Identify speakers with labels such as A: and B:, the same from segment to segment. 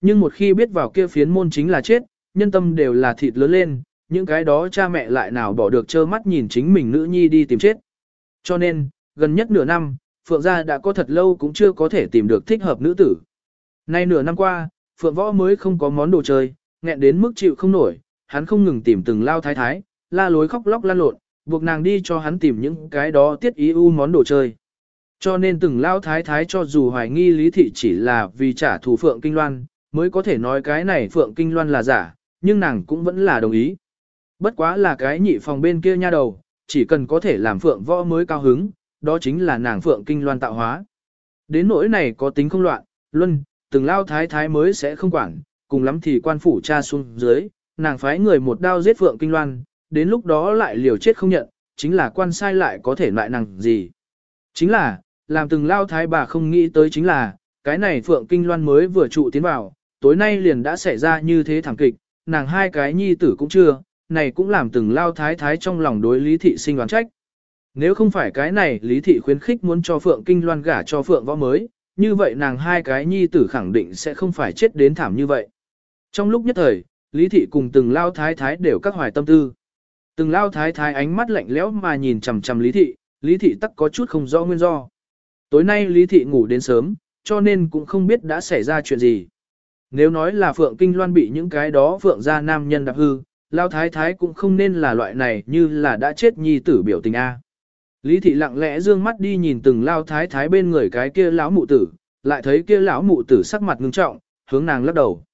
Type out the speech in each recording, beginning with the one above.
A: Nhưng một khi biết vào kia phiến môn chính là chết, nhân tâm đều là thịt lớn lên, những cái đó cha mẹ lại nào bỏ được trơ mắt nhìn chính mình nữ nhi đi tìm chết. Cho nên, gần nhất nửa năm, Phượng gia đã có thật lâu cũng chưa có thể tìm được thích hợp nữ tử. Nay nửa năm qua, Phượng võ mới không có món đồ chơi, nghẹn đến mức chịu không nổi, hắn không ngừng tìm từng lao thái thái, la lối khóc lóc lan lộn, buộc nàng đi cho hắn tìm những cái đó tiết ý u món đồ chơi. Cho nên từng lao thái thái cho dù hoài nghi lý thị chỉ là vì trả thù Phượng Kinh Loan, mới có thể nói cái này Phượng Kinh Loan là giả, nhưng nàng cũng vẫn là đồng ý. Bất quá là cái nhị phòng bên kia nha đầu, chỉ cần có thể làm Phượng võ mới cao hứng, đó chính là nàng Phượng Kinh Loan tạo hóa. Đến nỗi này có tính không loạn, luân, từng lao thái thái mới sẽ không quản, cùng lắm thì quan phủ cha xuống dưới, nàng phái người một đao giết Phượng Kinh Loan, đến lúc đó lại liều chết không nhận, chính là quan sai lại có thể lại nàng gì. Chính là, làm từng lao thái bà không nghĩ tới chính là, cái này Phượng Kinh Loan mới vừa trụ tiến vào, tối nay liền đã xảy ra như thế thảm kịch, nàng hai cái nhi tử cũng chưa, này cũng làm từng lao thái thái trong lòng đối lý thị sinh đoán trách. Nếu không phải cái này lý thị khuyến khích muốn cho Phượng Kinh Loan gả cho Phượng võ mới, như vậy nàng hai cái nhi tử khẳng định sẽ không phải chết đến thảm như vậy. Trong lúc nhất thời, lý thị cùng từng lao thái thái đều các hoài tâm tư. Từng lao thái thái ánh mắt lạnh lẽo mà nhìn chằm chằm lý thị, lý thị tắc có chút không rõ nguyên do. Tối nay lý thị ngủ đến sớm, cho nên cũng không biết đã xảy ra chuyện gì. Nếu nói là Phượng Kinh Loan bị những cái đó Phượng gia nam nhân đạp hư, Lao Thái Thái cũng không nên là loại này như là đã chết nhi tử biểu tình A. Lý thị lặng lẽ dương mắt đi nhìn từng Lao Thái Thái bên người cái kia lão mụ tử, lại thấy kia lão mụ tử sắc mặt ngưng trọng, hướng nàng lắc đầu.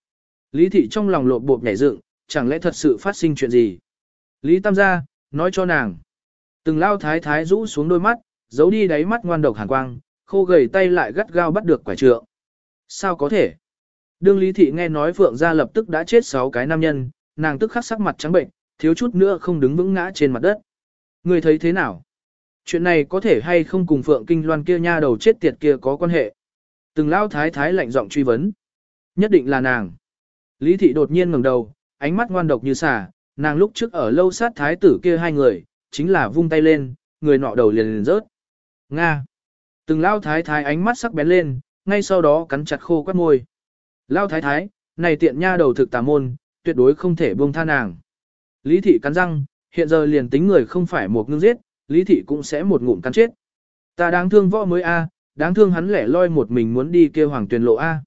A: Lý thị trong lòng lộp bộp nhảy dựng, chẳng lẽ thật sự phát sinh chuyện gì? Lý Tam gia, nói cho nàng. Từng Lao Thái Thái rũ xuống đôi mắt, giấu đi đáy mắt ngoan độc hàn quang, khô gầy tay lại gắt gao bắt được quả trượng. Sao có thể? Đương Lý Thị nghe nói Phượng gia lập tức đã chết 6 cái nam nhân, nàng tức khắc sắc mặt trắng bệnh, thiếu chút nữa không đứng vững ngã trên mặt đất. Người thấy thế nào? Chuyện này có thể hay không cùng Phượng Kinh Loan kia nha đầu chết tiệt kia có quan hệ? Từng lao thái thái lạnh giọng truy vấn. Nhất định là nàng. Lý Thị đột nhiên ngẩng đầu, ánh mắt ngoan độc như xà, nàng lúc trước ở lâu sát thái tử kia hai người, chính là vung tay lên, người nọ đầu liền liền rớt. Nga. Từng lao thái thái ánh mắt sắc bén lên, ngay sau đó cắn chặt khô quát môi. Lao thái thái, này tiện nha đầu thực tà môn, tuyệt đối không thể buông tha nàng. Lý thị cắn răng, hiện giờ liền tính người không phải một ngưng giết, lý thị cũng sẽ một ngụm cắn chết. Ta đáng thương võ mới a, đáng thương hắn lẻ loi một mình muốn đi kêu hoàng tuyển lộ a.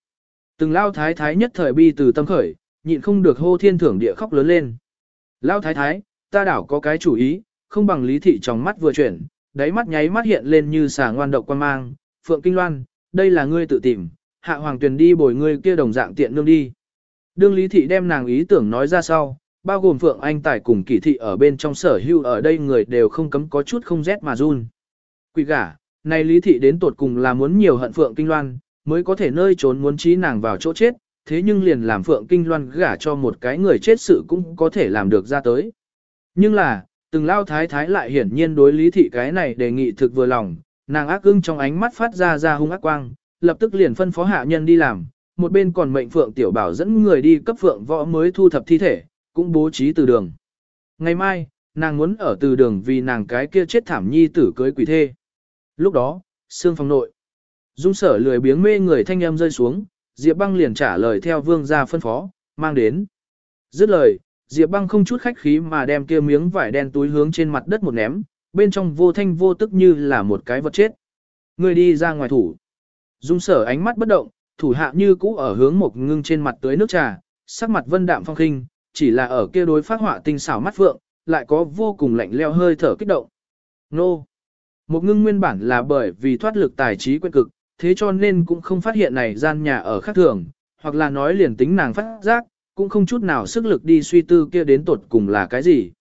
A: Từng lao thái thái nhất thời bi từ tâm khởi, nhịn không được hô thiên thưởng địa khóc lớn lên. Lao thái thái, ta đảo có cái chủ ý, không bằng lý thị trong mắt vừa chuyển, đáy mắt nháy mắt hiện lên như xà ngoan độc quan mang, phượng kinh loan, đây là ngươi tự tìm, hạ hoàng tuyền đi bồi ngươi kia đồng dạng tiện nương đi. Đương lý thị đem nàng ý tưởng nói ra sau, bao gồm phượng anh tài cùng kỷ thị ở bên trong sở hưu ở đây người đều không cấm có chút không rét mà run. Quỷ gả, này lý thị đến tột cùng là muốn nhiều hận phượng kinh loan, mới có thể nơi trốn muốn trí nàng vào chỗ chết, thế nhưng liền làm phượng kinh loan gả cho một cái người chết sự cũng có thể làm được ra tới. Nhưng là, từng lao thái thái lại hiển nhiên đối lý thị cái này đề nghị thực vừa lòng, nàng ác ưng trong ánh mắt phát ra ra hung ác quang, lập tức liền phân phó hạ nhân đi làm, một bên còn mệnh Phượng Tiểu Bảo dẫn người đi cấp Phượng võ mới thu thập thi thể, cũng bố trí từ đường. Ngày mai, nàng muốn ở từ đường vì nàng cái kia chết thảm nhi tử cưới quỷ thê. Lúc đó, xương phòng nội. Dung sở lười biếng mê người thanh âm rơi xuống, Diệp băng liền trả lời theo vương gia phân phó, mang đến. Dứt lời, Diệp băng không chút khách khí mà đem kia miếng vải đen túi hướng trên mặt đất một ném, bên trong vô thanh vô tức như là một cái vật chết. Người đi ra ngoài thủ. Dung sở ánh mắt bất động, thủ hạ như cũ ở hướng một ngưng trên mặt tưới nước trà, sắc mặt vân đạm phong khinh, chỉ là ở kia đối phát họa tinh xảo mắt vượng, lại có vô cùng lạnh leo hơi thở kích động. Nô! Một ngưng nguyên bản là bởi vì thoát lực tài trí quen cực, thế cho nên cũng không phát hiện này gian nhà ở khác thường, hoặc là nói liền tính nàng phát giác, cũng không chút nào sức lực đi suy tư kia đến tột cùng là cái gì.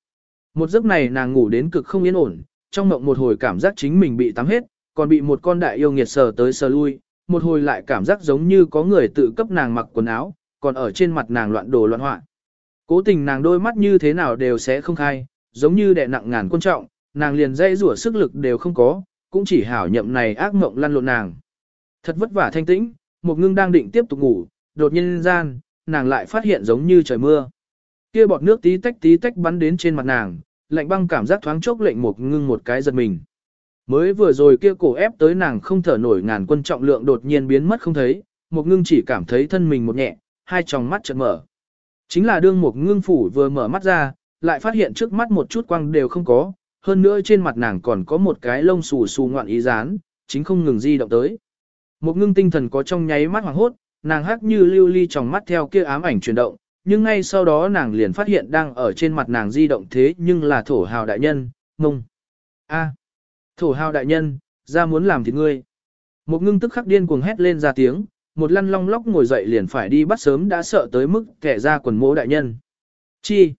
A: Một giấc này nàng ngủ đến cực không yên ổn, trong mộng một hồi cảm giác chính mình bị tắm hết, còn bị một con đại yêu nghiệt sờ tới sờ lui, một hồi lại cảm giác giống như có người tự cấp nàng mặc quần áo, còn ở trên mặt nàng loạn đồ loạn họa. Cố tình nàng đôi mắt như thế nào đều sẽ không khai, giống như đè nặng ngàn quân trọng, nàng liền dây rủa sức lực đều không có, cũng chỉ hảo nhậm này ác mộng lăn lộn nàng. Thật vất vả thanh tĩnh, một ngưng đang định tiếp tục ngủ, đột nhiên gian, nàng lại phát hiện giống như trời mưa. Kia bọt nước tí tách tí tách bắn đến trên mặt nàng, lạnh băng cảm giác thoáng chốc lệnh một ngưng một cái giật mình. Mới vừa rồi kia cổ ép tới nàng không thở nổi ngàn quân trọng lượng đột nhiên biến mất không thấy, một ngưng chỉ cảm thấy thân mình một nhẹ, hai tròng mắt chợt mở. Chính là đương một ngưng phủ vừa mở mắt ra, lại phát hiện trước mắt một chút quang đều không có, hơn nữa trên mặt nàng còn có một cái lông xù xù ngoạn ý dán, chính không ngừng di động tới. Một ngưng tinh thần có trong nháy mắt hoàng hốt, nàng hắc như lưu ly trong mắt theo kia ám ảnh chuyển động, nhưng ngay sau đó nàng liền phát hiện đang ở trên mặt nàng di động thế nhưng là thổ hào đại nhân, ngông A, thổ hào đại nhân, ra muốn làm thịt ngươi. Một ngưng tức khắc điên cuồng hét lên ra tiếng, một lăn long lóc ngồi dậy liền phải đi bắt sớm đã sợ tới mức kẻ ra quần mỗ đại nhân. Chi?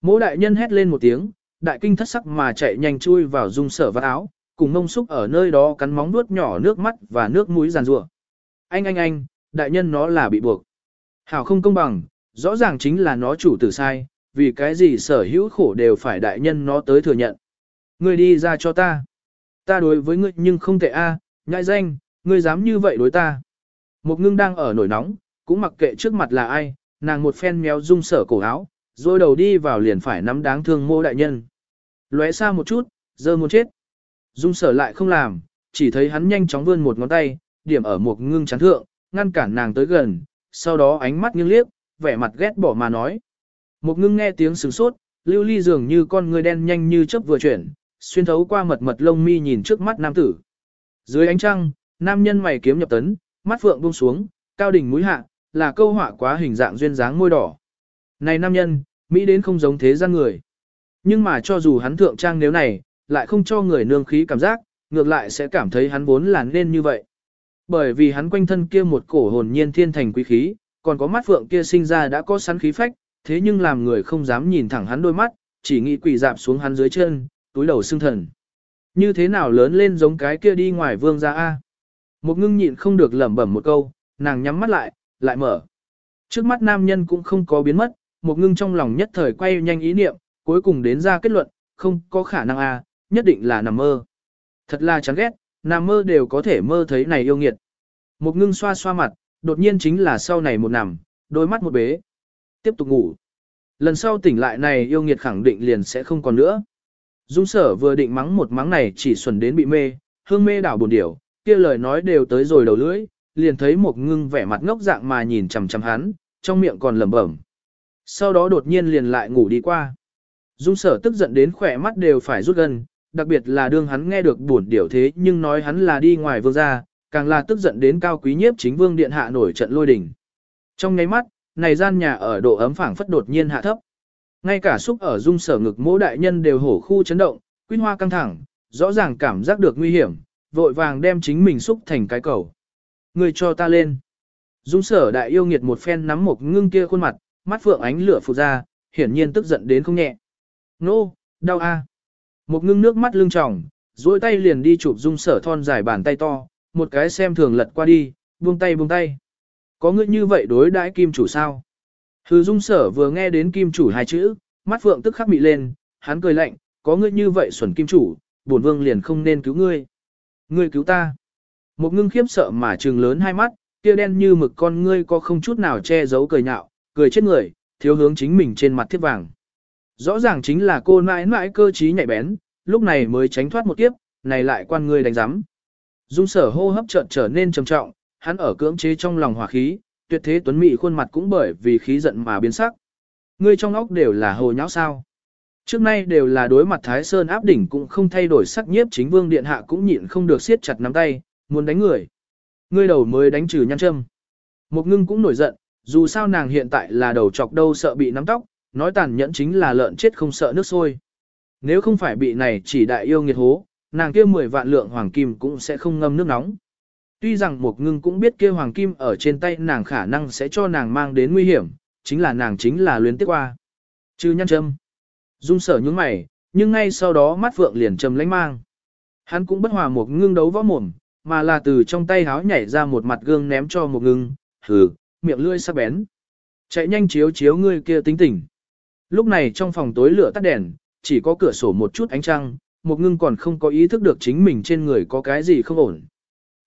A: Mỗ đại nhân hét lên một tiếng, đại kinh thất sắc mà chạy nhanh chui vào dung sở vắt áo, cùng mông xúc ở nơi đó cắn móng nuốt nhỏ nước mắt và nước mũi giàn rủa. Anh anh anh, đại nhân nó là bị buộc. Hảo không công bằng, rõ ràng chính là nó chủ tử sai, vì cái gì sở hữu khổ đều phải đại nhân nó tới thừa nhận. người đi ra cho ta. Ta đối với ngươi nhưng không tệ a, à, nhãi danh, ngươi dám như vậy đối ta. Một ngưng đang ở nổi nóng, cũng mặc kệ trước mặt là ai, nàng một phen méo rung sở cổ áo, rồi đầu đi vào liền phải nắm đáng thương mô đại nhân. Lóe xa một chút, giờ muốn chết. Dung sở lại không làm, chỉ thấy hắn nhanh chóng vươn một ngón tay, điểm ở một ngưng chán thượng, ngăn cản nàng tới gần, sau đó ánh mắt nghiêng liếc, vẻ mặt ghét bỏ mà nói. Một ngưng nghe tiếng sửng sốt, lưu ly dường như con người đen nhanh như chớp vừa chuyển, xuyên thấu qua mật mật lông mi nhìn trước mắt nam tử. Dưới ánh trăng, nam nhân mày kiếm nhập tấn, mắt phượng buông xuống, cao đỉnh mũi hạ, là câu họa quá hình dạng duyên dáng môi đỏ. Này nam nhân, Mỹ đến không giống thế gian người. Nhưng mà cho dù hắn thượng trang nếu này, lại không cho người nương khí cảm giác, ngược lại sẽ cảm thấy hắn vốn là nên như vậy. Bởi vì hắn quanh thân kia một cổ hồn nhiên thiên thành quý khí, còn có mắt phượng kia sinh ra đã có sắn khí phách, thế nhưng làm người không dám nhìn thẳng hắn đôi mắt, chỉ nghĩ quỳ dạp xuống hắn dưới chân, túi đầu xương thần. Như thế nào lớn lên giống cái kia đi ngoài vương ra A. Một ngưng nhịn không được lẩm bẩm một câu, nàng nhắm mắt lại, lại mở. Trước mắt nam nhân cũng không có biến mất, một ngưng trong lòng nhất thời quay nhanh ý niệm, cuối cùng đến ra kết luận, không có khả năng A, nhất định là nằm mơ. Thật là chán ghét, nằm mơ đều có thể mơ thấy này yêu nghiệt. Một ngưng xoa xoa mặt, đột nhiên chính là sau này một nằm, đôi mắt một bế. Tiếp tục ngủ. Lần sau tỉnh lại này yêu nghiệt khẳng định liền sẽ không còn nữa. Dung sở vừa định mắng một mắng này chỉ xuẩn đến bị mê, hương mê đảo buồn điểu, kia lời nói đều tới rồi đầu lưỡi, liền thấy một ngưng vẻ mặt ngốc dạng mà nhìn chằm chằm hắn, trong miệng còn lẩm bẩm. Sau đó đột nhiên liền lại ngủ đi qua. Dung sở tức giận đến khỏe mắt đều phải rút gần, đặc biệt là đương hắn nghe được buồn điểu thế nhưng nói hắn là đi ngoài vương gia, càng là tức giận đến cao quý nhiếp chính vương điện hạ nổi trận lôi đình. Trong ngay mắt, này gian nhà ở độ ấm phảng phất đột nhiên hạ thấp. Ngay cả xúc ở dung sở ngực mỗi đại nhân đều hổ khu chấn động, quyên hoa căng thẳng, rõ ràng cảm giác được nguy hiểm, vội vàng đem chính mình xúc thành cái cầu. Người cho ta lên. Dung sở đại yêu nghiệt một phen nắm một ngưng kia khuôn mặt, mắt phượng ánh lửa phụ ra, hiển nhiên tức giận đến không nhẹ. Nô, đau a. Một ngưng nước mắt lưng tròng, duỗi tay liền đi chụp dung sở thon dài bàn tay to, một cái xem thường lật qua đi, buông tay buông tay. Có ngươi như vậy đối đãi kim chủ sao? Hứ dung sở vừa nghe đến kim chủ hai chữ, mắt phượng tức khắc bị lên, hắn cười lạnh, có ngươi như vậy xuẩn kim chủ, bổn vương liền không nên cứu ngươi. Ngươi cứu ta. Một ngưng khiếp sợ mà trừng lớn hai mắt, kia đen như mực con ngươi có không chút nào che giấu cười nhạo, cười chết người, thiếu hướng chính mình trên mặt thiết vàng. Rõ ràng chính là cô mãi mãi cơ trí nhạy bén, lúc này mới tránh thoát một kiếp, này lại quan ngươi đánh giám. Dung sở hô hấp chợt trở nên trầm trọng, hắn ở cưỡng chế trong lòng hỏa khí, tuyệt thế tuấn mỹ khuôn mặt cũng bởi vì khí giận mà biến sắc. Ngươi trong óc đều là hồ nháo sao. Trước nay đều là đối mặt Thái Sơn áp đỉnh cũng không thay đổi sắc nhiếp chính vương điện hạ cũng nhịn không được siết chặt nắm tay, muốn đánh người. Ngươi đầu mới đánh trừ nhăn châm. Một ngưng cũng nổi giận, dù sao nàng hiện tại là đầu chọc đâu sợ bị nắm tóc, nói tàn nhẫn chính là lợn chết không sợ nước sôi. Nếu không phải bị này chỉ đại yêu nghiệt hố, nàng kia 10 vạn lượng hoàng kim cũng sẽ không ngâm nước nóng. Tuy rằng một ngưng cũng biết kia hoàng kim ở trên tay nàng khả năng sẽ cho nàng mang đến nguy hiểm, chính là nàng chính là luyến tiếc qua. Chứ nhăn châm. Dung sở những mày, nhưng ngay sau đó mắt phượng liền trầm lánh mang. Hắn cũng bất hòa một ngưng đấu võ mồm, mà là từ trong tay háo nhảy ra một mặt gương ném cho một ngưng, hừ, miệng lưỡi sắc bén. Chạy nhanh chiếu chiếu ngươi kia tính tỉnh. Lúc này trong phòng tối lửa tắt đèn, chỉ có cửa sổ một chút ánh trăng, một ngưng còn không có ý thức được chính mình trên người có cái gì không ổn.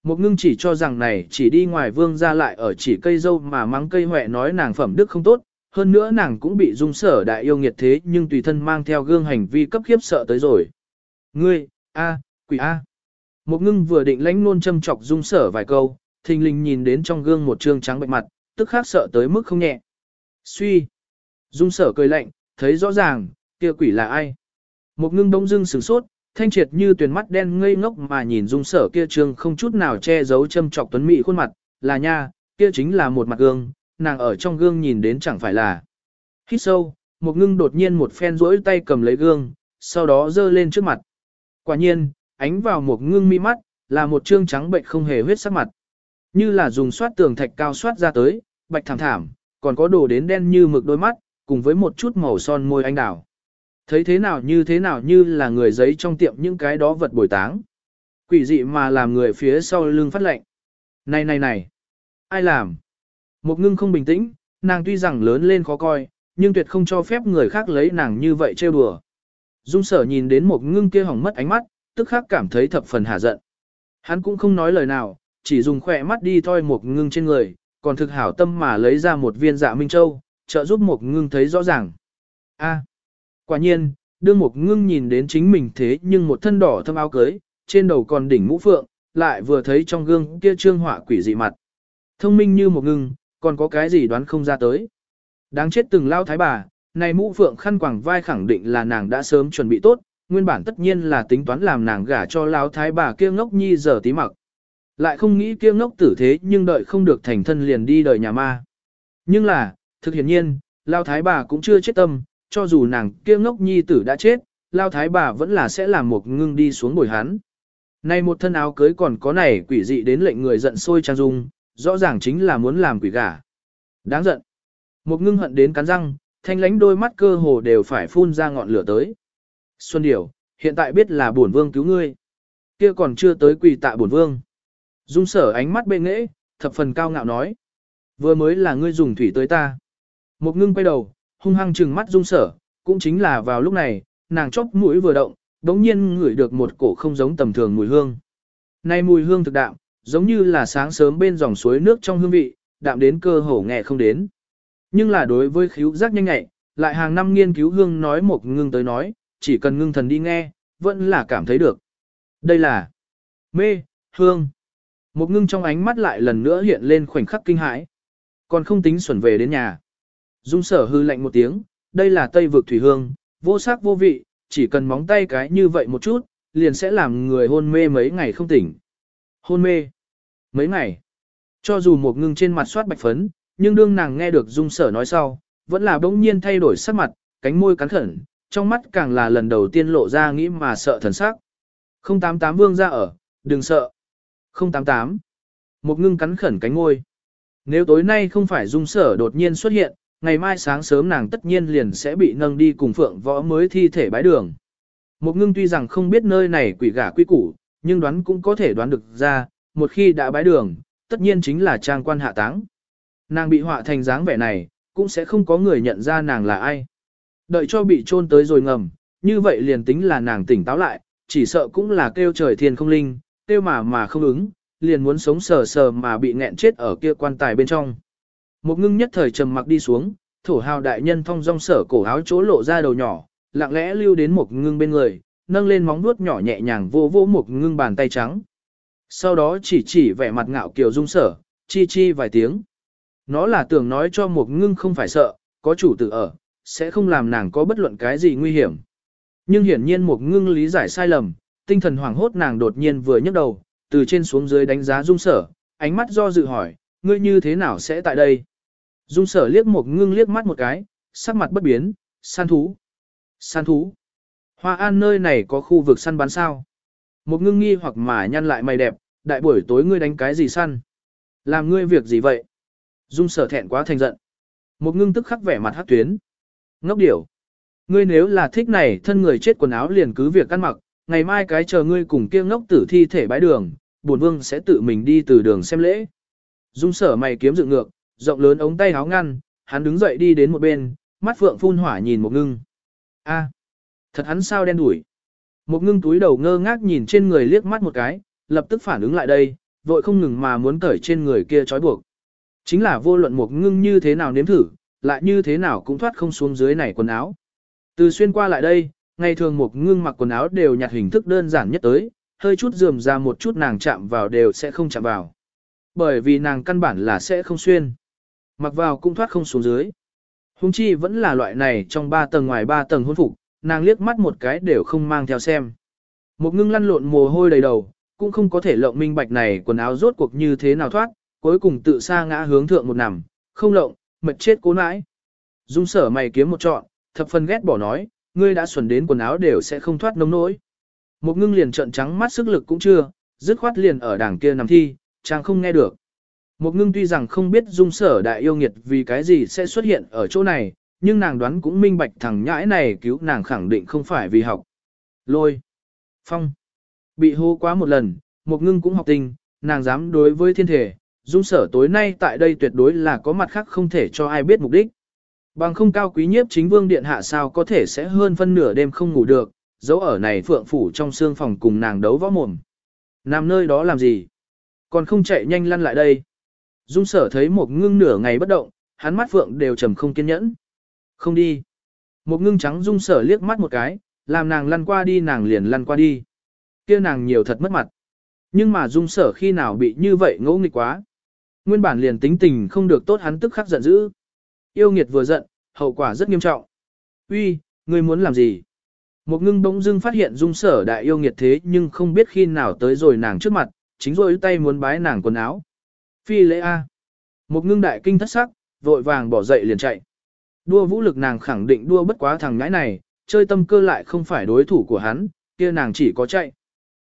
A: Một ngưng chỉ cho rằng này chỉ đi ngoài vương ra lại ở chỉ cây dâu mà mắng cây huệ nói nàng phẩm đức không tốt, hơn nữa nàng cũng bị dung sở đại yêu nghiệt thế nhưng tùy thân mang theo gương hành vi cấp khiếp sợ tới rồi. Ngươi, a, quỷ a. Một ngưng vừa định lãnh luôn châm chọc dung sở vài câu, thình lình nhìn đến trong gương một trương trắng bệnh mặt, tức khác sợ tới mức không nhẹ. Suy. Dung sở cười lạnh, thấy rõ ràng, kia quỷ là ai. Một ngưng đông dưng sửng sốt, thanh triệt như tuyền mắt đen ngây ngốc mà nhìn dung sở kia trương không chút nào che giấu châm trọc tuấn mỹ khuôn mặt, là nha, kia chính là một mặt gương, nàng ở trong gương nhìn đến chẳng phải là. Hít sâu, một ngưng đột nhiên một phen rỗi tay cầm lấy gương, sau đó dơ lên trước mặt. Quả nhiên, ánh vào một ngưng mi mắt, là một trương trắng bệnh không hề huyết sắc mặt. Như là dùng soát tường thạch cao soát ra tới, bạch thảm thảm, còn có đồ đến đen như mực đôi mắt, cùng với một chút màu son môi anh đào. Thấy thế nào như thế nào như là người giấy trong tiệm những cái đó vật bồi táng. Quỷ dị mà làm người phía sau lưng phát lệnh. Này này này, ai làm? Một ngưng không bình tĩnh, nàng tuy rằng lớn lên khó coi, nhưng tuyệt không cho phép người khác lấy nàng như vậy trêu đùa. Dung sở nhìn đến một ngưng kia hỏng mất ánh mắt, tức khắc cảm thấy thập phần hả giận. Hắn cũng không nói lời nào, chỉ dùng khỏe mắt đi thôi một ngưng trên người, còn thực hảo tâm mà lấy ra một viên dạ minh châu, trợ giúp một ngưng thấy rõ ràng. A, quả nhiên, đương một ngưng nhìn đến chính mình thế nhưng một thân đỏ thâm áo cưới, trên đầu còn đỉnh mũ phượng, lại vừa thấy trong gương kia trương họa quỷ dị mặt. Thông minh như một ngưng, còn có cái gì đoán không ra tới. Đáng chết từng lao thái bà, này mũ phượng khăn quàng vai khẳng định là nàng đã sớm chuẩn bị tốt, nguyên bản tất nhiên là tính toán làm nàng gả cho lao thái bà kia ngốc nhi giờ tí mặc. Lại không nghĩ kia ngốc tử thế nhưng đợi không được thành thân liền đi đời nhà ma. Nhưng là, thực hiện nhiên, lao thái bà cũng chưa chết tâm, cho dù nàng kia ngốc nhi tử đã chết, lao thái bà vẫn là sẽ làm một ngưng đi xuống bồi hắn. Này một thân áo cưới còn có này quỷ dị đến lệnh người giận sôi trang dung, rõ ràng chính là muốn làm quỷ gả. Đáng giận. Một ngưng hận đến cắn răng, thanh lánh đôi mắt cơ hồ đều phải phun ra ngọn lửa tới. Xuân Điểu, hiện tại biết là bổn vương cứu ngươi. Kia còn chưa tới quỳ tạ bổn vương. Dung sở ánh mắt bệ nghễ, thập phần cao ngạo nói. Vừa mới là ngươi dùng thủy tới ta. Một ngưng quay đầu, hung hăng trừng mắt dung sở, cũng chính là vào lúc này, nàng chóp mũi vừa động, đống nhiên ngửi được một cổ không giống tầm thường mùi hương. Này mùi hương thực đạm, giống như là sáng sớm bên dòng suối nước trong hương vị, đạm đến cơ hồ nghe không đến. Nhưng là đối với khíu giác nhanh nhạy, lại hàng năm nghiên cứu hương nói một ngưng tới nói, chỉ cần ngưng thần đi nghe, vẫn là cảm thấy được. Đây là mê, hương. Một ngưng trong ánh mắt lại lần nữa hiện lên khoảnh khắc kinh hãi. Còn không tính xuẩn về đến nhà. Dung sở hư lạnh một tiếng, đây là tây vực thủy hương, vô sắc vô vị, chỉ cần móng tay cái như vậy một chút, liền sẽ làm người hôn mê mấy ngày không tỉnh. Hôn mê. Mấy ngày. Cho dù một ngưng trên mặt soát bạch phấn, nhưng đương nàng nghe được dung sở nói sau, vẫn là bỗng nhiên thay đổi sắc mặt, cánh môi cắn khẩn, trong mắt càng là lần đầu tiên lộ ra nghĩ mà sợ thần sắc. 088 vương ra ở, đừng sợ. 088. Một ngưng cắn khẩn cánh ngôi. Nếu tối nay không phải dung sở đột nhiên xuất hiện, ngày mai sáng sớm nàng tất nhiên liền sẽ bị nâng đi cùng phượng võ mới thi thể bái đường. Một ngưng tuy rằng không biết nơi này quỷ gả quy củ, nhưng đoán cũng có thể đoán được ra, một khi đã bái đường, tất nhiên chính là trang quan hạ táng. Nàng bị họa thành dáng vẻ này, cũng sẽ không có người nhận ra nàng là ai. Đợi cho bị trôn tới rồi ngầm, như vậy liền tính là nàng tỉnh táo lại, chỉ sợ cũng là kêu trời thiên không linh, kêu mà mà không ứng, liền muốn sống sờ sờ mà bị nghẹn chết ở kia quan tài bên trong. Một ngưng nhất thời trầm mặc đi xuống, thổ hào đại nhân thong dong sở cổ áo chỗ lộ ra đầu nhỏ, lặng lẽ lưu đến một ngưng bên người, nâng lên móng vuốt nhỏ nhẹ nhàng vô vô một ngưng bàn tay trắng. Sau đó chỉ chỉ vẻ mặt ngạo kiều dung sở, chi chi vài tiếng. Nó là tưởng nói cho một ngưng không phải sợ, có chủ tử ở, sẽ không làm nàng có bất luận cái gì nguy hiểm. Nhưng hiển nhiên một ngưng lý giải sai lầm, tinh thần hoảng hốt nàng đột nhiên vừa nhấc đầu, từ trên xuống dưới đánh giá dung sở, ánh mắt do dự hỏi, ngươi như thế nào sẽ tại đây? Dung sở liếc một ngưng liếc mắt một cái, sắc mặt bất biến, săn thú. Săn thú. Hoa an nơi này có khu vực săn bắn sao? Một ngưng nghi hoặc mà nhăn lại mày đẹp, đại buổi tối ngươi đánh cái gì săn? Làm ngươi việc gì vậy? Dung sở thẹn quá thành giận. Một ngưng tức khắc vẻ mặt hát tuyến. Ngốc điểu. Ngươi nếu là thích này thân người chết quần áo liền cứ việc ăn mặc, ngày mai cái chờ ngươi cùng kia ngốc tử thi thể bãi đường, bổn vương sẽ tự mình đi từ đường xem lễ. Dung sở mày kiếm dựng ngược, rộng lớn ống tay áo ngăn, hắn đứng dậy đi đến một bên, mắt phượng phun hỏa nhìn một ngưng. A, thật hắn sao đen đủi. Một ngưng túi đầu ngơ ngác nhìn trên người liếc mắt một cái, lập tức phản ứng lại đây, vội không ngừng mà muốn cởi trên người kia trói buộc. Chính là vô luận một ngưng như thế nào nếm thử, lại như thế nào cũng thoát không xuống dưới này quần áo. Từ xuyên qua lại đây, ngày thường một ngưng mặc quần áo đều nhặt hình thức đơn giản nhất tới, hơi chút dườm ra một chút nàng chạm vào đều sẽ không chạm vào. Bởi vì nàng căn bản là sẽ không xuyên mặc vào cũng thoát không xuống dưới. Hùng chi vẫn là loại này trong ba tầng ngoài ba tầng hôn phục, nàng liếc mắt một cái đều không mang theo xem. Một ngưng lăn lộn mồ hôi đầy đầu, cũng không có thể lộng minh bạch này quần áo rốt cuộc như thế nào thoát, cuối cùng tự sa ngã hướng thượng một nằm, không lộng, mệt chết cố nãi. Dung sở mày kiếm một trọn, thập phần ghét bỏ nói, ngươi đã xuẩn đến quần áo đều sẽ không thoát nông nỗi. Một ngưng liền trợn trắng mắt sức lực cũng chưa, dứt khoát liền ở đảng kia nằm thi, chàng không nghe được. Một ngưng tuy rằng không biết dung sở đại yêu nghiệt vì cái gì sẽ xuất hiện ở chỗ này, nhưng nàng đoán cũng minh bạch thằng nhãi này cứu nàng khẳng định không phải vì học. Lôi. Phong. Bị hô quá một lần, một ngưng cũng học tình, nàng dám đối với thiên thể, dung sở tối nay tại đây tuyệt đối là có mặt khác không thể cho ai biết mục đích. Bằng không cao quý nhiếp chính vương điện hạ sao có thể sẽ hơn phân nửa đêm không ngủ được, dấu ở này phượng phủ trong xương phòng cùng nàng đấu võ mồm. Nằm nơi đó làm gì? Còn không chạy nhanh lăn lại đây. Dung sở thấy một ngưng nửa ngày bất động, hắn mắt phượng đều trầm không kiên nhẫn. Không đi. Một ngưng trắng dung sở liếc mắt một cái, làm nàng lăn qua đi nàng liền lăn qua đi. kia nàng nhiều thật mất mặt. Nhưng mà dung sở khi nào bị như vậy ngỗ nghịch quá. Nguyên bản liền tính tình không được tốt hắn tức khắc giận dữ. Yêu nghiệt vừa giận, hậu quả rất nghiêm trọng. Uy, ngươi muốn làm gì? Một ngưng bỗng dưng phát hiện dung sở đại yêu nghiệt thế nhưng không biết khi nào tới rồi nàng trước mặt, chính rồi tay muốn bái nàng quần áo. Phi lễ A. Một ngưng đại kinh thất sắc, vội vàng bỏ dậy liền chạy. Đua vũ lực nàng khẳng định đua bất quá thằng ngãi này, chơi tâm cơ lại không phải đối thủ của hắn, kia nàng chỉ có chạy.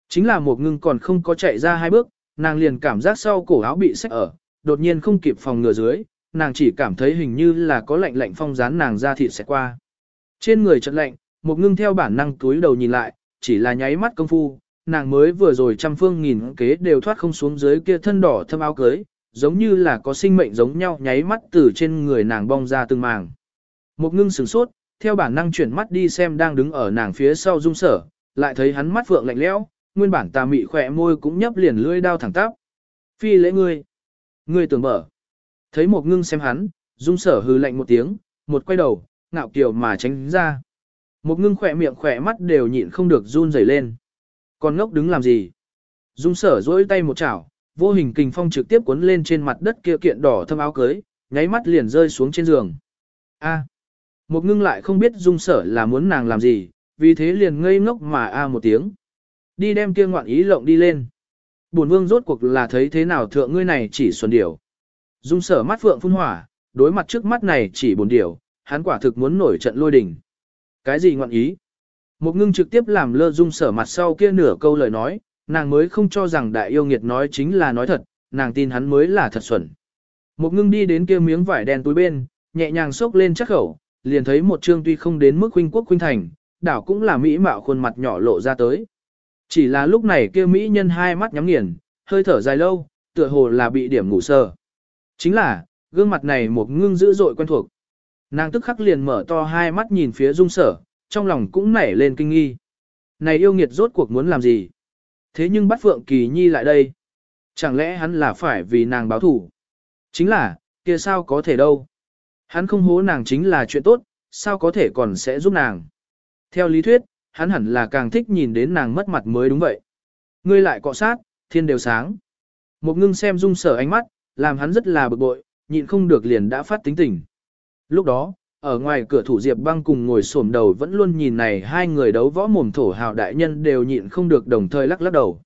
A: Chính là một ngưng còn không có chạy ra hai bước, nàng liền cảm giác sau cổ áo bị xách ở, đột nhiên không kịp phòng ngừa dưới, nàng chỉ cảm thấy hình như là có lạnh lạnh phong dán nàng ra thịt sẽ qua. Trên người chợt lạnh, một ngưng theo bản năng túi đầu nhìn lại, chỉ là nháy mắt công phu, nàng mới vừa rồi trăm phương nghìn kế đều thoát không xuống dưới kia thân đỏ thâm áo cưới, giống như là có sinh mệnh giống nhau nháy mắt từ trên người nàng bong ra từng màng. Một ngưng sửng sốt, theo bản năng chuyển mắt đi xem đang đứng ở nàng phía sau dung sở, lại thấy hắn mắt vượng lạnh lẽo, nguyên bản tà mị khỏe môi cũng nhấp liền lưỡi đao thẳng tắp. Phi lễ ngươi, ngươi tưởng mở. Thấy một ngưng xem hắn, dung sở hừ lạnh một tiếng, một quay đầu, ngạo kiều mà tránh ra. Một ngưng khỏe miệng khỏe mắt đều nhịn không được run rẩy lên. Còn ngốc đứng làm gì? Dung sở dỗi tay một chảo, vô hình kình phong trực tiếp cuốn lên trên mặt đất kia kiện đỏ thâm áo cưới, nháy mắt liền rơi xuống trên giường. A. Một ngưng lại không biết dung sở là muốn nàng làm gì, vì thế liền ngây ngốc mà a một tiếng. Đi đem kia ngoạn ý lộng đi lên. Bổn vương rốt cuộc là thấy thế nào thượng ngươi này chỉ xuân điểu. Dung sở mắt phượng phun hỏa, đối mặt trước mắt này chỉ bổn điểu, hắn quả thực muốn nổi trận lôi đình. Cái gì ngoạn ý? Một ngưng trực tiếp làm lơ dung sở mặt sau kia nửa câu lời nói, nàng mới không cho rằng đại yêu nghiệt nói chính là nói thật, nàng tin hắn mới là thật xuẩn. Một ngưng đi đến kia miếng vải đen túi bên, nhẹ nhàng xốc lên chắc khẩu, liền thấy một trương tuy không đến mức huynh quốc huynh thành, đảo cũng là mỹ mạo khuôn mặt nhỏ lộ ra tới. Chỉ là lúc này kia mỹ nhân hai mắt nhắm nghiền, hơi thở dài lâu, tựa hồ là bị điểm ngủ sờ. Chính là, gương mặt này một ngưng dữ dội quen thuộc. Nàng tức khắc liền mở to hai mắt nhìn phía dung sở, trong lòng cũng nảy lên kinh nghi. Này yêu nghiệt rốt cuộc muốn làm gì? Thế nhưng bắt Phượng Kỳ Nhi lại đây. Chẳng lẽ hắn là phải vì nàng báo thủ? Chính là, kia sao có thể đâu? Hắn không hố nàng chính là chuyện tốt, sao có thể còn sẽ giúp nàng? Theo lý thuyết, hắn hẳn là càng thích nhìn đến nàng mất mặt mới đúng vậy. Ngươi lại cọ sát, thiên đều sáng. Một ngưng xem dung sở ánh mắt, làm hắn rất là bực bội, nhịn không được liền đã phát tính tình. Lúc đó, ở ngoài cửa thủ Diệp băng cùng ngồi xổm đầu vẫn luôn nhìn này hai người đấu võ mồm thổ hào đại nhân đều nhịn không được đồng thời lắc lắc đầu.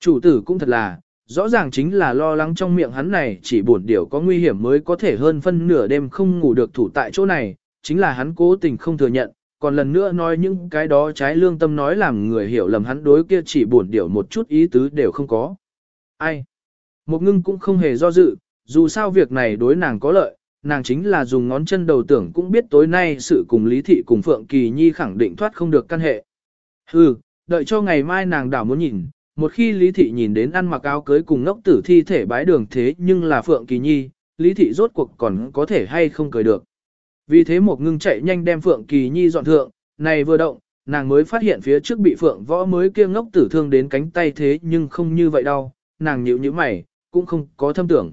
A: Chủ tử cũng thật là, rõ ràng chính là lo lắng trong miệng hắn này chỉ buồn điều có nguy hiểm mới có thể hơn phân nửa đêm không ngủ được thủ tại chỗ này, chính là hắn cố tình không thừa nhận, còn lần nữa nói những cái đó trái lương tâm nói làm người hiểu lầm hắn đối kia chỉ buồn điều một chút ý tứ đều không có. Ai? Một ngưng cũng không hề do dự, dù sao việc này đối nàng có lợi, nàng chính là dùng ngón chân đầu tưởng cũng biết tối nay sự cùng Lý Thị cùng Phượng Kỳ Nhi khẳng định thoát không được căn hệ. Hừ, đợi cho ngày mai nàng đảo muốn nhìn, một khi Lý Thị nhìn đến ăn mặc áo cưới cùng ngốc tử thi thể bái đường thế nhưng là Phượng Kỳ Nhi, Lý Thị rốt cuộc còn có thể hay không cười được. Vì thế một ngưng chạy nhanh đem Phượng Kỳ Nhi dọn thượng, này vừa động, nàng mới phát hiện phía trước bị Phượng võ mới kia ngốc tử thương đến cánh tay thế nhưng không như vậy đâu, nàng nhíu nhíu mày, cũng không có thâm tưởng.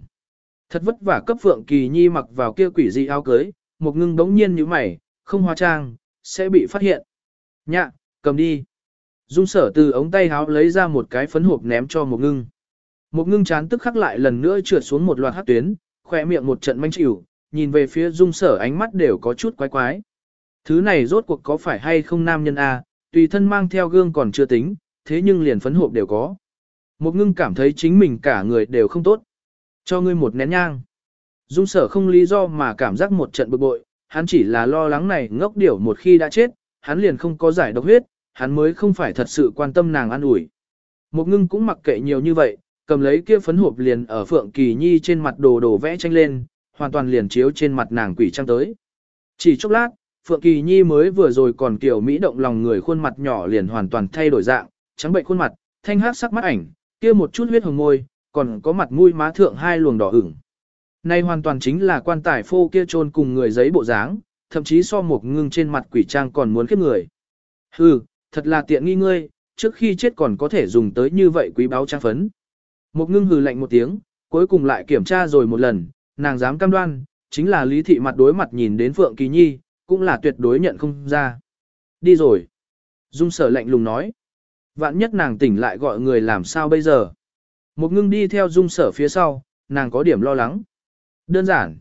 A: Thật vất vả cấp Phượng Kỳ Nhi mặc vào kia quỷ dị áo cưới, một ngưng đống nhiên như mày, không hóa trang, sẽ bị phát hiện. Nhạ, cầm đi. Dung sở từ ống tay áo lấy ra một cái phấn hộp ném cho một ngưng. Một ngưng chán tức khắc lại lần nữa trượt xuống một loạt hát tuyến, khoe miệng một trận manh chịu, nhìn về phía dung sở ánh mắt đều có chút quái quái. Thứ này rốt cuộc có phải hay không nam nhân A, tùy thân mang theo gương còn chưa tính, thế nhưng liền phấn hộp đều có. Một ngưng cảm thấy chính mình cả người đều không tốt. Cho ngươi một nén nhang. Dung sở không lý do mà cảm giác một trận bực bội, hắn chỉ là lo lắng này ngốc điểu một khi đã chết, hắn liền không có giải độc huyết, hắn mới không phải thật sự quan tâm nàng an ủi. Một ngưng cũng mặc kệ nhiều như vậy, cầm lấy kia phấn hộp liền ở Phượng Kỳ Nhi trên mặt đồ đồ vẽ tranh lên, hoàn toàn liền chiếu trên mặt nàng quỷ trang tới. Chỉ chốc lát, Phượng Kỳ Nhi mới vừa rồi còn kiểu Mỹ động lòng người khuôn mặt nhỏ liền hoàn toàn thay đổi dạng, trắng bệnh khuôn mặt, thanh hát sắc mắt ảnh, kia một chút huyết hồng môi, còn có mặt mũi má thượng hai luồng đỏ ửng. Này hoàn toàn chính là quan tài phô kia trôn cùng người giấy bộ dáng, thậm chí so một ngưng trên mặt quỷ trang còn muốn khiếp người. Hừ, thật là tiện nghi ngươi, trước khi chết còn có thể dùng tới như vậy quý báo trang phấn. Một ngưng hừ lạnh một tiếng, cuối cùng lại kiểm tra rồi một lần, nàng dám cam đoan, chính là lý thị mặt đối mặt nhìn đến Phượng Kỳ Nhi, cũng là tuyệt đối nhận không ra. Đi rồi. Dung sở lạnh lùng nói. Vạn nhất nàng tỉnh lại gọi người làm sao bây giờ. Một ngưng đi theo dung sở phía sau, nàng có điểm lo lắng. Đơn giản.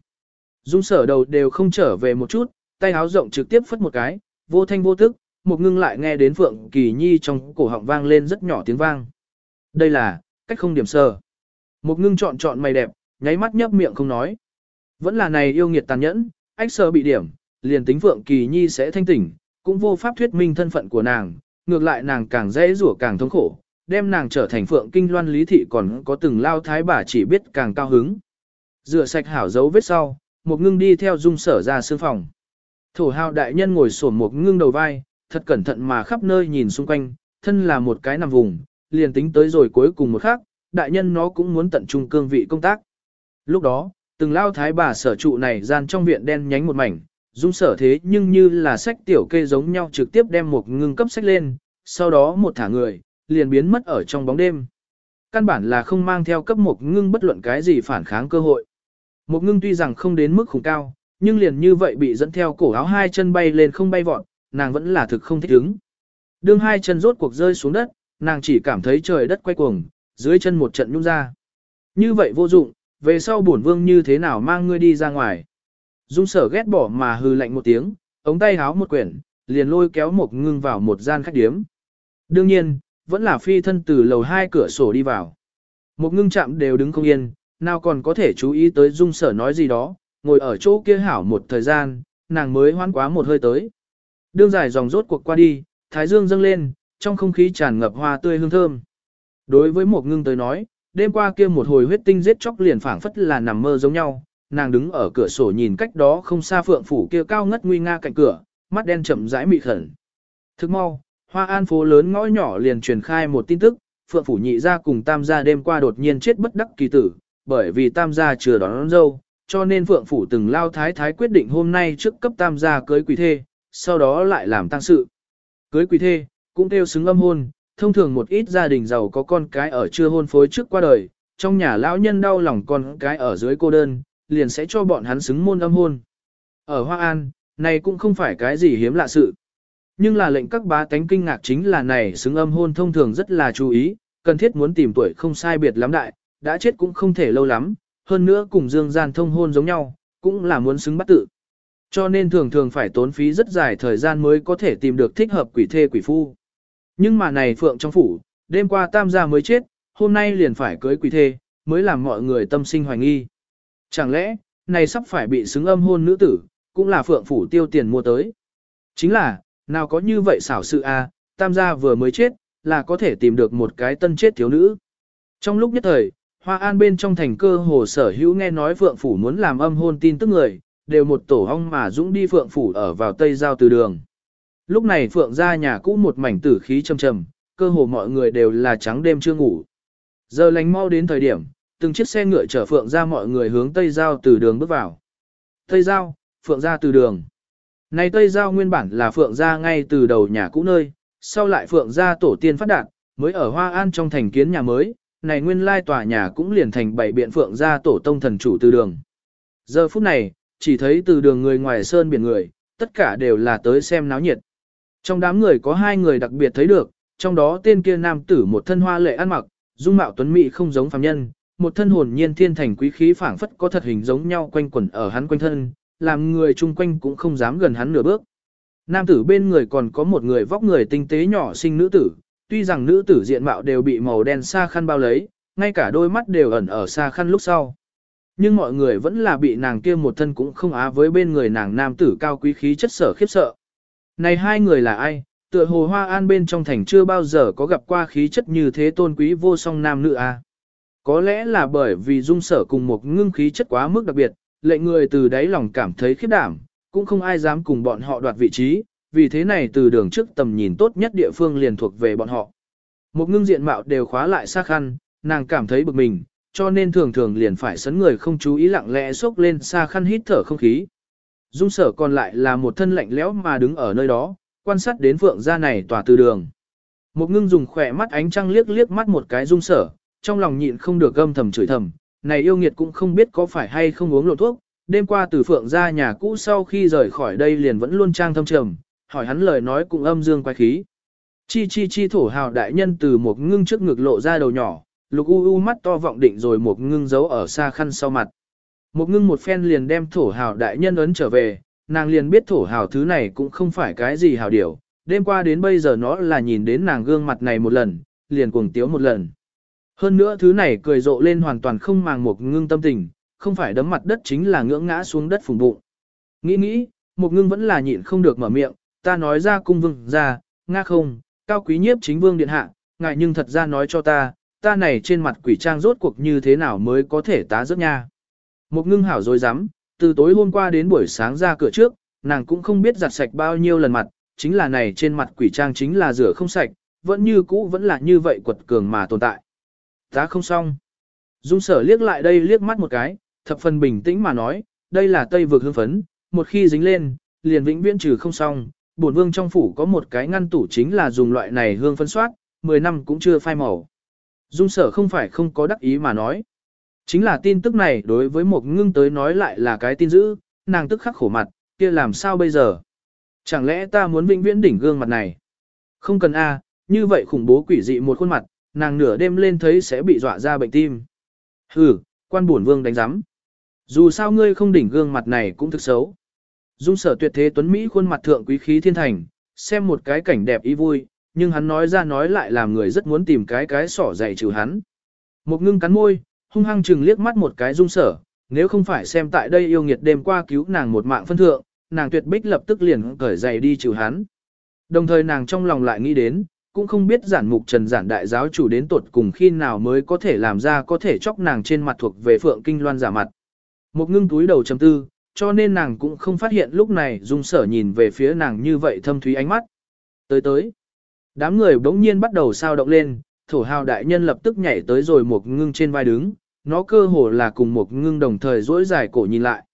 A: Dung sở đầu đều không trở về một chút, tay áo rộng trực tiếp phất một cái, vô thanh vô tức, một ngưng lại nghe đến Phượng Kỳ Nhi trong cổ họng vang lên rất nhỏ tiếng vang. Đây là, cách không điểm sơ. Một ngưng chọn chọn mày đẹp, nháy mắt nhấp miệng không nói. Vẫn là này yêu nghiệt tàn nhẫn, ách sơ bị điểm, liền tính Phượng Kỳ Nhi sẽ thanh tỉnh, cũng vô pháp thuyết minh thân phận của nàng, ngược lại nàng càng dễ rủa càng thống khổ, đem nàng trở thành Phượng Kinh Loan Lý Thị còn có từng lao thái bà chỉ biết càng cao hứng. Rửa sạch hảo dấu vết sau, một ngưng đi theo dung sở ra sương phòng. Thổ hào đại nhân ngồi sổm một ngưng đầu vai, thật cẩn thận mà khắp nơi nhìn xung quanh, thân là một cái nằm vùng, liền tính tới rồi cuối cùng một khắc, đại nhân nó cũng muốn tận trung cương vị công tác. Lúc đó, từng lao thái bà sở trụ này gian trong viện đen nhánh một mảnh, dung sở thế nhưng như là sách tiểu kê giống nhau trực tiếp đem một ngưng cấp sách lên, sau đó một thả người, liền biến mất ở trong bóng đêm. Căn bản là không mang theo cấp một ngưng bất luận cái gì phản kháng cơ hội. Một ngưng tuy rằng không đến mức khủng cao, nhưng liền như vậy bị dẫn theo cổ áo hai chân bay lên không bay vọt, nàng vẫn là thực không thích ứng. Đương hai chân rốt cuộc rơi xuống đất, nàng chỉ cảm thấy trời đất quay cuồng, dưới chân một trận nhung ra. Như vậy vô dụng, về sau bổn vương như thế nào mang ngươi đi ra ngoài. Dung sở ghét bỏ mà hư lạnh một tiếng, ống tay háo một quyển, liền lôi kéo một ngưng vào một gian khách điếm. Đương nhiên, vẫn là phi thân từ lầu hai cửa sổ đi vào. Một ngưng chạm đều đứng không yên, nào còn có thể chú ý tới dung sở nói gì đó, ngồi ở chỗ kia hảo một thời gian, nàng mới hoán quá một hơi tới. Đương dài dòng rốt cuộc qua đi, thái dương dâng lên, trong không khí tràn ngập hoa tươi hương thơm. Đối với một ngưng tới nói, đêm qua kia một hồi huyết tinh giết chóc liền phảng phất là nằm mơ giống nhau, nàng đứng ở cửa sổ nhìn cách đó không xa phượng phủ kia cao ngất nguy nga cạnh cửa, mắt đen chậm rãi mị khẩn. Thức mau, hoa an phố lớn ngõ nhỏ liền truyền khai một tin tức, phượng phủ nhị gia cùng tam gia đêm qua đột nhiên chết bất đắc kỳ tử, bởi vì tam gia chưa đón, đón dâu, cho nên phượng phủ từng lao thái thái quyết định hôm nay trước cấp tam gia cưới quỷ thê, sau đó lại làm tăng sự. Cưới quỷ thê, cũng theo xứng âm hôn, thông thường một ít gia đình giàu có con cái ở chưa hôn phối trước qua đời, trong nhà lão nhân đau lòng con cái ở dưới cô đơn, liền sẽ cho bọn hắn xứng môn âm hôn. Ở Hoa An, này cũng không phải cái gì hiếm lạ sự. Nhưng là lệnh các bá tánh kinh ngạc chính là này xứng âm hôn thông thường rất là chú ý, cần thiết muốn tìm tuổi không sai biệt lắm đại, đã chết cũng không thể lâu lắm, hơn nữa cùng dương gian thông hôn giống nhau, cũng là muốn xứng bắt tự. Cho nên thường thường phải tốn phí rất dài thời gian mới có thể tìm được thích hợp quỷ thê quỷ phu. Nhưng mà này phượng trong phủ, đêm qua tam gia mới chết, hôm nay liền phải cưới quỷ thê, mới làm mọi người tâm sinh hoài nghi. Chẳng lẽ, này sắp phải bị xứng âm hôn nữ tử, cũng là phượng phủ tiêu tiền mua tới. Chính là, nào có như vậy xảo sự a à, tam gia vừa mới chết, là có thể tìm được một cái tân chết thiếu nữ. Trong lúc nhất thời, Hoa An bên trong thành cơ hồ sở hữu nghe nói Phượng Phủ muốn làm âm hôn tin tức người, đều một tổ hong mà dũng đi Phượng Phủ ở vào Tây Giao từ đường. Lúc này Phượng ra nhà cũ một mảnh tử khí trầm trầm, cơ hồ mọi người đều là trắng đêm chưa ngủ. Giờ lành mau đến thời điểm, từng chiếc xe ngựa chở Phượng ra mọi người hướng Tây Giao từ đường bước vào. Tây Giao, Phượng ra từ đường. Này Tây Giao nguyên bản là Phượng gia ngay từ đầu nhà cũ nơi, sau lại Phượng gia tổ tiên phát đạt, mới ở Hoa An trong thành kiến nhà mới, này nguyên lai tòa nhà cũng liền thành bảy biện Phượng gia tổ tông thần chủ từ đường. Giờ phút này, chỉ thấy từ đường người ngoài sơn biển người, tất cả đều là tới xem náo nhiệt. Trong đám người có hai người đặc biệt thấy được, trong đó tên kia nam tử một thân hoa lệ ăn mặc, dung mạo tuấn mỹ không giống phàm nhân, một thân hồn nhiên thiên thành quý khí phảng phất có thật hình giống nhau quanh quẩn ở hắn quanh thân, làm người chung quanh cũng không dám gần hắn nửa bước. Nam tử bên người còn có một người vóc người tinh tế nhỏ sinh nữ tử, tuy rằng nữ tử diện mạo đều bị màu đen xa khăn bao lấy, ngay cả đôi mắt đều ẩn ở xa khăn lúc sau. Nhưng mọi người vẫn là bị nàng kia một thân cũng không á với bên người nàng nam tử cao quý khí chất sở khiếp sợ. Này hai người là ai? Tựa hồ hoa an bên trong thành chưa bao giờ có gặp qua khí chất như thế tôn quý vô song nam nữ a. À? Có lẽ là bởi vì dung sở cùng một ngưng khí chất quá mức đặc biệt, lệnh người từ đáy lòng cảm thấy khiếp đảm, cũng không ai dám cùng bọn họ đoạt vị trí, vì thế này từ đường trước tầm nhìn tốt nhất địa phương liền thuộc về bọn họ. Một ngưng diện mạo đều khóa lại xác khăn, nàng cảm thấy bực mình, cho nên thường thường liền phải sấn người không chú ý lặng lẽ xốc lên xa khăn hít thở không khí. Dung sở còn lại là một thân lạnh lẽo mà đứng ở nơi đó, quan sát đến phượng gia này tỏa từ đường. Một ngưng dùng khỏe mắt ánh trăng liếc liếc mắt một cái dung sở, trong lòng nhịn không được gâm thầm chửi thầm, này yêu nghiệt cũng không biết có phải hay không uống lộ thuốc, đêm qua từ phượng ra nhà cũ sau khi rời khỏi đây liền vẫn luôn trang thâm trầm, hỏi hắn lời nói cũng âm dương quái khí. Chi chi chi thổ hào đại nhân từ một ngưng trước ngực lộ ra đầu nhỏ, lục u u mắt to vọng định rồi một ngưng giấu ở xa khăn sau mặt. Một ngưng một phen liền đem thổ hào đại nhân ấn trở về, nàng liền biết thổ hào thứ này cũng không phải cái gì hào điểu, đêm qua đến bây giờ nó là nhìn đến nàng gương mặt này một lần, liền cuồng tiếu một lần. Hơn nữa thứ này cười rộ lên hoàn toàn không màng một ngưng tâm tình, không phải đấm mặt đất chính là ngưỡng ngã xuống đất phùng bụng. Nghĩ nghĩ, một ngưng vẫn là nhịn không được mở miệng, ta nói ra cung vương ra, nga không, cao quý nhiếp chính vương điện hạ, ngại nhưng thật ra nói cho ta, ta này trên mặt quỷ trang rốt cuộc như thế nào mới có thể tá rớt nha. Một ngưng hảo rồi dám, từ tối hôm qua đến buổi sáng ra cửa trước, nàng cũng không biết giặt sạch bao nhiêu lần mặt, chính là này trên mặt quỷ trang chính là rửa không sạch, vẫn như cũ vẫn là như vậy quật cường mà tồn tại. Tá không xong. Dung sở liếc lại đây liếc mắt một cái, thập phần bình tĩnh mà nói, đây là tây vực hương phấn, một khi dính lên, liền vĩnh viễn trừ không xong. Bổn vương trong phủ có một cái ngăn tủ chính là dùng loại này hương phấn soát, 10 năm cũng chưa phai màu. Dung sở không phải không có đắc ý mà nói. Chính là tin tức này đối với một ngưng tới nói lại là cái tin dữ, nàng tức khắc khổ mặt, kia làm sao bây giờ? Chẳng lẽ ta muốn vĩnh viễn đỉnh gương mặt này? Không cần a, như vậy khủng bố quỷ dị một khuôn mặt, nàng nửa đêm lên thấy sẽ bị dọa ra bệnh tim. Hừ, quan bổn vương đánh giám. Dù sao ngươi không đỉnh gương mặt này cũng thực xấu. Dung sở tuyệt thế tuấn Mỹ khuôn mặt thượng quý khí thiên thành, xem một cái cảnh đẹp ý vui, nhưng hắn nói ra nói lại làm người rất muốn tìm cái cái sỏ dạy trừ hắn. Một ngưng cắn môi, hung hăng chừng liếc mắt một cái dung sở, nếu không phải xem tại đây yêu nghiệt đêm qua cứu nàng một mạng phân thượng, nàng tuyệt bích lập tức liền cởi giày đi trừ hắn. Đồng thời nàng trong lòng lại nghĩ đến, cũng không biết giản mục trần giản đại giáo chủ đến tuột cùng khi nào mới có thể làm ra có thể chóc nàng trên mặt thuộc về phượng kinh loan giả mặt. Một ngưng túi đầu chấm tư, cho nên nàng cũng không phát hiện lúc này dung sở nhìn về phía nàng như vậy thâm thúy ánh mắt. Tới tới, đám người đống nhiên bắt đầu sao động lên, thổ hào đại nhân lập tức nhảy tới rồi một ngưng trên vai đứng, nó cơ hồ là cùng một ngưng đồng thời duỗi dài cổ nhìn lại.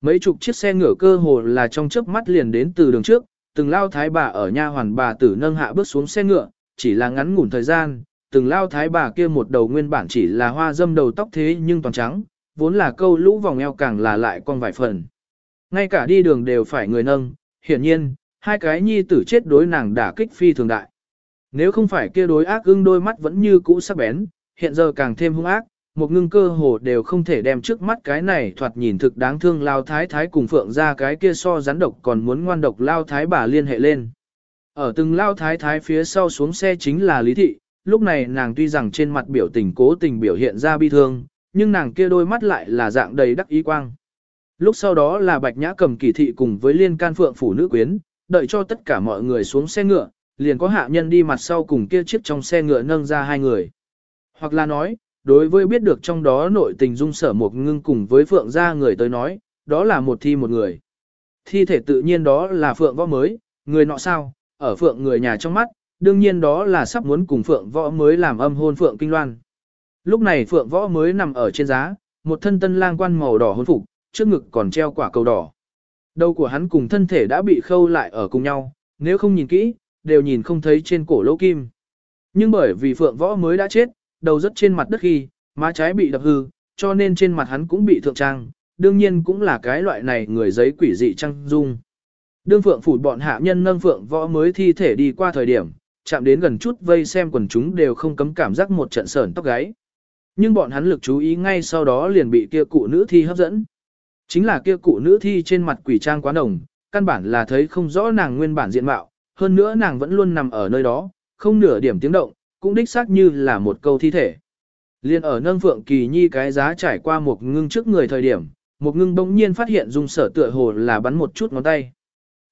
A: Mấy chục chiếc xe ngựa cơ hồ là trong chớp mắt liền đến từ đường trước, từng lao thái bà ở nha hoàn bà tử nâng hạ bước xuống xe ngựa, chỉ là ngắn ngủn thời gian, từng lao thái bà kia một đầu nguyên bản chỉ là hoa dâm đầu tóc thế nhưng toàn trắng, vốn là câu lũ vòng eo càng là lại con vài phần. Ngay cả đi đường đều phải người nâng, hiển nhiên, hai cái nhi tử chết đối nàng đả kích phi thường đại. Nếu không phải kia đối ác ưng đôi mắt vẫn như cũ sắc bén, hiện giờ càng thêm hung ác, một ngưng cơ hồ đều không thể đem trước mắt cái này thoạt nhìn thực đáng thương lao thái thái cùng phượng ra cái kia so rắn độc còn muốn ngoan độc lao thái bà liên hệ lên. Ở từng lao thái thái phía sau xuống xe chính là Lý Thị, lúc này nàng tuy rằng trên mặt biểu tình cố tình biểu hiện ra bi thương, nhưng nàng kia đôi mắt lại là dạng đầy đắc ý quang. Lúc sau đó là Bạch Nhã cầm kỳ thị cùng với liên can phượng phủ nữ quyến, đợi cho tất cả mọi người xuống xe ngựa, liền có hạ nhân đi mặt sau cùng kia chiếc trong xe ngựa nâng ra hai người. Hoặc là nói, đối với biết được trong đó nội tình dung sở một ngưng cùng với phượng gia người tới nói, đó là một thi một người. Thi thể tự nhiên đó là phượng võ mới, người nọ sao, ở phượng người nhà trong mắt, đương nhiên đó là sắp muốn cùng phượng võ mới làm âm hôn phượng kinh loan. Lúc này phượng võ mới nằm ở trên giá, một thân tân lang quan màu đỏ hôn phục, trước ngực còn treo quả cầu đỏ. Đầu của hắn cùng thân thể đã bị khâu lại ở cùng nhau, nếu không nhìn kỹ, đều nhìn không thấy trên cổ lỗ kim. Nhưng bởi vì phượng võ mới đã chết, đầu rất trên mặt đất khi, má trái bị đập hư, cho nên trên mặt hắn cũng bị thượng trang, đương nhiên cũng là cái loại này người giấy quỷ dị trăng dung. Đương phượng phủ bọn hạ nhân nâng phượng võ mới thi thể đi qua thời điểm, chạm đến gần chút vây xem quần chúng đều không cấm cảm giác một trận sởn tóc gáy. Nhưng bọn hắn lực chú ý ngay sau đó liền bị kia cụ nữ thi hấp dẫn. Chính là kia cụ nữ thi trên mặt quỷ trang quá đồng, căn bản là thấy không rõ nàng nguyên bản diện mạo, hơn nữa nàng vẫn luôn nằm ở nơi đó, không nửa điểm tiếng động, cũng đích xác như là một câu thi thể. Liên ở nâng phượng kỳ nhi cái giá trải qua một ngưng trước người thời điểm, một ngưng bỗng nhiên phát hiện dung sở tựa hồ là bắn một chút ngón tay.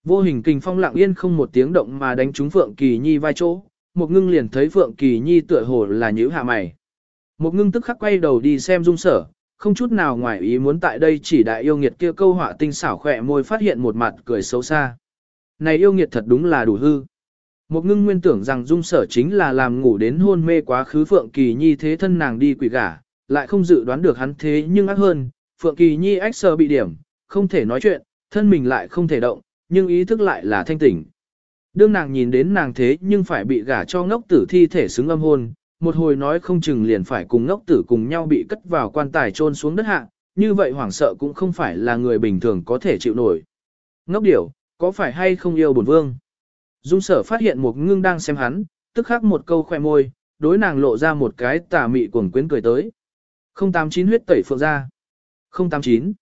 A: Vô hình kình phong lặng yên không một tiếng động mà đánh trúng phượng kỳ nhi vai chỗ, một ngưng liền thấy phượng kỳ nhi tựa hồ là nhíu hạ mày. Một ngưng tức khắc quay đầu đi xem dung sở, không chút nào ngoài ý muốn tại đây chỉ đại yêu nghiệt kia câu họa tinh xảo khỏe môi phát hiện một mặt cười xấu xa. Này yêu nghiệt thật đúng là đủ hư. Một ngưng nguyên tưởng rằng dung sở chính là làm ngủ đến hôn mê quá khứ Phượng Kỳ Nhi thế thân nàng đi quỷ gả, lại không dự đoán được hắn thế nhưng ác hơn, Phượng Kỳ Nhi ách sơ bị điểm, không thể nói chuyện, thân mình lại không thể động, nhưng ý thức lại là thanh tỉnh. Đương nàng nhìn đến nàng thế nhưng phải bị gả cho ngốc tử thi thể xứng âm hôn, một hồi nói không chừng liền phải cùng ngốc tử cùng nhau bị cất vào quan tài trôn xuống đất hạ, như vậy hoảng sợ cũng không phải là người bình thường có thể chịu nổi. Ngốc điểu, có phải hay không yêu bổn vương? Dung sở phát hiện một ngưng đang xem hắn, tức khắc một câu khoe môi, đối nàng lộ ra một cái tà mị cuồng quyến cười tới. 089 huyết tẩy phượng ra. 089.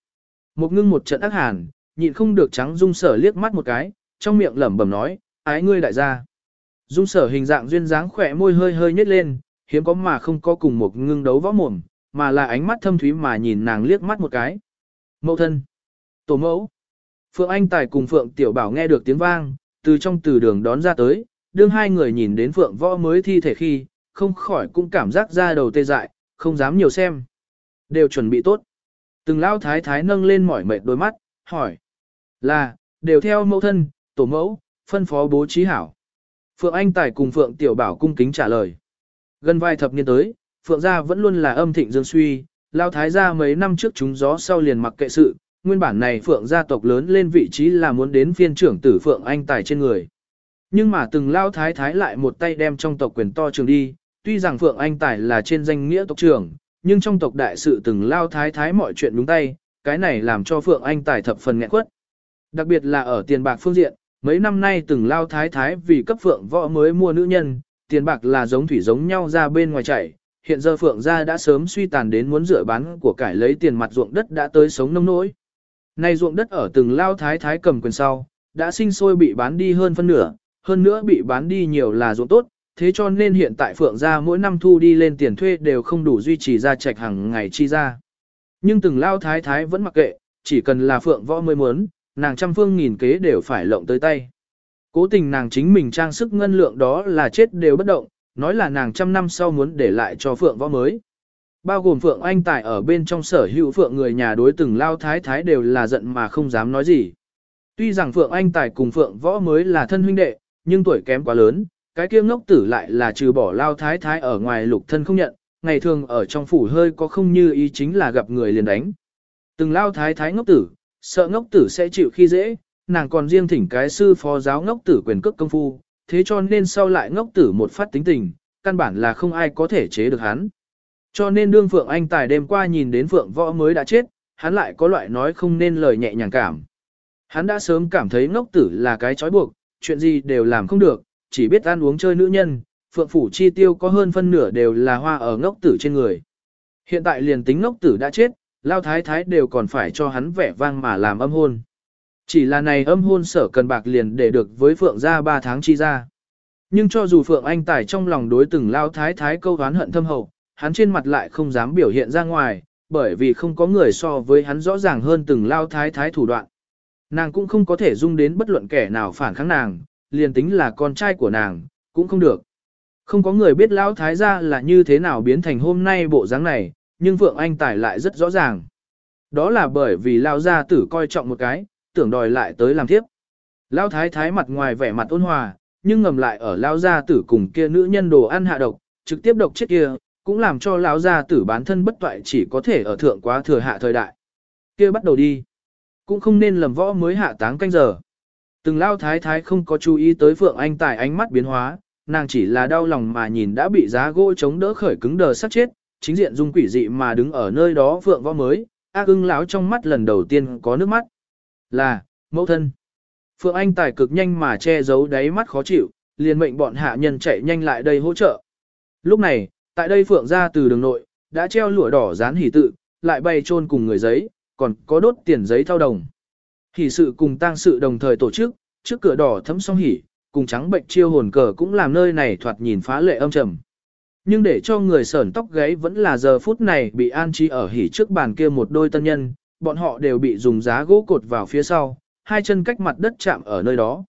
A: Một ngưng một trận ác hàn, nhịn không được trắng dung sở liếc mắt một cái, trong miệng lẩm bẩm nói, ái ngươi đại gia. Dung sở hình dạng duyên dáng khỏe môi hơi hơi nhếch lên, hiếm có mà không có cùng một ngưng đấu võ mồm, mà là ánh mắt thâm thúy mà nhìn nàng liếc mắt một cái. Mẫu thân. Tổ mẫu. Phượng Anh Tài cùng Phượng Tiểu Bảo nghe được tiếng vang, từ trong từ đường đón ra tới, đương hai người nhìn đến Phượng võ mới thi thể khi, không khỏi cũng cảm giác ra đầu tê dại, không dám nhiều xem. Đều chuẩn bị tốt. Từng lao thái thái nâng lên mỏi mệt đôi mắt, hỏi. Là, đều theo mẫu thân, tổ mẫu, phân phó bố trí hảo. Phượng Anh Tài cùng Phượng Tiểu Bảo cung kính trả lời. Gần vài thập niên tới, Phượng gia vẫn luôn là âm thịnh dương suy, lao thái gia mấy năm trước chúng gió sau liền mặc kệ sự, nguyên bản này Phượng gia tộc lớn lên vị trí là muốn đến phiên trưởng tử Phượng Anh Tài trên người. Nhưng mà từng lao thái thái lại một tay đem trong tộc quyền to trường đi, tuy rằng Phượng Anh Tài là trên danh nghĩa tộc trưởng, nhưng trong tộc đại sự từng lao thái thái mọi chuyện đúng tay, cái này làm cho Phượng Anh Tài thập phần nghẹn quất. Đặc biệt là ở tiền bạc phương diện, mấy năm nay từng lao thái thái vì cấp Phượng võ mới mua nữ nhân, tiền bạc là giống thủy giống nhau ra bên ngoài chảy. Hiện giờ Phượng gia đã sớm suy tàn đến muốn rửa bán của cải lấy tiền mặt ruộng đất đã tới sống nông nỗi. Nay ruộng đất ở từng lao thái thái cầm quyền sau, đã sinh sôi bị bán đi hơn phân nửa, hơn nữa bị bán đi nhiều là ruộng tốt, thế cho nên hiện tại Phượng gia mỗi năm thu đi lên tiền thuê đều không đủ duy trì ra trạch hàng ngày chi ra. Nhưng từng lao thái thái vẫn mặc kệ, chỉ cần là Phượng võ mới muốn, nàng trăm phương nghìn kế đều phải lộng tới tay. Cố tình nàng chính mình trang sức ngân lượng đó là chết đều bất động, nói là nàng trăm năm sau muốn để lại cho Phượng võ mới. Bao gồm Phượng Anh Tài ở bên trong sở hữu Phượng người nhà đối từng lao thái thái đều là giận mà không dám nói gì. Tuy rằng Phượng Anh Tài cùng Phượng võ mới là thân huynh đệ, nhưng tuổi kém quá lớn, cái kia ngốc tử lại là trừ bỏ lao thái thái ở ngoài lục thân không nhận, ngày thường ở trong phủ hơi có không như ý chính là gặp người liền đánh. Từng lao thái thái ngốc tử, sợ ngốc tử sẽ chịu khi dễ, nàng còn riêng thỉnh cái sư phó giáo ngốc tử quyền cước công phu, thế cho nên sau lại ngốc tử một phát tính tình, căn bản là không ai có thể chế được hắn. Cho nên đương Phượng Anh Tài đêm qua nhìn đến Phượng Võ mới đã chết, hắn lại có loại nói không nên lời nhẹ nhàng cảm. Hắn đã sớm cảm thấy ngốc tử là cái trói buộc, chuyện gì đều làm không được, chỉ biết ăn uống chơi nữ nhân, Phượng Phủ chi tiêu có hơn phân nửa đều là hoa ở ngốc tử trên người. Hiện tại liền tính ngốc tử đã chết, Lao Thái Thái đều còn phải cho hắn vẻ vang mà làm âm hôn. Chỉ là này âm hôn sở cần bạc liền để được với Phượng gia 3 tháng chi ra. Nhưng cho dù Phượng Anh Tài trong lòng đối từng Lao Thái Thái câu oán hận thâm hậu, hắn trên mặt lại không dám biểu hiện ra ngoài, bởi vì không có người so với hắn rõ ràng hơn từng Lao Thái Thái thủ đoạn. Nàng cũng không có thể dung đến bất luận kẻ nào phản kháng nàng, liền tính là con trai của nàng, cũng không được. Không có người biết Lão Thái gia là như thế nào biến thành hôm nay bộ dáng này, nhưng Phượng Anh Tài lại rất rõ ràng. Đó là bởi vì Lão gia tử coi trọng một cái, tưởng đòi lại tới làm tiếp. Lão Thái Thái mặt ngoài vẻ mặt ôn hòa, nhưng ngầm lại ở Lão gia tử cùng kia nữ nhân đồ ăn hạ độc, trực tiếp độc chết kia, cũng làm cho Lão gia tử bán thân bất toại chỉ có thể ở thượng quá thừa hạ thời đại. Kia bắt đầu đi. Cũng không nên lầm võ mới hạ táng canh giờ. Từng lao thái thái không có chú ý tới Phượng Anh Tài ánh mắt biến hóa, nàng chỉ là đau lòng mà nhìn đã bị giá gỗ chống đỡ khởi cứng đờ sắp chết, chính diện dung quỷ dị mà đứng ở nơi đó Phượng võ mới, ác ưng lão trong mắt lần đầu tiên có nước mắt. Là, mẫu thân. Phượng Anh Tài cực nhanh mà che giấu đáy mắt khó chịu, liền mệnh bọn hạ nhân chạy nhanh lại đây hỗ trợ. Lúc này, tại đây Phượng ra từ đường nội, đã treo lụa đỏ dán hỉ tự, lại bay chôn cùng người giấy, còn có đốt tiền giấy thao đồng. Hỷ sự cùng tang sự đồng thời tổ chức, trước cửa đỏ thấm song hỉ, cùng trắng bệnh chiêu hồn cờ cũng làm nơi này thoạt nhìn phá lệ âm trầm. Nhưng để cho người sởn tóc gáy vẫn là giờ phút này bị an trí ở hỉ trước bàn kia một đôi tân nhân, bọn họ đều bị dùng giá gỗ cột vào phía sau, hai chân cách mặt đất chạm ở nơi đó.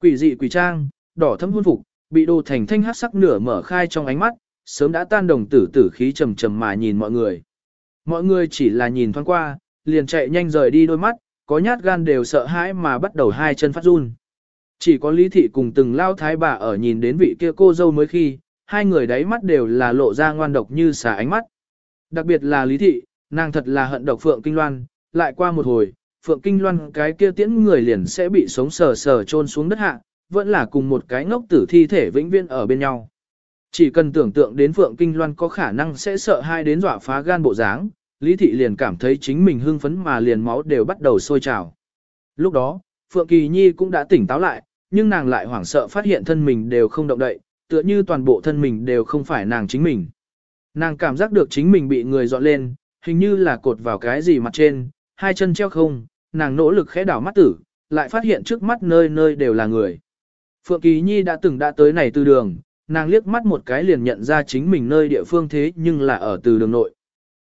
A: Quỷ dị quỷ trang, đỏ thâm hôn phục, bị đồ thành thanh hát sắc nửa mở khai trong ánh mắt, sớm đã tan đồng tử tử khí trầm trầm mà nhìn mọi người. Mọi người chỉ là nhìn thoáng qua, liền chạy nhanh rời đi đôi mắt, có nhát gan đều sợ hãi mà bắt đầu hai chân phát run. Chỉ có Lý Thị cùng từng lao thái bà ở nhìn đến vị kia cô dâu mới khi, hai người đáy mắt đều là lộ ra ngoan độc như xà ánh mắt. Đặc biệt là Lý Thị, nàng thật là hận độc Phượng Kinh Loan, lại qua một hồi, Phượng Kinh Loan cái kia tiễn người liền sẽ bị sống sờ sờ trôn xuống đất hạ, vẫn là cùng một cái ngốc tử thi thể vĩnh viễn ở bên nhau. Chỉ cần tưởng tượng đến Phượng Kinh Loan có khả năng sẽ sợ hai đến dọa phá gan bộ dáng, Lý Thị liền cảm thấy chính mình hưng phấn mà liền máu đều bắt đầu sôi trào. Lúc đó, Phượng Kỳ Nhi cũng đã tỉnh táo lại, nhưng nàng lại hoảng sợ phát hiện thân mình đều không động đậy, tựa như toàn bộ thân mình đều không phải nàng chính mình. Nàng cảm giác được chính mình bị người dọn lên, hình như là cột vào cái gì mặt trên, hai chân treo không, nàng nỗ lực khẽ đảo mắt tử, lại phát hiện trước mắt nơi nơi đều là người. Phượng Kỳ Nhi đã từng đã tới này từ đường, nàng liếc mắt một cái liền nhận ra chính mình nơi địa phương thế nhưng là ở từ đường nội.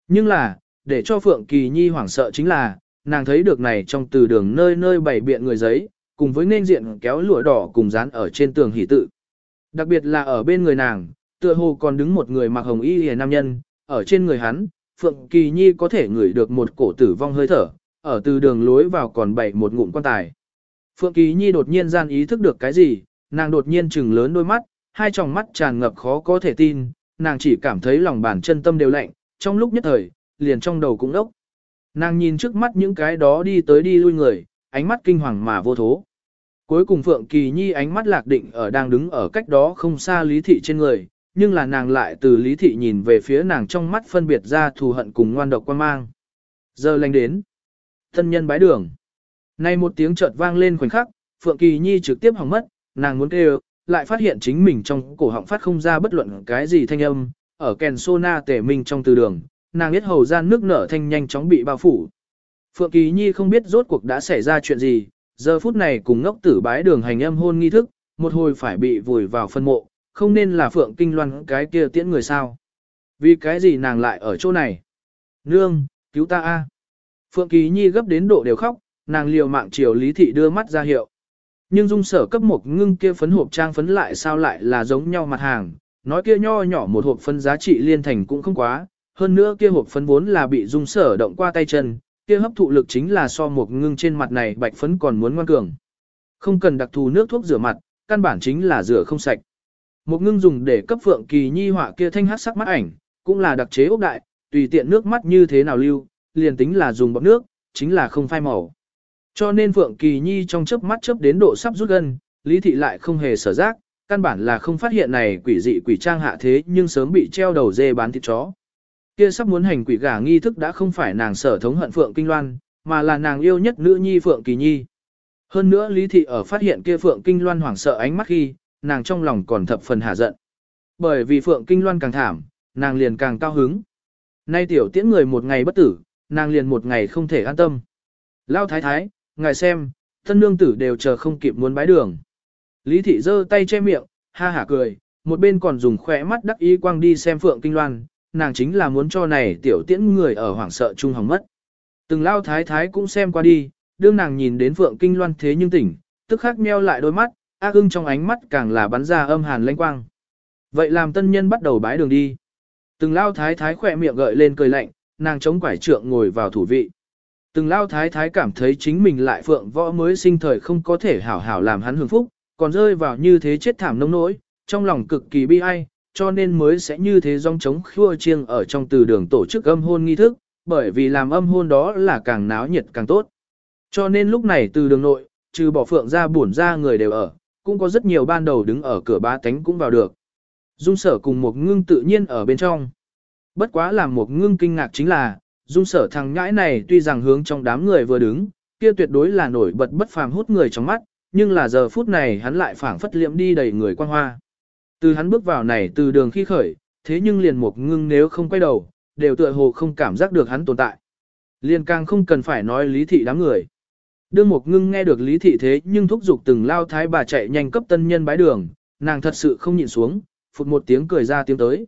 A: Nhưng là, để cho Phượng Kỳ Nhi hoảng sợ chính là, nàng thấy được này trong từ đường nơi nơi bày biện người giấy, cùng với nên diện kéo lụa đỏ cùng dán ở trên tường hỷ tự. Đặc biệt là ở bên người nàng, tựa hồ còn đứng một người mặc hồng y hề nam nhân, ở trên người hắn, Phượng Kỳ Nhi có thể ngửi được một cổ tử vong hơi thở, ở từ đường lối vào còn bày một ngụm quan tài. Phượng Kỳ Nhi đột nhiên gian ý thức được cái gì, nàng đột nhiên trừng lớn đôi mắt, hai tròng mắt tràn ngập khó có thể tin, nàng chỉ cảm thấy lòng bàn chân tâm đều lạnh, trong lúc nhất thời, liền trong đầu cũng ốc. Nàng nhìn trước mắt những cái đó đi tới đi lui người, ánh mắt kinh hoàng mà vô thố. Cuối cùng Phượng Kỳ Nhi ánh mắt lạc định ở đang đứng ở cách đó không xa Lý Thị trên người, nhưng là nàng lại từ Lý Thị nhìn về phía nàng trong mắt phân biệt ra thù hận cùng ngoan độc quan mang. Giờ lành đến. Thân nhân bái đường. Nay một tiếng chợt vang lên khoảnh khắc, Phượng Kỳ Nhi trực tiếp hỏng mất, nàng muốn kêu, lại phát hiện chính mình trong cổ họng phát không ra bất luận cái gì thanh âm, ở kèn sona tể mình trong từ đường, nàng biết hầu gian nước nở thanh nhanh chóng bị bao phủ. Phượng Kỳ Nhi không biết rốt cuộc đã xảy ra chuyện gì, giờ phút này cùng ngốc tử bái đường hành âm hôn nghi thức, một hồi phải bị vùi vào phân mộ, không nên là Phượng Kinh Loan cái kia tiễn người sao. Vì cái gì nàng lại ở chỗ này? Nương, cứu ta a! Phượng Kỳ Nhi gấp đến độ đều khóc, nàng liều mạng chiều Lý Thị đưa mắt ra hiệu. Nhưng dung sở cấp một ngưng kia phấn hộp trang phấn lại sao lại là giống nhau mặt hàng, nói kia nho nhỏ một hộp phấn giá trị liên thành cũng không quá, hơn nữa kia hộp phấn vốn là bị dung sở động qua tay chân, kia hấp thụ lực chính là so một ngưng trên mặt này bạch phấn còn muốn ngoan cường. Không cần đặc thù nước thuốc rửa mặt, căn bản chính là rửa không sạch. Một ngưng dùng để cấp phượng kỳ nhi họa kia thanh hát sắc mắt ảnh, cũng là đặc chế ốc đại, tùy tiện nước mắt như thế nào lưu, liền tính là dùng bọt nước, chính là không phai màu. Cho nên Phượng Kỳ Nhi trong chớp mắt chớp đến độ sắp rút gân, Lý Thị lại không hề sở giác, căn bản là không phát hiện này quỷ dị quỷ trang hạ thế nhưng sớm bị treo đầu dê bán thịt chó. Kia sắp muốn hành quỷ gà nghi thức đã không phải nàng sở thống hận Phượng Kinh Loan, mà là nàng yêu nhất nữ nhi Phượng Kỳ Nhi. Hơn nữa Lý Thị ở phát hiện kia Phượng Kinh Loan hoảng sợ ánh mắt khi, nàng trong lòng còn thập phần hạ giận. Bởi vì Phượng Kinh Loan càng thảm, nàng liền càng cao hứng. Nay tiểu tiễn người một ngày bất tử, nàng liền một ngày không thể an tâm. Lao thái thái, ngài xem, thân nương tử đều chờ không kịp muốn bái đường. Lý thị giơ tay che miệng, ha hả cười, một bên còn dùng khỏe mắt đắc ý quang đi xem Phượng Kinh Loan, nàng chính là muốn cho này tiểu tiễn người ở hoảng sợ trung hỏng mất. Từng lao thái thái cũng xem qua đi, đương nàng nhìn đến Phượng Kinh Loan thế nhưng tỉnh, tức khắc meo lại đôi mắt, ác ưng trong ánh mắt càng là bắn ra âm hàn lanh quang. Vậy làm tân nhân bắt đầu bái đường đi. Từng lao thái thái khỏe miệng gợi lên cười lạnh, nàng chống quải trượng ngồi vào thủ vị. Từng lao thái thái cảm thấy chính mình lại phượng võ mới sinh thời không có thể hảo hảo làm hắn hưởng phúc, còn rơi vào như thế chết thảm nông nỗi, trong lòng cực kỳ bi ai, cho nên mới sẽ như thế dòng trống khua chiêng ở trong từ đường tổ chức âm hôn nghi thức, bởi vì làm âm hôn đó là càng náo nhiệt càng tốt. Cho nên lúc này từ đường nội, trừ bỏ phượng ra buồn ra người đều ở, cũng có rất nhiều ban đầu đứng ở cửa ba tánh cũng vào được. Dung sở cùng một ngưng tự nhiên ở bên trong. Bất quá làm một ngưng kinh ngạc chính là, dung sở thằng nhãi này tuy rằng hướng trong đám người vừa đứng, kia tuyệt đối là nổi bật bất phàm hút người trong mắt, nhưng là giờ phút này hắn lại phảng phất liệm đi đầy người quan hoa. Từ hắn bước vào này từ đường khi khởi, thế nhưng liền một ngưng nếu không quay đầu, đều tựa hồ không cảm giác được hắn tồn tại. Liên càng không cần phải nói lý thị đám người. Đương một ngưng nghe được lý thị thế nhưng thúc giục từng lao thái bà chạy nhanh cấp tân nhân bái đường, nàng thật sự không nhịn xuống, phụt một tiếng cười ra tiếng tới.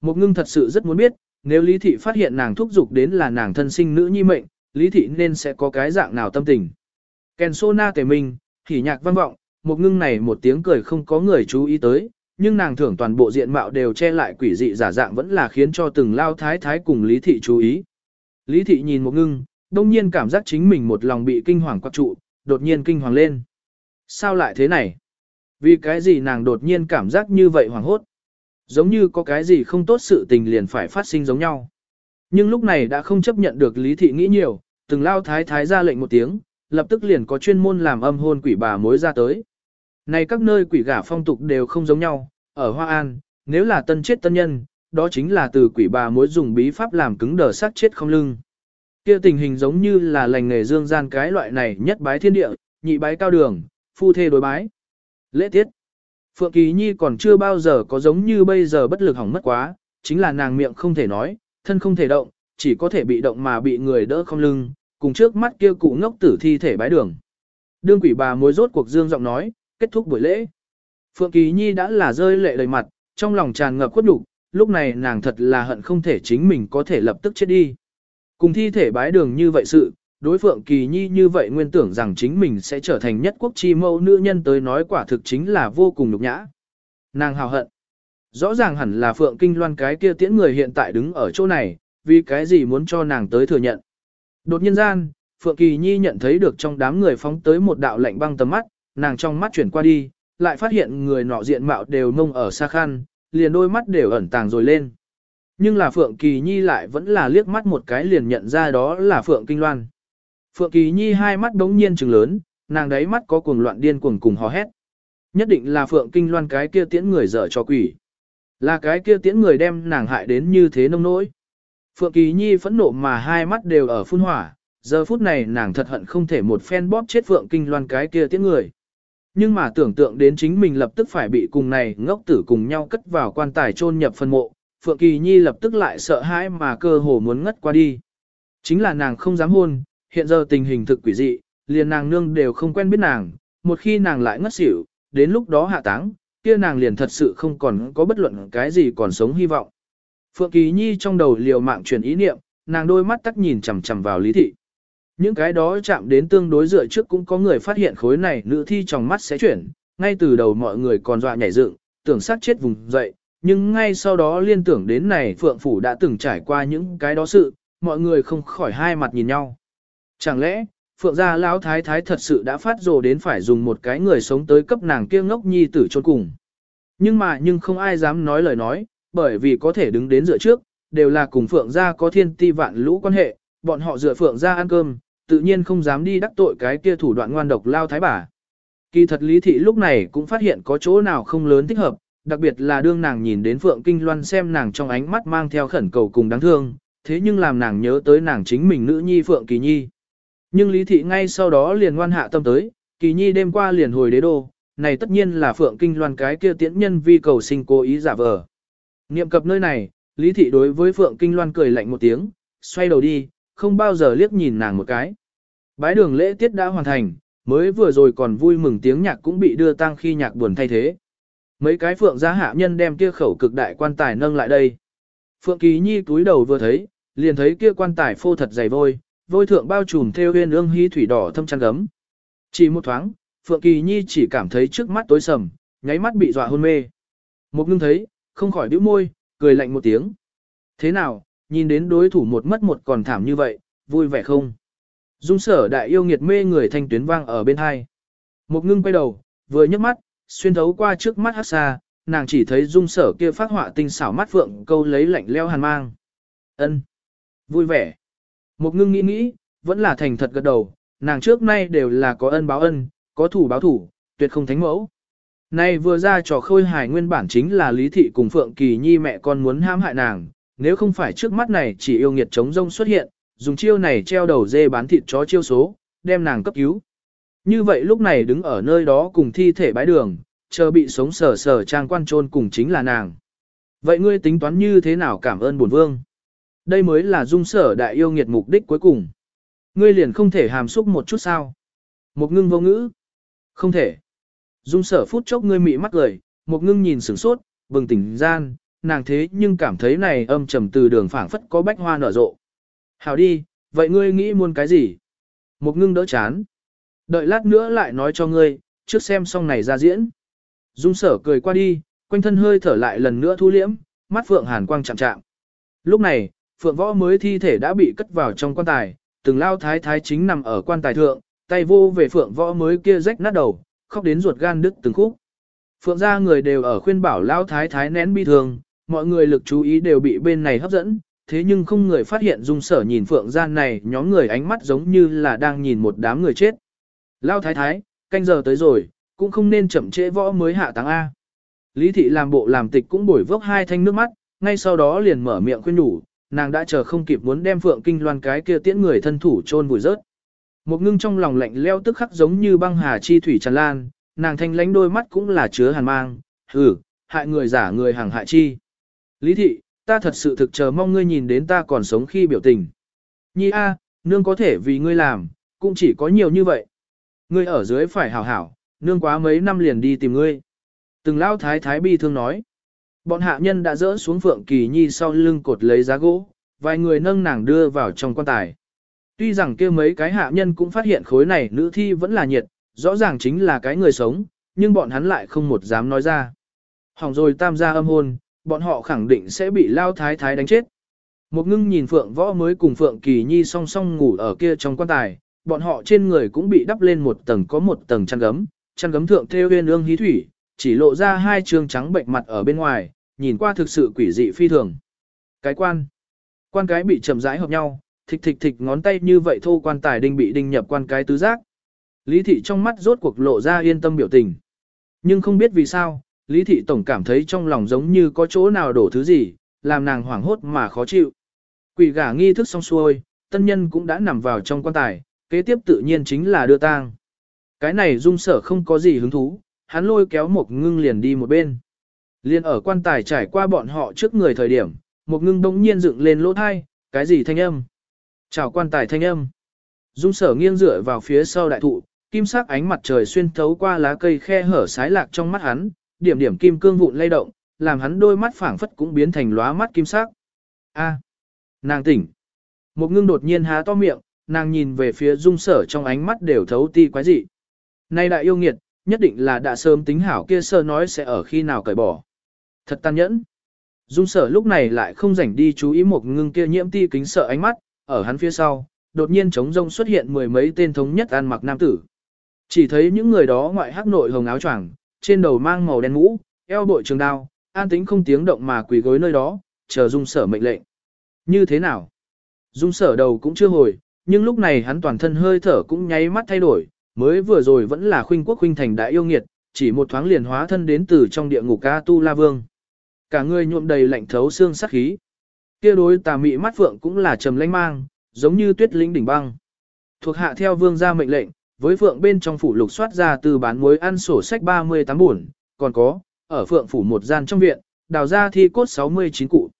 A: Một ngưng thật sự rất muốn biết, nếu lý thị phát hiện nàng thúc giục đến là nàng thân sinh nữ nhi mệnh, lý thị nên sẽ có cái dạng nào tâm tình. Kèn sô na tề mình, hỉ nhạc vang vọng, một ngưng này một tiếng cười không có người chú ý tới, nhưng nàng thưởng toàn bộ diện mạo đều che lại quỷ dị giả dạng vẫn là khiến cho từng lao thái thái cùng lý thị chú ý. Lý thị nhìn một ngưng, đông nhiên cảm giác chính mình một lòng bị kinh hoàng quắc trụ, đột nhiên kinh hoàng lên. Sao lại thế này? Vì cái gì nàng đột nhiên cảm giác như vậy hoàng hốt? Giống như có cái gì không tốt sự tình liền phải phát sinh giống nhau. Nhưng lúc này đã không chấp nhận được lý thị nghĩ nhiều, từng lao thái thái ra lệnh một tiếng, lập tức liền có chuyên môn làm âm hôn quỷ bà mối ra tới. Này các nơi quỷ gả phong tục đều không giống nhau, ở Hoa An, nếu là tân chết tân nhân, đó chính là từ quỷ bà mối dùng bí pháp làm cứng đờ sát chết không lưng. Kia tình hình giống như là lành nghề dương gian cái loại này nhất bái thiên địa, nhị bái cao đường, phu thê đối bái. Lễ tiết. Phượng Kỳ Nhi còn chưa bao giờ có giống như bây giờ bất lực hỏng mất quá, chính là nàng miệng không thể nói, thân không thể động, chỉ có thể bị động mà bị người đỡ không lưng, cùng trước mắt kia cụ ngốc tử thi thể bái đường. Đương quỷ bà mối rốt cuộc dương giọng nói, kết thúc buổi lễ. Phượng Kỳ Nhi đã là rơi lệ đầy mặt, trong lòng tràn ngập khuất nhục, lúc này nàng thật là hận không thể chính mình có thể lập tức chết đi. Cùng thi thể bái đường như vậy sự, đối Phượng Kỳ Nhi như vậy nguyên tưởng rằng chính mình sẽ trở thành nhất quốc chi mẫu nữ nhân tới nói quả thực chính là vô cùng nhục nhã. Nàng hào hận. Rõ ràng hẳn là Phượng Kinh Loan cái kia tiễn người hiện tại đứng ở chỗ này, vì cái gì muốn cho nàng tới thừa nhận. Đột nhiên gian, Phượng Kỳ Nhi nhận thấy được trong đám người phóng tới một đạo lạnh băng tầm mắt, nàng trong mắt chuyển qua đi, lại phát hiện người nọ diện mạo đều nông ở xa khăn, liền đôi mắt đều ẩn tàng rồi lên. Nhưng là Phượng Kỳ Nhi lại vẫn là liếc mắt một cái liền nhận ra đó là Phượng Kinh Loan. Phượng Kỳ Nhi hai mắt đống nhiên trừng lớn, nàng đấy mắt có cuồng loạn điên cuồng cùng hò hét. Nhất định là Phượng Kinh Loan cái kia tiễn người dở cho quỷ. Là cái kia tiễn người đem nàng hại đến như thế nông nỗi. Phượng Kỳ Nhi phẫn nộ mà hai mắt đều ở phun hỏa, giờ phút này nàng thật hận không thể một phen bóp chết Phượng Kinh Loan cái kia tiễn người. Nhưng mà tưởng tượng đến chính mình lập tức phải bị cùng này ngốc tử cùng nhau cất vào quan tài chôn nhập phân mộ, Phượng Kỳ Nhi lập tức lại sợ hãi mà cơ hồ muốn ngất qua đi. Chính là nàng không dám hôn, hiện giờ tình hình thực quỷ dị, liền nàng nương đều không quen biết nàng, một khi nàng lại ngất xỉu, đến lúc đó hạ táng, kia nàng liền thật sự không còn có bất luận cái gì còn sống hy vọng. Phượng Kỳ Nhi trong đầu liều mạng chuyển ý niệm, nàng đôi mắt tắt nhìn chằm chằm vào Lý Thị. Những cái đó chạm đến tương đối dựa trước cũng có người phát hiện khối này nữ thi trong mắt sẽ chuyển, ngay từ đầu mọi người còn dọa nhảy dựng, tưởng sát chết vùng dậy, nhưng ngay sau đó liên tưởng đến này Phượng Phủ đã từng trải qua những cái đó sự, mọi người không khỏi hai mặt nhìn nhau. Chẳng lẽ, Phượng gia lão thái thái thật sự đã phát rồ đến phải dùng một cái người sống tới cấp nàng kia ngốc nhi tử chôn cùng. Nhưng mà nhưng không ai dám nói lời nói, bởi vì có thể đứng đến dựa trước, đều là cùng Phượng gia có thiên ti vạn lũ quan hệ, bọn họ dựa Phượng gia ăn cơm, tự nhiên không dám đi đắc tội cái kia thủ đoạn ngoan độc lao thái bà. Kỳ thật lý thị lúc này cũng phát hiện có chỗ nào không lớn thích hợp, đặc biệt là đương nàng nhìn đến Phượng Kinh Loan xem nàng trong ánh mắt mang theo khẩn cầu cùng đáng thương, thế nhưng làm nàng nhớ tới nàng chính mình nữ nhi Phượng Kỳ Nhi. Nhưng Lý Thị ngay sau đó liền ngoan hạ tâm tới, Kỳ Nhi đêm qua liền hồi đế đô, này tất nhiên là Phượng Kinh Loan cái kia tiễn nhân vi cầu sinh cố ý giả vờ. Niệm cập nơi này, Lý Thị đối với Phượng Kinh Loan cười lạnh một tiếng, xoay đầu đi, không bao giờ liếc nhìn nàng một cái. Bái đường lễ tiết đã hoàn thành, mới vừa rồi còn vui mừng tiếng nhạc cũng bị đưa tăng khi nhạc buồn thay thế. Mấy cái phượng gia hạ nhân đem kia khẩu cực đại quan tài nâng lại đây. Phượng Kỳ Nhi túi đầu vừa thấy, liền thấy kia quan tài phô thật dày vôi, vôi thượng bao trùm theo huyên ương hí thủy đỏ thâm trăng gấm. Chỉ một thoáng, Phượng Kỳ Nhi chỉ cảm thấy trước mắt tối sầm, nháy mắt bị dọa hôn mê. Một ngưng thấy, không khỏi bĩu môi, cười lạnh một tiếng. Thế nào, nhìn đến đối thủ một mất một còn thảm như vậy, vui vẻ không? Dung sở đại yêu nghiệt mê người thanh tuyến vang ở bên hai. Một ngưng quay đầu, vừa nhấc mắt, xuyên thấu qua trước mắt hát xa, nàng chỉ thấy dung sở kia phát họa tinh xảo mắt phượng câu lấy lạnh leo hàn mang. ân Vui vẻ. Một ngưng nghĩ nghĩ, vẫn là thành thật gật đầu, nàng trước nay đều là có ân báo ân, có thủ báo thủ, tuyệt không thánh mẫu. Nay vừa ra trò khôi hài nguyên bản chính là Lý Thị cùng Phượng Kỳ Nhi mẹ con muốn ham hại nàng, nếu không phải trước mắt này chỉ yêu nghiệt chống rông xuất hiện, dùng chiêu này treo đầu dê bán thịt chó chiêu số, đem nàng cấp cứu. Như vậy lúc này đứng ở nơi đó cùng thi thể bãi đường, chờ bị sống sờ sờ trang quan trôn cùng chính là nàng. Vậy ngươi tính toán như thế nào cảm ơn bổn vương? Đây mới là dung sở đại yêu nghiệt mục đích cuối cùng. Ngươi liền không thể hàm xúc một chút sao. Một ngưng vô ngữ. Không thể. Dung sở phút chốc ngươi mị mắt cười, một ngưng nhìn sửng sốt, bừng tỉnh gian, nàng thế nhưng cảm thấy này âm trầm từ đường phảng phất có bách hoa nở rộ. Hảo đi, vậy ngươi nghĩ muốn cái gì? Một ngưng đỡ chán. Đợi lát nữa lại nói cho ngươi, trước xem xong này ra diễn. Dung sở cười qua đi, quanh thân hơi thở lại lần nữa thu liễm, mắt phượng hàn quang chạm chạm. Lúc này, phượng võ mới thi thể đã bị cất vào trong quan tài, từng lao thái thái chính nằm ở quan tài thượng, tay vô về phượng võ mới kia rách nát đầu, khóc đến ruột gan đứt từng khúc. Phượng gia người đều ở khuyên bảo lao thái thái nén bi thường, mọi người lực chú ý đều bị bên này hấp dẫn, thế nhưng không người phát hiện dung sở nhìn phượng gia này nhóm người ánh mắt giống như là đang nhìn một đám người chết. Lao thái thái, canh giờ tới rồi, cũng không nên chậm trễ võ mới hạ táng A. Lý thị làm bộ làm tịch cũng bổi vốc hai thanh nước mắt, ngay sau đó liền mở miệng khuyên nhủ, nàng đã chờ không kịp muốn đem phượng kinh loan cái kia tiễn người thân thủ chôn vùi rớt. Một ngưng trong lòng lạnh leo tức khắc giống như băng hà chi thủy tràn lan, nàng thanh lánh đôi mắt cũng là chứa hàn mang, hừ, hại người giả người hàng hại chi. Lý thị, ta thật sự thực chờ mong ngươi nhìn đến ta còn sống khi biểu tình. Nhi a, nương có thể vì ngươi làm, cũng chỉ có nhiều như vậy. Ngươi ở dưới phải hảo hảo, nương quá mấy năm liền đi tìm ngươi. Từng lao thái thái bi thương nói. Bọn hạ nhân đã dỡ xuống Phượng Kỳ Nhi sau lưng cột lấy giá gỗ, vài người nâng nàng đưa vào trong quan tài. Tuy rằng kia mấy cái hạ nhân cũng phát hiện khối này nữ thi vẫn là nhiệt, rõ ràng chính là cái người sống, nhưng bọn hắn lại không một dám nói ra. Hỏng rồi tam gia âm hôn, bọn họ khẳng định sẽ bị lao thái thái đánh chết. Một ngưng nhìn Phượng Võ mới cùng Phượng Kỳ Nhi song song ngủ ở kia trong quan tài, bọn họ trên người cũng bị đắp lên một tầng có một tầng chăn gấm, chăn gấm thượng theo huyên ương hí thủy, chỉ lộ ra hai trường trắng bệnh mặt ở bên ngoài, nhìn qua thực sự quỷ dị phi thường. Cái quan, quan cái bị chậm rãi hợp nhau, thịch thịch thịch ngón tay như vậy thô quan tài đinh bị đinh nhập quan cái tứ giác. Lý thị trong mắt rốt cuộc lộ ra yên tâm biểu tình. Nhưng không biết vì sao, Lý thị tổng cảm thấy trong lòng giống như có chỗ nào đổ thứ gì, làm nàng hoảng hốt mà khó chịu. Quỷ gả nghi thức xong xuôi, tân nhân cũng đã nằm vào trong quan tài, kế tiếp tự nhiên chính là đưa tang. Cái này dung sở không có gì hứng thú, hắn lôi kéo một ngưng liền đi một bên. Liên ở quan tài trải qua bọn họ trước người thời điểm, một ngưng đông nhiên dựng lên lỗ thai, cái gì thanh âm? Chào quan tài thanh âm. Dung sở nghiêng dựa vào phía sau đại thụ, kim sắc ánh mặt trời xuyên thấu qua lá cây khe hở sái lạc trong mắt hắn, điểm điểm kim cương vụn lay động, làm hắn đôi mắt phảng phất cũng biến thành lóa mắt kim sắc. A, nàng tỉnh. Một ngưng đột nhiên há to miệng, nàng nhìn về phía dung sở trong ánh mắt đều thấu ti quái dị. Nay đại yêu nghiệt, nhất định là đã sớm tính hảo kia sơ nói sẽ ở khi nào cởi bỏ. Thật tàn nhẫn. Dung sở lúc này lại không rảnh đi chú ý một ngưng kia nhiễm ti kính sợ ánh mắt, ở hắn phía sau, đột nhiên trống rông xuất hiện mười mấy tên thống nhất ăn mặc nam tử. Chỉ thấy những người đó ngoại hắc nội hồng áo choàng, trên đầu mang màu đen mũ, eo bội trường đao, an tính không tiếng động mà quỳ gối nơi đó, chờ dung sở mệnh lệnh. Như thế nào? Dung sở đầu cũng chưa hồi, nhưng lúc này hắn toàn thân hơi thở cũng nháy mắt thay đổi, mới vừa rồi vẫn là khuynh quốc khuynh thành đại yêu nghiệt, chỉ một thoáng liền hóa thân đến từ trong địa ngục ca tu la vương. Cả người nhuộm đầy lạnh thấu xương sắc khí. Kia đối tà mị mắt phượng cũng là trầm lãnh mang, giống như tuyết linh đỉnh băng. Thuộc hạ theo vương gia mệnh lệnh, với phượng bên trong phủ lục soát ra từ bán muối ăn sổ sách 38 buồn, còn có, ở phượng phủ một gian trong viện, đào ra thi cốt 69 cụ.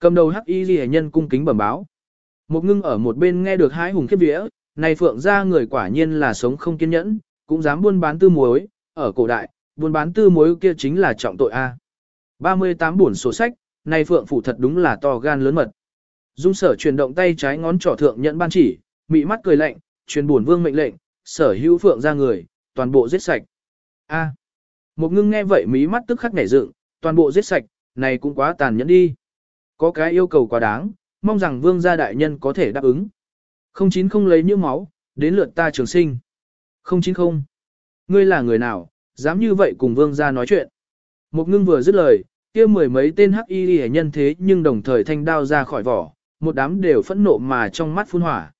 A: Cầm đầu hắc y ghi nhân cung kính bẩm báo. Một ngưng ở một bên nghe được hai hùng khiếp vía, này phượng ra người quả nhiên là sống không kiên nhẫn, cũng dám buôn bán tư muối, ở cổ đại, buôn bán tư muối kia chính là trọng tội A. 38 buồn sổ sách, này phượng phủ thật đúng là to gan lớn mật. Dung sở chuyển động tay trái ngón trỏ thượng nhận ban chỉ, mị mắt cười lạnh, truyền buồn vương mệnh lệnh, sở hữu phượng ra người, toàn bộ giết sạch. A. Một ngưng nghe vậy mí mắt tức khắc nhảy dựng, toàn bộ giết sạch, này cũng quá tàn nhẫn đi. Có cái yêu cầu quá đáng, mong rằng vương gia đại nhân có thể đáp ứng. Không chín không lấy như máu, đến lượt ta trường sinh. Không chín không. Ngươi là người nào, dám như vậy cùng vương gia nói chuyện. Một ngưng vừa dứt lời, kia mười mấy tên hắc y hệ nhân thế nhưng đồng thời thanh đao ra khỏi vỏ, một đám đều phẫn nộ mà trong mắt phun hỏa.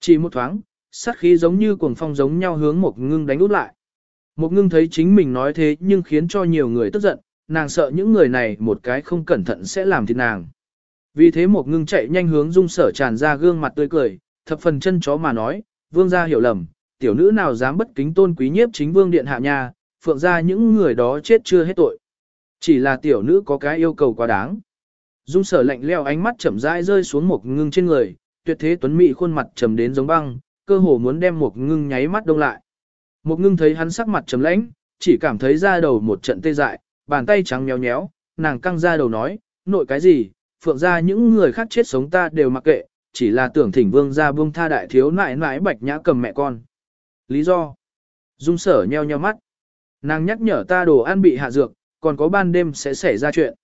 A: Chỉ một thoáng, sát khí giống như cuồng phong giống nhau hướng một ngưng đánh út lại. Một ngưng thấy chính mình nói thế nhưng khiến cho nhiều người tức giận, nàng sợ những người này một cái không cẩn thận sẽ làm thịt nàng. Vì thế một ngưng chạy nhanh hướng dung sở tràn ra gương mặt tươi cười, thập phần chân chó mà nói, vương gia hiểu lầm, tiểu nữ nào dám bất kính tôn quý nhiếp chính vương điện hạ nha, phượng ra những người đó chết chưa hết tội. Chỉ là tiểu nữ có cái yêu cầu quá đáng. Dung sở lạnh leo ánh mắt chậm rãi rơi xuống một ngưng trên người, tuyệt thế tuấn mỹ khuôn mặt trầm đến giống băng, cơ hồ muốn đem một ngưng nháy mắt đông lại. Một ngưng thấy hắn sắc mặt trầm lãnh, chỉ cảm thấy ra đầu một trận tê dại, bàn tay trắng nhéo nhéo, nàng căng ra đầu nói, nội cái gì, phượng ra những người khác chết sống ta đều mặc kệ, chỉ là tưởng thỉnh vương ra buông tha đại thiếu nại nại bạch nhã cầm mẹ con. Lý do? Dung sở nheo nheo mắt. Nàng nhắc nhở ta đồ ăn bị hạ dược, còn có ban đêm sẽ xảy ra chuyện.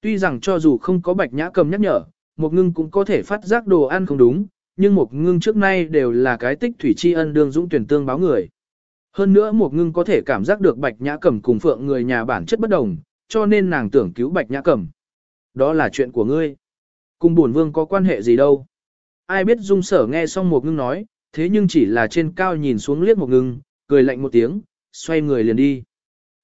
A: Tuy rằng cho dù không có bạch nhã cầm nhắc nhở, một ngưng cũng có thể phát giác đồ ăn không đúng, nhưng một ngưng trước nay đều là cái tích thủy tri ân đương dũng tuyển tương báo người. Hơn nữa một ngưng có thể cảm giác được bạch nhã cầm cùng phượng người nhà bản chất bất đồng, cho nên nàng tưởng cứu bạch nhã cầm. Đó là chuyện của ngươi. Cùng bổn vương có quan hệ gì đâu. Ai biết dung sở nghe xong một ngưng nói, thế nhưng chỉ là trên cao nhìn xuống liếc một ngưng, cười lạnh một tiếng, xoay người liền đi.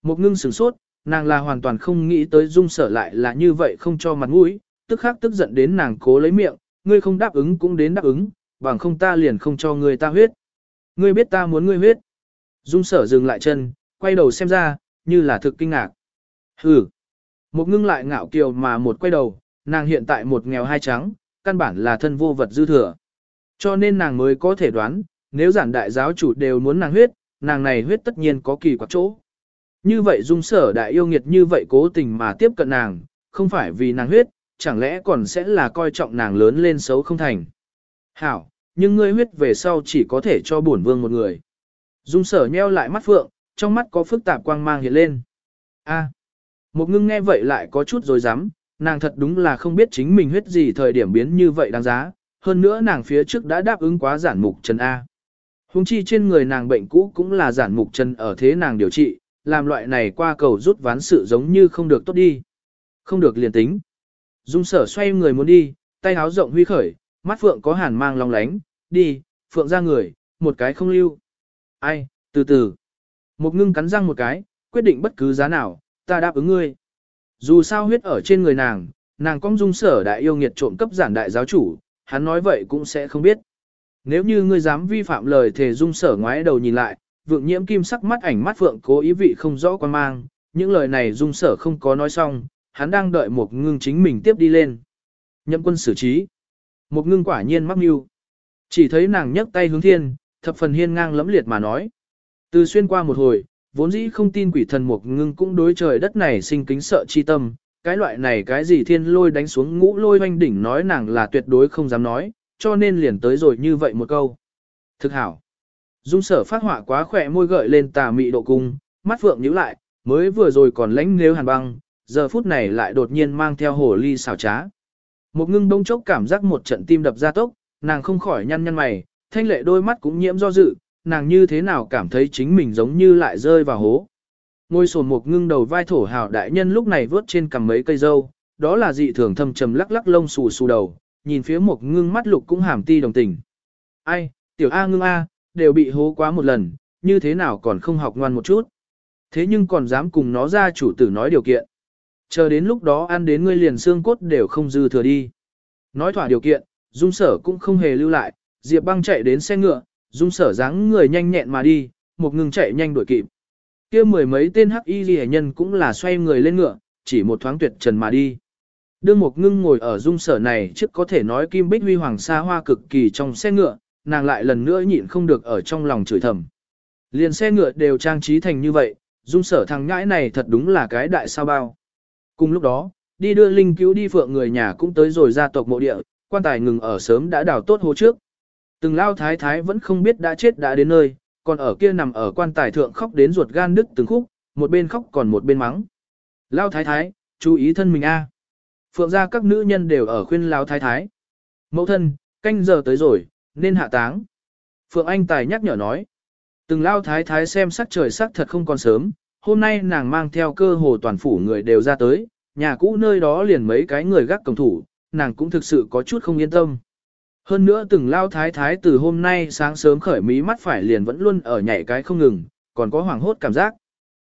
A: Một ngưng sửng sốt, nàng là hoàn toàn không nghĩ tới dung sở lại là như vậy không cho mặt mũi, tức khắc tức giận đến nàng cố lấy miệng, ngươi không đáp ứng cũng đến đáp ứng, bằng không ta liền không cho ngươi ta huyết. Ngươi biết ta muốn ngươi huyết. Dung sở dừng lại chân, quay đầu xem ra, như là thực kinh ngạc. Hừ. Một ngưng lại ngạo kiều mà một quay đầu, nàng hiện tại một nghèo hai trắng, căn bản là thân vô vật dư thừa. Cho nên nàng mới có thể đoán, nếu giản đại giáo chủ đều muốn nàng huyết, nàng này huyết tất nhiên có kỳ quặc chỗ. Như vậy dung sở đại yêu nghiệt như vậy cố tình mà tiếp cận nàng, không phải vì nàng huyết, chẳng lẽ còn sẽ là coi trọng nàng lớn lên xấu không thành. Hảo, nhưng ngươi huyết về sau chỉ có thể cho bổn vương một người. Dung sở nheo lại mắt phượng, trong mắt có phức tạp quang mang hiện lên. A, một ngưng nghe vậy lại có chút rồi dám, nàng thật đúng là không biết chính mình huyết gì thời điểm biến như vậy đáng giá, hơn nữa nàng phía trước đã đáp ứng quá giản mục chân A. Hùng chi trên người nàng bệnh cũ cũng là giản mục chân ở thế nàng điều trị, làm loại này qua cầu rút ván sự giống như không được tốt đi. Không được liền tính. Dung sở xoay người muốn đi, tay háo rộng huy khởi, mắt phượng có hàn mang long lánh, đi, phượng ra người, một cái không lưu. Ai, từ từ. Một ngưng cắn răng một cái, quyết định bất cứ giá nào, ta đáp ứng ngươi. Dù sao huyết ở trên người nàng, nàng cong dung sở đại yêu nghiệt trộm cấp giản đại giáo chủ, hắn nói vậy cũng sẽ không biết. Nếu như ngươi dám vi phạm lời thề dung sở ngoái đầu nhìn lại, vượng nhiễm kim sắc mắt ảnh mắt phượng cố ý vị không rõ quan mang, những lời này dung sở không có nói xong, hắn đang đợi một ngưng chính mình tiếp đi lên. Nhậm quân xử trí. Một ngưng quả nhiên mắc mưu. Chỉ thấy nàng nhấc tay hướng thiên, thập phần hiên ngang lẫm liệt mà nói. Từ xuyên qua một hồi, vốn dĩ không tin quỷ thần một ngưng cũng đối trời đất này sinh kính sợ chi tâm. Cái loại này cái gì thiên lôi đánh xuống ngũ lôi hoanh đỉnh nói nàng là tuyệt đối không dám nói, cho nên liền tới rồi như vậy một câu. Thực hảo. Dung sở phát họa quá khỏe môi gợi lên tà mị độ cung, mắt phượng nhíu lại, mới vừa rồi còn lãnh nếu hàn băng, giờ phút này lại đột nhiên mang theo hồ ly xào trá. Một ngưng đông chốc cảm giác một trận tim đập ra tốc, nàng không khỏi nhăn nhăn mày, thanh lệ đôi mắt cũng nhiễm do dự, nàng như thế nào cảm thấy chính mình giống như lại rơi vào hố. Ngôi sồn một ngưng đầu vai thổ hào đại nhân lúc này vớt trên cầm mấy cây dâu, đó là dị thường thâm trầm lắc lắc lông xù xù đầu, nhìn phía một ngưng mắt lục cũng hàm ti đồng tình. Ai, tiểu A ngưng A, đều bị hố quá một lần, như thế nào còn không học ngoan một chút. Thế nhưng còn dám cùng nó ra chủ tử nói điều kiện. Chờ đến lúc đó ăn đến ngươi liền xương cốt đều không dư thừa đi. Nói thỏa điều kiện, dung sở cũng không hề lưu lại, Diệp băng chạy đến xe ngựa, dung sở dáng người nhanh nhẹn mà đi, một ngừng chạy nhanh đuổi kịp. kia mười mấy tên hắc y ghi nhân cũng là xoay người lên ngựa, chỉ một thoáng tuyệt trần mà đi. Đương một ngưng ngồi ở dung sở này trước có thể nói kim bích huy hoàng xa hoa cực kỳ trong xe ngựa, nàng lại lần nữa nhịn không được ở trong lòng chửi thầm. Liền xe ngựa đều trang trí thành như vậy, dung sở thằng ngãi này thật đúng là cái đại sao bao. Cùng lúc đó, đi đưa linh cứu đi phượng người nhà cũng tới rồi gia tộc mộ địa, quan tài ngừng ở sớm đã đào tốt hố trước. Từng lao thái thái vẫn không biết đã chết đã đến nơi, còn ở kia nằm ở quan tài thượng khóc đến ruột gan đứt từng khúc, một bên khóc còn một bên mắng. Lao thái thái, chú ý thân mình a. Phượng gia các nữ nhân đều ở khuyên lao thái thái. Mẫu thân, canh giờ tới rồi, nên hạ táng. Phượng Anh Tài nhắc nhở nói. Từng lao thái thái xem sắc trời sắc thật không còn sớm, hôm nay nàng mang theo cơ hồ toàn phủ người đều ra tới, nhà cũ nơi đó liền mấy cái người gác cổng thủ, nàng cũng thực sự có chút không yên tâm. Hơn nữa từng lao thái thái từ hôm nay sáng sớm khởi mí mắt phải liền vẫn luôn ở nhảy cái không ngừng, còn có hoảng hốt cảm giác.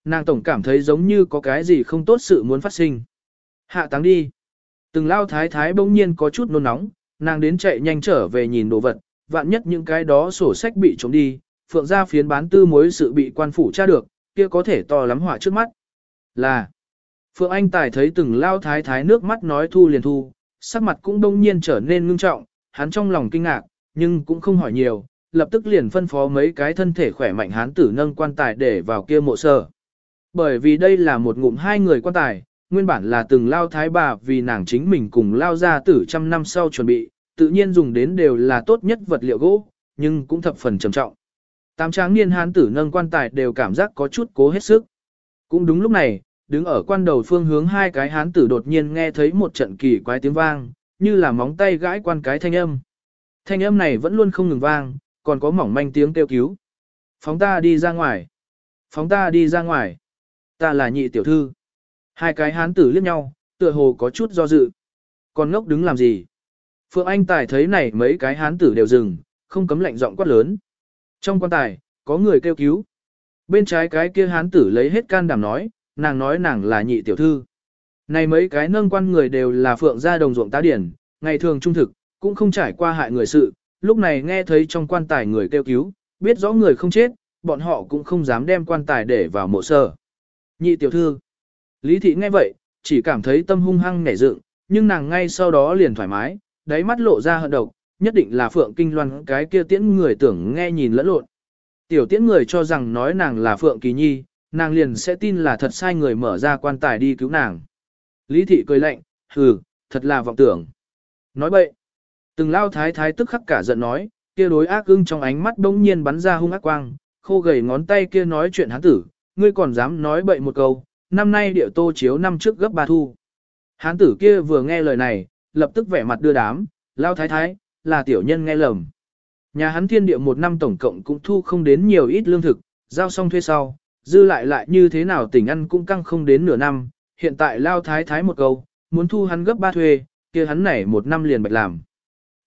A: Nàng tổng cảm thấy giống như có cái gì không tốt sự muốn phát sinh. Hạ táng đi. Từng lao thái thái bỗng nhiên có chút nôn nóng, nàng đến chạy nhanh trở về nhìn đồ vật, vạn nhất những cái đó sổ sách bị trộm đi, phượng gia phiến bán tư mối sự bị quan phủ tra được, kia có thể to lắm họa trước mắt. Là, Phượng Anh Tài thấy từng lao thái thái nước mắt nói thu liền thu, sắc mặt cũng đông nhiên trở nên ngưng trọng, hắn trong lòng kinh ngạc, nhưng cũng không hỏi nhiều, lập tức liền phân phó mấy cái thân thể khỏe mạnh hán tử nâng quan tài để vào kia mộ sở. Bởi vì đây là một ngụm hai người quan tài, nguyên bản là từng lao thái bà vì nàng chính mình cùng lao ra tử trăm năm sau chuẩn bị, tự nhiên dùng đến đều là tốt nhất vật liệu gỗ, nhưng cũng thập phần trầm trọng. Tám tráng niên hán tử nâng quan tài đều cảm giác có chút cố hết sức. Cũng đúng lúc này, đứng ở quan đầu phương hướng hai cái hán tử đột nhiên nghe thấy một trận kỳ quái tiếng vang, như là móng tay gãi quan cái thanh âm. Thanh âm này vẫn luôn không ngừng vang, còn có mỏng manh tiếng kêu cứu. Phóng ta đi ra ngoài. Phóng ta đi ra ngoài. Ta là nhị tiểu thư. Hai cái hán tử liếc nhau, tựa hồ có chút do dự. Còn ngốc đứng làm gì? Phượng Anh Tài thấy này mấy cái hán tử đều dừng, không cấm lạnh giọng quát lớn. Trong quan tài, có người kêu cứu. Bên trái cái kia hán tử lấy hết can đảm nói, nàng nói nàng là nhị tiểu thư. Này mấy cái nâng quan người đều là phượng gia đồng ruộng tá điển, ngày thường trung thực, cũng không trải qua hại người sự, lúc này nghe thấy trong quan tài người kêu cứu, biết rõ người không chết, bọn họ cũng không dám đem quan tài để vào mộ sở. Nhị tiểu thư. Lý thị nghe vậy, chỉ cảm thấy tâm hung hăng nảy dựng, nhưng nàng ngay sau đó liền thoải mái, đáy mắt lộ ra hận độc, nhất định là Phượng Kinh Loan cái kia tiễn người tưởng nghe nhìn lẫn lộn. Tiểu tiễn người cho rằng nói nàng là Phượng Kỳ Nhi, nàng liền sẽ tin là thật sai người mở ra quan tài đi cứu nàng. Lý thị cười lạnh, hừ, thật là vọng tưởng. Nói bậy. Từng lao thái thái tức khắc cả giận nói, kia đối ác ưng trong ánh mắt bỗng nhiên bắn ra hung ác quang, khô gầy ngón tay kia nói chuyện hán tử, ngươi còn dám nói bậy một câu, năm nay địa tô chiếu năm trước gấp ba thu. Hán tử kia vừa nghe lời này, lập tức vẻ mặt đưa đám, lao thái thái, là tiểu nhân nghe lầm. Nhà hắn thiên địa một năm tổng cộng cũng thu không đến nhiều ít lương thực, giao xong thuê sau, dư lại lại như thế nào tỉnh ăn cũng căng không đến nửa năm, hiện tại lao thái thái một câu, muốn thu hắn gấp ba thuê, kia hắn này một năm liền bạch làm.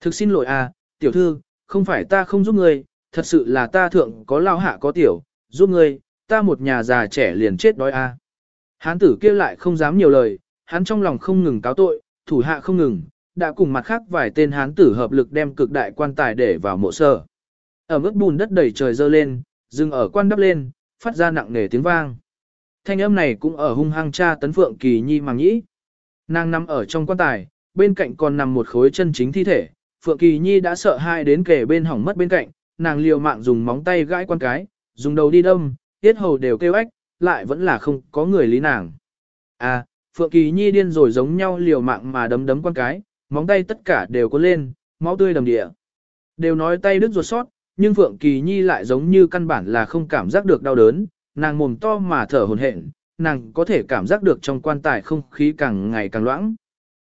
A: Thực xin lỗi à, tiểu thư, không phải ta không giúp ngươi, thật sự là ta thượng có lao hạ có tiểu, giúp ngươi, ta một nhà già trẻ liền chết đói à. Hán tử kia lại không dám nhiều lời, hắn trong lòng không ngừng cáo tội, thủ hạ không ngừng, đã cùng mặt khác vài tên hán tử hợp lực đem cực đại quan tài để vào mộ sở. Ở mức bùn đất đầy trời dơ lên, dừng ở quan đắp lên, phát ra nặng nề tiếng vang. Thanh âm này cũng ở hung hăng cha tấn phượng kỳ nhi màng nhĩ. Nàng nằm ở trong quan tài, bên cạnh còn nằm một khối chân chính thi thể, phượng kỳ nhi đã sợ hai đến kề bên hỏng mất bên cạnh, nàng liều mạng dùng móng tay gãi quan cái, dùng đầu đi đâm, tiết hầu đều kêu ếch, lại vẫn là không có người lý nàng. À, Phượng Kỳ Nhi điên rồi giống nhau liều mạng mà đấm đấm quan cái, móng tay tất cả đều có lên, máu tươi đầm địa. Đều nói tay đứt ruột sót, nhưng Phượng Kỳ Nhi lại giống như căn bản là không cảm giác được đau đớn, nàng mồm to mà thở hổn hển, nàng có thể cảm giác được trong quan tài không khí càng ngày càng loãng.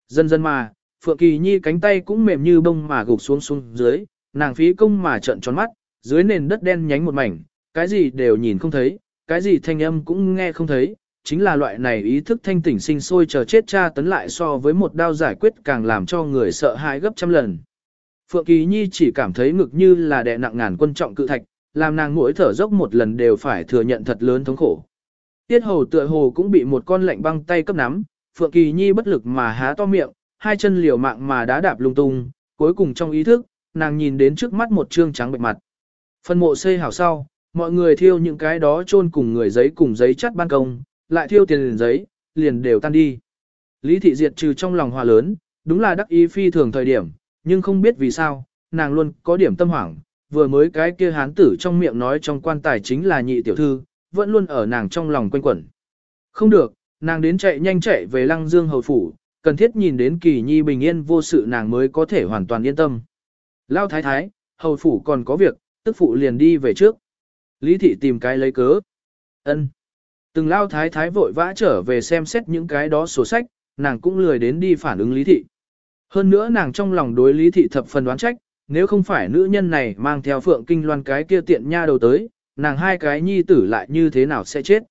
A: Dần dần mà, Phượng Kỳ Nhi cánh tay cũng mềm như bông mà gục xuống xuống dưới, nàng phí công mà trợn tròn mắt, dưới nền đất đen nhánh một mảnh, cái gì đều nhìn không thấy, cái gì thanh âm cũng nghe không thấy, chính là loại này ý thức thanh tỉnh sinh sôi chờ chết cha tấn lại so với một đao giải quyết càng làm cho người sợ hãi gấp trăm lần. Phượng Kỳ Nhi chỉ cảm thấy ngực như là đè nặng ngàn quân trọng cự thạch, làm nàng mỗi thở dốc một lần đều phải thừa nhận thật lớn thống khổ. Tiết hầu tựa hồ cũng bị một con lạnh băng tay cấp nắm, Phượng Kỳ Nhi bất lực mà há to miệng, hai chân liều mạng mà đá đạp lung tung, cuối cùng trong ý thức, nàng nhìn đến trước mắt một trương trắng bệnh mặt. Phân mộ xây hảo sau, mọi người thiêu những cái đó chôn cùng người giấy cùng giấy chắt ban công, lại thiêu tiền liền giấy, liền đều tan đi. Lý thị diệt trừ trong lòng hòa lớn, đúng là đắc ý phi thường thời điểm, nhưng không biết vì sao, nàng luôn có điểm tâm hoảng, vừa mới cái kia hán tử trong miệng nói trong quan tài chính là nhị tiểu thư, vẫn luôn ở nàng trong lòng quanh quẩn. Không được, nàng đến chạy nhanh chạy về lăng dương hầu phủ, cần thiết nhìn đến kỳ nhi bình yên vô sự nàng mới có thể hoàn toàn yên tâm. Lao thái thái, hầu phủ còn có việc, tức phụ liền đi về trước. Lý thị tìm cái lấy cớ. ân Từng lao thái thái vội vã trở về xem xét những cái đó sổ sách, nàng cũng lười đến đi phản ứng lý thị. Hơn nữa nàng trong lòng đối lý thị thập phần đoán trách, nếu không phải nữ nhân này mang theo phượng kinh loan cái kia tiện nha đầu tới, nàng hai cái nhi tử lại như thế nào sẽ chết.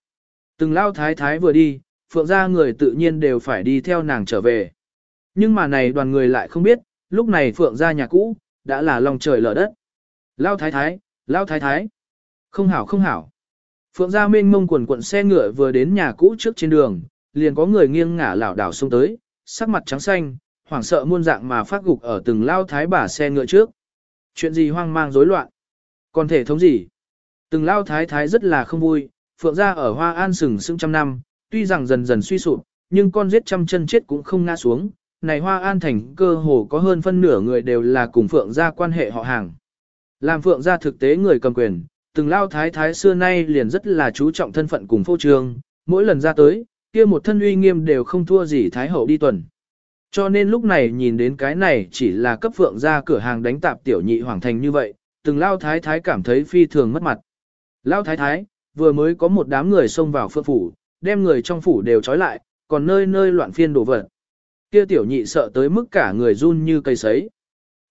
A: Từng lao thái thái vừa đi, phượng gia người tự nhiên đều phải đi theo nàng trở về. Nhưng mà này đoàn người lại không biết, lúc này phượng gia nhà cũ, đã là lòng trời lở đất. Lao thái thái, lao thái thái. Không hảo không hảo. Phượng gia mênh mông quần quận xe ngựa vừa đến nhà cũ trước trên đường, liền có người nghiêng ngả lảo đảo xông tới, sắc mặt trắng xanh, hoảng sợ muôn dạng mà phát gục ở từng lao thái bà xe ngựa trước. Chuyện gì hoang mang rối loạn? Còn thể thống gì? Từng lao thái thái rất là không vui, phượng gia ở Hoa An sừng sững trăm năm, tuy rằng dần dần suy sụp, nhưng con giết trăm chân chết cũng không ngã xuống. Này Hoa An Thành cơ hồ có hơn phân nửa người đều là cùng Phượng gia quan hệ họ hàng. Làm Phượng gia thực tế người cầm quyền, từng lao thái thái xưa nay liền rất là chú trọng thân phận cùng phô trường. mỗi lần ra tới, kia một thân uy nghiêm đều không thua gì thái hậu đi tuần. Cho nên lúc này nhìn đến cái này chỉ là cấp Phượng ra cửa hàng đánh tạp tiểu nhị hoàng thành như vậy, từng lao thái thái cảm thấy phi thường mất mặt. Lao thái thái, vừa mới có một đám người xông vào phượng phủ, đem người trong phủ đều trói lại, còn nơi nơi loạn phiên đổ vật. Kia tiểu nhị sợ tới mức cả người run như cây sấy.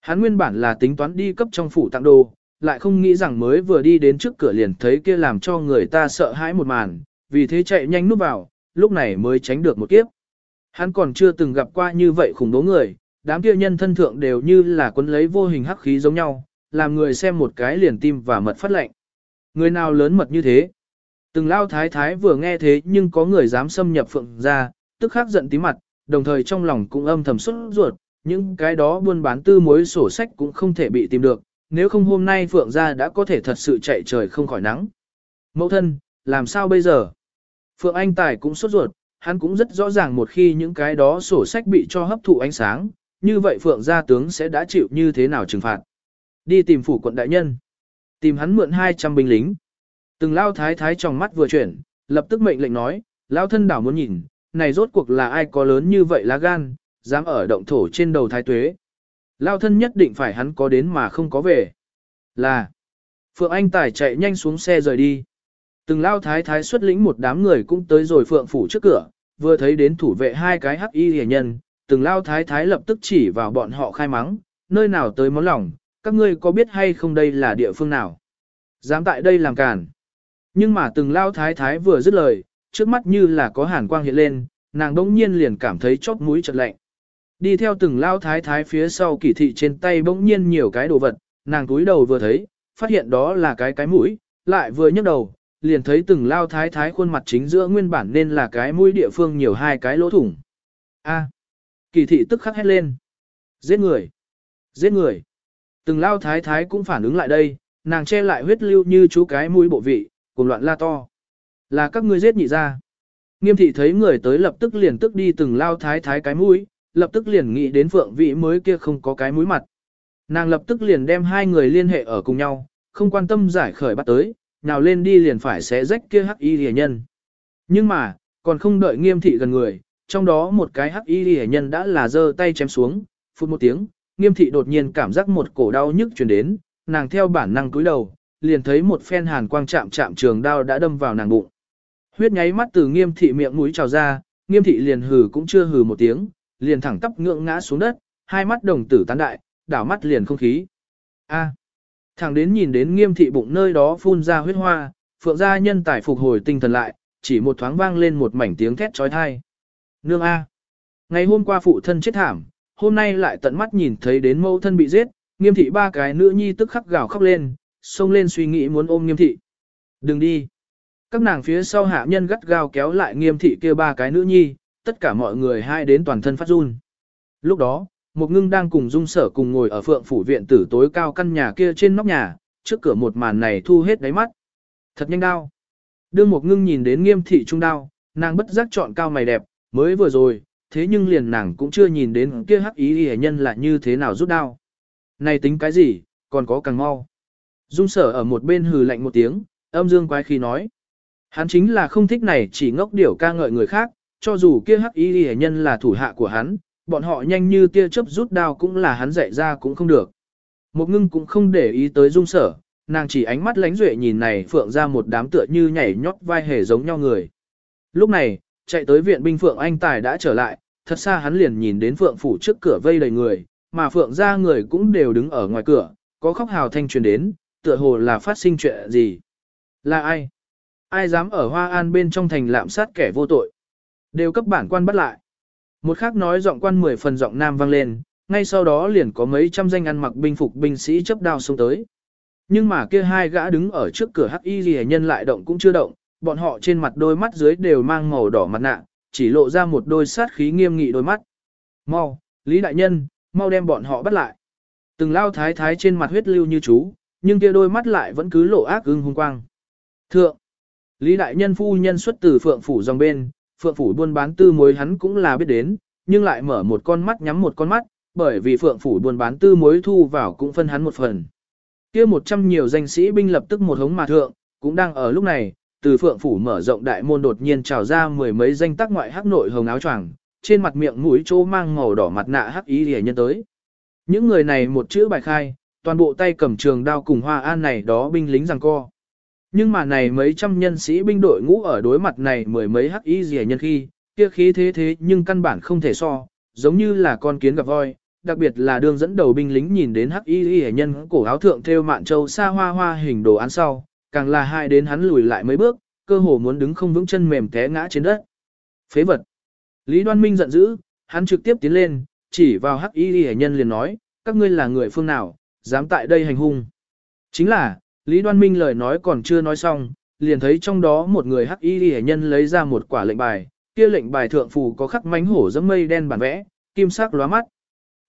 A: Hắn nguyên bản là tính toán đi cấp trong phủ tặng đồ, lại không nghĩ rằng mới vừa đi đến trước cửa liền thấy kia làm cho người ta sợ hãi một màn, vì thế chạy nhanh núp vào, lúc này mới tránh được một kiếp. Hắn còn chưa từng gặp qua như vậy khủng bố người, đám kia nhân thân thượng đều như là quấn lấy vô hình hắc khí giống nhau, làm người xem một cái liền tim và mật phát lệnh. Người nào lớn mật như thế? Từng lao thái thái vừa nghe thế nhưng có người dám xâm nhập phượng ra, tức khắc giận tí mặt, đồng thời trong lòng cũng âm thầm xuất ruột, những cái đó buôn bán tư mối sổ sách cũng không thể bị tìm được, nếu không hôm nay phượng Gia đã có thể thật sự chạy trời không khỏi nắng. Mẫu thân, làm sao bây giờ? Phượng Anh Tài cũng sốt ruột, hắn cũng rất rõ ràng một khi những cái đó sổ sách bị cho hấp thụ ánh sáng, như vậy Phượng gia tướng sẽ đã chịu như thế nào trừng phạt. Đi tìm phủ quận đại nhân. Tìm hắn mượn 200 binh lính. Từng lao thái thái trong mắt vừa chuyển, lập tức mệnh lệnh nói, lao thân đảo muốn nhìn, này rốt cuộc là ai có lớn như vậy lá gan, dám ở động thổ trên đầu thái tuế. Lao thân nhất định phải hắn có đến mà không có về. Là, Phượng Anh Tài chạy nhanh xuống xe rời đi. Từng lao thái thái xuất lĩnh một đám người cũng tới rồi Phượng Phủ trước cửa, vừa thấy đến thủ vệ hai cái hắc y hề nhân, từng lao thái thái lập tức chỉ vào bọn họ khai mắng, nơi nào tới món lòng, các ngươi có biết hay không đây là địa phương nào? Dám tại đây làm cản. Nhưng mà từng lao thái thái vừa dứt lời, trước mắt như là có hàn quang hiện lên, nàng đông nhiên liền cảm thấy chót mũi chợt lạnh. Đi theo từng lao thái thái phía sau kỳ thị trên tay bỗng nhiên nhiều cái đồ vật, nàng túi đầu vừa thấy, phát hiện đó là cái cái mũi, lại vừa nhấc đầu, liền thấy từng lao thái thái khuôn mặt chính giữa nguyên bản nên là cái mũi địa phương nhiều hai cái lỗ thủng. A. kỳ thị tức khắc hét lên. Giết người. Giết người. Từng lao thái thái cũng phản ứng lại đây, nàng che lại huyết lưu như chú cái mũi bộ vị, cùng loạn la to. Là các ngươi giết nhị ra. Nghiêm thị thấy người tới lập tức liền tức đi từng lao thái thái cái mũi, lập tức liền nghĩ đến phượng vị mới kia không có cái mũi mặt. Nàng lập tức liền đem hai người liên hệ ở cùng nhau, không quan tâm giải khởi bắt tới, nào lên đi liền phải xé rách kia hắc y rìa nhân. Nhưng mà, còn không đợi nghiêm thị gần người, trong đó một cái hắc y rìa nhân đã là giơ tay chém xuống, phút một tiếng, nghiêm thị đột nhiên cảm giác một cổ đau nhức truyền đến, nàng theo bản năng cúi đầu, liền thấy một phen hàn quang chạm chạm trường đao đã đâm vào nàng bụng. Huyết nháy mắt từ nghiêm thị miệng mũi trào ra, nghiêm thị liền hừ cũng chưa hừ một tiếng, liền thẳng tắp ngưỡng ngã xuống đất, hai mắt đồng tử tán đại, đảo mắt liền không khí. A. thằng đến nhìn đến nghiêm thị bụng nơi đó phun ra huyết hoa, phượng gia nhân tài phục hồi tinh thần lại, chỉ một thoáng vang lên một mảnh tiếng thét trói thai. Nương A. Ngày hôm qua phụ thân chết thảm, hôm nay lại tận mắt nhìn thấy đến mẫu thân bị giết, nghiêm thị ba cái nữ nhi tức khắc gào khóc lên, xông lên suy nghĩ muốn ôm nghiêm thị. Đừng đi. Các nàng phía sau hạ nhân gắt gao kéo lại nghiêm thị kia ba cái nữ nhi, tất cả mọi người hai đến toàn thân phát run. Lúc đó, một ngưng đang cùng dung sở cùng ngồi ở phượng phủ viện tử tối cao căn nhà kia trên nóc nhà, trước cửa một màn này thu hết đáy mắt. Thật nhanh đau. Đương một ngưng nhìn đến nghiêm thị trung đau, nàng bất giác chọn cao mày đẹp, mới vừa rồi, thế nhưng liền nàng cũng chưa nhìn đến kia hắc ý hề nhân là như thế nào rút đau. Này tính cái gì, còn có càng mau. Dung sở ở một bên hừ lạnh một tiếng, âm dương quái khi nói. Hắn chính là không thích này chỉ ngốc điểu ca ngợi người khác, cho dù kia hắc y hệ nhân là thủ hạ của hắn, bọn họ nhanh như tia chớp rút đao cũng là hắn dạy ra cũng không được. Một ngưng cũng không để ý tới dung sở, nàng chỉ ánh mắt lánh duệ nhìn này phượng ra một đám tựa như nhảy nhót vai hề giống nhau người. Lúc này, chạy tới viện binh phượng anh tài đã trở lại, thật xa hắn liền nhìn đến phượng phủ trước cửa vây đầy người, mà phượng ra người cũng đều đứng ở ngoài cửa, có khóc hào thanh truyền đến, tựa hồ là phát sinh chuyện gì. Là ai? Ai dám ở Hoa An bên trong thành lạm sát kẻ vô tội? Đều cấp bản quan bắt lại. Một khác nói giọng quan mười phần giọng nam vang lên, ngay sau đó liền có mấy trăm danh ăn mặc binh phục binh sĩ chấp đao xông tới. Nhưng mà kia hai gã đứng ở trước cửa hắc y ghi nhân lại động cũng chưa động, bọn họ trên mặt đôi mắt dưới đều mang màu đỏ mặt nạ, chỉ lộ ra một đôi sát khí nghiêm nghị đôi mắt. Mau, Lý Đại Nhân, mau đem bọn họ bắt lại. Từng lao thái thái trên mặt huyết lưu như chú, nhưng kia đôi mắt lại vẫn cứ lộ ác ưng hung quang. Thượng, Lý Đại Nhân phu nhân xuất từ phượng phủ dòng bên, phượng phủ buôn bán tư mối hắn cũng là biết đến, nhưng lại mở một con mắt nhắm một con mắt, bởi vì phượng phủ buôn bán tư mối thu vào cũng phân hắn một phần. kia một trăm nhiều danh sĩ binh lập tức một hống mà thượng, cũng đang ở lúc này, từ phượng phủ mở rộng đại môn đột nhiên trào ra mười mấy danh tác ngoại hắc nội hồng áo choàng, trên mặt miệng mũi chỗ mang màu đỏ mặt nạ hắc ý rìa nhân tới. Những người này một chữ bài khai, toàn bộ tay cầm trường đao cùng hoa an này đó binh lính rằng co. Nhưng mà này mấy trăm nhân sĩ binh đội ngũ ở đối mặt này mười mấy hắc y rìa nhân khi, kia khí thế thế nhưng căn bản không thể so, giống như là con kiến gặp voi, đặc biệt là đường dẫn đầu binh lính nhìn đến hắc y rìa nhân cổ áo thượng theo mạn châu xa hoa hoa hình đồ án sau, càng là hai đến hắn lùi lại mấy bước, cơ hồ muốn đứng không vững chân mềm té ngã trên đất. Phế vật. Lý Đoan Minh giận dữ, hắn trực tiếp tiến lên, chỉ vào hắc y rìa nhân liền nói, các ngươi là người phương nào, dám tại đây hành hung. Chính là, Lý Đoan Minh lời nói còn chưa nói xong, liền thấy trong đó một người hắc y hệ nhân lấy ra một quả lệnh bài, kia lệnh bài thượng phù có khắc mánh hổ dẫm mây đen bản vẽ, kim sắc lóa mắt.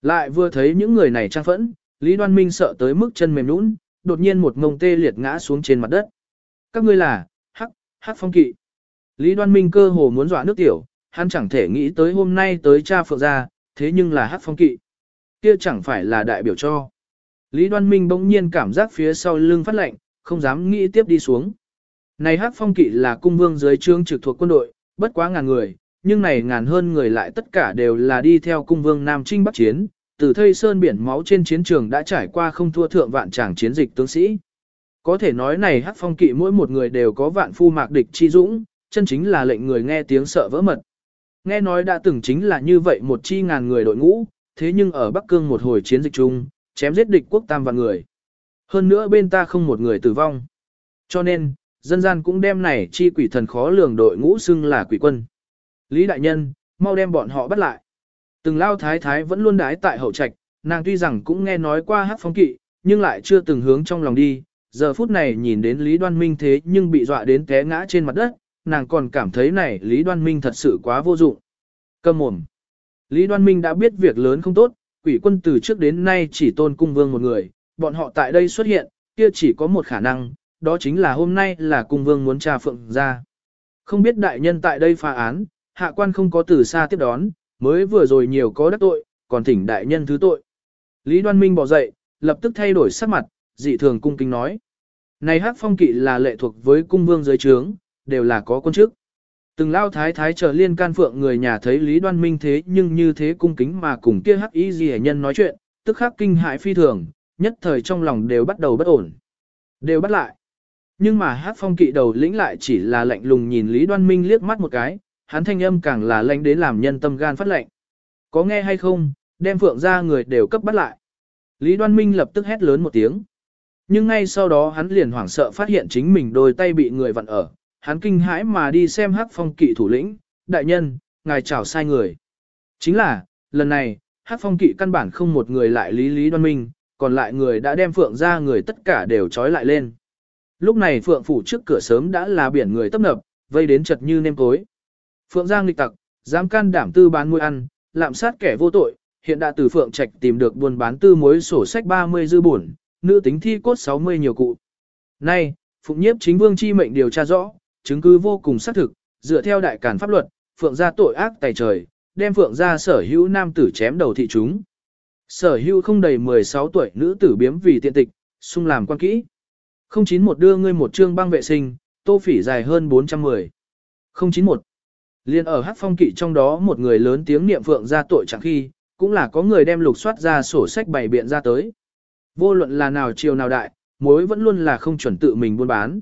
A: Lại vừa thấy những người này trang phẫn, Lý Đoan Minh sợ tới mức chân mềm nhũn, đột nhiên một ngông tê liệt ngã xuống trên mặt đất. Các ngươi là, hắc, hắc phong kỵ. Lý Đoan Minh cơ hồ muốn dọa nước tiểu, hắn chẳng thể nghĩ tới hôm nay tới cha phượng gia, thế nhưng là hắc phong kỵ. Kia chẳng phải là đại biểu cho. Lý Đoan Minh bỗng nhiên cảm giác phía sau lưng phát lạnh, không dám nghĩ tiếp đi xuống. Này Hắc Phong Kỵ là cung vương dưới trướng trực thuộc quân đội, bất quá ngàn người, nhưng này ngàn hơn người lại tất cả đều là đi theo cung vương Nam Trinh Bắc Chiến, từ thây sơn biển máu trên chiến trường đã trải qua không thua thượng vạn tràng chiến dịch tướng sĩ. Có thể nói này Hắc Phong Kỵ mỗi một người đều có vạn phu mạc địch chi dũng, chân chính là lệnh người nghe tiếng sợ vỡ mật. Nghe nói đã từng chính là như vậy một chi ngàn người đội ngũ, thế nhưng ở Bắc Cương một hồi chiến dịch chung, chém giết địch quốc tam vạn người. Hơn nữa bên ta không một người tử vong. Cho nên, dân gian cũng đem này chi quỷ thần khó lường đội ngũ xưng là quỷ quân. Lý đại nhân, mau đem bọn họ bắt lại. Từng lao thái thái vẫn luôn đái tại hậu trạch, nàng tuy rằng cũng nghe nói qua hát phong kỵ, nhưng lại chưa từng hướng trong lòng đi. Giờ phút này nhìn đến Lý Đoan Minh thế nhưng bị dọa đến té ngã trên mặt đất, nàng còn cảm thấy này Lý Đoan Minh thật sự quá vô dụng. Cầm mồm. Lý Đoan Minh đã biết việc lớn không tốt, quỷ quân từ trước đến nay chỉ tôn cung vương một người, bọn họ tại đây xuất hiện, kia chỉ có một khả năng, đó chính là hôm nay là cung vương muốn tra phượng ra. Không biết đại nhân tại đây phá án, hạ quan không có từ xa tiếp đón, mới vừa rồi nhiều có đắc tội, còn thỉnh đại nhân thứ tội. Lý Đoan Minh bỏ dậy, lập tức thay đổi sắc mặt, dị thường cung kính nói. Này hát phong kỵ là lệ thuộc với cung vương giới trướng, đều là có quân chức. Từng lao thái thái chờ liên can phượng người nhà thấy Lý Đoan Minh thế nhưng như thế cung kính mà cùng kia hắc y gì nhân nói chuyện, tức khắc kinh hại phi thường, nhất thời trong lòng đều bắt đầu bất ổn. Đều bắt lại. Nhưng mà hát phong kỵ đầu lĩnh lại chỉ là lạnh lùng nhìn Lý Đoan Minh liếc mắt một cái, hắn thanh âm càng là lạnh đến làm nhân tâm gan phát lạnh. Có nghe hay không, đem phượng ra người đều cấp bắt lại. Lý Đoan Minh lập tức hét lớn một tiếng. Nhưng ngay sau đó hắn liền hoảng sợ phát hiện chính mình đôi tay bị người vặn ở, hắn kinh hãi mà đi xem hắc phong kỵ thủ lĩnh, đại nhân, ngài chào sai người. Chính là, lần này, hắc phong kỵ căn bản không một người lại lý lý đoan minh, còn lại người đã đem phượng ra người tất cả đều trói lại lên. Lúc này phượng phủ trước cửa sớm đã là biển người tấp nập, vây đến chật như nêm tối. Phượng giang lịch tặc, dám can đảm tư bán muối ăn, lạm sát kẻ vô tội, hiện đã từ phượng trạch tìm được buôn bán tư mối sổ sách 30 dư bổn, nữ tính thi cốt 60 nhiều cụ. Nay, Phụng Nhiếp chính vương chi mệnh điều tra rõ, chứng cứ vô cùng xác thực, dựa theo đại cản pháp luật, Phượng gia tội ác tày trời, đem Phượng gia sở hữu nam tử chém đầu thị chúng. Sở hữu không đầy 16 tuổi nữ tử biếm vì tiện tịch, sung làm quan kỹ. 091 đưa ngươi một trương băng vệ sinh, tô phỉ dài hơn 410. 091. Liên ở hát phong kỵ trong đó một người lớn tiếng niệm Phượng ra tội chẳng khi, cũng là có người đem lục soát ra sổ sách bày biện ra tới. Vô luận là nào chiều nào đại, mối vẫn luôn là không chuẩn tự mình buôn bán.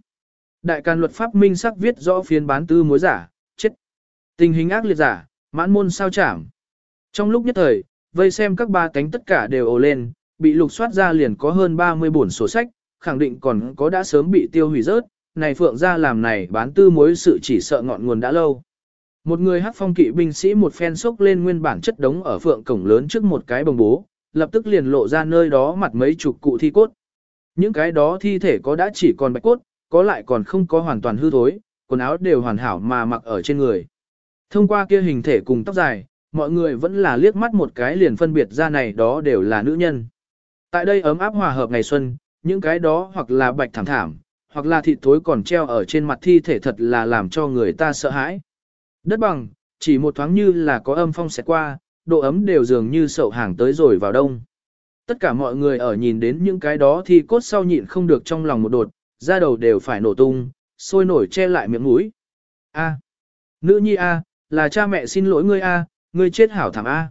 A: Đại can luật pháp minh sắc viết rõ phiên bán tư mối giả, chết. Tình hình ác liệt giả, mãn môn sao chảm. Trong lúc nhất thời, vây xem các ba cánh tất cả đều ồ lên, bị lục soát ra liền có hơn 30 bổn sổ sách, khẳng định còn có đã sớm bị tiêu hủy rớt, này phượng ra làm này bán tư mối sự chỉ sợ ngọn nguồn đã lâu. Một người hắc phong kỵ binh sĩ một phen sốc lên nguyên bản chất đống ở phượng cổng lớn trước một cái bồng bố, lập tức liền lộ ra nơi đó mặt mấy chục cụ thi cốt. Những cái đó thi thể có đã chỉ còn bạch cốt, có lại còn không có hoàn toàn hư thối, quần áo đều hoàn hảo mà mặc ở trên người. Thông qua kia hình thể cùng tóc dài, mọi người vẫn là liếc mắt một cái liền phân biệt ra này đó đều là nữ nhân. Tại đây ấm áp hòa hợp ngày xuân, những cái đó hoặc là bạch thảm thảm, hoặc là thịt thối còn treo ở trên mặt thi thể thật là làm cho người ta sợ hãi. Đất bằng, chỉ một thoáng như là có âm phong xẹt qua, độ ấm đều dường như sậu hàng tới rồi vào đông. Tất cả mọi người ở nhìn đến những cái đó thì cốt sau nhịn không được trong lòng một đột, da đầu đều phải nổ tung, sôi nổi che lại miệng mũi. A. Nữ nhi A, là cha mẹ xin lỗi ngươi A, ngươi chết hảo thảm A.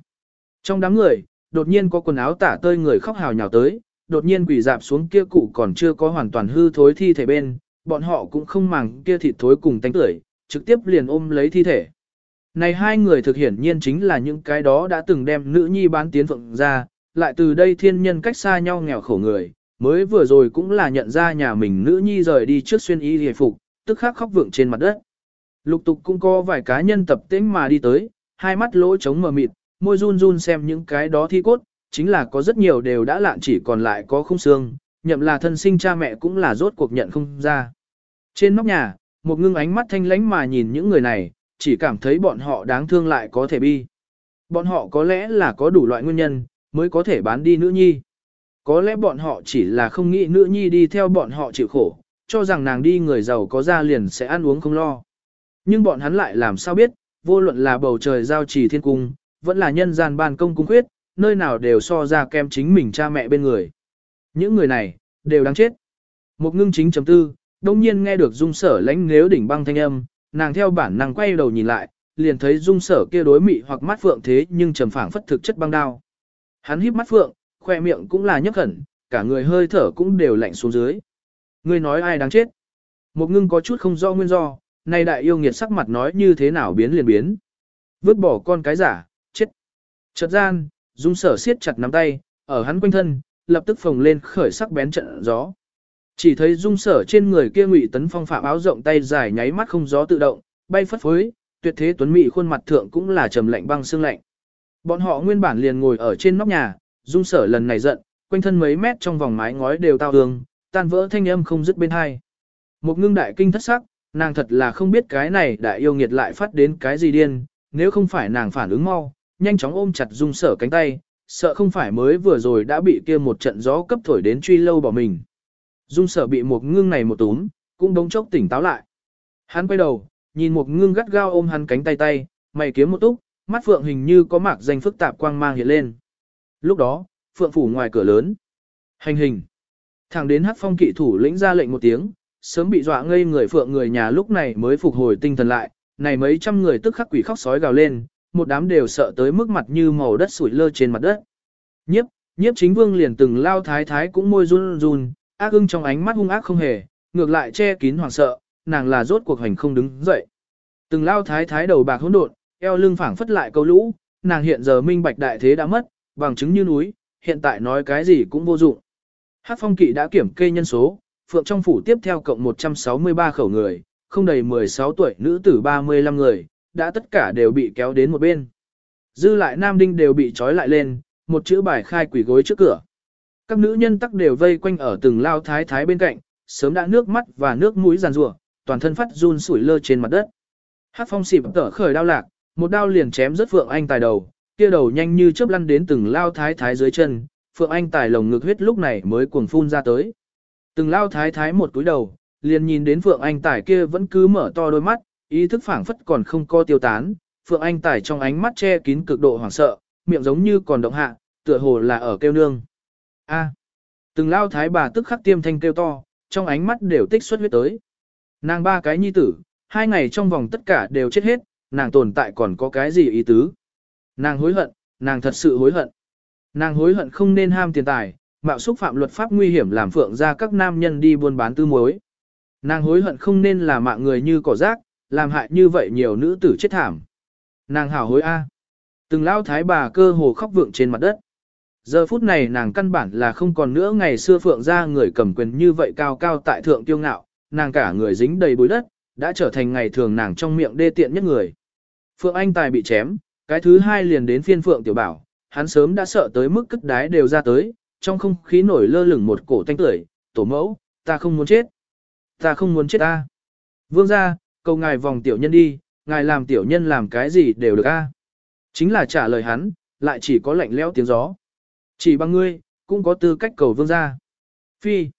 A: Trong đám người, đột nhiên có quần áo tả tơi người khóc hào nhào tới, đột nhiên quỳ dạp xuống kia cụ còn chưa có hoàn toàn hư thối thi thể bên, bọn họ cũng không màng kia thịt thối cùng tánh tưởi, trực tiếp liền ôm lấy thi thể. Này hai người thực hiển nhiên chính là những cái đó đã từng đem nữ nhi bán tiến phượng ra, lại từ đây thiên nhân cách xa nhau nghèo khổ người, mới vừa rồi cũng là nhận ra nhà mình nữ nhi rời đi trước xuyên y hề phục, tức khắc khóc vượng trên mặt đất. Lục tục cũng có vài cá nhân tập tính mà đi tới, hai mắt lỗ trống mờ mịt, môi run run xem những cái đó thi cốt, chính là có rất nhiều đều đã lạn chỉ còn lại có không xương, nhậm là thân sinh cha mẹ cũng là rốt cuộc nhận không ra. Trên nóc nhà, một ngưng ánh mắt thanh lánh mà nhìn những người này, chỉ cảm thấy bọn họ đáng thương lại có thể bi. Bọn họ có lẽ là có đủ loại nguyên nhân, mới có thể bán đi nữ nhi. Có lẽ bọn họ chỉ là không nghĩ nữ nhi đi theo bọn họ chịu khổ, cho rằng nàng đi người giàu có ra liền sẽ ăn uống không lo. Nhưng bọn hắn lại làm sao biết, vô luận là bầu trời giao trì thiên cung, vẫn là nhân gian ban công cung khuyết, nơi nào đều so ra kem chính mình cha mẹ bên người. Những người này, đều đáng chết. Một ngưng chính chấm tư, đông nhiên nghe được dung sở lãnh nếu đỉnh băng thanh âm, nàng theo bản năng quay đầu nhìn lại, liền thấy dung sở kia đối mị hoặc mắt phượng thế nhưng trầm phảng phất thực chất băng đao. Hắn híp mắt phượng, khoe miệng cũng là nhấp khẩn, cả người hơi thở cũng đều lạnh xuống dưới. Ngươi nói ai đáng chết? Một ngưng có chút không do nguyên do, nay đại yêu nghiệt sắc mặt nói như thế nào biến liền biến. Vứt bỏ con cái giả, chết. Chợt gian, dung sở siết chặt nắm tay, ở hắn quanh thân, lập tức phồng lên khởi sắc bén trận gió. Chỉ thấy dung sở trên người kia ngụy tấn phong phạm áo rộng tay dài nháy mắt không gió tự động, bay phất phới, tuyệt thế tuấn mỹ khuôn mặt thượng cũng là trầm lạnh băng xương lạnh. Bọn họ nguyên bản liền ngồi ở trên nóc nhà, dung sở lần này giận, quanh thân mấy mét trong vòng mái ngói đều tao hương, tan vỡ thanh âm không dứt bên hai. Một ngưng đại kinh thất sắc, nàng thật là không biết cái này đại yêu nghiệt lại phát đến cái gì điên, nếu không phải nàng phản ứng mau, nhanh chóng ôm chặt dung sở cánh tay, sợ không phải mới vừa rồi đã bị kia một trận gió cấp thổi đến truy lâu bỏ mình. Dung sở bị một ngưng này một túm, cũng đống chốc tỉnh táo lại. Hắn quay đầu, nhìn một ngưng gắt gao ôm hắn cánh tay tay, mày kiếm một túc, mắt phượng hình như có mạc danh phức tạp quang mang hiện lên. Lúc đó, phượng phủ ngoài cửa lớn. Hành hình. Thẳng đến hắc phong kỵ thủ lĩnh ra lệnh một tiếng, sớm bị dọa ngây người phượng người nhà lúc này mới phục hồi tinh thần lại, này mấy trăm người tức khắc quỷ khóc sói gào lên, một đám đều sợ tới mức mặt như màu đất sủi lơ trên mặt đất. Nhiếp, nhiếp chính vương liền từng lao thái thái cũng môi run run, ác ưng trong ánh mắt hung ác không hề, ngược lại che kín hoảng sợ, nàng là rốt cuộc hành không đứng dậy. Từng lao thái thái đầu bạc hỗn độn, eo lưng phảng phất lại câu lũ, nàng hiện giờ minh bạch đại thế đã mất, bằng chứng như núi, hiện tại nói cái gì cũng vô dụng. Hắc phong kỵ đã kiểm kê nhân số, phượng trong phủ tiếp theo cộng 163 khẩu người, không đầy 16 tuổi nữ tử 35 người, đã tất cả đều bị kéo đến một bên. Dư lại nam đinh đều bị trói lại lên, một chữ bài khai quỷ gối trước cửa. Các nữ nhân tắc đều vây quanh ở từng lao thái thái bên cạnh, sớm đã nước mắt và nước mũi giàn rủa, toàn thân phát run sủi lơ trên mặt đất. Hắc phong xịp tở khởi đao lạc, một đao liền chém rất vượng Anh tài đầu, kia đầu nhanh như chớp lăn đến từng lao thái thái dưới chân, Phượng Anh tài lồng ngực huyết lúc này mới cuồng phun ra tới. Từng lao thái thái một cúi đầu, liền nhìn đến Phượng Anh tài kia vẫn cứ mở to đôi mắt, ý thức phảng phất còn không co tiêu tán, Phượng Anh tài trong ánh mắt che kín cực độ hoảng sợ, miệng giống như còn động hạ, tựa hồ là ở kêu nương. A. Từng lao thái bà tức khắc tiêm thanh kêu to, trong ánh mắt đều tích xuất huyết tới. Nàng ba cái nhi tử, hai ngày trong vòng tất cả đều chết hết, nàng tồn tại còn có cái gì ý tứ. Nàng hối hận, nàng thật sự hối hận. Nàng hối hận không nên ham tiền tài, mạo xúc phạm luật pháp nguy hiểm làm phượng ra các nam nhân đi buôn bán tư muối. Nàng hối hận không nên là mạng người như cỏ rác, làm hại như vậy nhiều nữ tử chết thảm. Nàng hảo hối A. Từng lao thái bà cơ hồ khóc vượng trên mặt đất. Giờ phút này nàng căn bản là không còn nữa ngày xưa phượng ra người cầm quyền như vậy cao cao tại thượng tiêu ngạo, nàng cả người dính đầy bối đất, đã trở thành ngày thường nàng trong miệng đê tiện nhất người. Phượng Anh Tài bị chém, cái thứ hai liền đến phiên Phượng Tiểu Bảo, hắn sớm đã sợ tới mức cất đái đều ra tới, trong không khí nổi lơ lửng một cổ thanh tưởi, tổ mẫu, ta không muốn chết. Ta không muốn chết ta. Vương ra, cầu ngài vòng tiểu nhân đi, ngài làm tiểu nhân làm cái gì đều được a. Chính là trả lời hắn, lại chỉ có lạnh lẽo tiếng gió. Chỉ bằng ngươi, cũng có tư cách cầu vương ra. Phi.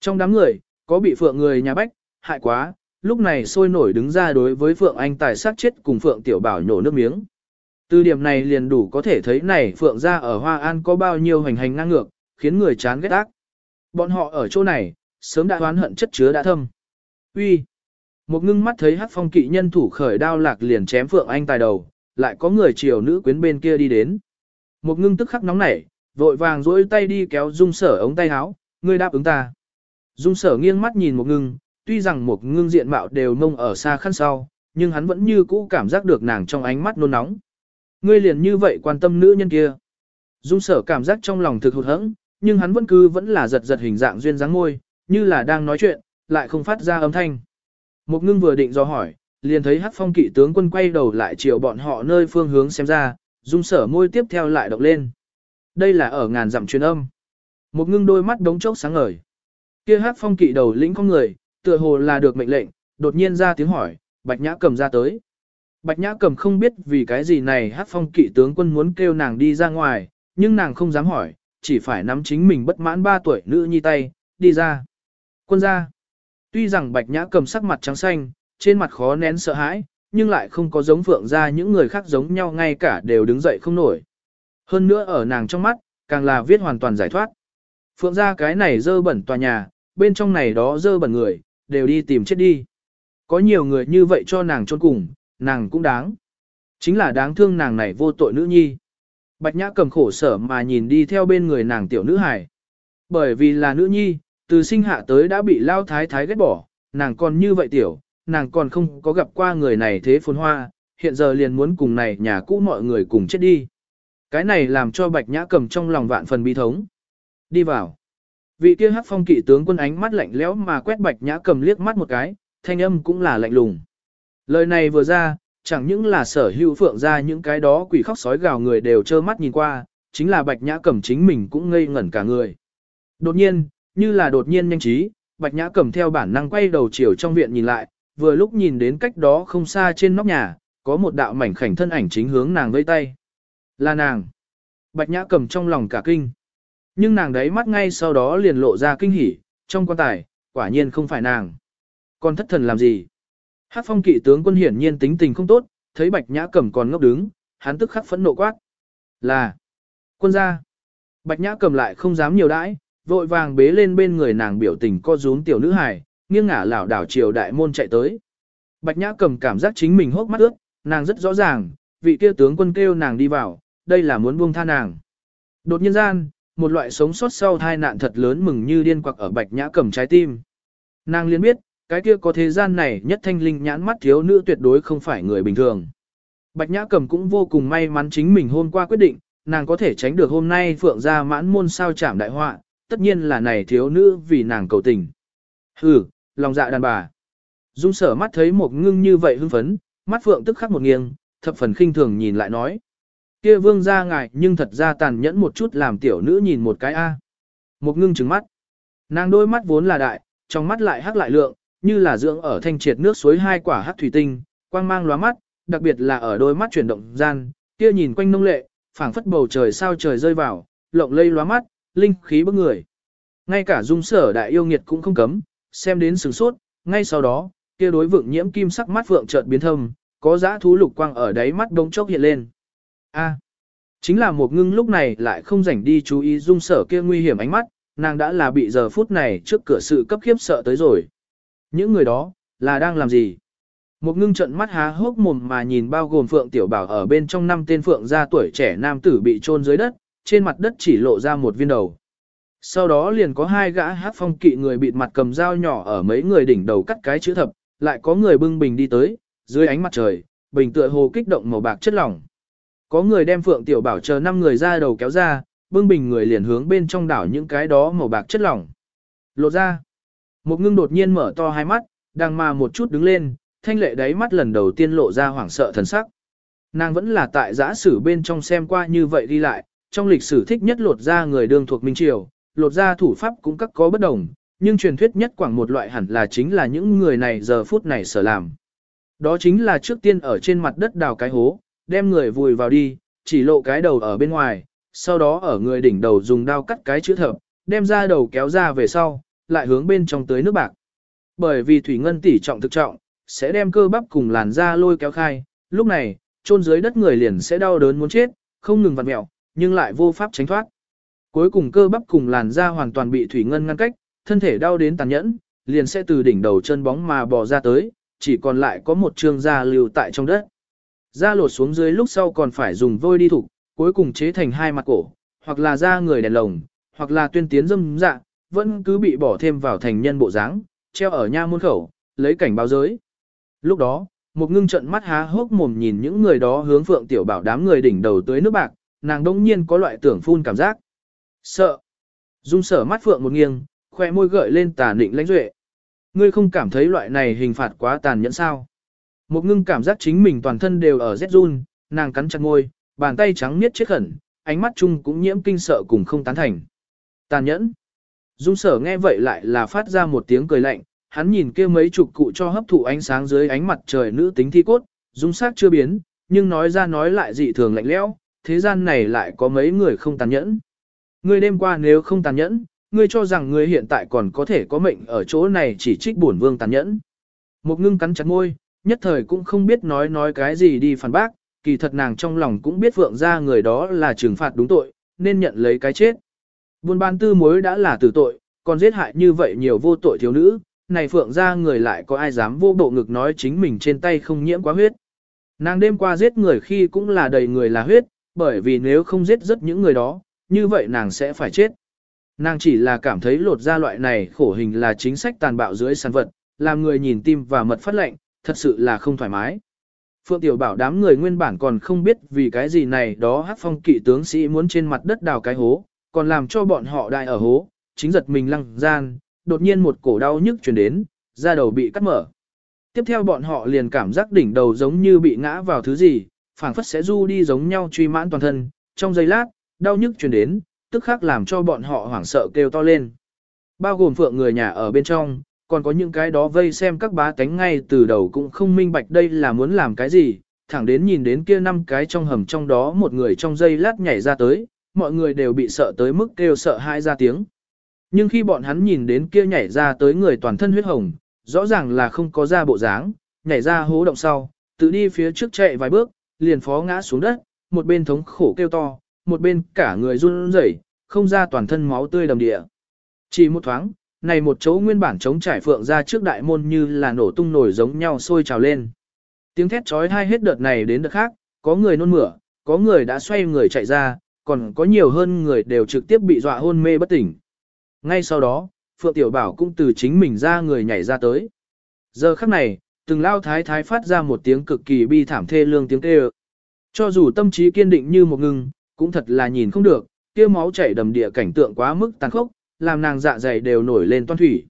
A: Trong đám người, có bị phượng người nhà bách, hại quá, lúc này sôi nổi đứng ra đối với Phượng Anh tài sát chết cùng Phượng Tiểu Bảo nhổ nước miếng. Từ điểm này liền đủ có thể thấy này Phượng gia ở Hoa An có bao nhiêu hành hành ngang ngược, khiến người chán ghét ác. Bọn họ ở chỗ này, sớm đã oán hận chất chứa đã thâm. Uy, Một ngưng mắt thấy Hắc Phong kỵ nhân thủ khởi đao lạc liền chém Phượng Anh tài đầu, lại có người chiều nữ quyến bên kia đi đến. Một ngưng tức khắc nóng nảy, vội vàng duỗi tay đi kéo Dung Sở ống tay áo, ngươi đáp ứng ta. Dung Sở nghiêng mắt nhìn một ngưng, tuy rằng một ngưng diện mạo đều mông ở xa khăn sau, nhưng hắn vẫn như cũ cảm giác được nàng trong ánh mắt nôn nóng. Ngươi liền như vậy quan tâm nữ nhân kia. Dung sở cảm giác trong lòng thực hụt hẫng, nhưng hắn vẫn cứ vẫn là giật giật hình dạng duyên dáng môi, như là đang nói chuyện, lại không phát ra âm thanh. Một ngưng vừa định do hỏi, liền thấy hắc phong kỵ tướng quân quay đầu lại chiều bọn họ nơi phương hướng xem ra, dung sở môi tiếp theo lại động lên. Đây là ở ngàn dặm truyền âm. Một ngưng đôi mắt đống chốc sáng ngời. Kia hắc phong kỵ đầu lĩnh con người, tựa hồ là được mệnh lệnh, đột nhiên ra tiếng hỏi, bạch nhã cầm ra tới. Bạch nhã cầm không biết vì cái gì này hắc phong kỵ tướng quân muốn kêu nàng đi ra ngoài, nhưng nàng không dám hỏi, chỉ phải nắm chính mình bất mãn 3 tuổi nữ nhi tay, đi ra. Quân ra. Tuy rằng bạch nhã cầm sắc mặt trắng xanh, trên mặt khó nén sợ hãi, nhưng lại không có giống phượng ra những người khác giống nhau ngay cả đều đứng dậy không nổi. Hơn nữa ở nàng trong mắt, càng là viết hoàn toàn giải thoát. Phượng ra cái này dơ bẩn tòa nhà, bên trong này đó dơ bẩn người, đều đi tìm chết đi. Có nhiều người như vậy cho nàng trôn cùng, nàng cũng đáng. Chính là đáng thương nàng này vô tội nữ nhi. Bạch Nhã cầm khổ sở mà nhìn đi theo bên người nàng tiểu nữ Hải, Bởi vì là nữ nhi, từ sinh hạ tới đã bị lao thái thái ghét bỏ, nàng còn như vậy tiểu, nàng còn không có gặp qua người này thế phồn hoa, hiện giờ liền muốn cùng này nhà cũ mọi người cùng chết đi. Cái này làm cho Bạch Nhã cầm trong lòng vạn phần bi thống. Đi vào. Vị kia hắc phong kỵ tướng quân ánh mắt lạnh lẽo mà quét Bạch Nhã cầm liếc mắt một cái, thanh âm cũng là lạnh lùng. Lời này vừa ra, chẳng những là sở hữu phượng ra những cái đó quỷ khóc sói gào người đều trơ mắt nhìn qua, chính là Bạch Nhã Cẩm chính mình cũng ngây ngẩn cả người. Đột nhiên, như là đột nhiên nhanh trí, Bạch Nhã Cẩm theo bản năng quay đầu chiều trong viện nhìn lại, vừa lúc nhìn đến cách đó không xa trên nóc nhà, có một đạo mảnh khảnh thân ảnh chính hướng nàng vây tay. Là nàng. Bạch Nhã Cẩm trong lòng cả kinh. Nhưng nàng đấy mắt ngay sau đó liền lộ ra kinh hỉ, trong quan tài, quả nhiên không phải nàng. Còn thất thần làm gì? Hắc phong kỵ tướng quân hiển nhiên tính tình không tốt, thấy bạch nhã cầm còn ngốc đứng, hắn tức khắc phẫn nộ quát. Là, quân gia. Bạch nhã cầm lại không dám nhiều đãi, vội vàng bế lên bên người nàng biểu tình co rúm tiểu nữ hài, nghiêng ngả lảo đảo chiều đại môn chạy tới. Bạch nhã cầm cảm giác chính mình hốc mắt ướt, nàng rất rõ ràng, vị kia tướng quân kêu nàng đi vào, đây là muốn buông tha nàng. Đột nhiên gian, một loại sống sót sau tai nạn thật lớn mừng như điên quặc ở bạch nhã cầm trái tim. Nàng liền biết, cái kia có thế gian này nhất thanh linh nhãn mắt thiếu nữ tuyệt đối không phải người bình thường. Bạch Nhã Cầm cũng vô cùng may mắn chính mình hôm qua quyết định, nàng có thể tránh được hôm nay phượng ra mãn môn sao chảm đại họa, tất nhiên là này thiếu nữ vì nàng cầu tình. Hừ, lòng dạ đàn bà. Dung sở mắt thấy một ngưng như vậy hưng phấn, mắt phượng tức khắc một nghiêng, thập phần khinh thường nhìn lại nói. Kia vương ra ngại nhưng thật ra tàn nhẫn một chút làm tiểu nữ nhìn một cái a. Một ngưng trừng mắt. Nàng đôi mắt vốn là đại, trong mắt lại hắc lại lượng, như là dưỡng ở thanh triệt nước suối hai quả hắc thủy tinh, quang mang lóa mắt, đặc biệt là ở đôi mắt chuyển động gian, kia nhìn quanh nông lệ, phảng phất bầu trời sao trời rơi vào, lộng lây lóa mắt, linh khí bức người. Ngay cả dung sở đại yêu nghiệt cũng không cấm, xem đến sửng sốt, ngay sau đó, kia đối vượng nhiễm kim sắc mắt vượng chợt biến thâm, có dã thú lục quang ở đáy mắt đống chốc hiện lên. A, chính là một ngưng lúc này lại không rảnh đi chú ý dung sở kia nguy hiểm ánh mắt, nàng đã là bị giờ phút này trước cửa sự cấp khiếp sợ tới rồi. Những người đó, là đang làm gì? Một ngưng trận mắt há hốc mồm mà nhìn bao gồm Phượng Tiểu Bảo ở bên trong năm tên Phượng gia tuổi trẻ nam tử bị chôn dưới đất, trên mặt đất chỉ lộ ra một viên đầu. Sau đó liền có hai gã hát phong kỵ người bịt mặt cầm dao nhỏ ở mấy người đỉnh đầu cắt cái chữ thập, lại có người bưng bình đi tới, dưới ánh mặt trời, bình tựa hồ kích động màu bạc chất lỏng. Có người đem Phượng Tiểu Bảo chờ năm người ra đầu kéo ra, bưng bình người liền hướng bên trong đảo những cái đó màu bạc chất lỏng. Lộ ra. Một ngưng đột nhiên mở to hai mắt, đang mà một chút đứng lên, thanh lệ đáy mắt lần đầu tiên lộ ra hoảng sợ thần sắc. Nàng vẫn là tại giã sử bên trong xem qua như vậy đi lại, trong lịch sử thích nhất lột ra người đương thuộc Minh Triều, lột ra thủ pháp cũng các có bất đồng, nhưng truyền thuyết nhất quảng một loại hẳn là chính là những người này giờ phút này sở làm. Đó chính là trước tiên ở trên mặt đất đào cái hố, đem người vùi vào đi, chỉ lộ cái đầu ở bên ngoài, sau đó ở người đỉnh đầu dùng đao cắt cái chữ thập, đem ra đầu kéo ra về sau, lại hướng bên trong tới nước bạc. bởi vì thủy ngân tỷ trọng thực trọng, sẽ đem cơ bắp cùng làn da lôi kéo khai, lúc này, chôn dưới đất người liền sẽ đau đớn muốn chết, không ngừng vặn mẹo, nhưng lại vô pháp tránh thoát. Cuối cùng cơ bắp cùng làn da hoàn toàn bị thủy ngân ngăn cách, thân thể đau đến tàn nhẫn, liền sẽ từ đỉnh đầu chân bóng mà bò ra tới, chỉ còn lại có một trương da lưu tại trong đất. Da lột xuống dưới lúc sau còn phải dùng vôi đi thủ, cuối cùng chế thành hai mặt cổ, hoặc là da người đèn lồng, hoặc là tuyên tiến dâm dạ, vẫn cứ bị bỏ thêm vào thành nhân bộ dáng, treo ở nha môn khẩu, lấy cảnh báo giới. Lúc đó, một ngưng trận mắt há hốc mồm nhìn những người đó hướng phượng tiểu bảo đám người đỉnh đầu tới nước bạc, nàng đông nhiên có loại tưởng phun cảm giác. Sợ. Dung sở mắt phượng một nghiêng, khoe môi gợi lên tà định lãnh duệ. Ngươi không cảm thấy loại này hình phạt quá tàn nhẫn sao? Một ngưng cảm giác chính mình toàn thân đều ở rét run, nàng cắn chặt môi, bàn tay trắng miết chết khẩn, ánh mắt chung cũng nhiễm kinh sợ cùng không tán thành. Tàn nhẫn. Dung sở nghe vậy lại là phát ra một tiếng cười lạnh, hắn nhìn kia mấy chục cụ cho hấp thụ ánh sáng dưới ánh mặt trời nữ tính thi cốt, dung sắc chưa biến, nhưng nói ra nói lại dị thường lạnh lẽo, thế gian này lại có mấy người không tàn nhẫn. Ngươi đêm qua nếu không tàn nhẫn, ngươi cho rằng ngươi hiện tại còn có thể có mệnh ở chỗ này chỉ trích bổn vương tàn nhẫn. Một ngưng cắn chặt môi, nhất thời cũng không biết nói nói cái gì đi phản bác, kỳ thật nàng trong lòng cũng biết vượng ra người đó là trừng phạt đúng tội, nên nhận lấy cái chết. Buôn bán tư mối đã là tử tội, còn giết hại như vậy nhiều vô tội thiếu nữ, này phượng ra người lại có ai dám vô bộ ngực nói chính mình trên tay không nhiễm quá huyết. Nàng đêm qua giết người khi cũng là đầy người là huyết, bởi vì nếu không giết rất những người đó, như vậy nàng sẽ phải chết. Nàng chỉ là cảm thấy lột ra loại này khổ hình là chính sách tàn bạo dưới sản vật, làm người nhìn tim và mật phát lệnh, thật sự là không thoải mái. Phượng Tiểu Bảo đám người nguyên bản còn không biết vì cái gì này đó hát phong kỵ tướng sĩ muốn trên mặt đất đào cái hố, còn làm cho bọn họ đại ở hố, chính giật mình lăng gian, đột nhiên một cổ đau nhức chuyển đến, da đầu bị cắt mở. Tiếp theo bọn họ liền cảm giác đỉnh đầu giống như bị ngã vào thứ gì, phảng phất sẽ du đi giống nhau truy mãn toàn thân, trong giây lát, đau nhức chuyển đến, tức khắc làm cho bọn họ hoảng sợ kêu to lên. Bao gồm phượng người nhà ở bên trong, còn có những cái đó vây xem các bá tánh ngay từ đầu cũng không minh bạch đây là muốn làm cái gì, thẳng đến nhìn đến kia năm cái trong hầm trong đó một người trong giây lát nhảy ra tới, mọi người đều bị sợ tới mức kêu sợ hãi ra tiếng. Nhưng khi bọn hắn nhìn đến kia nhảy ra tới người toàn thân huyết hồng, rõ ràng là không có ra bộ dáng, nhảy ra hố động sau, tự đi phía trước chạy vài bước, liền phó ngã xuống đất, một bên thống khổ kêu to, một bên cả người run rẩy, không ra toàn thân máu tươi đầm địa. Chỉ một thoáng, này một chỗ nguyên bản chống trải phượng ra trước đại môn như là nổ tung nổi giống nhau sôi trào lên. Tiếng thét trói hai hết đợt này đến đợt khác, có người nôn mửa, có người đã xoay người chạy ra, còn có nhiều hơn người đều trực tiếp bị dọa hôn mê bất tỉnh. Ngay sau đó, Phượng Tiểu Bảo cũng từ chính mình ra người nhảy ra tới. Giờ khắc này, từng lao thái thái phát ra một tiếng cực kỳ bi thảm thê lương tiếng kêu. Cho dù tâm trí kiên định như một ngừng, cũng thật là nhìn không được, kia máu chảy đầm địa cảnh tượng quá mức tàn khốc, làm nàng dạ dày đều nổi lên toan thủy.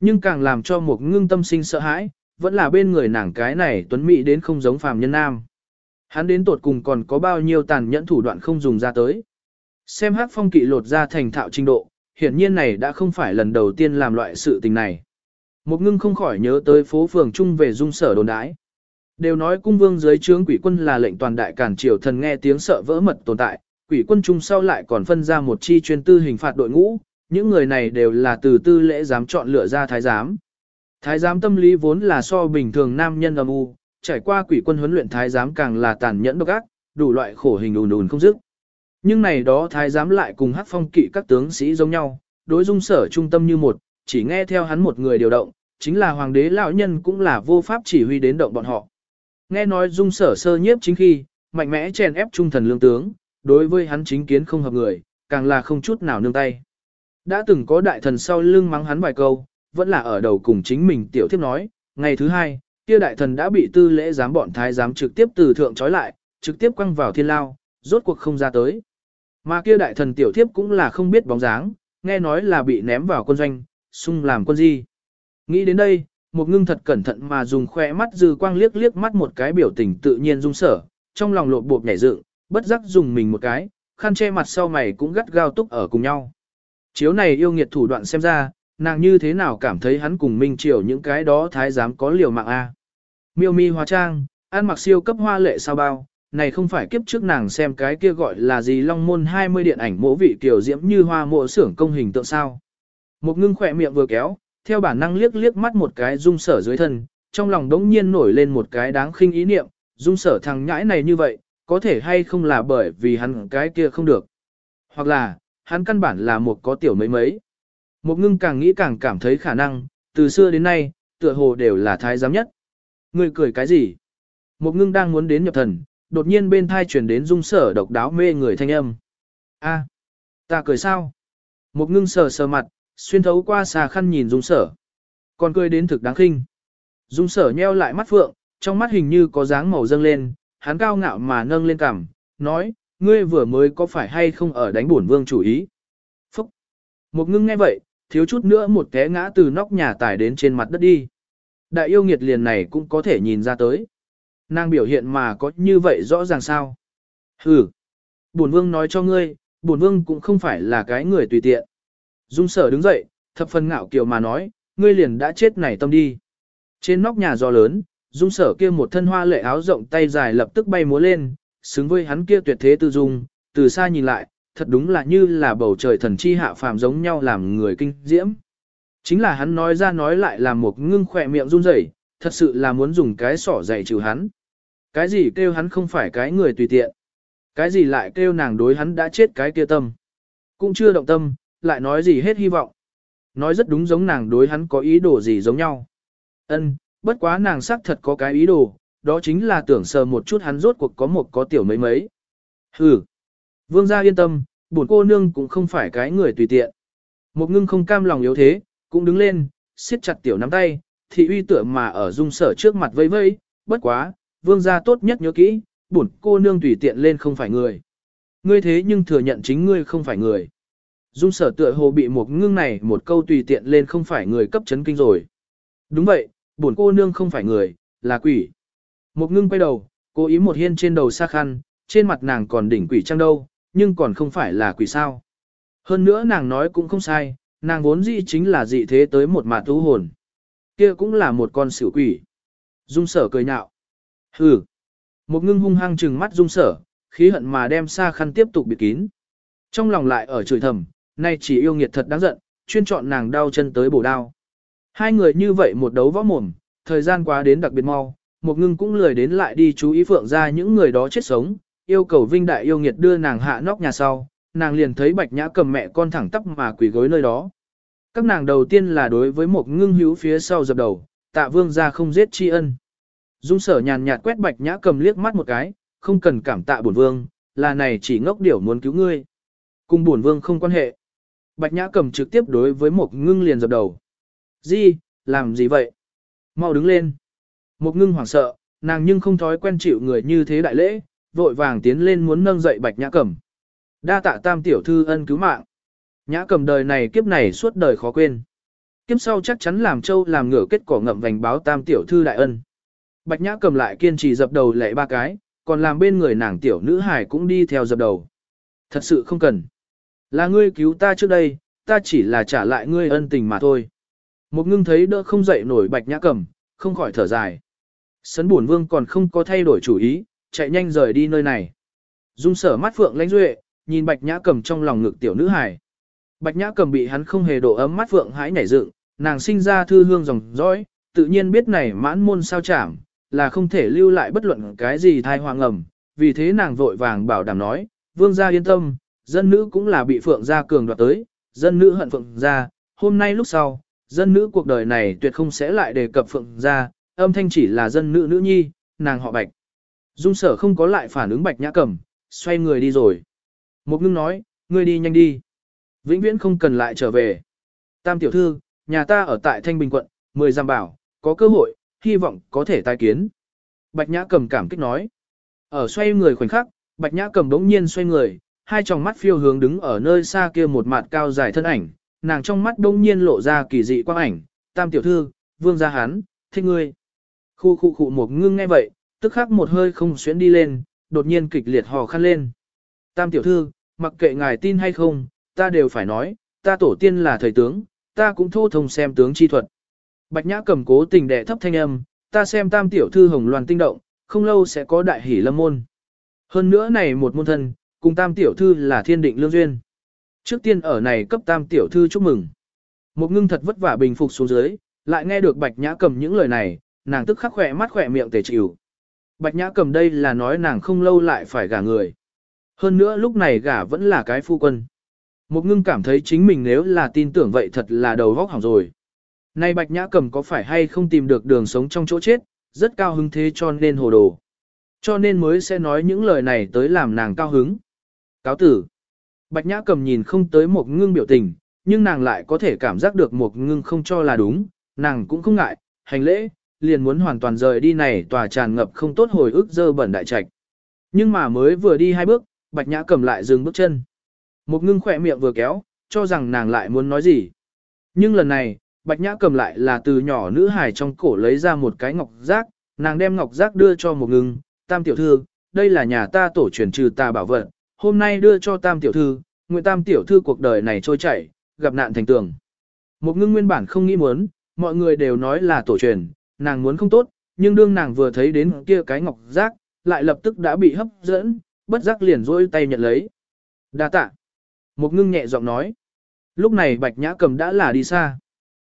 A: Nhưng càng làm cho một ngưng tâm sinh sợ hãi, vẫn là bên người nàng cái này tuấn mỹ đến không giống phàm nhân nam. Hắn đến tột cùng còn có bao nhiêu tàn nhẫn thủ đoạn không dùng ra tới. Xem hát phong kỵ lột ra thành thạo trình độ, hiển nhiên này đã không phải lần đầu tiên làm loại sự tình này. Một ngưng không khỏi nhớ tới phố phường trung về dung sở đồn đái. Đều nói cung vương dưới trướng quỷ quân là lệnh toàn đại cản triều thần nghe tiếng sợ vỡ mật tồn tại, quỷ quân trung sau lại còn phân ra một chi chuyên tư hình phạt đội ngũ, những người này đều là từ tư lễ giám chọn lựa ra thái giám. Thái giám tâm lý vốn là so bình thường nam nhân âm u, trải qua quỷ quân huấn luyện thái giám càng là tàn nhẫn độc ác, đủ loại khổ hình ùn ùn không dứt. Nhưng này đó thái giám lại cùng hắc phong kỵ các tướng sĩ giống nhau, đối dung sở trung tâm như một, chỉ nghe theo hắn một người điều động, chính là hoàng đế lão nhân cũng là vô pháp chỉ huy đến động bọn họ. Nghe nói dung sở sơ nhiếp chính khi, mạnh mẽ chèn ép trung thần lương tướng, đối với hắn chính kiến không hợp người, càng là không chút nào nương tay. Đã từng có đại thần sau lưng mắng hắn vài câu, vẫn là ở đầu cùng chính mình tiểu thiếp nói, ngày thứ hai, kia đại thần đã bị tư lễ giám bọn thái giám trực tiếp từ thượng trói lại, trực tiếp quăng vào thiên lao, rốt cuộc không ra tới. Mà kia đại thần tiểu thiếp cũng là không biết bóng dáng, nghe nói là bị ném vào quân doanh, sung làm quân di. Nghĩ đến đây, một ngưng thật cẩn thận mà dùng khoe mắt dư quang liếc liếc mắt một cái biểu tình tự nhiên dung sở, trong lòng lộp bộp nhảy dựng, bất giác dùng mình một cái, khăn che mặt sau mày cũng gắt gao túc ở cùng nhau. Chiếu này yêu nghiệt thủ đoạn xem ra, nàng như thế nào cảm thấy hắn cùng Minh Triều những cái đó thái giám có liều mạng a. Miêu mi hóa trang, ăn mặc siêu cấp hoa lệ sao bao, này không phải kiếp trước nàng xem cái kia gọi là gì long môn 20 điện ảnh mỗ vị tiểu diễm như hoa mộ xưởng công hình tượng sao. Một ngưng khỏe miệng vừa kéo, theo bản năng liếc liếc mắt một cái dung sở dưới thân, trong lòng đống nhiên nổi lên một cái đáng khinh ý niệm, dung sở thằng nhãi này như vậy, có thể hay không là bởi vì hắn cái kia không được. Hoặc là, hắn căn bản là một có tiểu mấy mấy. Một ngưng càng nghĩ càng cảm thấy khả năng, từ xưa đến nay, tựa hồ đều là thái giám nhất. Người cười cái gì? Một ngưng đang muốn đến nhập thần, đột nhiên bên thai chuyển đến dung sở độc đáo mê người thanh âm. a ta cười sao? Một ngưng sờ sờ mặt, xuyên thấu qua xà khăn nhìn dung sở. Còn cười đến thực đáng khinh. Dung sở nheo lại mắt phượng, trong mắt hình như có dáng màu dâng lên, hắn cao ngạo mà nâng lên cằm, nói, ngươi vừa mới có phải hay không ở đánh bổn vương chủ ý. Phúc! Một ngưng nghe vậy, thiếu chút nữa một té ngã từ nóc nhà tải đến trên mặt đất đi. Đại yêu nghiệt liền này cũng có thể nhìn ra tới. Nàng biểu hiện mà có như vậy rõ ràng sao? Hừ! Bổn vương nói cho ngươi, bổn vương cũng không phải là cái người tùy tiện. Dung sở đứng dậy, thập phần ngạo kiều mà nói, ngươi liền đã chết này tâm đi. Trên nóc nhà gió lớn, dung sở kia một thân hoa lệ áo rộng tay dài lập tức bay múa lên, xứng với hắn kia tuyệt thế tư dung, từ xa nhìn lại, thật đúng là như là bầu trời thần chi hạ phàm giống nhau làm người kinh diễm. Chính là hắn nói ra nói lại là một ngưng khỏe miệng run rẩy, thật sự là muốn dùng cái sỏ dạy trừ hắn. Cái gì kêu hắn không phải cái người tùy tiện. Cái gì lại kêu nàng đối hắn đã chết cái kia tâm. Cũng chưa động tâm, lại nói gì hết hy vọng. Nói rất đúng giống nàng đối hắn có ý đồ gì giống nhau. Ân, bất quá nàng xác thật có cái ý đồ, đó chính là tưởng sờ một chút hắn rốt cuộc có một có tiểu mấy mấy. Hừ. Vương gia yên tâm, bổn cô nương cũng không phải cái người tùy tiện. Một ngưng không cam lòng yếu thế, cũng đứng lên, siết chặt tiểu nắm tay, thị uy tựa mà ở dung sở trước mặt vây vây, bất quá, vương gia tốt nhất nhớ kỹ, bổn cô nương tùy tiện lên không phải người. Ngươi thế nhưng thừa nhận chính ngươi không phải người. Dung sở tựa hồ bị một ngưng này một câu tùy tiện lên không phải người cấp chấn kinh rồi. Đúng vậy, bổn cô nương không phải người, là quỷ. Một ngưng quay đầu, cố ý một hiên trên đầu xa khăn, trên mặt nàng còn đỉnh quỷ trăng đâu, nhưng còn không phải là quỷ sao. Hơn nữa nàng nói cũng không sai, nàng vốn dĩ chính là dị thế tới một mà thú hồn. Kia cũng là một con xỉu quỷ. Dung sở cười nhạo. Hừ. Một ngưng hung hăng trừng mắt dung sở, khí hận mà đem xa khăn tiếp tục bịt kín. Trong lòng lại ở chửi thầm, nay chỉ yêu nghiệt thật đáng giận, chuyên chọn nàng đau chân tới bổ đao. Hai người như vậy một đấu võ mồm, thời gian quá đến đặc biệt mau, một ngưng cũng lười đến lại đi chú ý phượng ra những người đó chết sống, yêu cầu vinh đại yêu nghiệt đưa nàng hạ nóc nhà sau, nàng liền thấy bạch nhã cầm mẹ con thẳng tắp mà quỳ gối nơi đó. Các nàng đầu tiên là đối với một ngưng hữu phía sau dập đầu, tạ vương ra không giết tri ân. Dung sở nhàn nhạt quét bạch nhã cầm liếc mắt một cái, không cần cảm tạ bổn vương, là này chỉ ngốc điểu muốn cứu ngươi. Cùng bổn vương không quan hệ. Bạch nhã cầm trực tiếp đối với một ngưng liền dập đầu. di làm gì vậy? Mau đứng lên. Một ngưng hoảng sợ, nàng nhưng không thói quen chịu người như thế đại lễ, vội vàng tiến lên muốn nâng dậy bạch nhã cầm. Đa tạ tam tiểu thư ân cứu mạng. Nhã cầm đời này kiếp này suốt đời khó quên. Kiếp sau chắc chắn làm châu làm ngựa kết quả ngậm vành báo tam tiểu thư đại ân. Bạch nhã cầm lại kiên trì dập đầu lệ ba cái, còn làm bên người nàng tiểu nữ hải cũng đi theo dập đầu. Thật sự không cần. Là ngươi cứu ta trước đây, ta chỉ là trả lại ngươi ân tình mà thôi. Một ngưng thấy đỡ không dậy nổi bạch nhã cầm, không khỏi thở dài. Sấn buồn vương còn không có thay đổi chủ ý, chạy nhanh rời đi nơi này. Dung sở mắt phượng lãnh duệ, nhìn bạch nhã cầm trong lòng ngực tiểu nữ hài. Bạch nhã cầm bị hắn không hề độ ấm mắt phượng hãi nhảy dựng, nàng sinh ra thư hương dòng dõi, tự nhiên biết này mãn môn sao chảm, là không thể lưu lại bất luận cái gì thai hoang ngầm, vì thế nàng vội vàng bảo đảm nói, vương gia yên tâm, dân nữ cũng là bị phượng gia cường đoạt tới, dân nữ hận phượng gia, hôm nay lúc sau, dân nữ cuộc đời này tuyệt không sẽ lại đề cập phượng gia, âm thanh chỉ là dân nữ nữ nhi, nàng họ bạch. Dung sở không có lại phản ứng bạch nhã cầm xoay người đi rồi. Một ngưng nói, ngươi đi nhanh đi. Vĩnh viễn không cần lại trở về. Tam tiểu thư, nhà ta ở tại Thanh Bình quận, mười giam bảo, có cơ hội, hy vọng có thể tai kiến. Bạch nhã cầm cảm kích nói. Ở xoay người khoảnh khắc, bạch nhã cầm đống nhiên xoay người, hai tròng mắt phiêu hướng đứng ở nơi xa kia một mặt cao dài thân ảnh, nàng trong mắt đống nhiên lộ ra kỳ dị quang ảnh, tam tiểu thư, vương gia hán, thích ngươi. Khu khu khu một ngưng nghe vậy, tức khắc một hơi không xuyến đi lên, đột nhiên kịch liệt hò khăn lên. Tam tiểu thư, mặc kệ ngài tin hay không, ta đều phải nói, ta tổ tiên là thời tướng, ta cũng thô thông xem tướng chi thuật. Bạch nhã cầm cố tình đệ thấp thanh âm, ta xem tam tiểu thư hồng loan tinh động, không lâu sẽ có đại hỷ lâm môn. Hơn nữa này một môn thân, cùng tam tiểu thư là thiên định lương duyên. Trước tiên ở này cấp tam tiểu thư chúc mừng. Một ngưng thật vất vả bình phục xuống dưới, lại nghe được bạch nhã cầm những lời này, nàng tức khắc khỏe mắt khỏe miệng tề chịu. Bạch nhã cầm đây là nói nàng không lâu lại phải gả người. Hơn nữa lúc này gả vẫn là cái phu quân. Một ngưng cảm thấy chính mình nếu là tin tưởng vậy thật là đầu vóc hỏng rồi. Này bạch nhã cầm có phải hay không tìm được đường sống trong chỗ chết, rất cao hứng thế cho nên hồ đồ. Cho nên mới sẽ nói những lời này tới làm nàng cao hứng. Cáo tử. Bạch nhã cầm nhìn không tới một ngưng biểu tình, nhưng nàng lại có thể cảm giác được một ngưng không cho là đúng, nàng cũng không ngại, hành lễ, liền muốn hoàn toàn rời đi này tòa tràn ngập không tốt hồi ức dơ bẩn đại trạch. Nhưng mà mới vừa đi hai bước, bạch nhã cầm lại dừng bước chân. Một ngưng khỏe miệng vừa kéo, cho rằng nàng lại muốn nói gì. Nhưng lần này, bạch nhã cầm lại là từ nhỏ nữ hài trong cổ lấy ra một cái ngọc giác, nàng đem ngọc giác đưa cho một ngưng, tam tiểu thư, đây là nhà ta tổ truyền trừ tà bảo vật, hôm nay đưa cho tam tiểu thư, nguyện tam tiểu thư cuộc đời này trôi chảy, gặp nạn thành tường. Một ngưng nguyên bản không nghĩ muốn, mọi người đều nói là tổ truyền, nàng muốn không tốt, nhưng đương nàng vừa thấy đến kia cái ngọc giác, lại lập tức đã bị hấp dẫn, bất giác liền rôi tay nhận lấy. đa tạ. Một ngưng nhẹ giọng nói. Lúc này bạch nhã cầm đã là đi xa.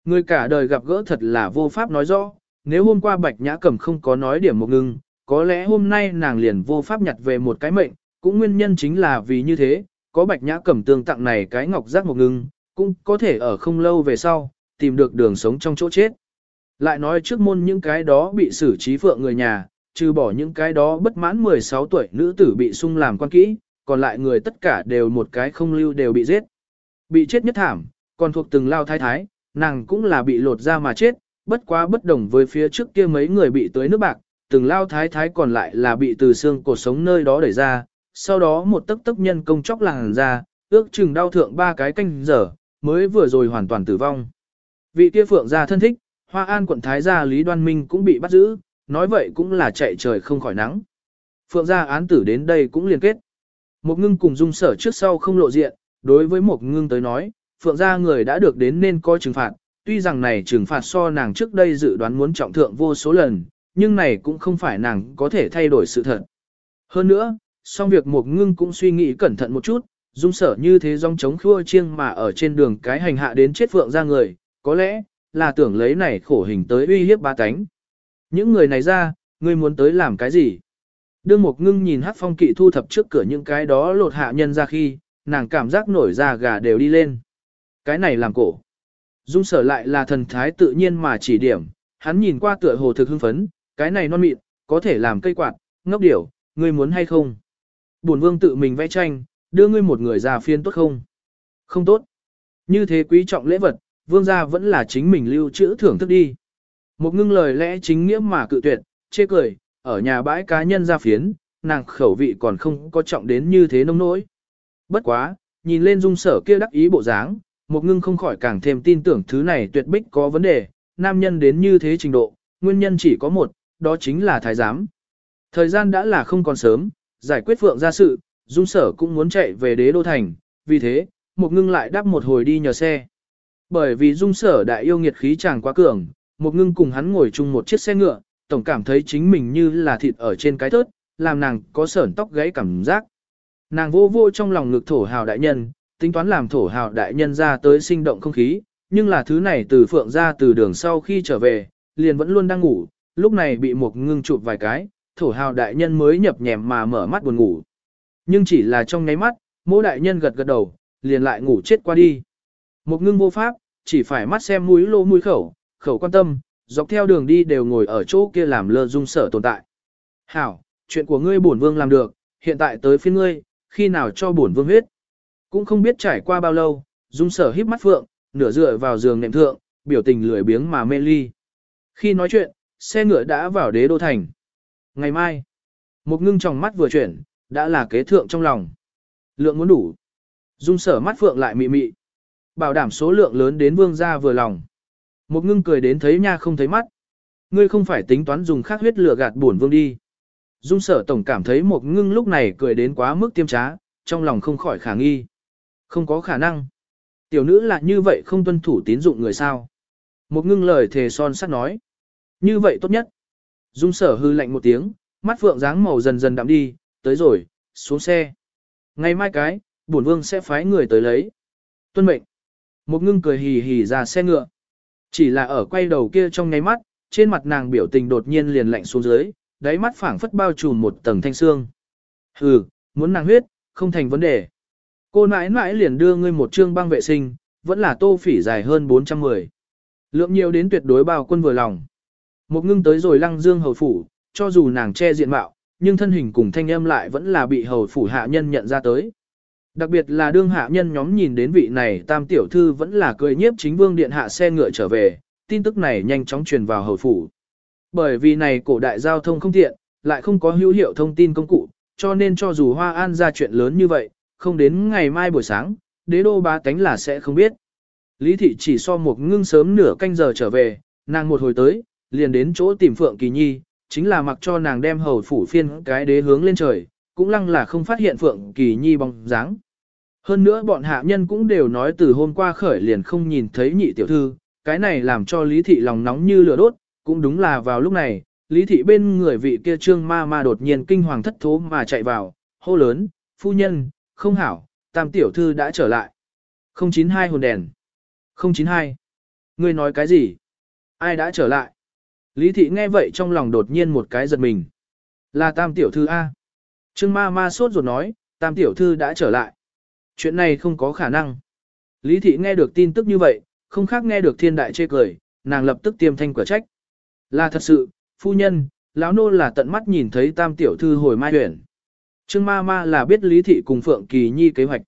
A: Người cả đời gặp gỡ thật là vô pháp nói rõ, nếu hôm qua bạch nhã cầm không có nói điểm một ngưng, có lẽ hôm nay nàng liền vô pháp nhặt về một cái mệnh, cũng nguyên nhân chính là vì như thế, có bạch nhã cầm tương tặng này cái ngọc giác một ngưng, cũng có thể ở không lâu về sau, tìm được đường sống trong chỗ chết. Lại nói trước môn những cái đó bị xử trí phượng người nhà, trừ bỏ những cái đó bất mãn 16 tuổi nữ tử bị sung làm quan kỹ, còn lại người tất cả đều một cái không lưu đều bị giết. Bị chết nhất thảm, còn thuộc từng lao thái thái, nàng cũng là bị lột ra mà chết, bất quá bất đồng với phía trước kia mấy người bị tới nước bạc, từng lao thái thái còn lại là bị từ xương cột sống nơi đó đẩy ra, sau đó một tấc tấc nhân công chóc làng ra, ước chừng đau thượng ba cái canh giờ, mới vừa rồi hoàn toàn tử vong. Vị kia phượng gia thân thích, Hoa An quận Thái gia Lý Đoan Minh cũng bị bắt giữ, nói vậy cũng là chạy trời không khỏi nắng. Phượng gia án tử đến đây cũng liên kết. Một ngưng cùng dung sở trước sau không lộ diện, đối với một ngưng tới nói, Phượng gia người đã được đến nên coi trừng phạt, tuy rằng này trừng phạt so nàng trước đây dự đoán muốn trọng thượng vô số lần, nhưng này cũng không phải nàng có thể thay đổi sự thật. Hơn nữa, song việc một ngưng cũng suy nghĩ cẩn thận một chút, dung sở như thế dòng chống khua chiêng mà ở trên đường cái hành hạ đến chết Phượng gia người, có lẽ, là tưởng lấy này khổ hình tới uy hiếp ba cánh. Những người này ra, ngươi muốn tới làm cái gì? Đương một ngưng nhìn Hắc phong kỵ thu thập trước cửa những cái đó lột hạ nhân ra khi, nàng cảm giác nổi da gà đều đi lên. Cái này làm cổ. Dung sở lại là thần thái tự nhiên mà chỉ điểm, hắn nhìn qua tựa hồ thực hưng phấn, cái này non mịn, có thể làm cây quạt, ngốc điểu, ngươi muốn hay không? Bổn vương tự mình vẽ tranh, đưa ngươi một người già phiên tốt không? Không tốt. Như thế quý trọng lễ vật, vương gia vẫn là chính mình lưu trữ thưởng thức đi. Một ngưng lời lẽ chính nghĩa mà cự tuyệt, chê cười, ở nhà bãi cá nhân ra phiến, nàng khẩu vị còn không có trọng đến như thế nông nỗi. Bất quá, nhìn lên dung sở kia đắc ý bộ dáng, một ngưng không khỏi càng thêm tin tưởng thứ này tuyệt bích có vấn đề, nam nhân đến như thế trình độ, nguyên nhân chỉ có một, đó chính là thái giám. Thời gian đã là không còn sớm, giải quyết vượng ra sự, dung sở cũng muốn chạy về đế đô thành, vì thế, một ngưng lại đáp một hồi đi nhờ xe. Bởi vì dung sở đại yêu nghiệt khí chàng quá cường, một ngưng cùng hắn ngồi chung một chiếc xe ngựa, tổng cảm thấy chính mình như là thịt ở trên cái thớt, làm nàng có sởn tóc gáy cảm giác. Nàng vô vô trong lòng ngực thổ hào đại nhân, tính toán làm thổ hào đại nhân ra tới sinh động không khí, nhưng là thứ này từ phượng ra từ đường sau khi trở về, liền vẫn luôn đang ngủ, lúc này bị một ngưng chụp vài cái, thổ hào đại nhân mới nhập nhèm mà mở mắt buồn ngủ. Nhưng chỉ là trong nháy mắt, mỗi đại nhân gật gật đầu, liền lại ngủ chết qua đi. Một ngưng vô pháp, chỉ phải mắt xem mũi lô mũi khẩu, khẩu quan tâm, dọc theo đường đi đều ngồi ở chỗ kia làm lơ dung sở tồn tại. Hảo, chuyện của ngươi bổn vương làm được, hiện tại tới phiên ngươi, khi nào cho bổn vương huyết. Cũng không biết trải qua bao lâu, dung sở híp mắt phượng, nửa dựa vào giường nệm thượng, biểu tình lười biếng mà mê ly. Khi nói chuyện, xe ngựa đã vào đế đô thành. Ngày mai, một ngưng trong mắt vừa chuyển, đã là kế thượng trong lòng. Lượng muốn đủ. Dung sở mắt phượng lại mị mị. Bảo đảm số lượng lớn đến vương gia vừa lòng. Một ngưng cười đến thấy nha không thấy mắt. Ngươi không phải tính toán dùng khác huyết lửa gạt bổn vương đi. Dung sở tổng cảm thấy một ngưng lúc này cười đến quá mức tiêm trá, trong lòng không khỏi khả nghi. Không có khả năng. Tiểu nữ là như vậy không tuân thủ tín dụng người sao. Một ngưng lời thề son sắt nói. Như vậy tốt nhất. Dung sở hư lạnh một tiếng, mắt phượng dáng màu dần dần đậm đi, tới rồi, xuống xe. Ngày mai cái, bổn vương sẽ phái người tới lấy. Tuân mệnh. Một ngưng cười hì hì ra xe ngựa. Chỉ là ở quay đầu kia trong nháy mắt, trên mặt nàng biểu tình đột nhiên liền lạnh xuống dưới, đáy mắt phảng phất bao trùm một tầng thanh xương. Hừ, muốn nàng huyết, không thành vấn đề. Cô nãi nãi liền đưa ngươi một trương băng vệ sinh, vẫn là tô phỉ dài hơn 410. Lượng nhiều đến tuyệt đối bao quân vừa lòng. Một ngưng tới rồi lăng dương hầu phủ, cho dù nàng che diện mạo, nhưng thân hình cùng thanh âm lại vẫn là bị hầu phủ hạ nhân nhận ra tới. Đặc biệt là đương hạ nhân nhóm nhìn đến vị này tam tiểu thư vẫn là cười nhiếp chính vương điện hạ xe ngựa trở về, tin tức này nhanh chóng truyền vào hầu phủ. Bởi vì này cổ đại giao thông không tiện, lại không có hữu hiệu thông tin công cụ, cho nên cho dù Hoa An ra chuyện lớn như vậy, không đến ngày mai buổi sáng, đế đô ba tánh là sẽ không biết. Lý thị chỉ so một ngưng sớm nửa canh giờ trở về, nàng một hồi tới, liền đến chỗ tìm Phượng Kỳ Nhi, chính là mặc cho nàng đem hầu phủ phiên cái đế hướng lên trời, cũng lăng là không phát hiện Phượng Kỳ Nhi bóng dáng. Hơn nữa bọn hạ nhân cũng đều nói từ hôm qua khởi liền không nhìn thấy nhị tiểu thư, cái này làm cho Lý Thị lòng nóng như lửa đốt, cũng đúng là vào lúc này, Lý Thị bên người vị kia trương ma ma đột nhiên kinh hoàng thất thố mà chạy vào, hô lớn, phu nhân, không hảo, tam tiểu thư đã trở lại. 092 hồn đèn. 092. Ngươi nói cái gì? Ai đã trở lại? Lý Thị nghe vậy trong lòng đột nhiên một cái giật mình. Là tam tiểu thư A. Trương ma ma sốt ruột nói, tam tiểu thư đã trở lại. Chuyện này không có khả năng. Lý Thị nghe được tin tức như vậy, không khác nghe được thiên đại chê cười, nàng lập tức tiêm thanh quả trách. Là thật sự, phu nhân, lão nô là tận mắt nhìn thấy tam tiểu thư hồi mai tuyển. Trương ma ma là biết Lý Thị cùng Phượng Kỳ Nhi kế hoạch.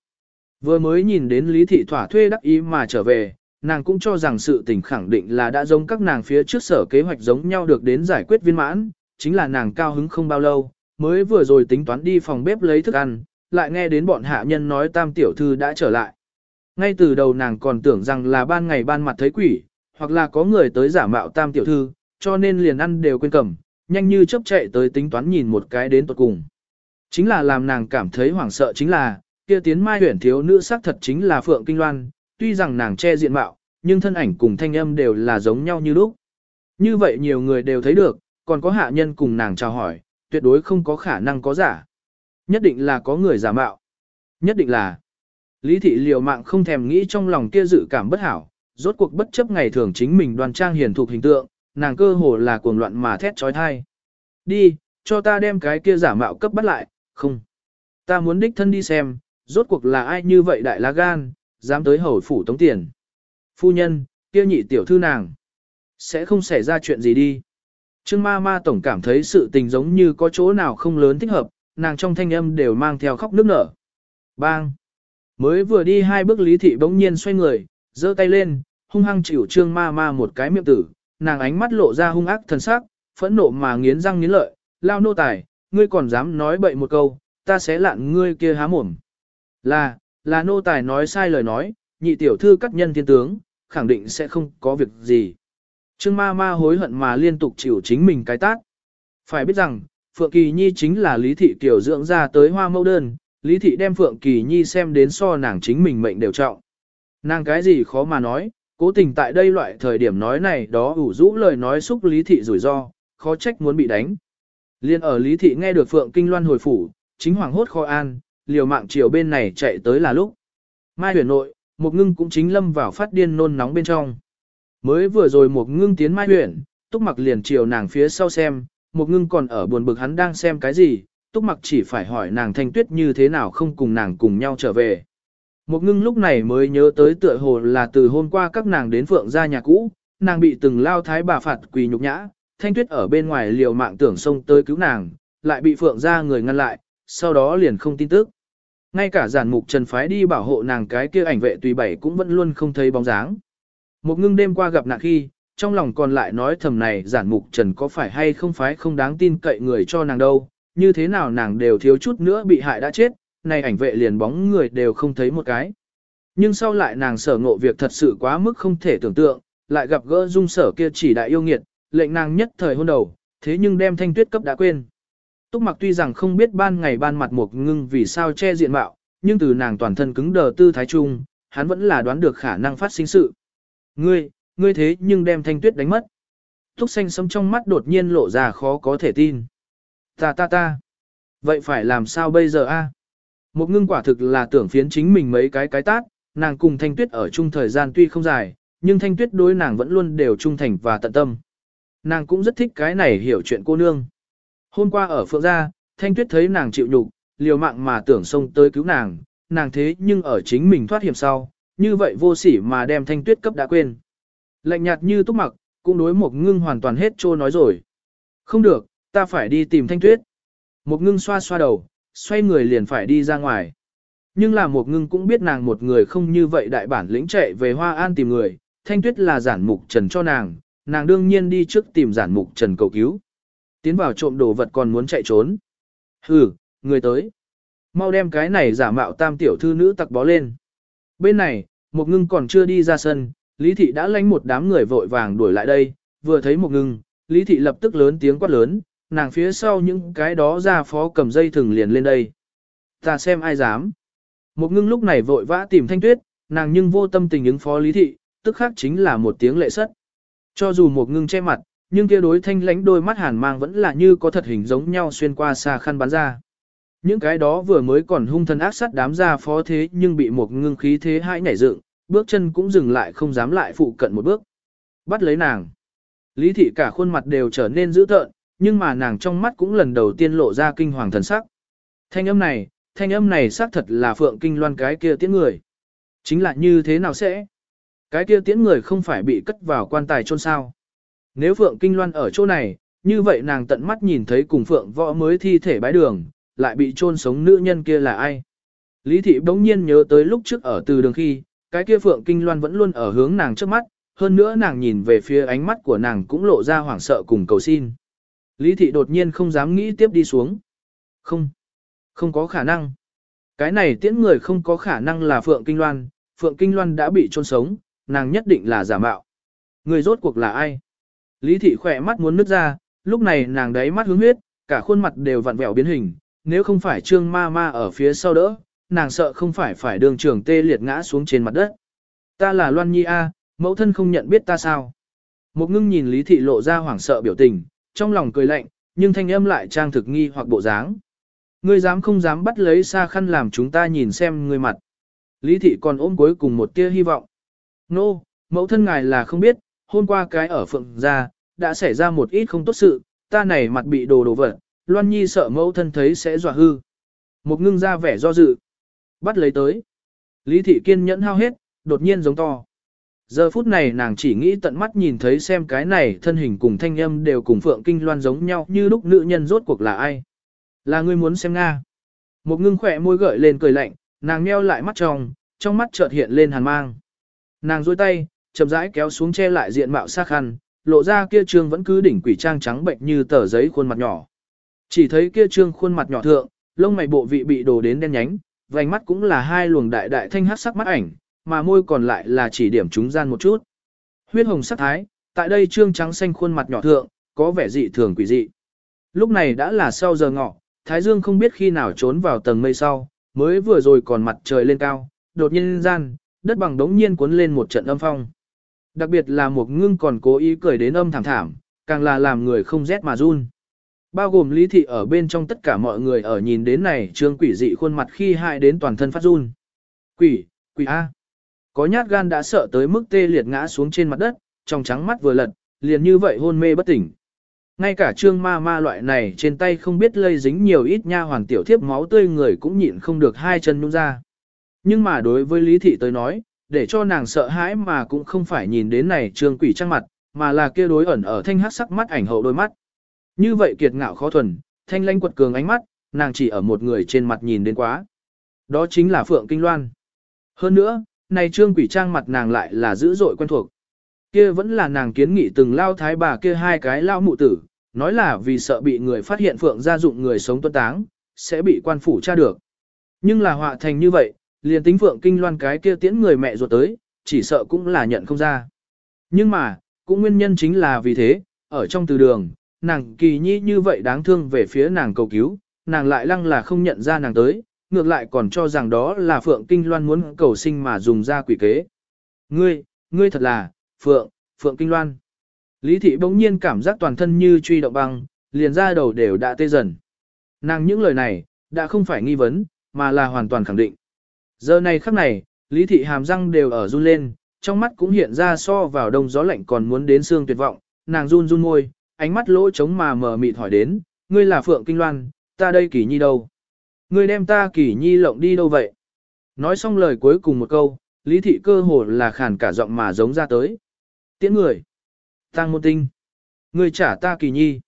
A: Vừa mới nhìn đến Lý Thị thỏa thuê đắc ý mà trở về, nàng cũng cho rằng sự tình khẳng định là đã giống các nàng phía trước sở kế hoạch giống nhau được đến giải quyết viên mãn, chính là nàng cao hứng không bao lâu, mới vừa rồi tính toán đi phòng bếp lấy thức ăn, lại nghe đến bọn hạ nhân nói tam tiểu thư đã trở lại. Ngay từ đầu nàng còn tưởng rằng là ban ngày ban mặt thấy quỷ, hoặc là có người tới giả mạo tam tiểu thư, cho nên liền ăn đều quên cầm, nhanh như chớp chạy tới tính toán nhìn một cái đến tuột cùng. Chính là làm nàng cảm thấy hoảng sợ chính là, kia tiến mai huyển thiếu nữ sắc thật chính là Phượng Kinh Loan, tuy rằng nàng che diện mạo, nhưng thân ảnh cùng thanh âm đều là giống nhau như lúc. Như vậy nhiều người đều thấy được, còn có hạ nhân cùng nàng chào hỏi, tuyệt đối không có khả năng có giả. Nhất định là có người giả mạo. Nhất định là. Lý thị liều mạng không thèm nghĩ trong lòng kia dự cảm bất hảo, rốt cuộc bất chấp ngày thường chính mình đoan trang hiền thuộc hình tượng, nàng cơ hồ là cuồng loạn mà thét trói thai. Đi, cho ta đem cái kia giả mạo cấp bắt lại, không. Ta muốn đích thân đi xem, rốt cuộc là ai như vậy đại lá gan, dám tới hầu phủ tống tiền. Phu nhân, kia nhị tiểu thư nàng, sẽ không xảy ra chuyện gì đi. Trương ma ma tổng cảm thấy sự tình giống như có chỗ nào không lớn thích hợp, nàng trong thanh âm đều mang theo khóc nước nở. Bang! Mới vừa đi hai bước lý thị bỗng nhiên xoay người, giơ tay lên, hung hăng chịu trương ma ma một cái miệng tử, nàng ánh mắt lộ ra hung ác thần sắc, phẫn nộ mà nghiến răng nghiến lợi, lao nô tài, ngươi còn dám nói bậy một câu, ta sẽ lạn ngươi kia há mồm. Là, là nô tài nói sai lời nói, nhị tiểu thư cắt nhân thiên tướng, khẳng định sẽ không có việc gì. Trương ma ma hối hận mà liên tục chịu chính mình cái tát. Phải biết rằng, Phượng Kỳ Nhi chính là Lý Thị tiểu dưỡng ra tới hoa mẫu đơn, Lý Thị đem Phượng Kỳ Nhi xem đến so nàng chính mình mệnh đều trọng. Nàng cái gì khó mà nói, cố tình tại đây loại thời điểm nói này đó ủ rũ lời nói xúc Lý Thị rủi ro, khó trách muốn bị đánh. Liên ở Lý Thị nghe được Phượng Kinh Loan hồi phủ, chính hoàng hốt kho an, liều mạng chiều bên này chạy tới là lúc. Mai huyền nội, một ngưng cũng chính lâm vào phát điên nôn nóng bên trong. Mới vừa rồi một ngưng tiến mai huyện, túc mặc liền chiều nàng phía sau xem, một ngưng còn ở buồn bực hắn đang xem cái gì, túc mặc chỉ phải hỏi nàng thanh tuyết như thế nào không cùng nàng cùng nhau trở về. Một ngưng lúc này mới nhớ tới tựa hồ là từ hôm qua các nàng đến phượng ra nhà cũ, nàng bị từng lao thái bà phạt quỳ nhục nhã, thanh tuyết ở bên ngoài liều mạng tưởng xông tới cứu nàng, lại bị phượng ra người ngăn lại, sau đó liền không tin tức. Ngay cả giản mục trần phái đi bảo hộ nàng cái kia ảnh vệ tùy bảy cũng vẫn luôn không thấy bóng dáng. Một ngưng đêm qua gặp nạn khi, trong lòng còn lại nói thầm này giản mục trần có phải hay không phải không đáng tin cậy người cho nàng đâu, như thế nào nàng đều thiếu chút nữa bị hại đã chết, này ảnh vệ liền bóng người đều không thấy một cái. Nhưng sau lại nàng sở ngộ việc thật sự quá mức không thể tưởng tượng, lại gặp gỡ dung sở kia chỉ đại yêu nghiệt, lệnh nàng nhất thời hôn đầu, thế nhưng đem thanh tuyết cấp đã quên. Túc mặc tuy rằng không biết ban ngày ban mặt một ngưng vì sao che diện mạo, nhưng từ nàng toàn thân cứng đờ tư thái trung, hắn vẫn là đoán được khả năng phát sinh sự. Ngươi, ngươi thế nhưng đem thanh tuyết đánh mất. Túc xanh sấm trong mắt đột nhiên lộ ra khó có thể tin. Ta ta ta. Vậy phải làm sao bây giờ a? Một ngưng quả thực là tưởng phiến chính mình mấy cái cái tát, nàng cùng Thanh Tuyết ở chung thời gian tuy không dài, nhưng Thanh Tuyết đối nàng vẫn luôn đều trung thành và tận tâm. Nàng cũng rất thích cái này hiểu chuyện cô nương. Hôm qua ở Phượng Gia, Thanh Tuyết thấy nàng chịu nhục, liều mạng mà tưởng xông tới cứu nàng, nàng thế nhưng ở chính mình thoát hiểm sau, như vậy vô sỉ mà đem Thanh Tuyết cấp đã quên. Lạnh nhạt như túc mặc, cũng đối một ngưng hoàn toàn hết trô nói rồi. Không được, ta phải đi tìm Thanh Tuyết. Một ngưng xoa xoa đầu, xoay người liền phải đi ra ngoài. Nhưng là một ngưng cũng biết nàng một người không như vậy đại bản lĩnh chạy về Hoa An tìm người, Thanh Tuyết là giản mục trần cho nàng, nàng đương nhiên đi trước tìm giản mục trần cầu cứu. Tiến vào trộm đồ vật còn muốn chạy trốn. Hừ, người tới. Mau đem cái này giả mạo tam tiểu thư nữ tặc bó lên. Bên này, một ngưng còn chưa đi ra sân, Lý Thị đã lánh một đám người vội vàng đuổi lại đây, vừa thấy một ngưng, Lý Thị lập tức lớn tiếng quát lớn, nàng phía sau những cái đó ra phó cầm dây thừng liền lên đây. Ta xem ai dám. Một ngưng lúc này vội vã tìm thanh tuyết, nàng nhưng vô tâm tình ứng phó Lý Thị, tức khác chính là một tiếng lệ sất. Cho dù một ngưng che mặt, nhưng kia đối thanh lánh đôi mắt hàn mang vẫn là như có thật hình giống nhau xuyên qua xa khăn bắn ra. Những cái đó vừa mới còn hung thần ác sát đám ra phó thế nhưng bị một ngưng khí thế hãi nhảy dựng, bước chân cũng dừng lại không dám lại phụ cận một bước. Bắt lấy nàng. Lý thị cả khuôn mặt đều trở nên dữ tợn, nhưng mà nàng trong mắt cũng lần đầu tiên lộ ra kinh hoàng thần sắc. Thanh âm này, thanh âm này xác thật là phượng kinh loan cái kia tiễn người. Chính là như thế nào sẽ? Cái kia tiễn người không phải bị cất vào quan tài chôn sao. Nếu phượng kinh loan ở chỗ này, như vậy nàng tận mắt nhìn thấy cùng phượng võ mới thi thể bái đường, lại bị chôn sống nữ nhân kia là ai? Lý thị bỗng nhiên nhớ tới lúc trước ở từ đường khi, cái kia phượng kinh loan vẫn luôn ở hướng nàng trước mắt, hơn nữa nàng nhìn về phía ánh mắt của nàng cũng lộ ra hoảng sợ cùng cầu xin. Lý thị đột nhiên không dám nghĩ tiếp đi xuống. Không, không có khả năng. Cái này tiễn người không có khả năng là phượng kinh loan, phượng kinh loan đã bị chôn sống, nàng nhất định là giả mạo. Người rốt cuộc là ai? Lý thị khỏe mắt muốn nứt ra, lúc này nàng đáy mắt hướng huyết, cả khuôn mặt đều vặn vẹo biến hình, nếu không phải trương ma ma ở phía sau đỡ, nàng sợ không phải phải đường trưởng tê liệt ngã xuống trên mặt đất. Ta là Loan Nhi A, mẫu thân không nhận biết ta sao. Một ngưng nhìn Lý Thị lộ ra hoảng sợ biểu tình, trong lòng cười lạnh, nhưng thanh âm lại trang thực nghi hoặc bộ dáng. Ngươi dám không dám bắt lấy xa khăn làm chúng ta nhìn xem ngươi mặt. Lý Thị còn ôm cuối cùng một tia hy vọng. Nô, no, mẫu thân ngài là không biết, hôm qua cái ở phượng gia, đã xảy ra một ít không tốt sự, ta này mặt bị đồ đồ vật, Loan Nhi sợ mẫu thân thấy sẽ dọa hư. Một ngưng ra vẻ do dự. Bắt lấy tới. Lý thị kiên nhẫn hao hết, đột nhiên giống to. Giờ phút này nàng chỉ nghĩ tận mắt nhìn thấy xem cái này thân hình cùng thanh âm đều cùng Phượng Kinh Loan giống nhau như lúc nữ nhân rốt cuộc là ai. Là ngươi muốn xem Nga. Một ngưng khỏe môi gợi lên cười lạnh, nàng meo lại mắt tròng, trong mắt chợt hiện lên hàn mang. Nàng duỗi tay, chậm rãi kéo xuống che lại diện mạo sắc khăn, lộ ra kia trương vẫn cứ đỉnh quỷ trang trắng bệnh như tờ giấy khuôn mặt nhỏ. Chỉ thấy kia trương khuôn mặt nhỏ thượng, lông mày bộ vị bị đổ đến đen nhánh, vành mắt cũng là hai luồng đại đại thanh hát sắc mắt ảnh, mà môi còn lại là chỉ điểm chúng gian một chút. Huyết hồng sắc thái, tại đây trương trắng xanh khuôn mặt nhỏ thượng, có vẻ dị thường quỷ dị. Lúc này đã là sau giờ ngọ, Thái Dương không biết khi nào trốn vào tầng mây sau, mới vừa rồi còn mặt trời lên cao, đột nhiên gian, đất bằng đống nhiên cuốn lên một trận âm phong. Đặc biệt là một ngưng còn cố ý cười đến âm thảm thảm, càng là làm người không rét mà run. Bao gồm lý thị ở bên trong tất cả mọi người ở nhìn đến này trương quỷ dị khuôn mặt khi hại đến toàn thân phát run. Quỷ, quỷ A. Có nhát gan đã sợ tới mức tê liệt ngã xuống trên mặt đất, trong trắng mắt vừa lật, liền như vậy hôn mê bất tỉnh. Ngay cả trương ma ma loại này trên tay không biết lây dính nhiều ít nha hoàng tiểu thiếp máu tươi người cũng nhịn không được hai chân nhung ra. Nhưng mà đối với Lý Thị tới nói, để cho nàng sợ hãi mà cũng không phải nhìn đến này trương quỷ trăng mặt, mà là kia đối ẩn ở thanh hắc sắc mắt ảnh hậu đôi mắt. Như vậy kiệt ngạo khó thuần, thanh lanh quật cường ánh mắt, nàng chỉ ở một người trên mặt nhìn đến quá. Đó chính là Phượng Kinh Loan. Hơn nữa, này trương quỷ trang mặt nàng lại là dữ dội quen thuộc. Kia vẫn là nàng kiến nghị từng lao thái bà kia hai cái lao mụ tử, nói là vì sợ bị người phát hiện Phượng gia dụng người sống tuân táng, sẽ bị quan phủ tra được. Nhưng là họa thành như vậy, liền tính Phượng Kinh Loan cái kia tiễn người mẹ ruột tới, chỉ sợ cũng là nhận không ra. Nhưng mà, cũng nguyên nhân chính là vì thế, ở trong từ đường, nàng kỳ nhi như vậy đáng thương về phía nàng cầu cứu, nàng lại lăng là không nhận ra nàng tới, ngược lại còn cho rằng đó là Phượng Kinh Loan muốn cầu sinh mà dùng ra quỷ kế. Ngươi, ngươi thật là, Phượng, Phượng Kinh Loan. Lý thị bỗng nhiên cảm giác toàn thân như truy động băng, liền ra đầu đều đã tê dần. Nàng những lời này, đã không phải nghi vấn, mà là hoàn toàn khẳng định. Giờ này khắc này, Lý thị hàm răng đều ở run lên, trong mắt cũng hiện ra so vào đông gió lạnh còn muốn đến xương tuyệt vọng, nàng run run môi, ánh mắt lỗ trống mà mờ mịt hỏi đến, ngươi là Phượng Kinh Loan, ta đây Kỳ Nhi đâu? Ngươi đem ta Kỳ Nhi lộng đi đâu vậy? Nói xong lời cuối cùng một câu, Lý thị cơ hồ là khàn cả giọng mà giống ra tới. Tiễn người. Tăng môn tinh. Ngươi trả ta Kỳ Nhi.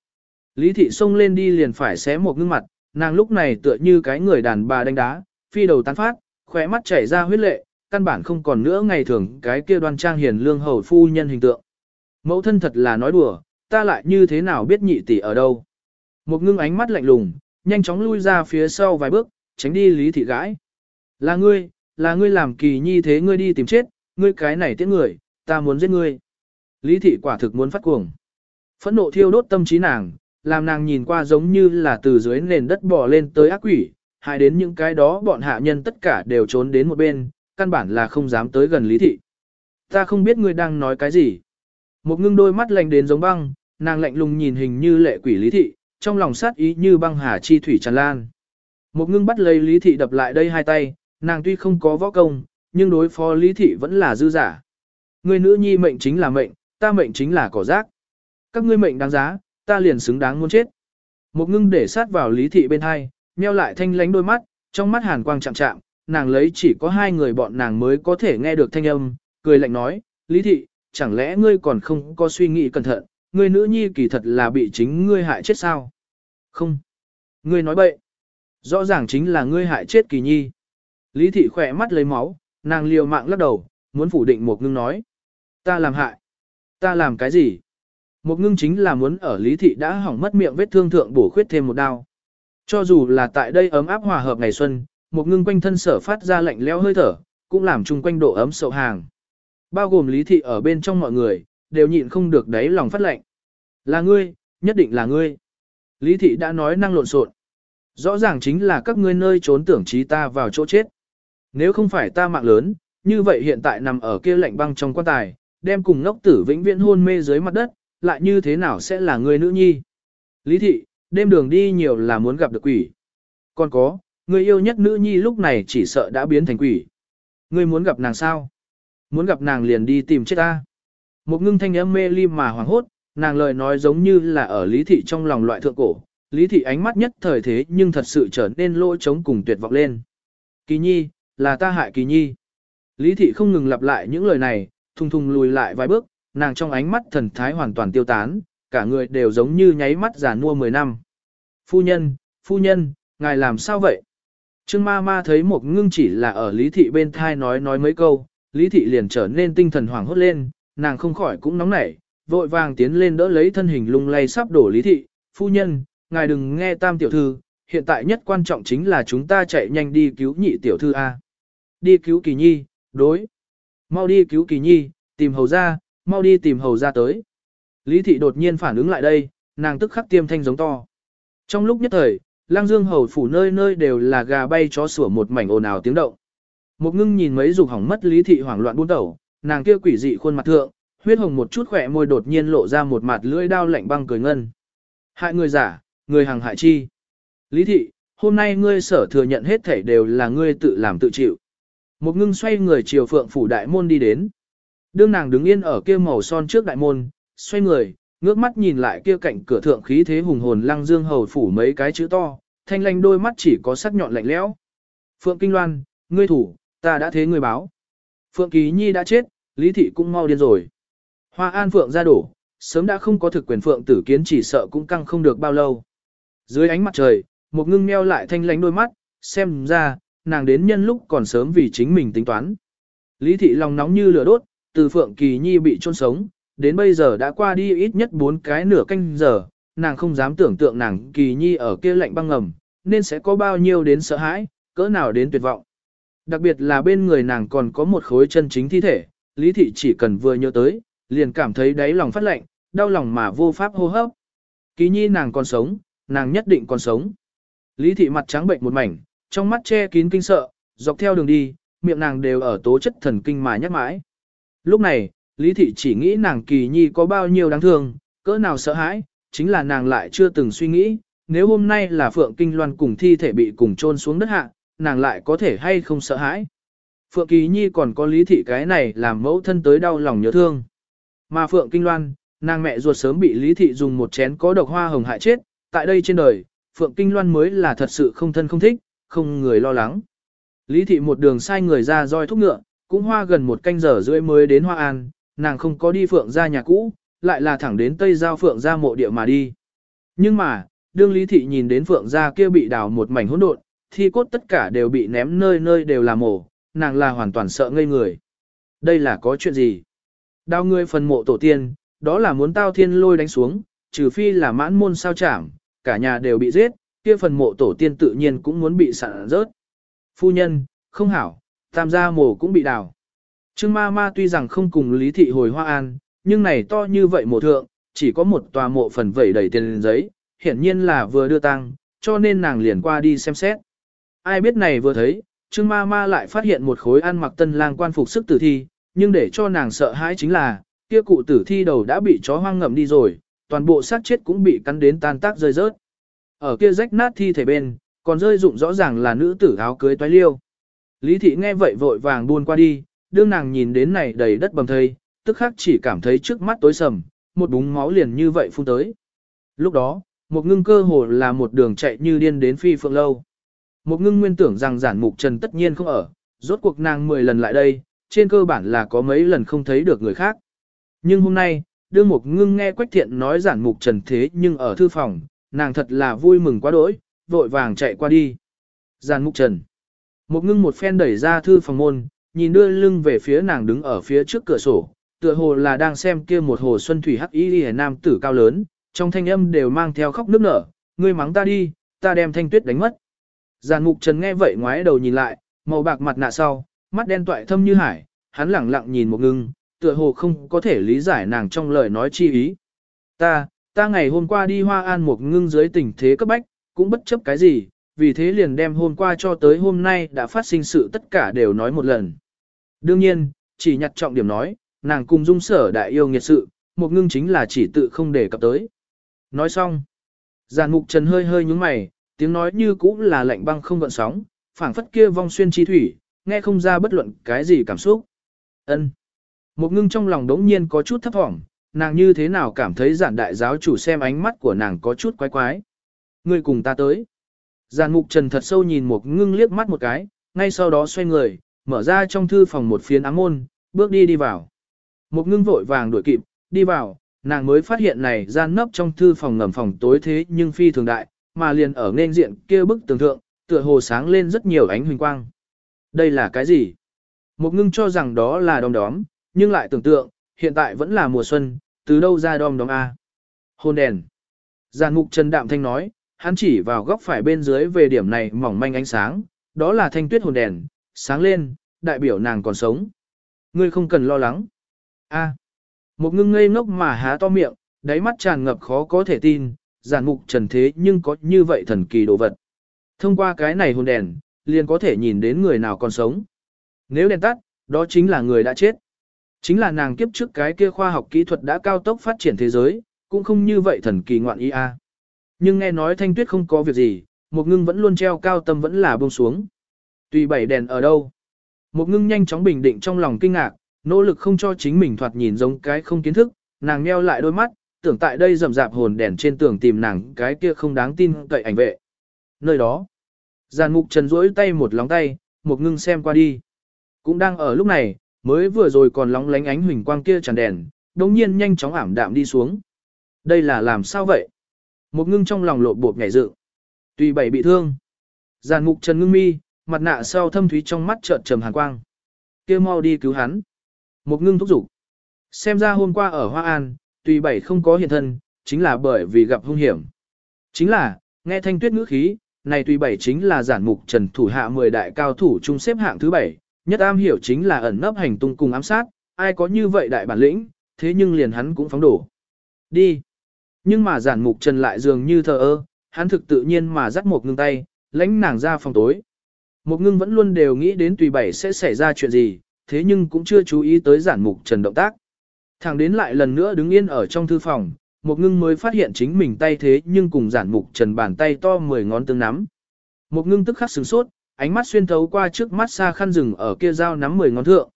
A: Lý thị xông lên đi liền phải xé một ngưng mặt, nàng lúc này tựa như cái người đàn bà đánh đá, phi đầu tán phát, khóe mắt chảy ra huyết lệ, căn bản không còn nữa ngày thường cái kia đoan trang hiền lương hầu phu nhân hình tượng. Mẫu thân thật là nói đùa, ta lại như thế nào biết nhị tỷ ở đâu. Một ngưng ánh mắt lạnh lùng, nhanh chóng lui ra phía sau vài bước, tránh đi lý thị gãi. Là ngươi, là ngươi làm kỳ nhi thế ngươi đi tìm chết, ngươi cái này tiễn người, ta muốn giết ngươi. Lý thị quả thực muốn phát cuồng. Phẫn nộ thiêu đốt tâm trí nàng, làm nàng nhìn qua giống như là từ dưới nền đất bò lên tới ác quỷ, hại đến những cái đó bọn hạ nhân tất cả đều trốn đến một bên, căn bản là không dám tới gần lý thị. Ta không biết ngươi đang nói cái gì. Một ngưng đôi mắt lạnh đến giống băng, nàng lạnh lùng nhìn hình như lệ quỷ lý thị, trong lòng sát ý như băng hà chi thủy tràn lan. Một ngưng bắt lấy lý thị đập lại đây hai tay, nàng tuy không có võ công, nhưng đối phó lý thị vẫn là dư giả. Người nữ nhi mệnh chính là mệnh, ta mệnh chính là cỏ rác. Các ngươi mệnh đáng giá, ta liền xứng đáng muốn chết. Một ngưng để sát vào lý thị bên hai, meo lại thanh lánh đôi mắt, trong mắt hàn quang chạm chạm, nàng lấy chỉ có hai người bọn nàng mới có thể nghe được thanh âm, cười lạnh nói, lý thị, chẳng lẽ ngươi còn không có suy nghĩ cẩn thận, ngươi nữ nhi kỳ thật là bị chính ngươi hại chết sao? Không. Ngươi nói bậy. Rõ ràng chính là ngươi hại chết kỳ nhi. Lý thị khỏe mắt lấy máu, nàng liều mạng lắc đầu, muốn phủ định một ngưng nói. Ta làm hại. Ta làm cái gì? Một ngưng chính là muốn ở lý thị đã hỏng mất miệng vết thương thượng bổ khuyết thêm một đao. Cho dù là tại đây ấm áp hòa hợp ngày xuân, một ngưng quanh thân sở phát ra lạnh leo hơi thở, cũng làm chung quanh độ ấm sậu hàng. Bao gồm lý thị ở bên trong mọi người, đều nhịn không được đáy lòng phát lệnh Là ngươi, nhất định là ngươi. Lý thị đã nói năng lộn xộn. Rõ ràng chính là các ngươi nơi trốn tưởng trí ta vào chỗ chết. Nếu không phải ta mạng lớn, như vậy hiện tại nằm ở kia lạnh băng trong quan tài, đem cùng ngốc tử vĩnh viễn hôn mê dưới mặt đất, lại như thế nào sẽ là người nữ nhi. Lý thị, đêm đường đi nhiều là muốn gặp được quỷ. Còn có, người yêu nhất nữ nhi lúc này chỉ sợ đã biến thành quỷ. Ngươi muốn gặp nàng sao? Muốn gặp nàng liền đi tìm chết ta. Một ngưng thanh âm mê ly mà hoàng hốt, nàng lời nói giống như là ở lý thị trong lòng loại thượng cổ. Lý thị ánh mắt nhất thời thế nhưng thật sự trở nên lỗ trống cùng tuyệt vọng lên. Kỳ nhi, là ta hại kỳ nhi. Lý thị không ngừng lặp lại những lời này, thùng thùng lùi lại vài bước, nàng trong ánh mắt thần thái hoàn toàn tiêu tán, cả người đều giống như nháy mắt giả mua 10 năm. Phu nhân, phu nhân, ngài làm sao vậy? Trương ma ma thấy một ngưng chỉ là ở lý thị bên thai nói nói mấy câu, lý thị liền trở nên tinh thần hoảng hốt lên, nàng không khỏi cũng nóng nảy, vội vàng tiến lên đỡ lấy thân hình lung lay sắp đổ lý thị, phu nhân, ngài đừng nghe tam tiểu thư, hiện tại nhất quan trọng chính là chúng ta chạy nhanh đi cứu nhị tiểu thư A. Đi cứu kỳ nhi, đối. Mau đi cứu kỳ nhi, tìm hầu ra, mau đi tìm hầu ra tới. Lý thị đột nhiên phản ứng lại đây, nàng tức khắc tiêm thanh giống to. Trong lúc nhất thời, lang dương hầu phủ nơi nơi đều là gà bay chó sủa một mảnh ồn ào tiếng động. Một ngưng nhìn mấy dục hỏng mất lý thị hoảng loạn buôn đầu, nàng kia quỷ dị khuôn mặt thượng, huyết hồng một chút khỏe môi đột nhiên lộ ra một mặt lưỡi đao lạnh băng cười ngân. Hại người giả, người hàng hại chi. Lý thị, hôm nay ngươi sở thừa nhận hết thảy đều là ngươi tự làm tự chịu. Một ngưng xoay người chiều phượng phủ đại môn đi đến. Đương nàng đứng yên ở kia màu son trước đại môn, xoay người, ngước mắt nhìn lại kia cạnh cửa thượng khí thế hùng hồn lăng dương hầu phủ mấy cái chữ to, thanh lanh đôi mắt chỉ có sắc nhọn lạnh lẽo. Phượng Kinh Loan, ngươi thủ, ta đã thế ngươi báo. Phượng Kỳ Nhi đã chết, Lý Thị cũng mau điên rồi. Hoa An Phượng ra đổ, sớm đã không có thực quyền Phượng tử kiến chỉ sợ cũng căng không được bao lâu. Dưới ánh mặt trời, một ngưng meo lại thanh lánh đôi mắt, xem ra, nàng đến nhân lúc còn sớm vì chính mình tính toán. Lý Thị lòng nóng như lửa đốt, từ Phượng Kỳ Nhi bị chôn sống, đến bây giờ đã qua đi ít nhất bốn cái nửa canh giờ, nàng không dám tưởng tượng nàng Kỳ Nhi ở kia lạnh băng ngầm, nên sẽ có bao nhiêu đến sợ hãi, cỡ nào đến tuyệt vọng. Đặc biệt là bên người nàng còn có một khối chân chính thi thể, Lý Thị chỉ cần vừa nhớ tới, liền cảm thấy đáy lòng phát lạnh, đau lòng mà vô pháp hô hấp. Ký Nhi nàng còn sống, nàng nhất định còn sống. Lý Thị mặt trắng bệnh một mảnh, trong mắt che kín kinh sợ, dọc theo đường đi, miệng nàng đều ở tố chất thần kinh mà nhắc mãi. Lúc này, Lý Thị chỉ nghĩ nàng kỳ nhi có bao nhiêu đáng thương, cỡ nào sợ hãi, chính là nàng lại chưa từng suy nghĩ, nếu hôm nay là Phượng Kinh Loan cùng thi thể bị cùng chôn xuống đất hạ, nàng lại có thể hay không sợ hãi. Phượng Kỳ Nhi còn có lý thị cái này làm mẫu thân tới đau lòng nhớ thương. Mà Phượng Kinh Loan, nàng mẹ ruột sớm bị lý thị dùng một chén có độc hoa hồng hại chết, tại đây trên đời, Phượng Kinh Loan mới là thật sự không thân không thích, không người lo lắng. Lý thị một đường sai người ra roi thúc ngựa, cũng hoa gần một canh giờ rưỡi mới đến Hoa An, nàng không có đi Phượng ra nhà cũ, lại là thẳng đến Tây Giao Phượng ra mộ địa mà đi. Nhưng mà, đương Lý thị nhìn đến Phượng ra kia bị đào một mảnh hỗn độn, thi cốt tất cả đều bị ném nơi nơi đều là mổ, nàng là hoàn toàn sợ ngây người. Đây là có chuyện gì? Đào ngươi phần mộ tổ tiên, đó là muốn tao thiên lôi đánh xuống, trừ phi là mãn môn sao chảm, cả nhà đều bị giết, kia phần mộ tổ tiên tự nhiên cũng muốn bị sạn rớt. Phu nhân, không hảo, tam gia mồ cũng bị đào. Trương ma ma tuy rằng không cùng lý thị hồi hoa an, nhưng này to như vậy mộ thượng, chỉ có một tòa mộ phần vẩy đầy tiền giấy, hiển nhiên là vừa đưa tăng, cho nên nàng liền qua đi xem xét. Ai biết này vừa thấy, Trương ma ma lại phát hiện một khối ăn mặc tân lang quan phục sức tử thi, nhưng để cho nàng sợ hãi chính là, kia cụ tử thi đầu đã bị chó hoang ngậm đi rồi, toàn bộ xác chết cũng bị cắn đến tan tác rơi rớt. Ở kia rách nát thi thể bên, còn rơi dụng rõ ràng là nữ tử áo cưới toái liêu. Lý thị nghe vậy vội vàng buôn qua đi, đương nàng nhìn đến này đầy đất bầm thây, tức khắc chỉ cảm thấy trước mắt tối sầm, một búng máu liền như vậy phun tới. Lúc đó, một ngưng cơ hồ là một đường chạy như điên đến phi phượng lâu. Một ngưng nguyên tưởng rằng giản mục trần tất nhiên không ở, rốt cuộc nàng 10 lần lại đây, trên cơ bản là có mấy lần không thấy được người khác. Nhưng hôm nay, đương một ngưng nghe quách thiện nói giản mục trần thế nhưng ở thư phòng, nàng thật là vui mừng quá đỗi, vội vàng chạy qua đi. Giản mục trần. Một ngưng một phen đẩy ra thư phòng môn, nhìn đưa lưng về phía nàng đứng ở phía trước cửa sổ, tựa hồ là đang xem kia một hồ xuân thủy hắc y hề nam tử cao lớn, trong thanh âm đều mang theo khóc nước nở, ngươi mắng ta đi, ta đem thanh tuyết đánh mất. Giàn mục trần nghe vậy ngoái đầu nhìn lại, màu bạc mặt nạ sau, mắt đen toại thâm như hải, hắn lẳng lặng nhìn một ngưng, tựa hồ không có thể lý giải nàng trong lời nói chi ý. Ta, ta ngày hôm qua đi hoa an một ngưng dưới tình thế cấp bách, cũng bất chấp cái gì, vì thế liền đem hôm qua cho tới hôm nay đã phát sinh sự tất cả đều nói một lần. Đương nhiên, chỉ nhặt trọng điểm nói, nàng cùng dung sở đại yêu nghiệt sự, một ngưng chính là chỉ tự không để cập tới. Nói xong, giàn mục trần hơi hơi nhúng mày, tiếng nói như cũ là lạnh băng không gợn sóng, phảng phất kia vong xuyên chi thủy, nghe không ra bất luận cái gì cảm xúc. Ân. Một ngưng trong lòng đống nhiên có chút thấp thỏm, nàng như thế nào cảm thấy giản đại giáo chủ xem ánh mắt của nàng có chút quái quái. Ngươi cùng ta tới. Giản mục trần thật sâu nhìn một ngưng liếc mắt một cái, ngay sau đó xoay người, mở ra trong thư phòng một phiến ám môn, bước đi đi vào. Một ngưng vội vàng đuổi kịp, đi vào, nàng mới phát hiện này gian nấp trong thư phòng ngầm phòng tối thế nhưng phi thường đại, mà liền ở nên diện kia bức tường thượng, tựa hồ sáng lên rất nhiều ánh huỳnh quang. Đây là cái gì? Một ngưng cho rằng đó là đom đóm, nhưng lại tưởng tượng, hiện tại vẫn là mùa xuân, từ đâu ra đom đóm A. Hôn đèn. Giàn mục Trần Đạm Thanh nói, hắn chỉ vào góc phải bên dưới về điểm này mỏng manh ánh sáng, đó là thanh tuyết hồn đèn, sáng lên, đại biểu nàng còn sống. Ngươi không cần lo lắng. A. Một ngưng ngây ngốc mà há to miệng, đáy mắt tràn ngập khó có thể tin, giản mục trần thế nhưng có như vậy thần kỳ đồ vật. Thông qua cái này hồn đèn, liền có thể nhìn đến người nào còn sống. Nếu đèn tắt, đó chính là người đã chết. Chính là nàng kiếp trước cái kia khoa học kỹ thuật đã cao tốc phát triển thế giới, cũng không như vậy thần kỳ ngoạn ý a. Nhưng nghe nói thanh tuyết không có việc gì, một ngưng vẫn luôn treo cao tâm vẫn là buông xuống. Tùy bảy đèn ở đâu? Một ngưng nhanh chóng bình định trong lòng kinh ngạc, nỗ lực không cho chính mình thoạt nhìn giống cái không kiến thức, nàng nheo lại đôi mắt, tưởng tại đây rầm rạp hồn đèn trên tường tìm nàng cái kia không đáng tin cậy ảnh vệ. Nơi đó, giàn mục trần rỗi tay một lóng tay, một ngưng xem qua đi. Cũng đang ở lúc này, mới vừa rồi còn lóng lánh ánh huỳnh quang kia tràn đèn, đồng nhiên nhanh chóng ảm đạm đi xuống. Đây là làm sao vậy? Một ngưng trong lòng lộ bộp nhảy dự. Tùy bảy bị thương. Giàn mục trần ngưng mi, mặt nạ sau thâm thúy trong mắt trợn trầm hàn quang. kia mau đi cứu hắn. Một ngưng thúc giục. Xem ra hôm qua ở Hoa An, tùy bảy không có hiện thân, chính là bởi vì gặp hung hiểm. Chính là, nghe thanh tuyết ngữ khí, này tùy bảy chính là giản mục trần thủ hạ 10 đại cao thủ chung xếp hạng thứ bảy, nhất am hiểu chính là ẩn nấp hành tung cùng ám sát, ai có như vậy đại bản lĩnh, thế nhưng liền hắn cũng phóng đổ. Đi. Nhưng mà giản mục trần lại dường như thờ ơ, hắn thực tự nhiên mà dắt một ngưng tay, lãnh nàng ra phòng tối. Một ngưng vẫn luôn đều nghĩ đến tùy bảy sẽ xảy ra chuyện gì, thế nhưng cũng chưa chú ý tới giản mục trần động tác. Thẳng đến lại lần nữa đứng yên ở trong thư phòng, một ngưng mới phát hiện chính mình tay thế nhưng cùng giản mục trần bàn tay to 10 ngón tương nắm. Một ngưng tức khắc sửng sốt, ánh mắt xuyên thấu qua trước mắt xa khăn rừng ở kia dao nắm mười ngón thượng.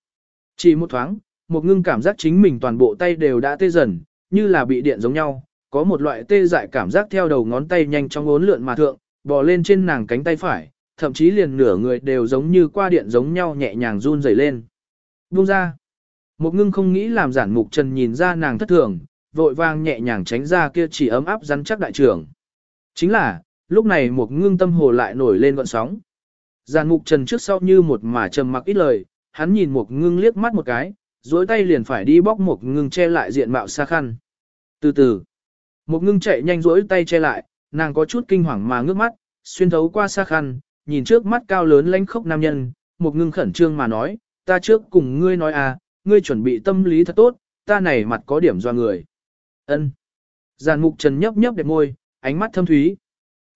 A: Chỉ một thoáng, một ngưng cảm giác chính mình toàn bộ tay đều đã tê dần, như là bị điện giống nhau, có một loại tê dại cảm giác theo đầu ngón tay nhanh chóng ốn lượn mà thượng, bò lên trên nàng cánh tay phải, thậm chí liền nửa người đều giống như qua điện giống nhau nhẹ nhàng run rẩy lên. Buông ra. Một ngưng không nghĩ làm giản mục trần nhìn ra nàng thất thường, vội vàng nhẹ nhàng tránh ra kia chỉ ấm áp rắn chắc đại trưởng. Chính là, lúc này một ngưng tâm hồ lại nổi lên gọn sóng. Giản mục trần trước sau như một mà trầm mặc ít lời, hắn nhìn một ngưng liếc mắt một cái, duỗi tay liền phải đi bóc một ngưng che lại diện mạo xa khăn. Từ từ, một ngưng chạy nhanh duỗi tay che lại, nàng có chút kinh hoàng mà ngước mắt, xuyên thấu qua xa khăn, nhìn trước mắt cao lớn lãnh khốc nam nhân, một ngưng khẩn trương mà nói, ta trước cùng ngươi nói à, ngươi chuẩn bị tâm lý thật tốt, ta này mặt có điểm do người. Ân. Giàn mục trần nhấp nhấp đẹp môi, ánh mắt thâm thúy.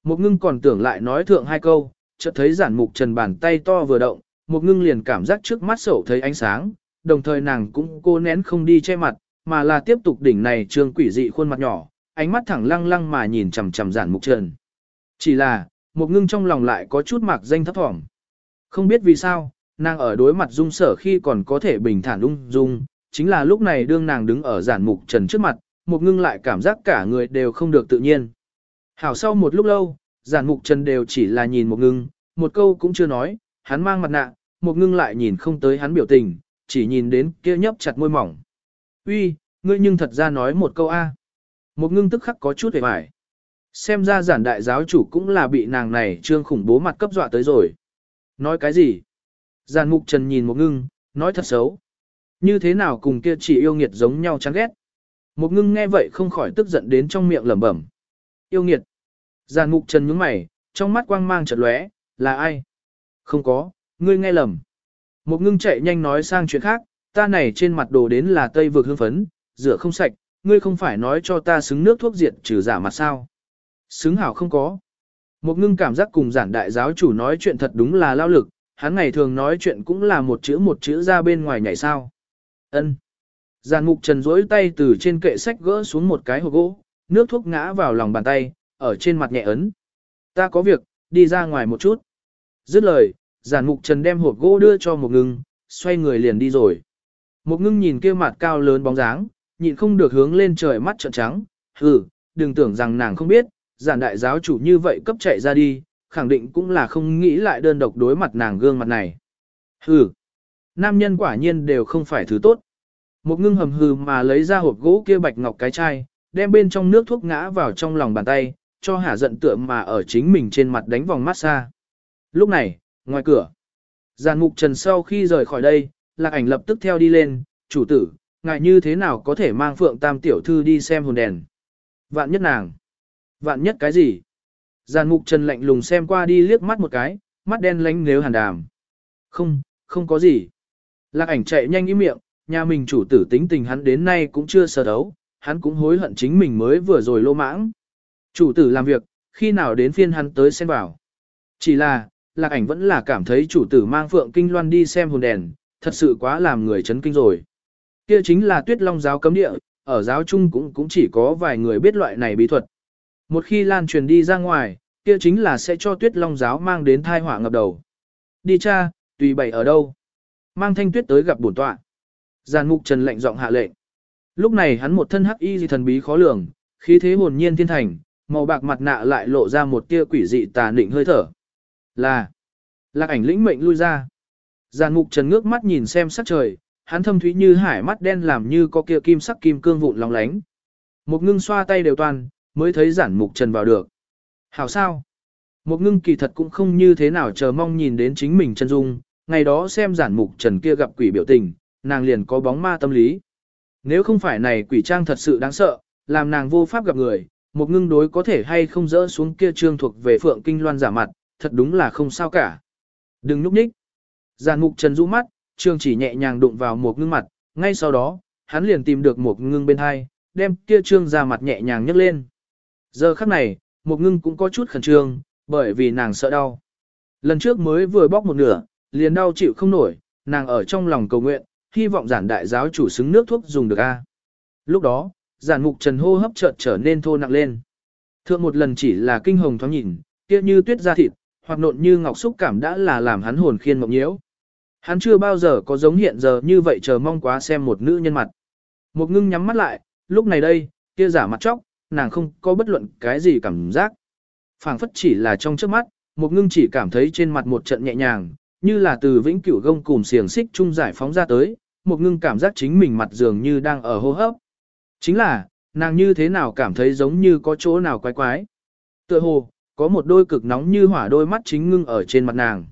A: Một ngưng còn tưởng lại nói thượng hai câu, chợt thấy giản mục trần bàn tay to vừa động, một ngưng liền cảm giác trước mắt sổ thấy ánh sáng, đồng thời nàng cũng cô nén không đi che mặt, mà là tiếp tục đỉnh này trương quỷ dị khuôn mặt nhỏ, ánh mắt thẳng lăng lăng mà nhìn chằm chằm giản mục trần. Chỉ là, một ngưng trong lòng lại có chút mạc danh thấp thỏm. Không biết vì sao, nàng ở đối mặt dung sở khi còn có thể bình thản ung dung, chính là lúc này đương nàng đứng ở giản mục trần trước mặt, một ngưng lại cảm giác cả người đều không được tự nhiên. Hảo sau một lúc lâu, giản mục trần đều chỉ là nhìn một ngưng, một câu cũng chưa nói, hắn mang mặt nạ, một ngưng lại nhìn không tới hắn biểu tình, chỉ nhìn đến kia nhấp chặt môi mỏng. Uy, ngươi nhưng thật ra nói một câu A. Một ngưng tức khắc có chút hề vải. Xem ra giản đại giáo chủ cũng là bị nàng này trương khủng bố mặt cấp dọa tới rồi. Nói cái gì? Giàn mục trần nhìn một ngưng, nói thật xấu. Như thế nào cùng kia chỉ yêu nghiệt giống nhau chán ghét. Một ngưng nghe vậy không khỏi tức giận đến trong miệng lẩm bẩm. Yêu nghiệt. Giàn mục trần nhướng mày, trong mắt quang mang chợt lóe, là ai? Không có, ngươi nghe lầm. Một ngưng chạy nhanh nói sang chuyện khác, ta này trên mặt đồ đến là tây vực hương phấn, rửa không sạch, ngươi không phải nói cho ta xứng nước thuốc diệt trừ giả mặt sao? Xứng hảo không có. Một ngưng cảm giác cùng giản đại giáo chủ nói chuyện thật đúng là lao lực, hắn ngày thường nói chuyện cũng là một chữ một chữ ra bên ngoài nhảy sao. Ân. Giàn mục trần rỗi tay từ trên kệ sách gỡ xuống một cái hộp gỗ, nước thuốc ngã vào lòng bàn tay, ở trên mặt nhẹ ấn. Ta có việc, đi ra ngoài một chút. Dứt lời, giàn mục trần đem hộp gỗ đưa cho một ngưng, xoay người liền đi rồi. Một ngưng nhìn kia mặt cao lớn bóng dáng, nhịn không được hướng lên trời mắt trợn trắng. Hừ, đừng tưởng rằng nàng không biết, giản đại giáo chủ như vậy cấp chạy ra đi, khẳng định cũng là không nghĩ lại đơn độc đối mặt nàng gương mặt này. Hừ, nam nhân quả nhiên đều không phải thứ tốt. Một ngưng hầm hừ mà lấy ra hộp gỗ kia bạch ngọc cái chai, đem bên trong nước thuốc ngã vào trong lòng bàn tay, cho hả giận tượng mà ở chính mình trên mặt đánh vòng massage. Lúc này, ngoài cửa, giàn mục trần sau khi rời khỏi đây, lạc ảnh lập tức theo đi lên, chủ tử, ngại như thế nào có thể mang phượng tam tiểu thư đi xem hồn đèn. Vạn nhất nàng. Vạn nhất cái gì? Giàn mục trần lạnh lùng xem qua đi liếc mắt một cái, mắt đen lánh nếu hàn đàm. Không, không có gì. Lạc ảnh chạy nhanh ý miệng, nhà mình chủ tử tính tình hắn đến nay cũng chưa sờ đấu, hắn cũng hối hận chính mình mới vừa rồi lô mãng. Chủ tử làm việc, khi nào đến phiên hắn tới xem vào. Chỉ là, lạc ảnh vẫn là cảm thấy chủ tử mang phượng kinh loan đi xem hồn đèn, thật sự quá làm người chấn kinh rồi. Kia chính là tuyết long giáo cấm địa, ở giáo chung cũng cũng chỉ có vài người biết loại này bí thuật. Một khi lan truyền đi ra ngoài, kia chính là sẽ cho tuyết long giáo mang đến thai họa ngập đầu. Đi cha, tùy bày ở đâu. Mang thanh tuyết tới gặp bổn tọa. Giàn mục trần lệnh giọng hạ lệnh. Lúc này hắn một thân hắc y gì thần bí khó lường, khí thế hồn nhiên thiên thành, màu bạc mặt nạ lại lộ ra một tia quỷ dị tà nịnh hơi thở. Là, lạc ảnh lĩnh mệnh lui ra. Giàn mục trần ngước mắt nhìn xem sắc trời, hắn thâm thúy như hải mắt đen làm như có kia kim sắc kim cương vụn lóng lánh. Một ngưng xoa tay đều toàn, mới thấy giản mục trần vào được. Hảo sao? Một ngưng kỳ thật cũng không như thế nào chờ mong nhìn đến chính mình chân dung, ngày đó xem giản mục trần kia gặp quỷ biểu tình, nàng liền có bóng ma tâm lý. Nếu không phải này quỷ trang thật sự đáng sợ, làm nàng vô pháp gặp người, một ngưng đối có thể hay không dỡ xuống kia trương thuộc về phượng kinh loan giả mặt, thật đúng là không sao cả. Đừng núp ních. Giàn mục trần rũ mắt, trương chỉ nhẹ nhàng đụng vào một ngưng mặt, ngay sau đó, hắn liền tìm được một ngưng bên hai, đem kia trương ra mặt nhẹ nhàng nhấc lên. Giờ khắc này, một ngưng cũng có chút khẩn trương, bởi vì nàng sợ đau. Lần trước mới vừa bóc một nửa, liền đau chịu không nổi, nàng ở trong lòng cầu nguyện, hy vọng giản đại giáo chủ xứng nước thuốc dùng được a. Lúc đó, giản mục trần hô hấp chợt trở nên thô nặng lên. Thượng một lần chỉ là kinh hồng thoáng nhìn, kia như tuyết da thịt, hoặc nộn như ngọc xúc cảm đã là làm hắn hồn khiên mộng nhiễu. Hắn chưa bao giờ có giống hiện giờ như vậy chờ mong quá xem một nữ nhân mặt. Một ngưng nhắm mắt lại, lúc này đây, kia giả mặt chóc, nàng không có bất luận cái gì cảm giác. phảng phất chỉ là trong trước mắt, một ngưng chỉ cảm thấy trên mặt một trận nhẹ nhàng, như là từ vĩnh cửu gông cùng xiềng xích trung giải phóng ra tới, một ngưng cảm giác chính mình mặt dường như đang ở hô hấp. Chính là, nàng như thế nào cảm thấy giống như có chỗ nào quái quái. Tựa hồ, có một đôi cực nóng như hỏa đôi mắt chính ngưng ở trên mặt nàng.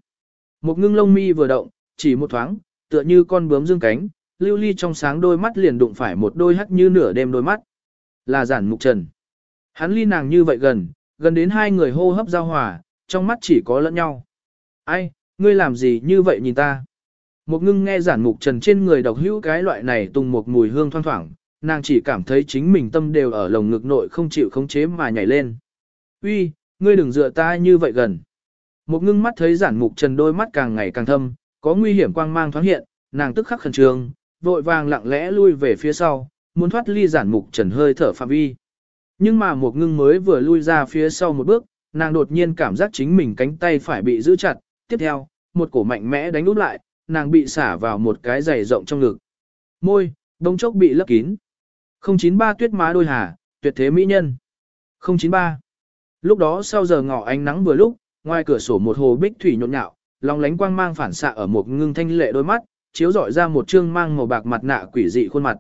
A: Một ngưng lông mi vừa động, chỉ một thoáng, tựa như con bướm dương cánh, lưu ly trong sáng đôi mắt liền đụng phải một đôi hắt như nửa đêm đôi mắt. Là giản mục trần. Hắn ly nàng như vậy gần, gần đến hai người hô hấp giao hòa, trong mắt chỉ có lẫn nhau. Ai, ngươi làm gì như vậy nhìn ta? Một ngưng nghe giản mục trần trên người độc hữu cái loại này tung một mùi hương thoang thoảng, nàng chỉ cảm thấy chính mình tâm đều ở lồng ngực nội không chịu khống chế mà nhảy lên. Uy, ngươi đừng dựa ta như vậy gần. Một ngưng mắt thấy giản mục trần đôi mắt càng ngày càng thâm, có nguy hiểm quang mang thoáng hiện, nàng tức khắc khẩn trương, vội vàng lặng lẽ lui về phía sau, muốn thoát ly giản mục trần hơi thở phạm vi. Nhưng mà một ngưng mới vừa lui ra phía sau một bước, nàng đột nhiên cảm giác chính mình cánh tay phải bị giữ chặt, tiếp theo, một cổ mạnh mẽ đánh úp lại, nàng bị xả vào một cái giày rộng trong ngực. Môi, đông chốc bị lấp kín. 093 tuyết má đôi hà, tuyệt thế mỹ nhân. 093. Lúc đó sau giờ ngọ ánh nắng vừa lúc, ngoài cửa sổ một hồ bích thủy nhộn nhạo, lòng lánh quang mang phản xạ ở một ngưng thanh lệ đôi mắt, chiếu rọi ra một trương mang màu bạc mặt nạ quỷ dị khuôn mặt.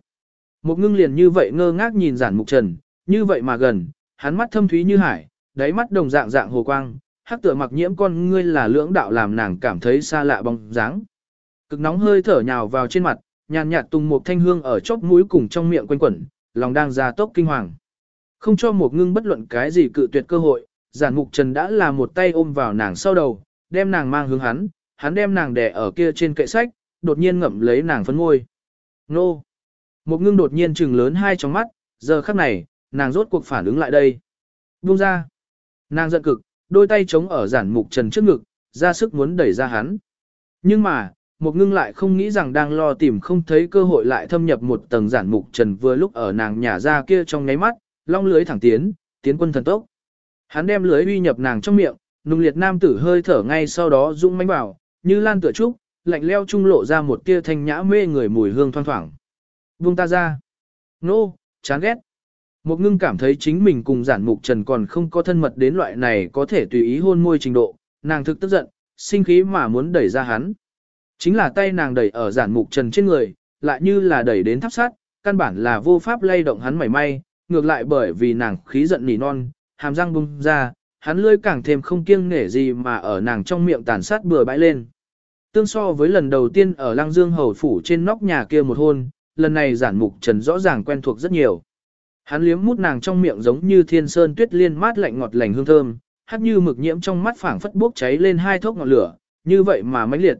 A: Một ngưng liền như vậy ngơ ngác nhìn giản mục trần, như vậy mà gần, hắn mắt thâm thúy như hải, đáy mắt đồng dạng dạng hồ quang, hắc tựa mặc nhiễm con ngươi là lưỡng đạo làm nàng cảm thấy xa lạ bóng dáng. Cực nóng hơi thở nhào vào trên mặt, nhàn nhạt tung một thanh hương ở chóp mũi cùng trong miệng quanh quẩn, lòng đang ra tốc kinh hoàng. Không cho một ngưng bất luận cái gì cự tuyệt cơ hội, giản mục trần đã là một tay ôm vào nàng sau đầu, đem nàng mang hướng hắn, hắn đem nàng đè ở kia trên kệ sách, đột nhiên ngậm lấy nàng phấn môi. Nô! Một ngưng đột nhiên trừng lớn hai trong mắt, giờ khắc này, nàng rốt cuộc phản ứng lại đây. Buông ra! Nàng giận cực, đôi tay chống ở giản mục trần trước ngực, ra sức muốn đẩy ra hắn. Nhưng mà, một ngưng lại không nghĩ rằng đang lo tìm không thấy cơ hội lại thâm nhập một tầng giản mục trần vừa lúc ở nàng nhà ra kia trong nháy mắt, long lưới thẳng tiến, tiến quân thần tốc. Hắn đem lưới uy nhập nàng trong miệng, nung liệt nam tử hơi thở ngay sau đó rung manh bảo, như lan tựa trúc, lạnh leo trung lộ ra một tia thanh nhã mê người mùi hương thoang thoảng. Buông ta ra. Nô, no, chán ghét. Một ngưng cảm thấy chính mình cùng giản mục trần còn không có thân mật đến loại này có thể tùy ý hôn môi trình độ, nàng thực tức giận, sinh khí mà muốn đẩy ra hắn. Chính là tay nàng đẩy ở giản mục trần trên người, lại như là đẩy đến tháp sát, căn bản là vô pháp lay động hắn mảy may, ngược lại bởi vì nàng khí giận nỉ non, hàm răng bung ra, hắn lươi càng thêm không kiêng nể gì mà ở nàng trong miệng tàn sát bừa bãi lên. Tương so với lần đầu tiên ở Lăng Dương Hầu Phủ trên nóc nhà kia một hôn, lần này giản mục trần rõ ràng quen thuộc rất nhiều. Hắn liếm mút nàng trong miệng giống như thiên sơn tuyết liên mát lạnh ngọt lành hương thơm, hát như mực nhiễm trong mắt phảng phất bốc cháy lên hai thốc ngọn lửa, như vậy mà mãnh liệt.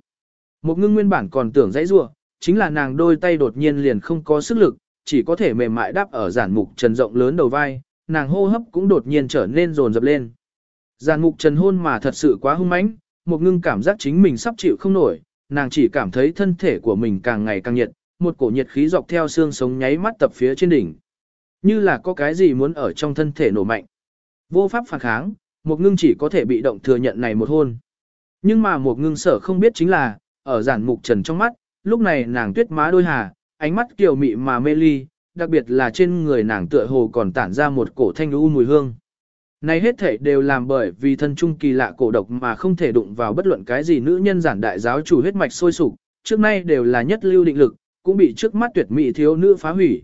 A: Một ngưng nguyên bản còn tưởng dãy rua, chính là nàng đôi tay đột nhiên liền không có sức lực, chỉ có thể mềm mại đáp ở giản mục trần rộng lớn đầu vai, nàng hô hấp cũng đột nhiên trở nên rồn rập lên. Giản mục trần hôn mà thật sự quá hung mãnh, một ngưng cảm giác chính mình sắp chịu không nổi, nàng chỉ cảm thấy thân thể của mình càng ngày càng nhiệt, một cổ nhiệt khí dọc theo xương sống nháy mắt tập phía trên đỉnh. Như là có cái gì muốn ở trong thân thể nổ mạnh. Vô pháp phản kháng, một ngưng chỉ có thể bị động thừa nhận này một hôn. Nhưng mà một ngưng sở không biết chính là, ở giản mục trần trong mắt, lúc này nàng tuyết má đôi hà, ánh mắt kiều mị mà mê ly, đặc biệt là trên người nàng tựa hồ còn tản ra một cổ thanh u mùi hương. Này hết thể đều làm bởi vì thân trung kỳ lạ cổ độc mà không thể đụng vào bất luận cái gì nữ nhân giản đại giáo chủ huyết mạch sôi sục, trước nay đều là nhất lưu định lực, cũng bị trước mắt tuyệt mỹ thiếu nữ phá hủy.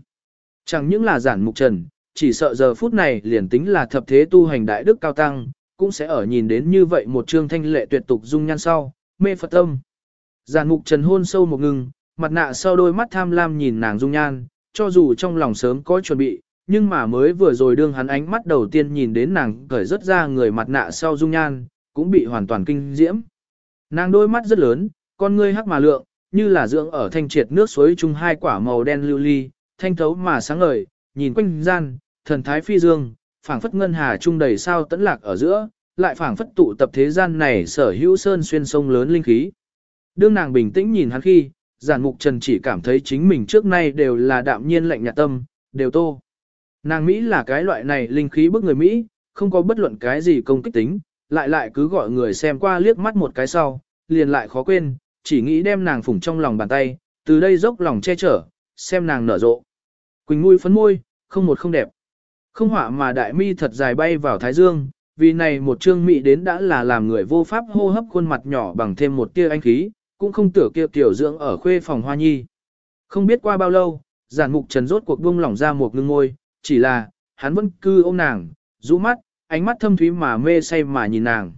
A: Chẳng những là giản mục trần, chỉ sợ giờ phút này liền tính là thập thế tu hành đại đức cao tăng, cũng sẽ ở nhìn đến như vậy một trương thanh lệ tuyệt tục dung nhan sau, mê Phật tâm. Giản mục trần hôn sâu một ngừng, mặt nạ sau đôi mắt tham lam nhìn nàng dung nhan, cho dù trong lòng sớm có chuẩn bị, nhưng mà mới vừa rồi đương hắn ánh mắt đầu tiên nhìn đến nàng cởi rất ra người mặt nạ sau dung nhan, cũng bị hoàn toàn kinh diễm. Nàng đôi mắt rất lớn, con ngươi hắc mà lượng, như là dưỡng ở thanh triệt nước suối chung hai quả màu đen lưu ly, thanh thấu mà sáng ngời, nhìn quanh gian, thần thái phi dương, phảng phất ngân hà trung đầy sao tẫn lạc ở giữa, lại phảng phất tụ tập thế gian này sở hữu sơn xuyên sông lớn linh khí. Đương nàng bình tĩnh nhìn hắn khi, giản mục trần chỉ cảm thấy chính mình trước nay đều là đạm nhiên lạnh nhạt tâm, đều tô. Nàng Mỹ là cái loại này linh khí bức người Mỹ, không có bất luận cái gì công kích tính, lại lại cứ gọi người xem qua liếc mắt một cái sau, liền lại khó quên, chỉ nghĩ đem nàng phủng trong lòng bàn tay, từ đây dốc lòng che chở, xem nàng nở rộ. Quỳnh mui phấn môi, không một không đẹp. Không họa mà đại mi thật dài bay vào thái dương, vì này một trương mị đến đã là làm người vô pháp hô hấp khuôn mặt nhỏ bằng thêm một tia anh khí, cũng không tưởng kia tiểu dưỡng ở khuê phòng hoa nhi. Không biết qua bao lâu, giản mục trần rốt cuộc buông lỏng ra một ngưng ngôi, chỉ là, hắn vẫn cư ôm nàng, rũ mắt, ánh mắt thâm thúy mà mê say mà nhìn nàng.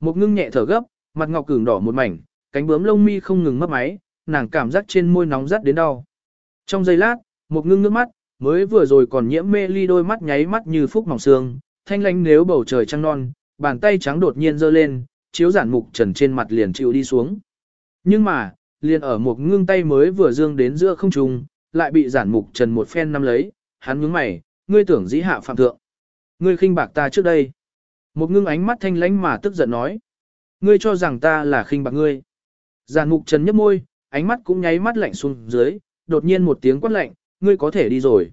A: Một ngưng nhẹ thở gấp, mặt ngọc cứng đỏ một mảnh, cánh bướm lông mi không ngừng mấp máy, nàng cảm giác trên môi nóng rát đến đau. Trong giây lát, một ngưng nước mắt, mới vừa rồi còn nhiễm mê ly đôi mắt nháy mắt như phúc mỏng sương, thanh lãnh nếu bầu trời trăng non, bàn tay trắng đột nhiên giơ lên, chiếu giản mục trần trên mặt liền chịu đi xuống. Nhưng mà, liền ở một ngưng tay mới vừa dương đến giữa không trung, lại bị giản mục trần một phen nắm lấy, hắn nhướng mày, ngươi tưởng dĩ hạ phạm thượng. Ngươi khinh bạc ta trước đây. Một ngưng ánh mắt thanh lánh mà tức giận nói. Ngươi cho rằng ta là khinh bạc ngươi. Giàn mục trần nhấp môi, ánh mắt cũng nháy mắt lạnh xuống dưới, đột nhiên một tiếng quát lạnh, ngươi có thể đi rồi.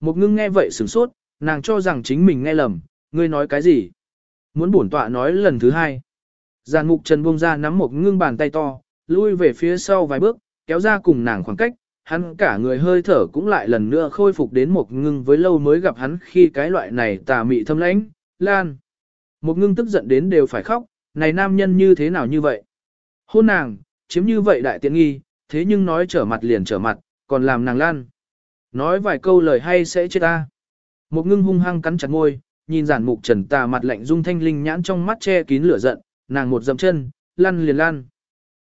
A: Một ngưng nghe vậy sửng sốt, nàng cho rằng chính mình nghe lầm, ngươi nói cái gì? Muốn bổn tọa nói lần thứ hai. Giàn mục trần buông ra nắm một ngưng bàn tay to, lui về phía sau vài bước, kéo ra cùng nàng khoảng cách, hắn cả người hơi thở cũng lại lần nữa khôi phục đến một ngưng với lâu mới gặp hắn khi cái loại này tà mị thâm lãnh, lan. Một ngưng tức giận đến đều phải khóc, này nam nhân như thế nào như vậy? Hôn nàng, chiếm như vậy đại tiện nghi, thế nhưng nói trở mặt liền trở mặt, còn làm nàng lan. Nói vài câu lời hay sẽ chết ta. Một ngưng hung hăng cắn chặt môi, nhìn giản mục trần tà mặt lạnh dung thanh linh nhãn trong mắt che kín lửa giận, nàng một dậm chân, lăn liền lăn.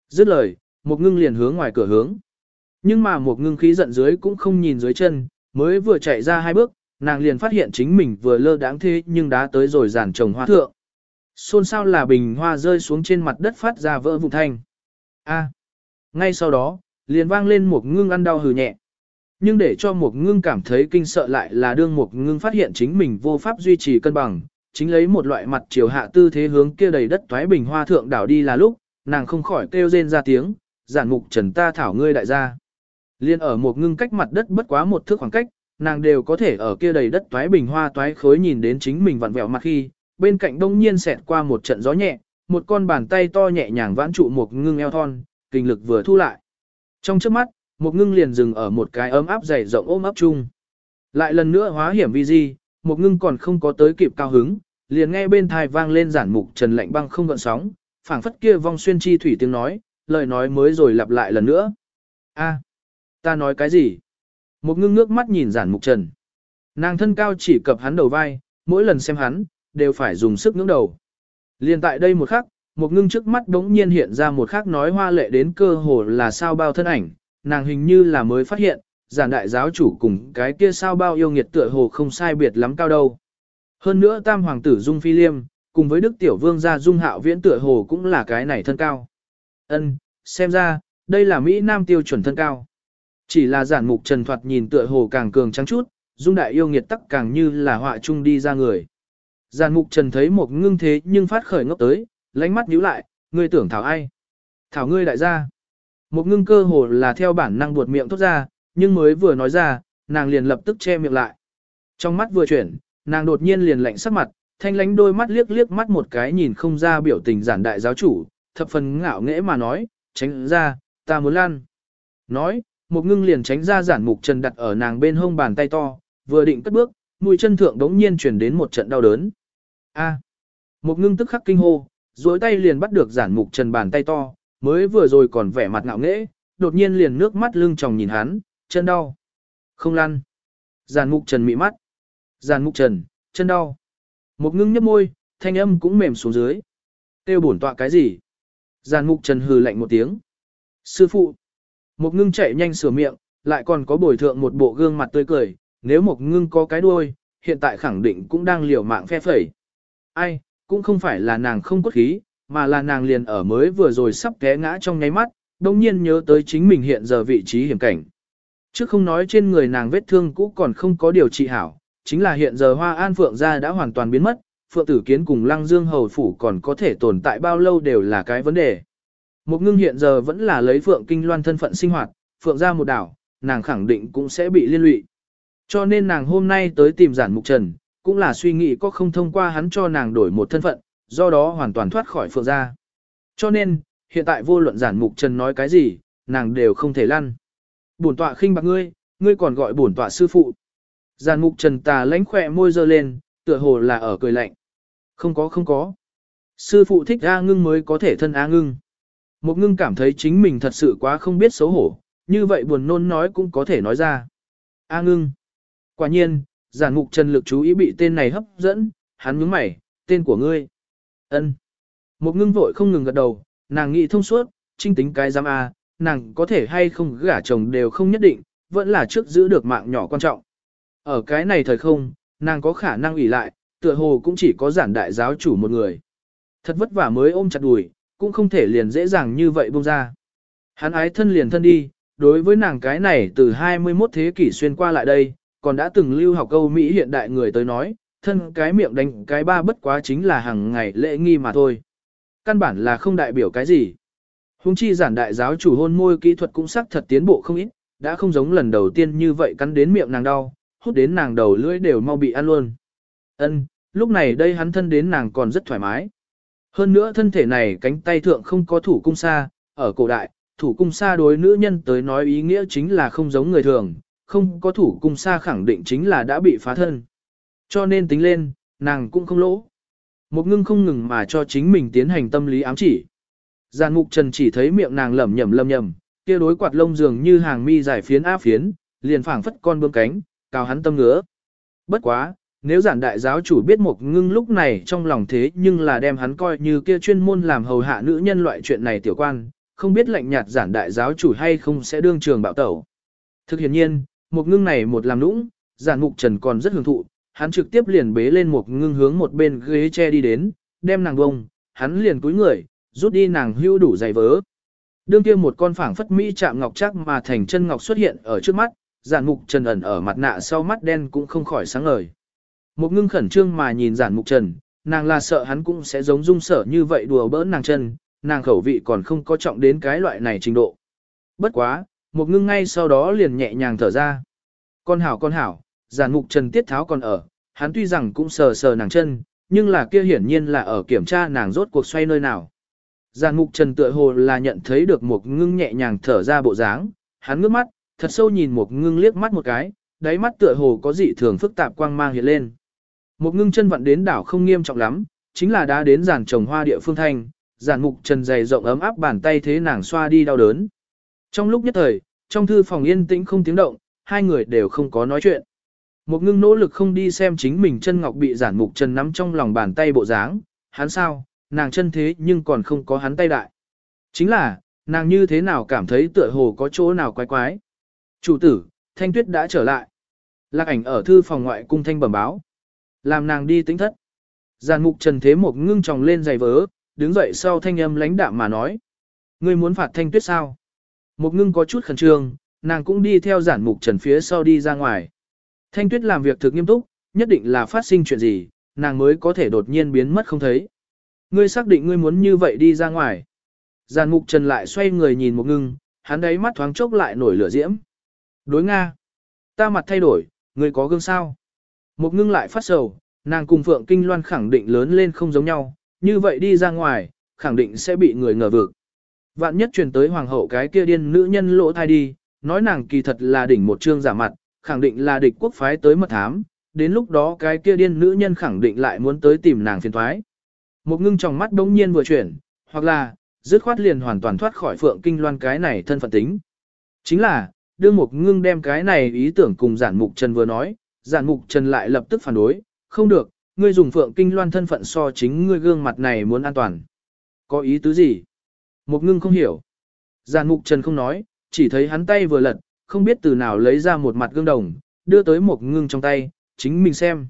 A: Dứt lời, một ngưng liền hướng ngoài cửa hướng. Nhưng mà một ngưng khí giận dưới cũng không nhìn dưới chân, mới vừa chạy ra hai bước, nàng liền phát hiện chính mình vừa lơ đãng thế nhưng đã tới rồi giản trồng hoa thượng. Xôn sao là bình hoa rơi xuống trên mặt đất phát ra vỡ vụ thanh. A. Ngay sau đó, liền vang lên một ngưng ăn đau hừ nhẹ. Nhưng để cho một ngưng cảm thấy kinh sợ lại là đương một ngưng phát hiện chính mình vô pháp duy trì cân bằng, chính lấy một loại mặt chiều hạ tư thế hướng kia đầy đất toái bình hoa thượng đảo đi là lúc, nàng không khỏi kêu rên ra tiếng, giản mục trần ta thảo ngươi đại gia. Liên ở một ngưng cách mặt đất bất quá một thước khoảng cách, nàng đều có thể ở kia đầy đất toái bình hoa toái khối nhìn đến chính mình vặn vẹo mặt khi, bên cạnh đông nhiên xẹt qua một trận gió nhẹ, một con bàn tay to nhẹ nhàng vãn trụ một ngưng eo thon, kinh lực vừa thu lại. Trong trước mắt, một ngưng liền dừng ở một cái ấm áp dày rộng ôm ấp chung. Lại lần nữa hóa hiểm vi di, một ngưng còn không có tới kịp cao hứng, liền nghe bên thai vang lên giản mục trần lạnh băng không gợn sóng, phảng phất kia vong xuyên chi thủy tiếng nói, lời nói mới rồi lặp lại lần nữa. A, ta nói cái gì? Một ngưng ngước mắt nhìn giản mục trần. Nàng thân cao chỉ cập hắn đầu vai, mỗi lần xem hắn, đều phải dùng sức ngưỡng đầu. Liền tại đây một khắc, một ngưng trước mắt đống nhiên hiện ra một khắc nói hoa lệ đến cơ hồ là sao bao thân ảnh, nàng hình như là mới phát hiện, giản đại giáo chủ cùng cái kia sao bao yêu nghiệt tựa hồ không sai biệt lắm cao đâu. Hơn nữa tam hoàng tử Dung Phi Liêm, cùng với đức tiểu vương gia Dung Hạo Viễn tựa hồ cũng là cái này thân cao. Ân, xem ra, đây là Mỹ Nam tiêu chuẩn thân cao. Chỉ là giản mục trần thoạt nhìn tựa hồ càng cường trắng chút, Dung đại yêu nghiệt tắc càng như là họa chung đi ra người. Giàn mục trần thấy một ngưng thế nhưng phát khởi ngốc tới, lánh mắt nhíu lại, ngươi tưởng thảo ai? Thảo ngươi đại gia. Một ngưng cơ hồ là theo bản năng buột miệng thốt ra, nhưng mới vừa nói ra, nàng liền lập tức che miệng lại. Trong mắt vừa chuyển, nàng đột nhiên liền lạnh sắc mặt, thanh lánh đôi mắt liếc liếc mắt một cái nhìn không ra biểu tình giản đại giáo chủ, thập phần ngạo nghễ mà nói, tránh ra, ta muốn lan. Nói, một ngưng liền tránh ra giản mục trần đặt ở nàng bên hông bàn tay to, vừa định cất bước, mùi chân thượng đống nhiên chuyển đến một trận đau đớn. A. Một ngưng tức khắc kinh hô, duỗi tay liền bắt được giản mục trần bàn tay to, mới vừa rồi còn vẻ mặt ngạo nghễ, đột nhiên liền nước mắt lưng tròng nhìn hắn, chân đau. Không lăn. giản mục trần mị mắt. giản mục trần, chân đau. Một ngưng nhấp môi, thanh âm cũng mềm xuống dưới. Tiêu bổn tọa cái gì? giản mục trần hừ lạnh một tiếng. Sư phụ. Một ngưng chạy nhanh sửa miệng, lại còn có bồi thượng một bộ gương mặt tươi cười. Nếu một ngưng có cái đuôi, hiện tại khẳng định cũng đang liều mạng phe phẩy. Ai, cũng không phải là nàng không cốt khí, mà là nàng liền ở mới vừa rồi sắp té ngã trong nháy mắt, đồng nhiên nhớ tới chính mình hiện giờ vị trí hiểm cảnh. Trước không nói trên người nàng vết thương cũ còn không có điều trị hảo, chính là hiện giờ hoa an phượng gia đã hoàn toàn biến mất, phượng tử kiến cùng lăng dương hầu phủ còn có thể tồn tại bao lâu đều là cái vấn đề. Một ngưng hiện giờ vẫn là lấy phượng kinh loan thân phận sinh hoạt, phượng gia một đảo, nàng khẳng định cũng sẽ bị liên lụy. Cho nên nàng hôm nay tới tìm giản mục trần, cũng là suy nghĩ có không thông qua hắn cho nàng đổi một thân phận, do đó hoàn toàn thoát khỏi phượng gia. Cho nên, hiện tại vô luận giản mục trần nói cái gì, nàng đều không thể lăn. Bổn tọa khinh bạc ngươi, ngươi còn gọi bổn tọa sư phụ. Giản mục trần tà lánh khỏe môi dơ lên, tựa hồ là ở cười lạnh. Không có không có. Sư phụ thích A ngưng mới có thể thân A ngưng. Một ngưng cảm thấy chính mình thật sự quá không biết xấu hổ, như vậy buồn nôn nói cũng có thể nói ra. A ngưng. Quả nhiên, giản mục trần lực chú ý bị tên này hấp dẫn, hắn nhướng mày, tên của ngươi. ân Một ngưng vội không ngừng gật đầu, nàng nghĩ thông suốt, trinh tính cái giám A, nàng có thể hay không gả chồng đều không nhất định, vẫn là trước giữ được mạng nhỏ quan trọng. Ở cái này thời không, nàng có khả năng ủy lại, tựa hồ cũng chỉ có giản đại giáo chủ một người. Thật vất vả mới ôm chặt đùi, cũng không thể liền dễ dàng như vậy buông ra. Hắn ái thân liền thân đi, đối với nàng cái này từ 21 thế kỷ xuyên qua lại đây, còn đã từng lưu học câu Mỹ hiện đại người tới nói, thân cái miệng đánh cái ba bất quá chính là hàng ngày lễ nghi mà thôi. Căn bản là không đại biểu cái gì. Hùng chi giản đại giáo chủ hôn môi kỹ thuật cũng sắc thật tiến bộ không ít, đã không giống lần đầu tiên như vậy cắn đến miệng nàng đau, hút đến nàng đầu lưỡi đều mau bị ăn luôn. Ân, lúc này đây hắn thân đến nàng còn rất thoải mái. Hơn nữa thân thể này cánh tay thượng không có thủ cung xa, ở cổ đại, thủ cung xa đối nữ nhân tới nói ý nghĩa chính là không giống người thường, không có thủ cung xa khẳng định chính là đã bị phá thân. Cho nên tính lên, nàng cũng không lỗ. Một ngưng không ngừng mà cho chính mình tiến hành tâm lý ám chỉ. Giàn mục trần chỉ thấy miệng nàng lẩm nhẩm lẩm nhẩm, kia đối quạt lông dường như hàng mi dài phiến áp phiến, liền phảng phất con bướm cánh, cao hắn tâm ngứa. Bất quá, nếu giản đại giáo chủ biết một ngưng lúc này trong lòng thế nhưng là đem hắn coi như kia chuyên môn làm hầu hạ nữ nhân loại chuyện này tiểu quan, không biết lạnh nhạt giản đại giáo chủ hay không sẽ đương trường bạo tẩu. Thực hiện nhiên, một ngưng này một làm nũng, giản mục trần còn rất hưởng thụ, hắn trực tiếp liền bế lên một ngưng hướng một bên ghế che đi đến, đem nàng bông, hắn liền cúi người, rút đi nàng hưu đủ giày vớ. Đương kia một con phảng phất mỹ chạm ngọc chắc mà thành chân ngọc xuất hiện ở trước mắt, giản mục trần ẩn ở mặt nạ sau mắt đen cũng không khỏi sáng ngời. Một ngưng khẩn trương mà nhìn giản mục trần, nàng là sợ hắn cũng sẽ giống dung sở như vậy đùa bỡn nàng chân, nàng khẩu vị còn không có trọng đến cái loại này trình độ. Bất quá, một ngưng ngay sau đó liền nhẹ nhàng thở ra. Con hảo con hảo, giản mục trần tiết tháo còn ở, hắn tuy rằng cũng sờ sờ nàng chân, nhưng là kia hiển nhiên là ở kiểm tra nàng rốt cuộc xoay nơi nào. Giản mục trần tựa hồ là nhận thấy được một ngưng nhẹ nhàng thở ra bộ dáng, hắn ngước mắt, thật sâu nhìn một ngưng liếc mắt một cái, đáy mắt tựa hồ có dị thường phức tạp quang mang hiện lên. Một ngưng chân vận đến đảo không nghiêm trọng lắm, chính là đã đến giàn trồng hoa địa phương thanh, giàn mục trần dày rộng ấm áp bàn tay thế nàng xoa đi đau đớn. Trong lúc nhất thời, trong thư phòng yên tĩnh không tiếng động, hai người đều không có nói chuyện. Một ngưng nỗ lực không đi xem chính mình chân ngọc bị giản mục trần nắm trong lòng bàn tay bộ dáng, hắn sao, nàng chân thế nhưng còn không có hắn tay đại. Chính là, nàng như thế nào cảm thấy tựa hồ có chỗ nào quái quái. Chủ tử, Thanh Tuyết đã trở lại. Lạc ảnh ở thư phòng ngoại cung thanh bẩm báo. Làm nàng đi tính thất. Giàn mục trần thế một ngưng tròng lên giày vớ, đứng dậy sau thanh âm lãnh đạm mà nói. Ngươi muốn phạt thanh tuyết sao? Một ngưng có chút khẩn trương, nàng cũng đi theo giản mục trần phía sau đi ra ngoài. Thanh tuyết làm việc thực nghiêm túc, nhất định là phát sinh chuyện gì, nàng mới có thể đột nhiên biến mất không thấy. Ngươi xác định ngươi muốn như vậy đi ra ngoài. Giàn mục trần lại xoay người nhìn một ngưng, hắn đấy mắt thoáng chốc lại nổi lửa diễm. Đối Nga. Ta mặt thay đổi, ngươi có gương sao? Một ngưng lại phát sầu, nàng cùng Phượng Kinh Loan khẳng định lớn lên không giống nhau, như vậy đi ra ngoài, khẳng định sẽ bị người ngờ vực. Vạn nhất truyền tới hoàng hậu cái kia điên nữ nhân lỗ thai đi, nói nàng kỳ thật là đỉnh một trương giả mặt, khẳng định là địch quốc phái tới mật thám, đến lúc đó cái kia điên nữ nhân khẳng định lại muốn tới tìm nàng phiền thoái. Một ngưng trong mắt đống nhiên vừa chuyển, hoặc là, dứt khoát liền hoàn toàn thoát khỏi Phượng Kinh Loan cái này thân phận tính. Chính là, đưa một ngưng đem cái này ý tưởng cùng giản mục trần vừa nói, giản mục trần lại lập tức phản đối, không được, ngươi dùng phượng kinh loan thân phận so chính ngươi gương mặt này muốn an toàn. Có ý tứ gì? Một ngưng không hiểu. giàn mục trần không nói, chỉ thấy hắn tay vừa lật, không biết từ nào lấy ra một mặt gương đồng, đưa tới một ngưng trong tay, chính mình xem.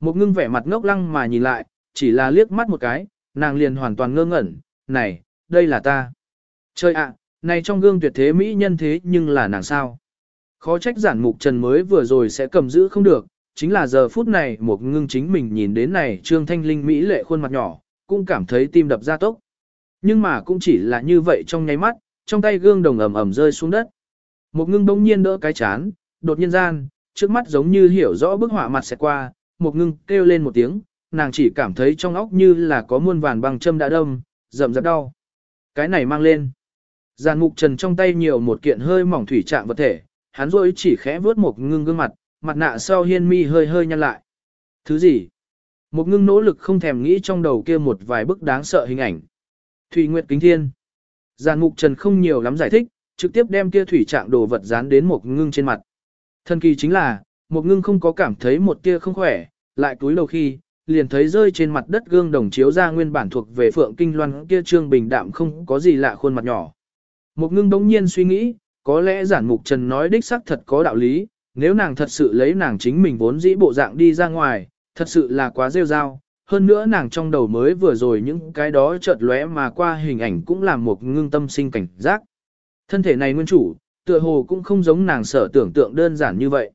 A: Một ngưng vẻ mặt ngốc lăng mà nhìn lại, chỉ là liếc mắt một cái, nàng liền hoàn toàn ngơ ngẩn, này, đây là ta. Chơi ạ, này trong gương tuyệt thế mỹ nhân thế nhưng là nàng sao? Khó trách giản mục trần mới vừa rồi sẽ cầm giữ không được, chính là giờ phút này một ngưng chính mình nhìn đến này trương thanh linh mỹ lệ khuôn mặt nhỏ, cũng cảm thấy tim đập ra tốc. Nhưng mà cũng chỉ là như vậy trong nháy mắt, trong tay gương đồng ầm ầm rơi xuống đất. Một ngưng bỗng nhiên đỡ cái chán, đột nhiên gian, trước mắt giống như hiểu rõ bức họa mặt sẽ qua, một ngưng kêu lên một tiếng, nàng chỉ cảm thấy trong óc như là có muôn vàn băng châm đã đâm, rậm rạp đau. Cái này mang lên. Giàn mục trần trong tay nhiều một kiện hơi mỏng thủy trạng vật thể, hắn rôi chỉ khẽ vớt một ngưng gương mặt, mặt nạ sau hiên mi hơi hơi nhăn lại. Thứ gì? Một ngưng nỗ lực không thèm nghĩ trong đầu kia một vài bức đáng sợ hình ảnh. Thủy Nguyệt Kính Thiên. Giàn mục trần không nhiều lắm giải thích, trực tiếp đem kia thủy trạng đồ vật dán đến một ngưng trên mặt. Thần kỳ chính là, một ngưng không có cảm thấy một tia không khỏe, lại túi đầu khi, liền thấy rơi trên mặt đất gương đồng chiếu ra nguyên bản thuộc về phượng kinh loan kia trương bình đạm không có gì lạ khuôn mặt nhỏ. Một ngưng đống nhiên suy nghĩ, có lẽ giản mục trần nói đích xác thật có đạo lý, nếu nàng thật sự lấy nàng chính mình vốn dĩ bộ dạng đi ra ngoài, thật sự là quá rêu rao. Hơn nữa nàng trong đầu mới vừa rồi những cái đó chợt lóe mà qua hình ảnh cũng làm một ngưng tâm sinh cảnh giác. Thân thể này nguyên chủ, tựa hồ cũng không giống nàng sở tưởng tượng đơn giản như vậy.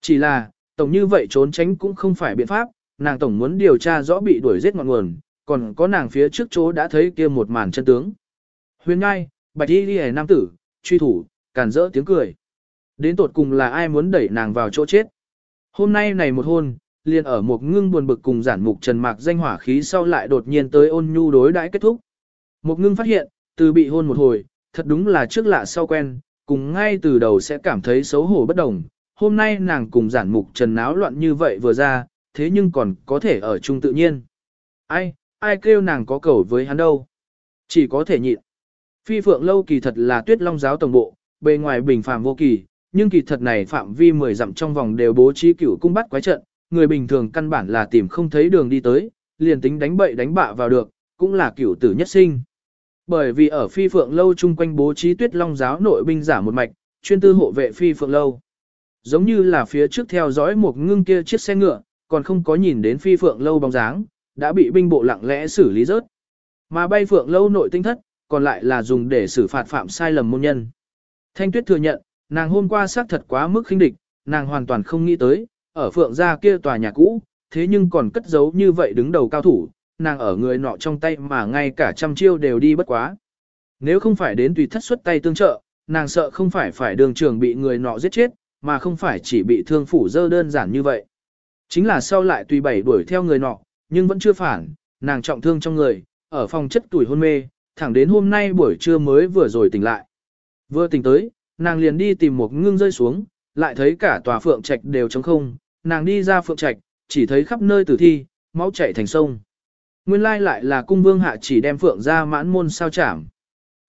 A: Chỉ là, tổng như vậy trốn tránh cũng không phải biện pháp, nàng tổng muốn điều tra rõ bị đuổi giết ngọn nguồn, còn có nàng phía trước chỗ đã thấy kia một màn chân tướng. Huyền ngai, bạch y đi nam tử, truy thủ, càn rỡ tiếng cười. Đến tột cùng là ai muốn đẩy nàng vào chỗ chết. Hôm nay này một hôn, liền ở một ngưng buồn bực cùng giản mục trần mạc danh hỏa khí sau lại đột nhiên tới ôn nhu đối đãi kết thúc. Một ngưng phát hiện, từ bị hôn một hồi, thật đúng là trước lạ sau quen, cùng ngay từ đầu sẽ cảm thấy xấu hổ bất đồng. Hôm nay nàng cùng giản mục trần náo loạn như vậy vừa ra, thế nhưng còn có thể ở chung tự nhiên. Ai, ai kêu nàng có cầu với hắn đâu. Chỉ có thể nhịn. Phi phượng lâu kỳ thật là tuyết long giáo tổng bộ, bề ngoài bình phàm vô kỳ, nhưng kỳ thật này phạm vi 10 dặm trong vòng đều bố trí cửu cung bắt quái trận, người bình thường căn bản là tìm không thấy đường đi tới, liền tính đánh bậy đánh bạ vào được, cũng là cửu tử nhất sinh. Bởi vì ở phi phượng lâu chung quanh bố trí tuyết long giáo nội binh giả một mạch, chuyên tư hộ vệ phi phượng lâu. Giống như là phía trước theo dõi một ngưng kia chiếc xe ngựa, còn không có nhìn đến phi phượng lâu bóng dáng, đã bị binh bộ lặng lẽ xử lý rớt. Mà bay phượng lâu nội tinh thất, còn lại là dùng để xử phạt phạm sai lầm môn nhân. Thanh tuyết thừa nhận, nàng hôm qua xác thật quá mức khinh địch, nàng hoàn toàn không nghĩ tới, ở phượng gia kia tòa nhà cũ, thế nhưng còn cất giấu như vậy đứng đầu cao thủ, nàng ở người nọ trong tay mà ngay cả trăm chiêu đều đi bất quá. Nếu không phải đến tùy thất xuất tay tương trợ, nàng sợ không phải phải đường trường bị người nọ giết chết, mà không phải chỉ bị thương phủ dơ đơn giản như vậy. Chính là sau lại tùy bảy đuổi theo người nọ, nhưng vẫn chưa phản, nàng trọng thương trong người, ở phòng chất tuổi hôn mê, thẳng đến hôm nay buổi trưa mới vừa rồi tỉnh lại. Vừa tỉnh tới, nàng liền đi tìm một ngưng rơi xuống, lại thấy cả tòa phượng trạch đều trống không, nàng đi ra phượng trạch, chỉ thấy khắp nơi tử thi, máu chảy thành sông. Nguyên lai lại là cung vương hạ chỉ đem phượng ra mãn môn sao chảm.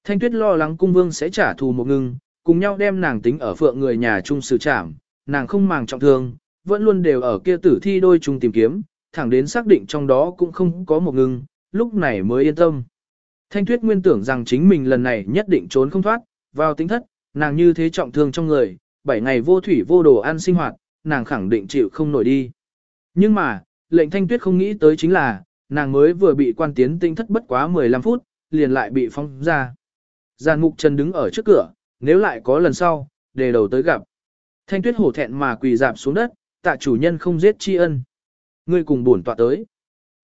A: Thanh tuyết lo lắng cung vương sẽ trả thù một ngưng, cùng nhau đem nàng tính ở phượng người nhà chung xử trảm, nàng không màng trọng thương, vẫn luôn đều ở kia tử thi đôi chung tìm kiếm, thẳng đến xác định trong đó cũng không có một ngưng, lúc này mới yên tâm. Thanh Tuyết nguyên tưởng rằng chính mình lần này nhất định trốn không thoát, vào tính thất, nàng như thế trọng thương trong người, 7 ngày vô thủy vô đồ ăn sinh hoạt, nàng khẳng định chịu không nổi đi. Nhưng mà, lệnh Thanh Tuyết không nghĩ tới chính là, nàng mới vừa bị quan tiến tinh thất bất quá 15 phút, liền lại bị phong ra. Giàn mục trần đứng ở trước cửa, nếu lại có lần sau, đề đầu tới gặp. Thanh Tuyết hổ thẹn mà quỳ dạp xuống đất, tạ chủ nhân không giết tri ân. Ngươi cùng buồn tọa tới.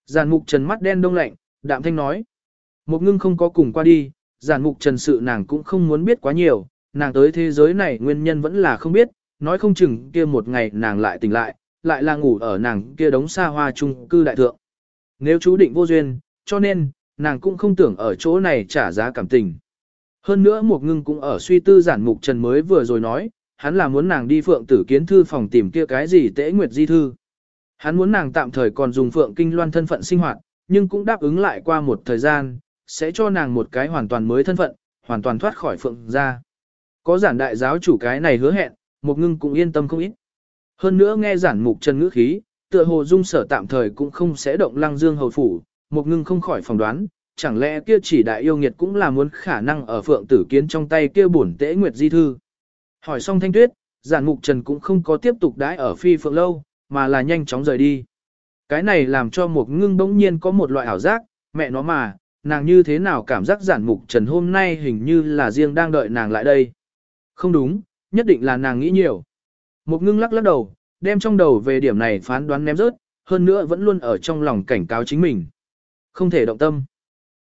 A: Giàn mục trần mắt đen đông lạnh, đạm thanh nói. Một ngưng không có cùng qua đi, giàn mục trần sự nàng cũng không muốn biết quá nhiều, nàng tới thế giới này nguyên nhân vẫn là không biết, nói không chừng kia một ngày nàng lại tỉnh lại, lại là ngủ ở nàng kia đống xa hoa trung cư đại thượng. Nếu chú định vô duyên, cho nên, nàng cũng không tưởng ở chỗ này trả giá cảm tình. Hơn nữa một ngưng cũng ở suy tư giản mục trần mới vừa rồi nói, hắn là muốn nàng đi phượng tử kiến thư phòng tìm kia cái gì tễ nguyệt di thư. Hắn muốn nàng tạm thời còn dùng phượng kinh loan thân phận sinh hoạt, nhưng cũng đáp ứng lại qua một thời gian, sẽ cho nàng một cái hoàn toàn mới thân phận, hoàn toàn thoát khỏi phượng ra. Có giản đại giáo chủ cái này hứa hẹn, một ngưng cũng yên tâm không ít. Hơn nữa nghe giản mục chân ngữ khí, tựa hồ dung sở tạm thời cũng không sẽ động lăng dương hầu phủ, một ngưng không khỏi phỏng đoán, chẳng lẽ kia chỉ đại yêu nghiệt cũng là muốn khả năng ở phượng tử kiến trong tay kia bổn tễ nguyệt di thư. Hỏi xong thanh tuyết, giản mục trần cũng không có tiếp tục đãi ở phi phượng lâu, mà là nhanh chóng rời đi. Cái này làm cho một ngưng bỗng nhiên có một loại ảo giác, mẹ nó mà, nàng như thế nào cảm giác giản mục trần hôm nay hình như là riêng đang đợi nàng lại đây. Không đúng, nhất định là nàng nghĩ nhiều. Một ngưng lắc lắc đầu, đem trong đầu về điểm này phán đoán ném rớt, hơn nữa vẫn luôn ở trong lòng cảnh cáo chính mình. Không thể động tâm.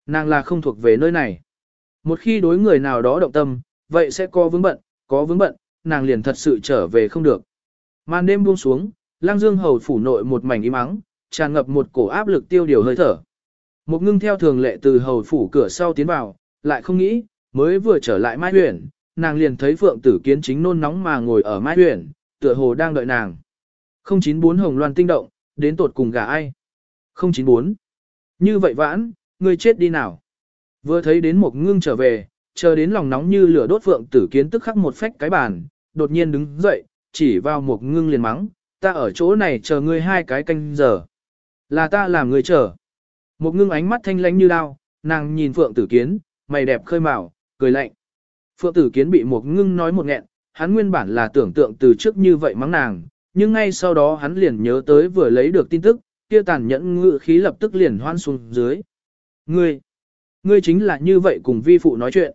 A: Nàng là không thuộc về nơi này. Một khi đối người nào đó động tâm, vậy sẽ có vướng bận, có vướng bận, nàng liền thật sự trở về không được. Màn đêm buông xuống, lang dương hầu phủ nội một mảnh im ắng, tràn ngập một cổ áp lực tiêu điều hơi thở. Một ngưng theo thường lệ từ hầu phủ cửa sau tiến vào, lại không nghĩ, mới vừa trở lại Mai Huyền, nàng liền thấy Phượng Tử Kiến chính nôn nóng mà ngồi ở Mai Huyền, tựa hồ đang đợi nàng. 094 Hồng Loan tinh động, đến tột cùng gà ai? 094. Như vậy vãn, ngươi chết đi nào? Vừa thấy đến một ngưng trở về, chờ đến lòng nóng như lửa đốt Phượng Tử Kiến tức khắc một phách cái bàn, đột nhiên đứng dậy, chỉ vào một ngưng liền mắng, ta ở chỗ này chờ ngươi hai cái canh giờ. Là ta làm người chờ. Một ngưng ánh mắt thanh lãnh như đao, nàng nhìn Phượng Tử Kiến, mày đẹp khơi mào, cười lạnh. Phượng Tử Kiến bị một ngưng nói một nghẹn, hắn nguyên bản là tưởng tượng từ trước như vậy mắng nàng, nhưng ngay sau đó hắn liền nhớ tới vừa lấy được tin tức, kia tàn nhẫn ngự khí lập tức liền hoan xuống dưới. Ngươi, ngươi chính là như vậy cùng vi phụ nói chuyện.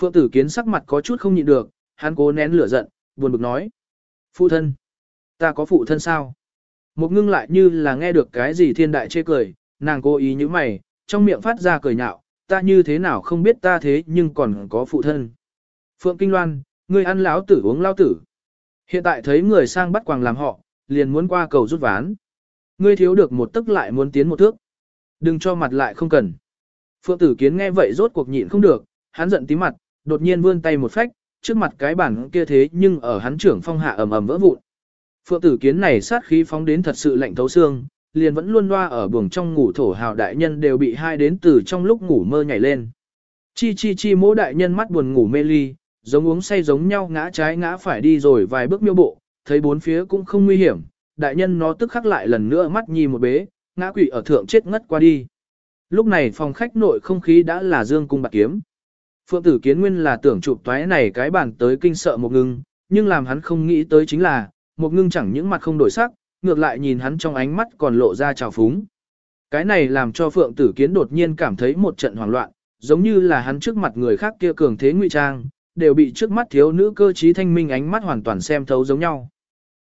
A: Phượng Tử Kiến sắc mặt có chút không nhịn được, hắn cố nén lửa giận, buồn bực nói. Phụ thân, ta có phụ thân sao? Một ngưng lại như là nghe được cái gì thiên đại chê cười, nàng cố ý như mày, trong miệng phát ra cười nhạo, ta như thế nào không biết ta thế nhưng còn có phụ thân. Phượng Kinh Loan, ngươi ăn lão tử uống lao tử. Hiện tại thấy người sang bắt quàng làm họ, liền muốn qua cầu rút ván. Ngươi thiếu được một tức lại muốn tiến một thước. Đừng cho mặt lại không cần. Phượng tử kiến nghe vậy rốt cuộc nhịn không được, hắn giận tím mặt, đột nhiên vươn tay một phách, trước mặt cái bản kia thế nhưng ở hắn trưởng phong hạ ầm ầm vỡ vụn. Phượng tử kiến này sát khí phóng đến thật sự lạnh thấu xương, liền vẫn luôn loa ở buồng trong ngủ thổ hào đại nhân đều bị hai đến từ trong lúc ngủ mơ nhảy lên. Chi chi chi mỗ đại nhân mắt buồn ngủ mê ly, giống uống say giống nhau ngã trái ngã phải đi rồi vài bước miêu bộ, thấy bốn phía cũng không nguy hiểm, đại nhân nó tức khắc lại lần nữa mắt nhì một bế, ngã quỵ ở thượng chết ngất qua đi. Lúc này phòng khách nội không khí đã là dương cung bạc kiếm. Phượng tử kiến nguyên là tưởng chụp toái này cái bàn tới kinh sợ một ngưng, nhưng làm hắn không nghĩ tới chính là, một ngưng chẳng những mặt không đổi sắc, ngược lại nhìn hắn trong ánh mắt còn lộ ra trào phúng. Cái này làm cho Phượng tử kiến đột nhiên cảm thấy một trận hoảng loạn, giống như là hắn trước mặt người khác kia cường thế ngụy trang, đều bị trước mắt thiếu nữ cơ trí thanh minh ánh mắt hoàn toàn xem thấu giống nhau.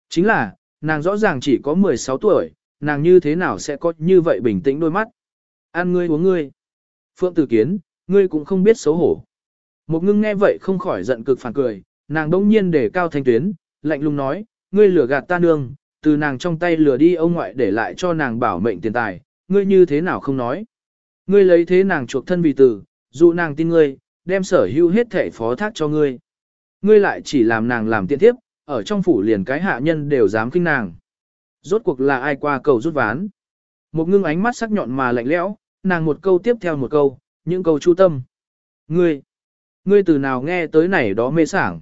A: Chính là, nàng rõ ràng chỉ có 16 tuổi, nàng như thế nào sẽ có như vậy bình tĩnh đôi mắt. Ăn ngươi uống ngươi. Phượng tử kiến, ngươi cũng không biết xấu hổ. Một ngưng nghe vậy không khỏi giận cực phản cười, nàng đông nhiên để cao thanh tuyến, lạnh lùng nói, ngươi lừa gạt ta nương, từ nàng trong tay lừa đi ông ngoại để lại cho nàng bảo mệnh tiền tài, ngươi như thế nào không nói. Ngươi lấy thế nàng chuộc thân vì tử, dụ nàng tin ngươi, đem sở hữu hết thể phó thác cho ngươi. Ngươi lại chỉ làm nàng làm tiện tiếp, ở trong phủ liền cái hạ nhân đều dám kinh nàng. Rốt cuộc là ai qua cầu rút ván. Một ngưng ánh mắt sắc nhọn mà lạnh lẽo, nàng một câu tiếp theo một câu, những câu chu tâm. Ngươi, ngươi từ nào nghe tới này đó mê sảng.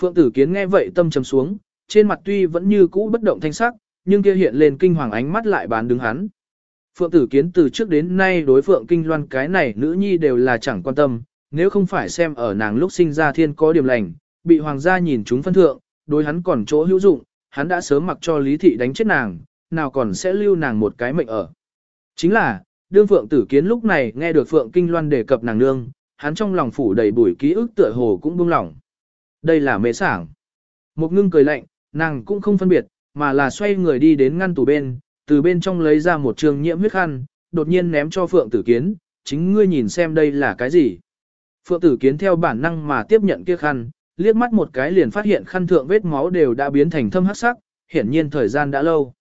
A: Phượng tử kiến nghe vậy tâm trầm xuống, trên mặt tuy vẫn như cũ bất động thanh sắc, nhưng kia hiện lên kinh hoàng ánh mắt lại bán đứng hắn. Phượng tử kiến từ trước đến nay đối phượng kinh loan cái này nữ nhi đều là chẳng quan tâm, nếu không phải xem ở nàng lúc sinh ra thiên có điểm lành, bị hoàng gia nhìn chúng phân thượng, đối hắn còn chỗ hữu dụng, hắn đã sớm mặc cho lý thị đánh chết nàng, nào còn sẽ lưu nàng một cái mệnh ở. Chính là, đương phượng tử kiến lúc này nghe được phượng kinh loan đề cập nàng nương, hắn trong lòng phủ đầy bụi ký ức tựa hồ cũng buông lỏng. Đây là mê sảng. Một ngưng cười lạnh, nàng cũng không phân biệt, mà là xoay người đi đến ngăn tủ bên, từ bên trong lấy ra một trường nhiễm huyết khăn, đột nhiên ném cho phượng tử kiến, chính ngươi nhìn xem đây là cái gì. Phượng tử kiến theo bản năng mà tiếp nhận kia khăn, liếc mắt một cái liền phát hiện khăn thượng vết máu đều đã biến thành thâm hắc sắc, hiển nhiên thời gian đã lâu.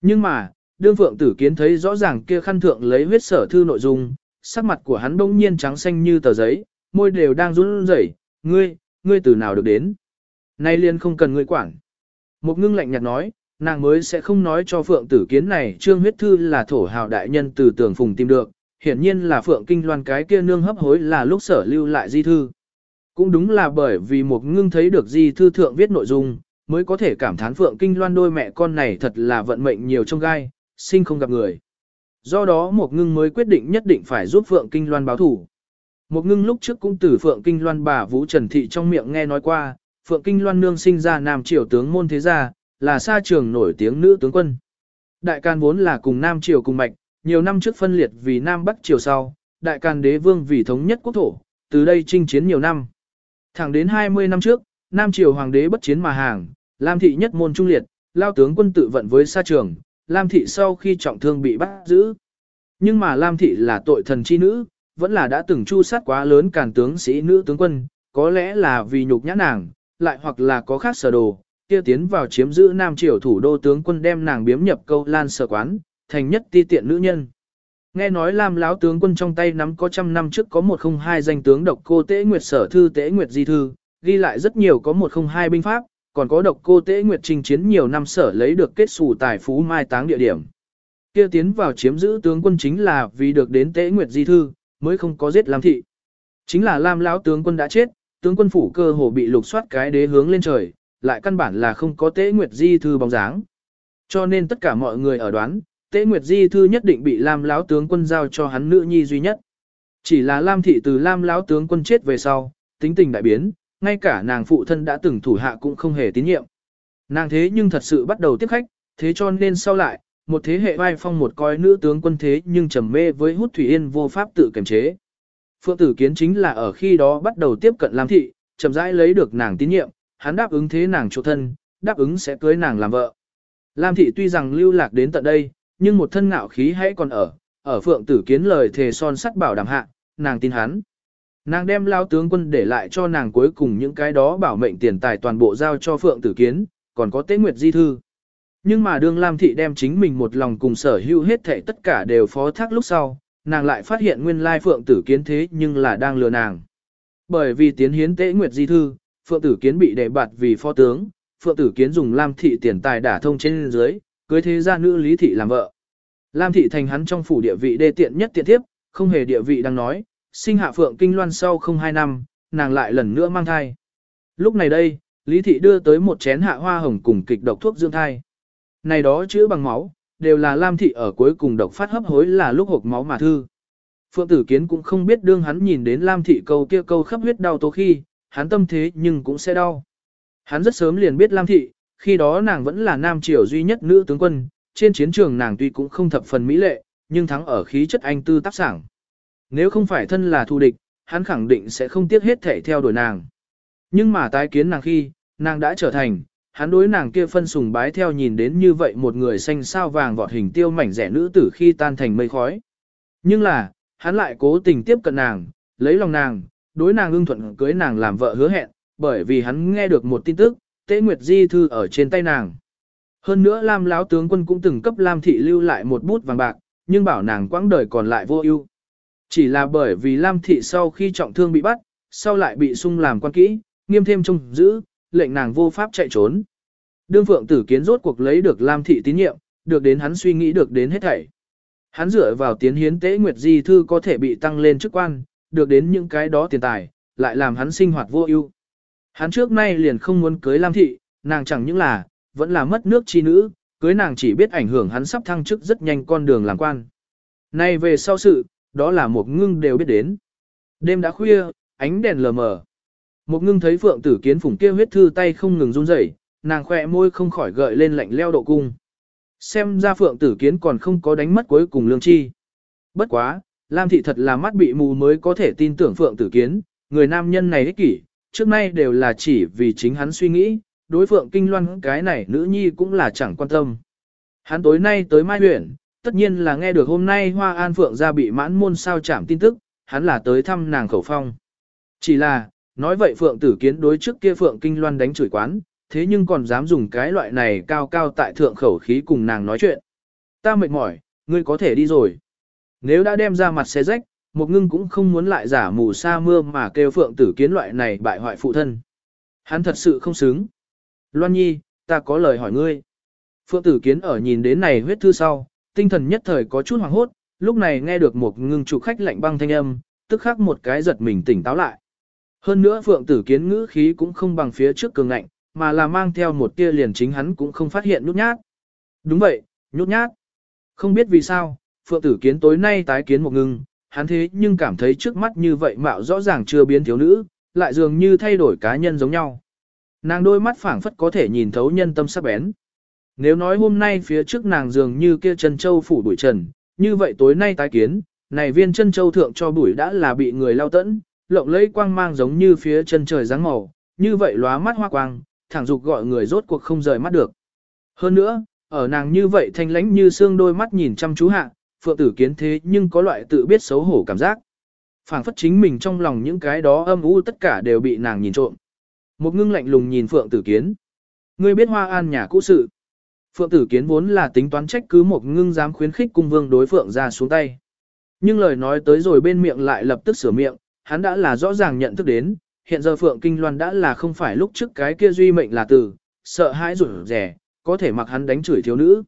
A: Nhưng mà, đương Phượng tử kiến thấy rõ ràng kia khăn thượng lấy huyết sở thư nội dung, sắc mặt của hắn đông nhiên trắng xanh như tờ giấy, môi đều đang run rẩy, ngươi, ngươi từ nào được đến. Nay liên không cần ngươi quản. Một ngưng lạnh nhạt nói, nàng mới sẽ không nói cho Phượng tử kiến này trương huyết thư là thổ hào đại nhân từ tường phùng tìm được, hiển nhiên là Phượng Kinh Loan cái kia nương hấp hối là lúc sở lưu lại di thư. Cũng đúng là bởi vì một ngưng thấy được di thư thượng viết nội dung, mới có thể cảm thán Phượng Kinh Loan đôi mẹ con này thật là vận mệnh nhiều trong gai, sinh không gặp người. Do đó một ngưng mới quyết định nhất định phải giúp Phượng Kinh Loan báo thủ. Một ngưng lúc trước cũng từ Phượng Kinh Loan bà Vũ Trần Thị trong miệng nghe nói qua, Phượng Kinh Loan nương sinh ra Nam Triều tướng môn thế gia, là sa trường nổi tiếng nữ tướng quân. Đại can vốn là cùng Nam Triều cùng mạch, nhiều năm trước phân liệt vì Nam Bắc Triều sau, đại can đế vương vì thống nhất quốc thổ, từ đây chinh chiến nhiều năm. Thẳng đến 20 năm trước, Nam Triều Hoàng đế bất chiến mà hàng, Lam thị nhất môn trung liệt, lao tướng quân tự vận với sa trường, Lam thị sau khi trọng thương bị bắt giữ. Nhưng mà Lam thị là tội thần chi nữ, vẫn là đã từng chu sát quá lớn càn tướng sĩ nữ tướng quân, có lẽ là vì nhục nhã nàng, lại hoặc là có khác sở đồ, kia tiến vào chiếm giữ Nam Triều thủ đô tướng quân đem nàng biếm nhập câu lan sở quán, thành nhất ti tiện nữ nhân. Nghe nói Lam lão tướng quân trong tay nắm có trăm năm trước có một không hai danh tướng độc cô Tế Nguyệt Sở thư Tế Nguyệt Di thư, ghi lại rất nhiều có một không hai binh pháp, còn có độc cô Tế Nguyệt trình chiến nhiều năm sở lấy được kết xù tài phú mai táng địa điểm. Kia tiến vào chiếm giữ tướng quân chính là vì được đến Tế Nguyệt Di thư, mới không có giết Lam thị. Chính là Lam lão tướng quân đã chết, tướng quân phủ cơ hồ bị lục soát cái đế hướng lên trời, lại căn bản là không có Tế Nguyệt Di thư bóng dáng. Cho nên tất cả mọi người ở đoán, Tế Nguyệt Di thư nhất định bị Lam lão tướng quân giao cho hắn nữ nhi duy nhất. Chỉ là Lam thị từ Lam lão tướng quân chết về sau, tính tình đại biến, ngay cả nàng phụ thân đã từng thủ hạ cũng không hề tín nhiệm. Nàng thế nhưng thật sự bắt đầu tiếp khách, thế cho nên sau lại, một thế hệ vai phong một coi nữ tướng quân thế nhưng trầm mê với hút thủy yên vô pháp tự kiềm chế. Phượng tử kiến chính là ở khi đó bắt đầu tiếp cận Lam thị, chậm rãi lấy được nàng tín nhiệm, hắn đáp ứng thế nàng chỗ thân, đáp ứng sẽ cưới nàng làm vợ. Lam thị tuy rằng lưu lạc đến tận đây, nhưng một thân ngạo khí hãy còn ở, ở phượng tử kiến lời thề son sắt bảo đảm hạ, nàng tin hắn. Nàng đem lao tướng quân để lại cho nàng cuối cùng những cái đó bảo mệnh tiền tài toàn bộ giao cho phượng tử kiến, còn có tế nguyệt di thư. Nhưng mà đương Lam thị đem chính mình một lòng cùng sở hữu hết thệ tất cả đều phó thác lúc sau, nàng lại phát hiện nguyên lai phượng tử kiến thế nhưng là đang lừa nàng. Bởi vì tiến hiến tế nguyệt di thư, phượng tử kiến bị đề bạt vì phó tướng, phượng tử kiến dùng Lam thị tiền tài đả thông trên dưới, cưới thế gia nữ Lý Thị làm vợ. Lam Thị thành hắn trong phủ địa vị đê tiện nhất tiện thiếp, không hề địa vị đang nói, sinh hạ Phượng Kinh Loan sau không hai năm, nàng lại lần nữa mang thai. Lúc này đây, Lý Thị đưa tới một chén hạ hoa hồng cùng kịch độc thuốc dưỡng thai. Này đó chữa bằng máu, đều là Lam Thị ở cuối cùng độc phát hấp hối là lúc hộp máu mà thư. Phượng Tử Kiến cũng không biết đương hắn nhìn đến Lam Thị câu kia câu khắp huyết đau tố khi, hắn tâm thế nhưng cũng sẽ đau. Hắn rất sớm liền biết Lam Thị, khi đó nàng vẫn là nam triều duy nhất nữ tướng quân, trên chiến trường nàng tuy cũng không thập phần mỹ lệ, nhưng thắng ở khí chất anh tư tác sảng. Nếu không phải thân là thù địch, hắn khẳng định sẽ không tiếc hết thể theo đuổi nàng. Nhưng mà tái kiến nàng khi, nàng đã trở thành, hắn đối nàng kia phân sùng bái theo nhìn đến như vậy một người xanh sao vàng vọt hình tiêu mảnh rẻ nữ tử khi tan thành mây khói. Nhưng là, hắn lại cố tình tiếp cận nàng, lấy lòng nàng, đối nàng ưng thuận cưới nàng làm vợ hứa hẹn, bởi vì hắn nghe được một tin tức, Tế Nguyệt Di thư ở trên tay nàng. Hơn nữa Lam lão tướng quân cũng từng cấp Lam thị lưu lại một bút vàng bạc, nhưng bảo nàng quãng đời còn lại vô ưu. Chỉ là bởi vì Lam thị sau khi trọng thương bị bắt, sau lại bị sung làm quan kỹ, nghiêm thêm trông giữ, lệnh nàng vô pháp chạy trốn. Đương Phượng Tử Kiến rốt cuộc lấy được Lam thị tín nhiệm, được đến hắn suy nghĩ được đến hết thảy. Hắn dựa vào tiến hiến tế nguyệt di thư có thể bị tăng lên chức quan, được đến những cái đó tiền tài, lại làm hắn sinh hoạt vô ưu. Hắn trước nay liền không muốn cưới Lam Thị, nàng chẳng những là, vẫn là mất nước chi nữ, cưới nàng chỉ biết ảnh hưởng hắn sắp thăng chức rất nhanh con đường làm quan. Nay về sau sự, đó là một ngưng đều biết đến. Đêm đã khuya, ánh đèn lờ mờ. Một ngưng thấy phượng tử kiến phủng kia huyết thư tay không ngừng run rẩy, nàng khỏe môi không khỏi gợi lên lạnh leo độ cung. Xem ra phượng tử kiến còn không có đánh mất cuối cùng lương chi. Bất quá, Lam thị thật là mắt bị mù mới có thể tin tưởng phượng tử kiến, người nam nhân này ích kỷ, trước nay đều là chỉ vì chính hắn suy nghĩ, đối phượng kinh loan cái này nữ nhi cũng là chẳng quan tâm. Hắn tối nay tới Mai huyện, tất nhiên là nghe được hôm nay Hoa An Phượng ra bị mãn môn sao chạm tin tức, hắn là tới thăm nàng khẩu phong. Chỉ là, nói vậy Phượng tử kiến đối trước kia Phượng Kinh Loan đánh chửi quán, thế nhưng còn dám dùng cái loại này cao cao tại thượng khẩu khí cùng nàng nói chuyện. Ta mệt mỏi, ngươi có thể đi rồi. Nếu đã đem ra mặt xe rách, một ngưng cũng không muốn lại giả mù sa mưa mà kêu phượng tử kiến loại này bại hoại phụ thân. Hắn thật sự không xứng. Loan nhi, ta có lời hỏi ngươi. Phượng tử kiến ở nhìn đến này huyết thư sau, tinh thần nhất thời có chút hoảng hốt, lúc này nghe được một ngưng chủ khách lạnh băng thanh âm, tức khắc một cái giật mình tỉnh táo lại. Hơn nữa phượng tử kiến ngữ khí cũng không bằng phía trước cường ngạnh, mà là mang theo một tia liền chính hắn cũng không phát hiện nhút nhát. Đúng vậy, nhút nhát. Không biết vì sao, phượng tử kiến tối nay tái kiến một ngưng, hắn thế nhưng cảm thấy trước mắt như vậy mạo rõ ràng chưa biến thiếu nữ, lại dường như thay đổi cá nhân giống nhau. Nàng đôi mắt phảng phất có thể nhìn thấu nhân tâm sắc bén. Nếu nói hôm nay phía trước nàng dường như kia chân châu phủ bụi trần, như vậy tối nay tái kiến, này viên chân châu thượng cho bụi đã là bị người lao tẫn, lộng lẫy quang mang giống như phía chân trời dáng màu, như vậy lóa mắt hoa quang, thẳng dục gọi người rốt cuộc không rời mắt được. Hơn nữa, ở nàng như vậy thanh lãnh như xương đôi mắt nhìn chăm chú hạ, phượng tử kiến thế nhưng có loại tự biết xấu hổ cảm giác. phảng phất chính mình trong lòng những cái đó âm u tất cả đều bị nàng nhìn trộm. Một ngưng lạnh lùng nhìn phượng tử kiến. Ngươi biết hoa an nhà cũ sự. Phượng tử kiến vốn là tính toán trách cứ một ngưng dám khuyến khích cung vương đối phượng ra xuống tay. Nhưng lời nói tới rồi bên miệng lại lập tức sửa miệng, hắn đã là rõ ràng nhận thức đến, hiện giờ phượng kinh loan đã là không phải lúc trước cái kia duy mệnh là từ, sợ hãi rủi rẻ, có thể mặc hắn đánh chửi thiếu nữ.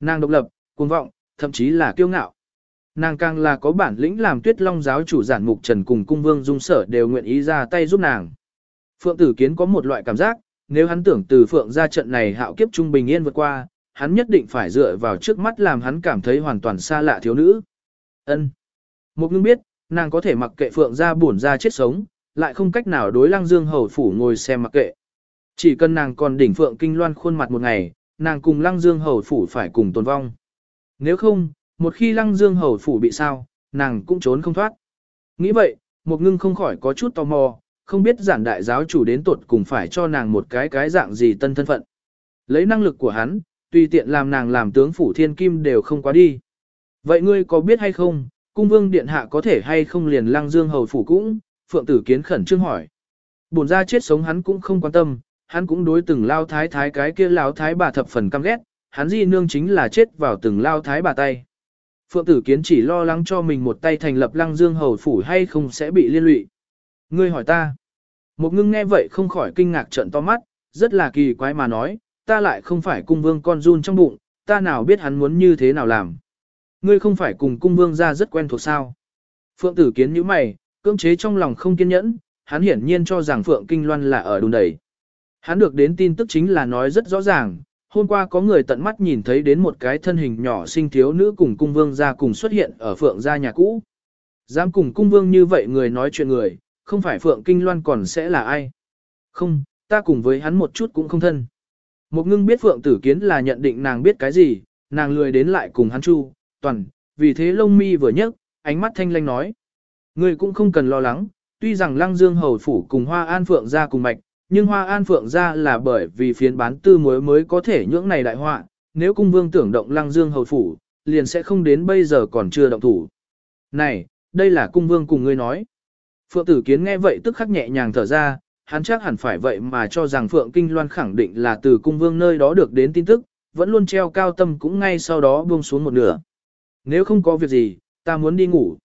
A: Nàng độc lập, cuồng vọng, thậm chí là kiêu ngạo. Nàng càng là có bản lĩnh làm tuyết long giáo chủ giản mục trần cùng cung vương dung sở đều nguyện ý ra tay giúp nàng. Phượng tử kiến có một loại cảm giác, nếu hắn tưởng từ phượng ra trận này hạo kiếp trung bình yên vượt qua, hắn nhất định phải dựa vào trước mắt làm hắn cảm thấy hoàn toàn xa lạ thiếu nữ. ân Một ngưng biết, nàng có thể mặc kệ phượng ra buồn ra chết sống, lại không cách nào đối lăng dương hầu phủ ngồi xem mặc kệ. Chỉ cần nàng còn đỉnh phượng kinh loan khuôn mặt một ngày, nàng cùng lăng dương hầu phủ phải cùng tồn vong. Nếu không, một khi lăng dương hầu phủ bị sao, nàng cũng trốn không thoát. Nghĩ vậy, một ngưng không khỏi có chút tò mò, không biết giản đại giáo chủ đến tuột cùng phải cho nàng một cái cái dạng gì tân thân phận. Lấy năng lực của hắn, tùy tiện làm nàng làm tướng phủ thiên kim đều không quá đi. Vậy ngươi có biết hay không, cung vương điện hạ có thể hay không liền lăng dương hầu phủ cũng, phượng tử kiến khẩn trương hỏi. Bổn ra chết sống hắn cũng không quan tâm, hắn cũng đối từng lao thái thái cái kia lao thái bà thập phần căm ghét, hắn di nương chính là chết vào từng lao thái bà tay. Phượng tử kiến chỉ lo lắng cho mình một tay thành lập lăng dương hầu phủ hay không sẽ bị liên lụy. Ngươi hỏi ta. Một ngưng nghe vậy không khỏi kinh ngạc trận to mắt, rất là kỳ quái mà nói, ta lại không phải cung vương con run trong bụng, ta nào biết hắn muốn như thế nào làm. Ngươi không phải cùng cung vương ra rất quen thuộc sao. Phượng tử kiến như mày, cưỡng chế trong lòng không kiên nhẫn, hắn hiển nhiên cho rằng Phượng Kinh Loan là ở đùn đầy. Hắn được đến tin tức chính là nói rất rõ ràng, hôm qua có người tận mắt nhìn thấy đến một cái thân hình nhỏ sinh thiếu nữ cùng cung vương ra cùng xuất hiện ở Phượng gia nhà cũ. Dám cùng cung vương như vậy người nói chuyện người, không phải Phượng Kinh Loan còn sẽ là ai. Không, ta cùng với hắn một chút cũng không thân. Một ngưng biết Phượng Tử Kiến là nhận định nàng biết cái gì, nàng lười đến lại cùng hắn chu, toàn, vì thế lông mi vừa nhấc, ánh mắt thanh lanh nói. Người cũng không cần lo lắng, tuy rằng Lăng Dương Hầu Phủ cùng Hoa An Phượng ra cùng mạch, nhưng Hoa An Phượng ra là bởi vì phiến bán tư Muối mới có thể nhưỡng này đại họa, nếu cung vương tưởng động Lăng Dương Hầu Phủ, liền sẽ không đến bây giờ còn chưa động thủ. Này, đây là cung vương cùng ngươi nói. Phượng Tử Kiến nghe vậy tức khắc nhẹ nhàng thở ra, hắn chắc hẳn phải vậy mà cho rằng Phượng Kinh Loan khẳng định là từ cung vương nơi đó được đến tin tức, vẫn luôn treo cao tâm cũng ngay sau đó buông xuống một nửa. Nếu không có việc gì, ta muốn đi ngủ.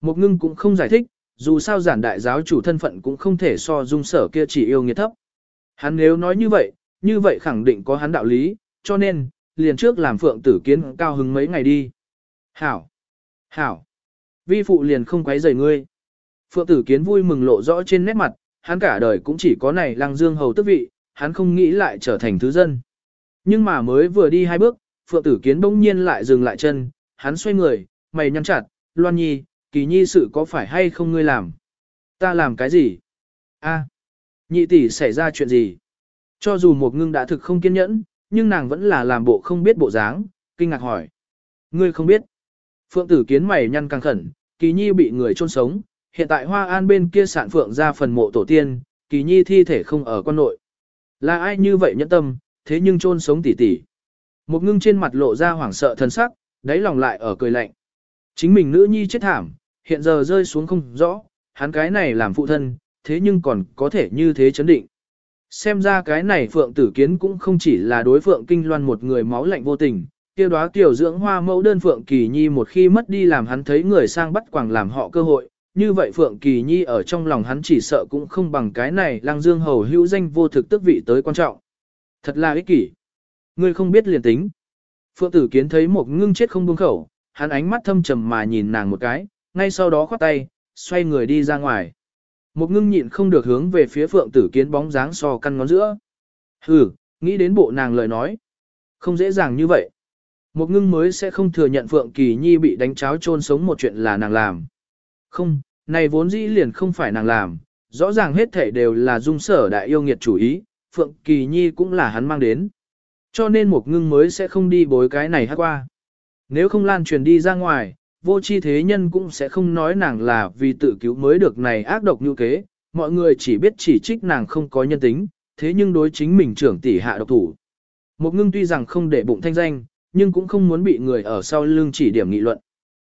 A: Một ngưng cũng không giải thích, dù sao giản đại giáo chủ thân phận cũng không thể so dung sở kia chỉ yêu nghiệt thấp. Hắn nếu nói như vậy, như vậy khẳng định có hắn đạo lý, cho nên, liền trước làm Phượng Tử Kiến cao hứng mấy ngày đi. Hảo! Hảo! Vi phụ liền không quấy rầy ngươi. Phượng tử kiến vui mừng lộ rõ trên nét mặt, hắn cả đời cũng chỉ có này lăng dương hầu tức vị, hắn không nghĩ lại trở thành thứ dân. Nhưng mà mới vừa đi hai bước, phượng tử kiến bỗng nhiên lại dừng lại chân, hắn xoay người, mày nhăn chặt, loan nhi, kỳ nhi sự có phải hay không ngươi làm? Ta làm cái gì? a nhị tỷ xảy ra chuyện gì? Cho dù một ngưng đã thực không kiên nhẫn, nhưng nàng vẫn là làm bộ không biết bộ dáng, kinh ngạc hỏi. Ngươi không biết. Phượng tử kiến mày nhăn căng khẩn, kỳ nhi bị người chôn sống, hiện tại Hoa An bên kia sạn phượng ra phần mộ tổ tiên, kỳ nhi thi thể không ở quan nội. Là ai như vậy nhẫn tâm, thế nhưng chôn sống tỉ tỉ. Một ngưng trên mặt lộ ra hoảng sợ thần sắc, đáy lòng lại ở cười lạnh. Chính mình nữ nhi chết thảm, hiện giờ rơi xuống không rõ, hắn cái này làm phụ thân, thế nhưng còn có thể như thế chấn định. Xem ra cái này phượng tử kiến cũng không chỉ là đối phượng kinh loan một người máu lạnh vô tình, kia đóa tiểu dưỡng hoa mẫu đơn phượng kỳ nhi một khi mất đi làm hắn thấy người sang bắt quàng làm họ cơ hội, như vậy Phượng Kỳ Nhi ở trong lòng hắn chỉ sợ cũng không bằng cái này lang Dương hầu hữu danh vô thực tức vị tới quan trọng. Thật là ích kỷ. Ngươi không biết liền tính. Phượng Tử Kiến thấy một ngưng chết không buông khẩu, hắn ánh mắt thâm trầm mà nhìn nàng một cái, ngay sau đó khoát tay, xoay người đi ra ngoài. Một ngưng nhịn không được hướng về phía Phượng Tử Kiến bóng dáng so căn ngón giữa. Hừ, nghĩ đến bộ nàng lời nói. Không dễ dàng như vậy. Một ngưng mới sẽ không thừa nhận Phượng Kỳ Nhi bị đánh cháo chôn sống một chuyện là nàng làm. Không, này vốn dĩ liền không phải nàng làm, rõ ràng hết thể đều là dung sở đại yêu nghiệt chủ ý, Phượng Kỳ Nhi cũng là hắn mang đến. Cho nên một ngưng mới sẽ không đi bối cái này hát qua. Nếu không lan truyền đi ra ngoài, vô chi thế nhân cũng sẽ không nói nàng là vì tự cứu mới được này ác độc như kế, mọi người chỉ biết chỉ trích nàng không có nhân tính, thế nhưng đối chính mình trưởng tỷ hạ độc thủ. Một ngưng tuy rằng không để bụng thanh danh, nhưng cũng không muốn bị người ở sau lưng chỉ điểm nghị luận.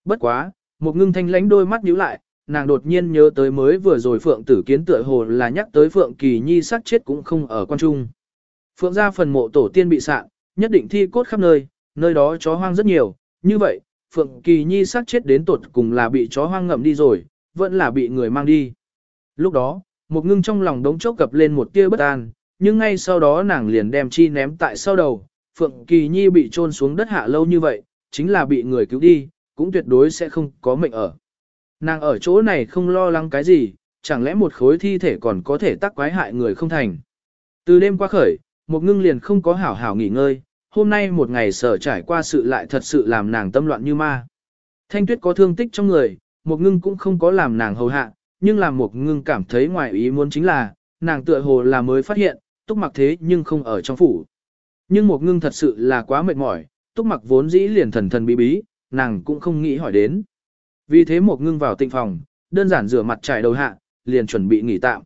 A: Bất quá, một ngưng thanh lánh đôi mắt nhíu lại, nàng đột nhiên nhớ tới mới vừa rồi Phượng Tử Kiến tựa hồ là nhắc tới Phượng Kỳ Nhi sát chết cũng không ở quan trung. Phượng gia phần mộ tổ tiên bị sạn, nhất định thi cốt khắp nơi, nơi đó chó hoang rất nhiều, như vậy, Phượng Kỳ Nhi sát chết đến tột cùng là bị chó hoang ngậm đi rồi, vẫn là bị người mang đi. Lúc đó, một ngưng trong lòng đống chốc cập lên một tia bất an, nhưng ngay sau đó nàng liền đem chi ném tại sau đầu, Phượng Kỳ Nhi bị trôn xuống đất hạ lâu như vậy, chính là bị người cứu đi, cũng tuyệt đối sẽ không có mệnh ở. Nàng ở chỗ này không lo lắng cái gì, chẳng lẽ một khối thi thể còn có thể tác quái hại người không thành. Từ đêm qua khởi, một ngưng liền không có hảo hảo nghỉ ngơi, hôm nay một ngày sở trải qua sự lại thật sự làm nàng tâm loạn như ma. Thanh tuyết có thương tích trong người, một ngưng cũng không có làm nàng hầu hạ, nhưng làm một ngưng cảm thấy ngoài ý muốn chính là, nàng tựa hồ là mới phát hiện, túc mặc thế nhưng không ở trong phủ. Nhưng một ngưng thật sự là quá mệt mỏi, túc mặc vốn dĩ liền thần thần bí bí, nàng cũng không nghĩ hỏi đến. Vì thế một ngưng vào tịnh phòng, đơn giản rửa mặt trải đầu hạ, liền chuẩn bị nghỉ tạm.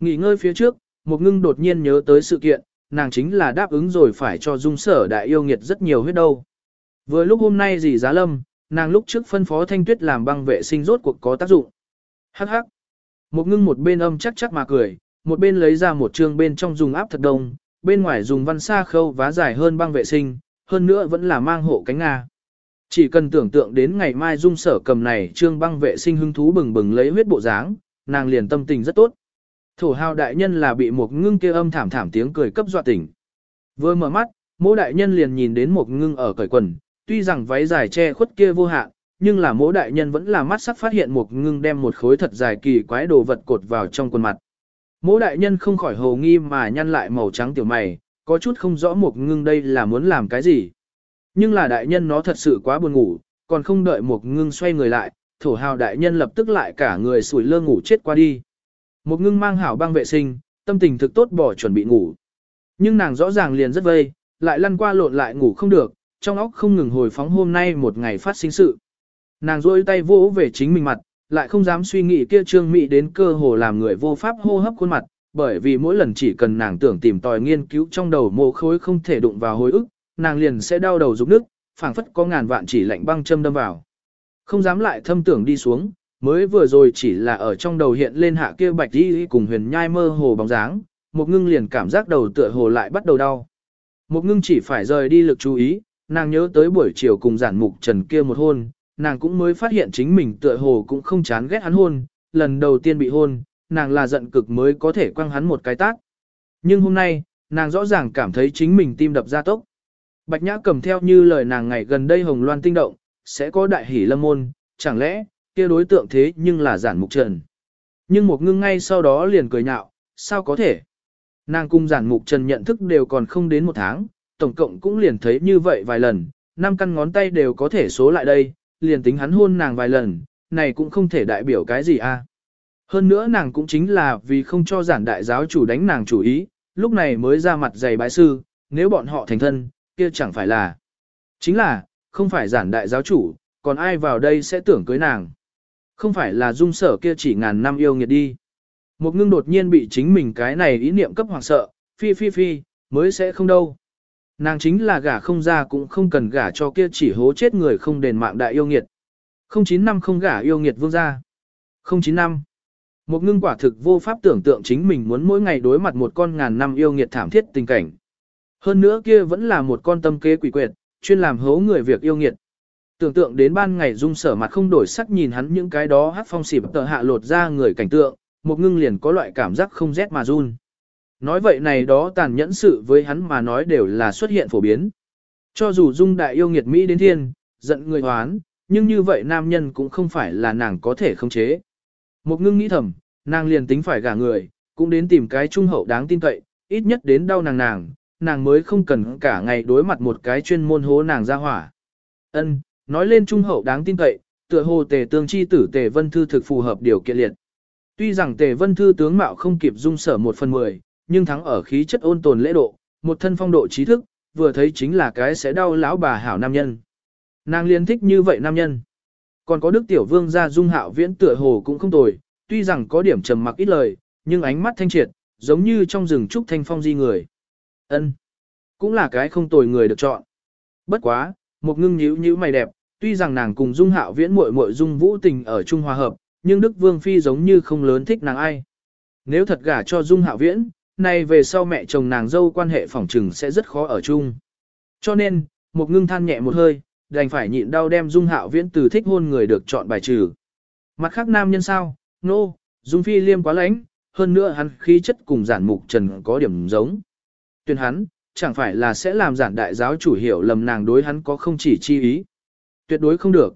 A: Nghỉ ngơi phía trước, một ngưng đột nhiên nhớ tới sự kiện, nàng chính là đáp ứng rồi phải cho dung sở đại yêu nghiệt rất nhiều huyết đâu. Vừa lúc hôm nay gì giá lâm, nàng lúc trước phân phó thanh tuyết làm băng vệ sinh rốt cuộc có tác dụng. Hắc hắc. Một ngưng một bên âm chắc chắc mà cười, một bên lấy ra một trường bên trong dùng áp thật đông, bên ngoài dùng văn sa khâu vá dài hơn băng vệ sinh, hơn nữa vẫn là mang hộ cánh Nga. Chỉ cần tưởng tượng đến ngày mai dung sở cầm này trương băng vệ sinh hứng thú bừng bừng lấy huyết bộ dáng, nàng liền tâm tình rất tốt. Thổ hào đại nhân là bị một ngưng kia âm thảm thảm tiếng cười cấp dọa tỉnh. Vừa mở mắt, mỗi đại nhân liền nhìn đến một ngưng ở cởi quần, tuy rằng váy dài che khuất kia vô hạn, nhưng là mỗi đại nhân vẫn là mắt sắc phát hiện một ngưng đem một khối thật dài kỳ quái đồ vật cột vào trong quần mặt. Mỗi đại nhân không khỏi hồ nghi mà nhăn lại màu trắng tiểu mày, có chút không rõ một ngưng đây là muốn làm cái gì. Nhưng là đại nhân nó thật sự quá buồn ngủ, còn không đợi một ngưng xoay người lại, thổ hào đại nhân lập tức lại cả người sủi lơ ngủ chết qua đi. Một ngưng mang hảo băng vệ sinh, tâm tình thực tốt bỏ chuẩn bị ngủ. Nhưng nàng rõ ràng liền rất vây, lại lăn qua lộn lại ngủ không được, trong óc không ngừng hồi phóng hôm nay một ngày phát sinh sự. Nàng rôi tay vỗ về chính mình mặt, lại không dám suy nghĩ kia trương mị đến cơ hồ làm người vô pháp hô hấp khuôn mặt, bởi vì mỗi lần chỉ cần nàng tưởng tìm tòi nghiên cứu trong đầu mồ khối không thể đụng vào hồi ức, nàng liền sẽ đau đầu rụng nước, phảng phất có ngàn vạn chỉ lạnh băng châm đâm vào. Không dám lại thâm tưởng đi xuống, mới vừa rồi chỉ là ở trong đầu hiện lên hạ kia bạch đi cùng huyền nhai mơ hồ bóng dáng, một ngưng liền cảm giác đầu tựa hồ lại bắt đầu đau. Một ngưng chỉ phải rời đi lực chú ý, nàng nhớ tới buổi chiều cùng giản mục trần kia một hôn, nàng cũng mới phát hiện chính mình tựa hồ cũng không chán ghét hắn hôn, lần đầu tiên bị hôn, nàng là giận cực mới có thể quăng hắn một cái tác. Nhưng hôm nay, nàng rõ ràng cảm thấy chính mình tim đập ra tốc. Bạch Nhã cầm theo như lời nàng ngày gần đây hồng loan tinh động, sẽ có đại hỷ lâm môn, chẳng lẽ, kia đối tượng thế nhưng là giản mục trần. Nhưng một ngưng ngay sau đó liền cười nhạo, sao có thể? Nàng cung giản mục trần nhận thức đều còn không đến một tháng, tổng cộng cũng liền thấy như vậy vài lần, năm căn ngón tay đều có thể số lại đây, liền tính hắn hôn nàng vài lần, này cũng không thể đại biểu cái gì a. Hơn nữa nàng cũng chính là vì không cho giản đại giáo chủ đánh nàng chủ ý, lúc này mới ra mặt dày bái sư, nếu bọn họ thành thân, kia chẳng phải là. Chính là, không phải giản đại giáo chủ, còn ai vào đây sẽ tưởng cưới nàng. Không phải là dung sở kia chỉ ngàn năm yêu nghiệt đi. Một ngưng đột nhiên bị chính mình cái này ý niệm cấp hoàng sợ, phi phi phi, mới sẽ không đâu. Nàng chính là gả không ra cũng không cần gả cho kia chỉ hố chết người không đền mạng đại yêu nghiệt. 09 năm không gả yêu nghiệt vương gia. 09 năm. Một ngưng quả thực vô pháp tưởng tượng chính mình muốn mỗi ngày đối mặt một con ngàn năm yêu nghiệt thảm thiết tình cảnh. Hơn nữa kia vẫn là một con tâm kế quỷ quyệt, chuyên làm hố người việc yêu nghiệt. Tưởng tượng đến ban ngày dung sở mặt không đổi sắc nhìn hắn những cái đó hát phong xịp tờ hạ lột ra người cảnh tượng, một ngưng liền có loại cảm giác không rét mà run. Nói vậy này đó tàn nhẫn sự với hắn mà nói đều là xuất hiện phổ biến. Cho dù dung đại yêu nghiệt Mỹ đến thiên, giận người hoán, nhưng như vậy nam nhân cũng không phải là nàng có thể khống chế. Một ngưng nghĩ thầm, nàng liền tính phải gả người, cũng đến tìm cái trung hậu đáng tin cậy, ít nhất đến đau nàng nàng, nàng mới không cần cả ngày đối mặt một cái chuyên môn hố nàng ra hỏa. Ân, nói lên trung hậu đáng tin cậy, tựa hồ tề tương chi tử tề vân thư thực phù hợp điều kiện liệt. Tuy rằng tề vân thư tướng mạo không kịp dung sở một phần mười, nhưng thắng ở khí chất ôn tồn lễ độ, một thân phong độ trí thức, vừa thấy chính là cái sẽ đau lão bà hảo nam nhân. Nàng liên thích như vậy nam nhân. Còn có đức tiểu vương gia dung hạo viễn tựa hồ cũng không tồi, tuy rằng có điểm trầm mặc ít lời, nhưng ánh mắt thanh triệt, giống như trong rừng trúc thanh phong di người. ân Cũng là cái không tồi người được chọn. Bất quá, một ngưng nhíu nhíu mày đẹp, tuy rằng nàng cùng dung hạo viễn muội muội dung vũ tình ở chung hòa hợp, nhưng Đức Vương Phi giống như không lớn thích nàng ai. Nếu thật gả cho dung hạo viễn, nay về sau mẹ chồng nàng dâu quan hệ phỏng trừng sẽ rất khó ở chung. Cho nên, một ngưng than nhẹ một hơi, đành phải nhịn đau đem dung hạo viễn từ thích hôn người được chọn bài trừ. Mặt khác nam nhân sao, nô, no, dung phi liêm quá lãnh, hơn nữa hắn khí chất cùng giản mục trần có điểm giống. Tuyên hắn, chẳng phải là sẽ làm giản đại giáo chủ hiểu lầm nàng đối hắn có không chỉ chi ý. Tuyệt đối không được.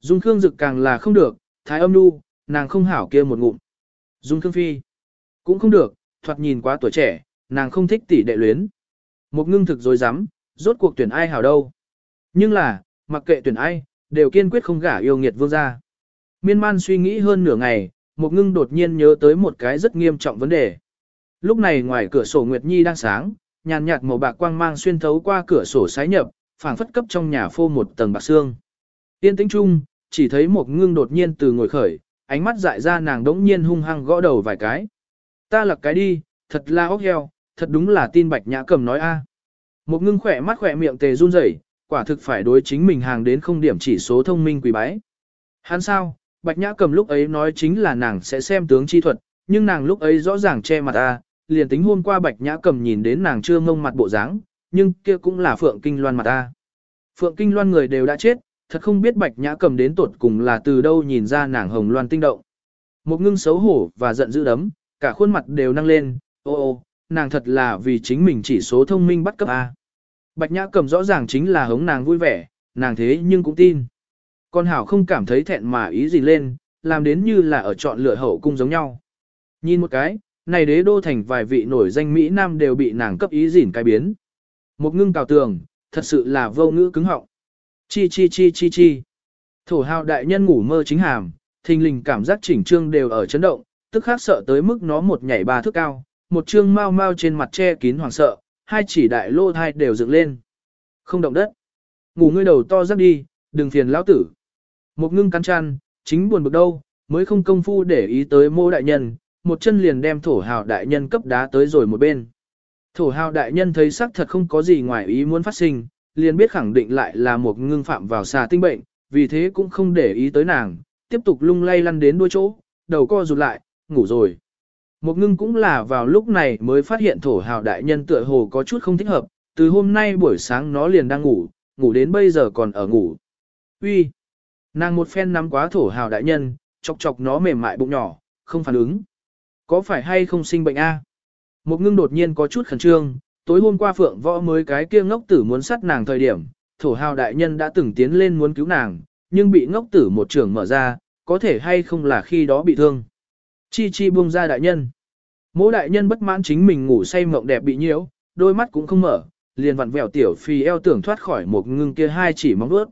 A: Dung Khương Dực càng là không được, thái âm nu, nàng không hảo kia một ngụm. Dung Khương Phi, cũng không được, thoạt nhìn quá tuổi trẻ, nàng không thích tỷ đệ luyến. Một ngưng thực dối rắm rốt cuộc tuyển ai hảo đâu. Nhưng là, mặc kệ tuyển ai, đều kiên quyết không gả yêu nghiệt vương gia. Miên man suy nghĩ hơn nửa ngày, một ngưng đột nhiên nhớ tới một cái rất nghiêm trọng vấn đề. Lúc này ngoài cửa sổ Nguyệt Nhi đang sáng, nhàn nhạt màu bạc quang mang xuyên thấu qua cửa sổ sái nhập, phảng phất cấp trong nhà phô một tầng bạc xương. Tiên tĩnh chung, chỉ thấy một ngưng đột nhiên từ ngồi khởi, ánh mắt dại ra nàng đống nhiên hung hăng gõ đầu vài cái. Ta lặc cái đi, thật là ốc heo, thật đúng là tin bạch nhã cầm nói a. À. Một ngưng khỏe mắt khỏe miệng tề run rẩy, quả thực phải đối chính mình hàng đến không điểm chỉ số thông minh quỷ bái. Hắn sao, bạch nhã cầm lúc ấy nói chính là nàng sẽ xem tướng chi thuật, nhưng nàng lúc ấy rõ ràng che mặt a, liền tính hôm qua bạch nhã cầm nhìn đến nàng chưa ngông mặt bộ dáng, nhưng kia cũng là phượng kinh loan mà ta Phượng kinh loan người đều đã chết, thật không biết bạch nhã cầm đến tột cùng là từ đâu nhìn ra nàng hồng loan tinh động. Một ngưng xấu hổ và giận dữ đấm, cả khuôn mặt đều năng lên, ô ô, nàng thật là vì chính mình chỉ số thông minh bắt cấp A. Bạch nhã cầm rõ ràng chính là hống nàng vui vẻ, nàng thế nhưng cũng tin. Con hảo không cảm thấy thẹn mà ý gì lên, làm đến như là ở chọn lựa hậu cung giống nhau. Nhìn một cái, này đế đô thành vài vị nổi danh Mỹ Nam đều bị nàng cấp ý dỉn cái biến. Một ngưng cào tường, thật sự là vô ngữ cứng họng. Chi chi chi chi chi. Thổ hào đại nhân ngủ mơ chính hàm, thình lình cảm giác chỉnh trương đều ở chấn động, tức khác sợ tới mức nó một nhảy ba thước cao, một trương mau mau trên mặt che kín hoàng sợ, hai chỉ đại lô thai đều dựng lên. Không động đất. Ngủ ngươi đầu to giấc đi, đừng phiền lão tử. Một ngưng cắn chăn, chính buồn bực đâu, mới không công phu để ý tới mô đại nhân, một chân liền đem thổ hào đại nhân cấp đá tới rồi một bên. Thổ hào đại nhân thấy sắc thật không có gì ngoài ý muốn phát sinh, liền biết khẳng định lại là một ngưng phạm vào xà tinh bệnh, vì thế cũng không để ý tới nàng, tiếp tục lung lay lăn đến đuôi chỗ, đầu co rụt lại, ngủ rồi. Một ngưng cũng là vào lúc này mới phát hiện thổ hào đại nhân tựa hồ có chút không thích hợp, từ hôm nay buổi sáng nó liền đang ngủ, ngủ đến bây giờ còn ở ngủ. Uy, Nàng một phen nắm quá thổ hào đại nhân, chọc chọc nó mềm mại bụng nhỏ, không phản ứng. Có phải hay không sinh bệnh a? Một ngưng đột nhiên có chút khẩn trương, tối hôm qua phượng võ mới cái kia ngốc tử muốn sát nàng thời điểm, thổ hào đại nhân đã từng tiến lên muốn cứu nàng, nhưng bị ngốc tử một trường mở ra, có thể hay không là khi đó bị thương. Chi chi buông ra đại nhân. Mỗ đại nhân bất mãn chính mình ngủ say mộng đẹp bị nhiễu, đôi mắt cũng không mở, liền vặn vẹo tiểu phi eo tưởng thoát khỏi một ngưng kia hai chỉ móng vuốt.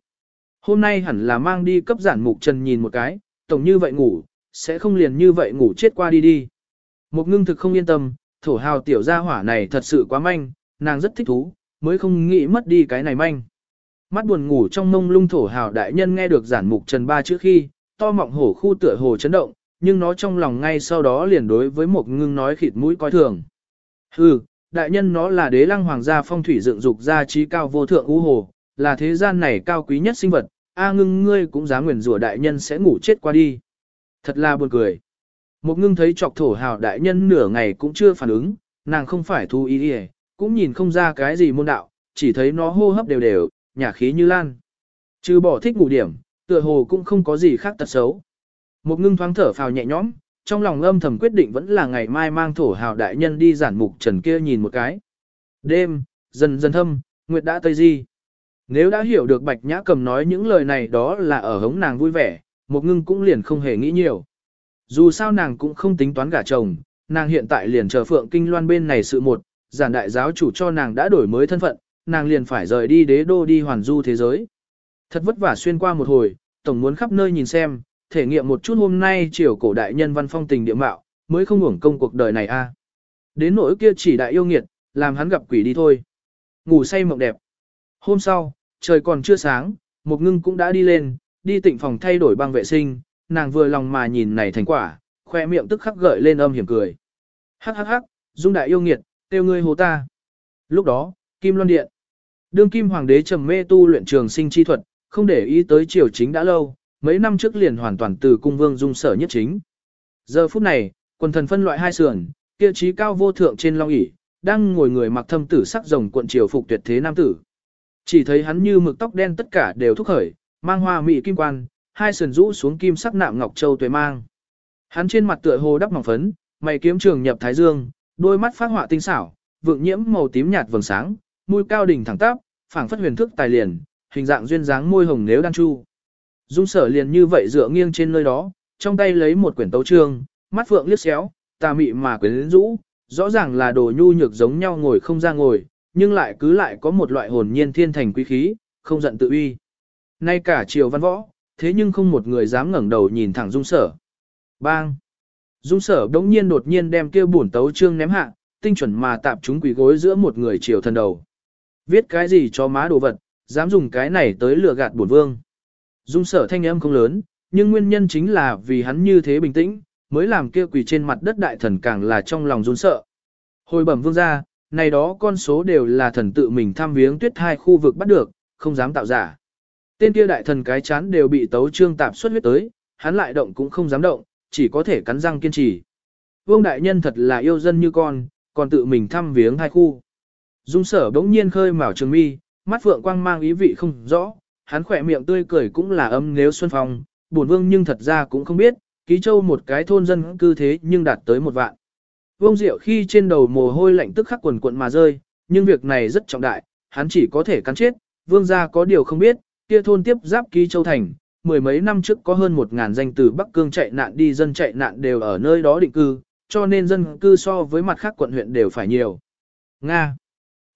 A: Hôm nay hẳn là mang đi cấp giản mục trần nhìn một cái, tổng như vậy ngủ, sẽ không liền như vậy ngủ chết qua đi đi. Một ngưng thực không yên tâm, thổ hào tiểu gia hỏa này thật sự quá manh, nàng rất thích thú, mới không nghĩ mất đi cái này manh. Mắt buồn ngủ trong mông lung thổ hào đại nhân nghe được giản mục trần ba chữ khi, to mọng hổ khu tựa hồ chấn động, nhưng nó trong lòng ngay sau đó liền đối với một ngưng nói khịt mũi coi thường. Hừ, đại nhân nó là đế lăng hoàng gia phong thủy dựng dục gia trí cao vô thượng u hồ, là thế gian này cao quý nhất sinh vật, a ngưng ngươi cũng dám nguyền rủa đại nhân sẽ ngủ chết qua đi. Thật là buồn cười. Một ngưng thấy chọc thổ hào đại nhân nửa ngày cũng chưa phản ứng, nàng không phải thu ý đi cũng nhìn không ra cái gì môn đạo, chỉ thấy nó hô hấp đều đều, nhả khí như lan. Trừ bỏ thích ngủ điểm, tựa hồ cũng không có gì khác tật xấu. Một ngưng thoáng thở phào nhẹ nhõm, trong lòng âm thầm quyết định vẫn là ngày mai mang thổ hào đại nhân đi giản mục trần kia nhìn một cái. Đêm, dần dần thâm, Nguyệt đã tây di. Nếu đã hiểu được Bạch Nhã cầm nói những lời này đó là ở hống nàng vui vẻ, một ngưng cũng liền không hề nghĩ nhiều. Dù sao nàng cũng không tính toán gả chồng, nàng hiện tại liền chờ Phượng Kinh Loan bên này sự một, giản đại giáo chủ cho nàng đã đổi mới thân phận, nàng liền phải rời đi đế đô đi hoàn du thế giới. Thật vất vả xuyên qua một hồi, tổng muốn khắp nơi nhìn xem, thể nghiệm một chút hôm nay chiều cổ đại nhân văn phong tình địa mạo, mới không hưởng công cuộc đời này a. Đến nỗi kia chỉ đại yêu nghiệt, làm hắn gặp quỷ đi thôi. Ngủ say mộng đẹp. Hôm sau, trời còn chưa sáng, một ngưng cũng đã đi lên, đi tịnh phòng thay đổi băng vệ sinh, nàng vừa lòng mà nhìn này thành quả, khoe miệng tức khắc gợi lên âm hiểm cười. Hắc hắc hắc, dung đại yêu nghiệt, tiêu ngươi hồ ta. Lúc đó, Kim Loan Điện. Đương Kim Hoàng đế trầm mê tu luyện trường sinh chi thuật, không để ý tới triều chính đã lâu, mấy năm trước liền hoàn toàn từ cung vương dung sở nhất chính. Giờ phút này, quần thần phân loại hai sườn, kia trí cao vô thượng trên long ỷ đang ngồi người mặc thâm tử sắc rồng cuộn triều phục tuyệt thế nam tử. Chỉ thấy hắn như mực tóc đen tất cả đều thúc khởi, mang hoa mị kim quan, hai sườn rũ xuống kim sắc nạm ngọc châu tuệ mang. Hắn trên mặt tựa hồ đắp mỏng phấn, mày kiếm trường nhập thái dương, đôi mắt phát họa tinh xảo, vượng nhiễm màu tím nhạt vầng sáng, mũi cao đỉnh thẳng tắp, phảng phất huyền thức tài liền, hình dạng duyên dáng môi hồng nếu đan chu. Dung sở liền như vậy dựa nghiêng trên nơi đó, trong tay lấy một quyển tấu chương mắt phượng liếc xéo, tà mị mà quyến rũ, rõ ràng là đồ nhu nhược giống nhau ngồi không ra ngồi, nhưng lại cứ lại có một loại hồn nhiên thiên thành quý khí, không giận tự uy. Nay cả triều văn võ, thế nhưng không một người dám ngẩng đầu nhìn thẳng dung sở. Bang! Dung sở đống nhiên đột nhiên đem kia bổn tấu trương ném hạ, tinh chuẩn mà tạp chúng quỷ gối giữa một người triều thần đầu. Viết cái gì cho má đồ vật, dám dùng cái này tới lừa gạt bổn vương. Dung sở thanh âm không lớn, nhưng nguyên nhân chính là vì hắn như thế bình tĩnh, mới làm kia quỳ trên mặt đất đại thần càng là trong lòng run sợ. Hồi bẩm vương gia, này đó con số đều là thần tự mình tham viếng tuyết hai khu vực bắt được, không dám tạo giả. Tên kia đại thần cái chán đều bị tấu trương tạp xuất huyết tới, hắn lại động cũng không dám động, chỉ có thể cắn răng kiên trì. Vương đại nhân thật là yêu dân như con, còn tự mình thăm viếng hai khu. Dung sở bỗng nhiên khơi mào trường mi, mắt phượng quang mang ý vị không rõ, hắn khỏe miệng tươi cười cũng là âm nếu xuân phong, buồn vương nhưng thật ra cũng không biết, ký châu một cái thôn dân cư thế nhưng đạt tới một vạn. Vương Diệu khi trên đầu mồ hôi lạnh tức khắc quần quận mà rơi, nhưng việc này rất trọng đại, hắn chỉ có thể cắn chết, vương gia có điều không biết, kia thôn tiếp giáp ký châu thành, mười mấy năm trước có hơn một ngàn danh từ Bắc Cương chạy nạn đi dân chạy nạn đều ở nơi đó định cư, cho nên dân cư so với mặt khác quận huyện đều phải nhiều. Nga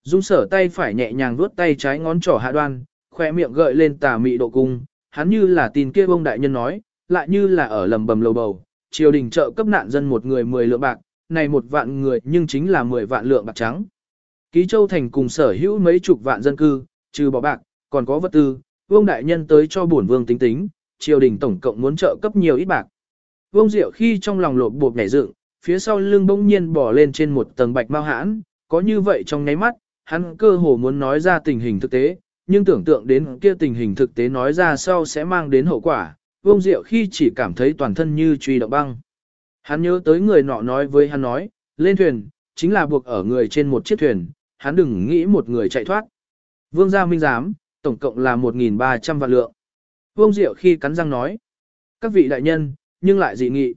A: Dung sở tay phải nhẹ nhàng vuốt tay trái ngón trỏ hạ đoan, khoe miệng gợi lên tà mị độ cung, hắn như là tin kia bông đại nhân nói, lại như là ở lầm bầm lầu bầu, triều đình trợ cấp nạn dân một người 10 lượng bạc, này một vạn người nhưng chính là 10 vạn lượng bạc trắng. Ký Châu Thành cùng sở hữu mấy chục vạn dân cư, trừ bỏ bạc, còn có vật tư, vương đại nhân tới cho bổn vương tính tính, triều đình tổng cộng muốn trợ cấp nhiều ít bạc. Vương Diệu khi trong lòng lột bột nhảy dựng, phía sau lưng bỗng nhiên bỏ lên trên một tầng bạch mao hãn, có như vậy trong nháy mắt, hắn cơ hồ muốn nói ra tình hình thực tế, nhưng tưởng tượng đến kia tình hình thực tế nói ra sau sẽ mang đến hậu quả, Vương Diệu khi chỉ cảm thấy toàn thân như truy động băng. Hắn nhớ tới người nọ nói với hắn nói, lên thuyền, chính là buộc ở người trên một chiếc thuyền, hắn đừng nghĩ một người chạy thoát. Vương gia minh giám, tổng cộng là 1.300 vạn lượng. Vương Diệu khi cắn răng nói, các vị đại nhân, nhưng lại dị nghị.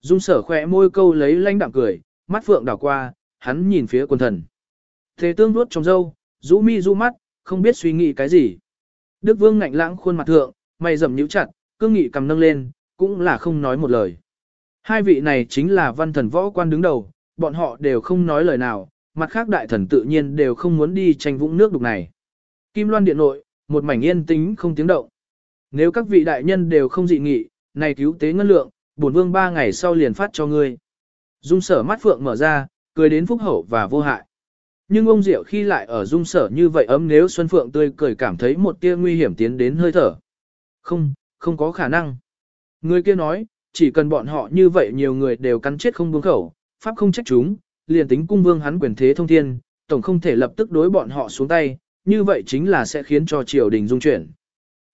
A: Dung sở khỏe môi câu lấy lanh đạm cười, mắt phượng đảo qua, hắn nhìn phía quân thần. Thế tương đuốt trong dâu, rũ mi rũ mắt, không biết suy nghĩ cái gì. Đức vương ngạnh lãng khuôn mặt thượng, mày rậm nhíu chặt, cương nghị cầm nâng lên, cũng là không nói một lời. Hai vị này chính là văn thần võ quan đứng đầu, bọn họ đều không nói lời nào, mặt khác đại thần tự nhiên đều không muốn đi tranh vũng nước đục này. Kim loan điện nội, một mảnh yên tĩnh không tiếng động. Nếu các vị đại nhân đều không dị nghị, này cứu tế ngân lượng, bổn vương ba ngày sau liền phát cho ngươi. Dung sở mắt phượng mở ra, cười đến phúc hậu và vô hại. Nhưng ông Diệu khi lại ở dung sở như vậy ấm nếu Xuân Phượng tươi cười cảm thấy một tia nguy hiểm tiến đến hơi thở. Không, không có khả năng. Người kia nói, chỉ cần bọn họ như vậy nhiều người đều cắn chết không buông khẩu, pháp không trách chúng, liền tính cung vương hắn quyền thế thông thiên, tổng không thể lập tức đối bọn họ xuống tay, như vậy chính là sẽ khiến cho triều đình dung chuyển.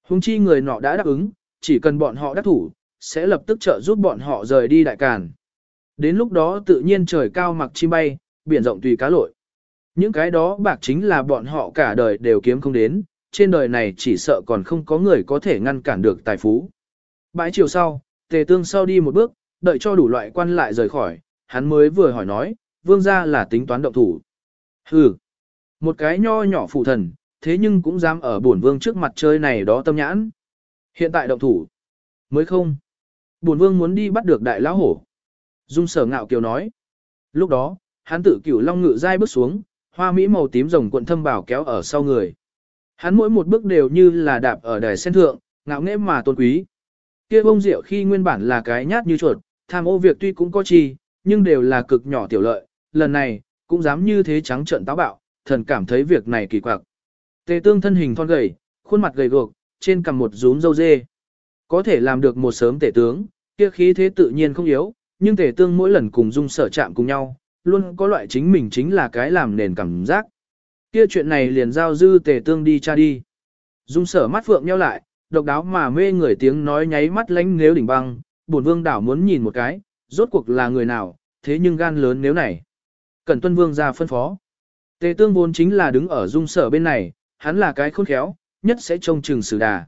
A: Hùng chi người nọ đã đáp ứng, chỉ cần bọn họ đắc thủ, sẽ lập tức trợ giúp bọn họ rời đi đại càn. Đến lúc đó tự nhiên trời cao mặc chim bay, biển rộng tùy cá lội. Những cái đó bạc chính là bọn họ cả đời đều kiếm không đến, trên đời này chỉ sợ còn không có người có thể ngăn cản được tài phú. Bãi chiều sau, tề tương sau đi một bước, đợi cho đủ loại quan lại rời khỏi, hắn mới vừa hỏi nói, vương gia là tính toán động thủ. Hừ, một cái nho nhỏ phụ thần, thế nhưng cũng dám ở bổn vương trước mặt chơi này đó tâm nhãn. Hiện tại động thủ, mới không. Bổn vương muốn đi bắt được đại lão hổ. Dung sở ngạo kiều nói. Lúc đó, hắn tự cửu long ngự dai bước xuống, hoa mỹ màu tím rồng cuộn thâm bảo kéo ở sau người. Hắn mỗi một bước đều như là đạp ở đài sen thượng, ngạo nghễ mà tôn quý. Kia bông rượu khi nguyên bản là cái nhát như chuột, tham ô việc tuy cũng có chi, nhưng đều là cực nhỏ tiểu lợi, lần này, cũng dám như thế trắng trợn táo bạo, thần cảm thấy việc này kỳ quặc. Tề tương thân hình thon gầy, khuôn mặt gầy guộc, trên cằm một rúm râu dê. Có thể làm được một sớm tể tướng, kia khí thế tự nhiên không yếu, nhưng tể tương mỗi lần cùng dung sở chạm cùng nhau, luôn có loại chính mình chính là cái làm nền cảm giác. Kia chuyện này liền giao dư tề tương đi cha đi. Dung sở mắt phượng nhau lại, độc đáo mà mê người tiếng nói nháy mắt lánh nếu đỉnh băng, bổn vương đảo muốn nhìn một cái, rốt cuộc là người nào, thế nhưng gan lớn nếu này. Cẩn tuân vương ra phân phó. Tề tương vốn chính là đứng ở dung sở bên này, hắn là cái khôn khéo, nhất sẽ trông chừng xử đà.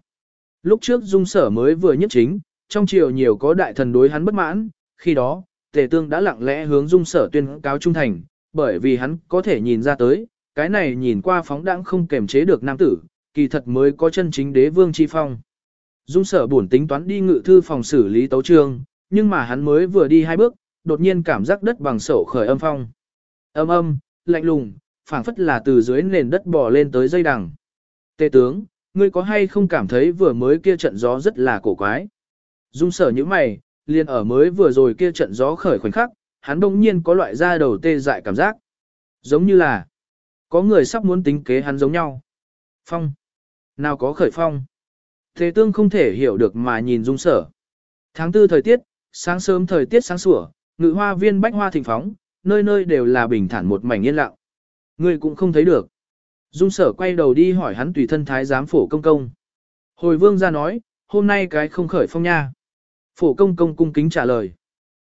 A: Lúc trước dung sở mới vừa nhất chính, trong triều nhiều có đại thần đối hắn bất mãn, khi đó, tề tương đã lặng lẽ hướng dung sở tuyên cáo trung thành, bởi vì hắn có thể nhìn ra tới, cái này nhìn qua phóng đãng không kềm chế được nam tử, kỳ thật mới có chân chính đế vương chi phong. Dung sở buồn tính toán đi ngự thư phòng xử lý tấu trương, nhưng mà hắn mới vừa đi hai bước, đột nhiên cảm giác đất bằng sổ khởi âm phong. Âm âm, lạnh lùng, phảng phất là từ dưới nền đất bò lên tới dây đằng. Tề tướng, ngươi có hay không cảm thấy vừa mới kia trận gió rất là cổ quái? Dung sở như mày, liền ở mới vừa rồi kia trận gió khởi khoảnh khắc, hắn đông nhiên có loại da đầu tê dại cảm giác. Giống như là, có người sắp muốn tính kế hắn giống nhau. Phong. Nào có khởi phong. Thế tương không thể hiểu được mà nhìn dung sở. Tháng tư thời tiết, sáng sớm thời tiết sáng sủa, ngự hoa viên bách hoa thịnh phóng, nơi nơi đều là bình thản một mảnh yên lặng. Người cũng không thấy được. Dung sở quay đầu đi hỏi hắn tùy thân thái giám phổ công công. Hồi vương ra nói, hôm nay cái không khởi phong nha. Phổ công công cung kính trả lời.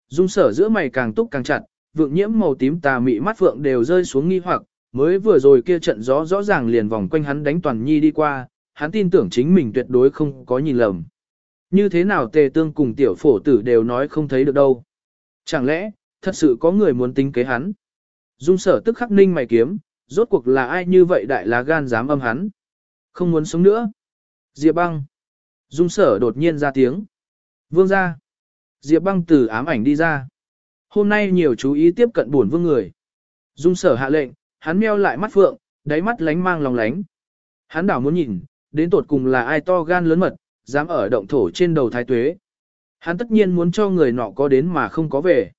A: Dung sở giữa mày càng túc càng chặt, vượng nhiễm màu tím tà mị mắt vượng đều rơi xuống nghi hoặc, mới vừa rồi kia trận gió rõ ràng liền vòng quanh hắn đánh toàn nhi đi qua, hắn tin tưởng chính mình tuyệt đối không có nhìn lầm. Như thế nào tề tương cùng tiểu phổ tử đều nói không thấy được đâu. Chẳng lẽ, thật sự có người muốn tính kế hắn? Dung sở tức khắc ninh mày kiếm, rốt cuộc là ai như vậy đại lá gan dám âm hắn? Không muốn sống nữa. Diệp băng. Dung sở đột nhiên ra tiếng. Vương ra. Diệp băng từ ám ảnh đi ra. Hôm nay nhiều chú ý tiếp cận buồn vương người. Dung sở hạ lệnh, hắn meo lại mắt phượng, đáy mắt lánh mang lòng lánh. Hắn đảo muốn nhìn, đến tột cùng là ai to gan lớn mật, dám ở động thổ trên đầu thái tuế. Hắn tất nhiên muốn cho người nọ có đến mà không có về.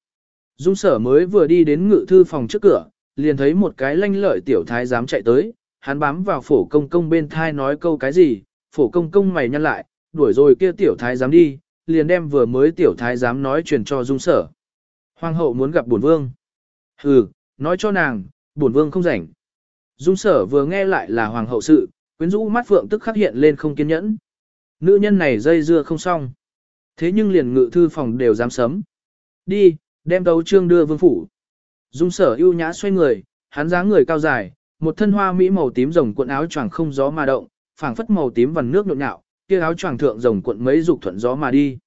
A: Dung sở mới vừa đi đến ngự thư phòng trước cửa, liền thấy một cái lanh lợi tiểu thái dám chạy tới, hắn bám vào phổ công công bên thai nói câu cái gì, phổ công công mày nhăn lại, đuổi rồi kia tiểu thái dám đi, liền đem vừa mới tiểu thái dám nói truyền cho dung sở. Hoàng hậu muốn gặp bổn vương. Hừ, nói cho nàng, bổn vương không rảnh. Dung sở vừa nghe lại là hoàng hậu sự, quyến rũ mắt phượng tức khắc hiện lên không kiên nhẫn. Nữ nhân này dây dưa không xong. Thế nhưng liền ngự thư phòng đều dám sấm. Đi, đem tấu trương đưa vương phủ. Dung sở ưu nhã xoay người, hắn dáng người cao dài, một thân hoa mỹ màu tím rồng cuộn áo choàng không gió mà động, phảng phất màu tím vằn nước nhộn nhạo, kia áo choàng thượng rồng cuộn mấy dục thuận gió mà đi.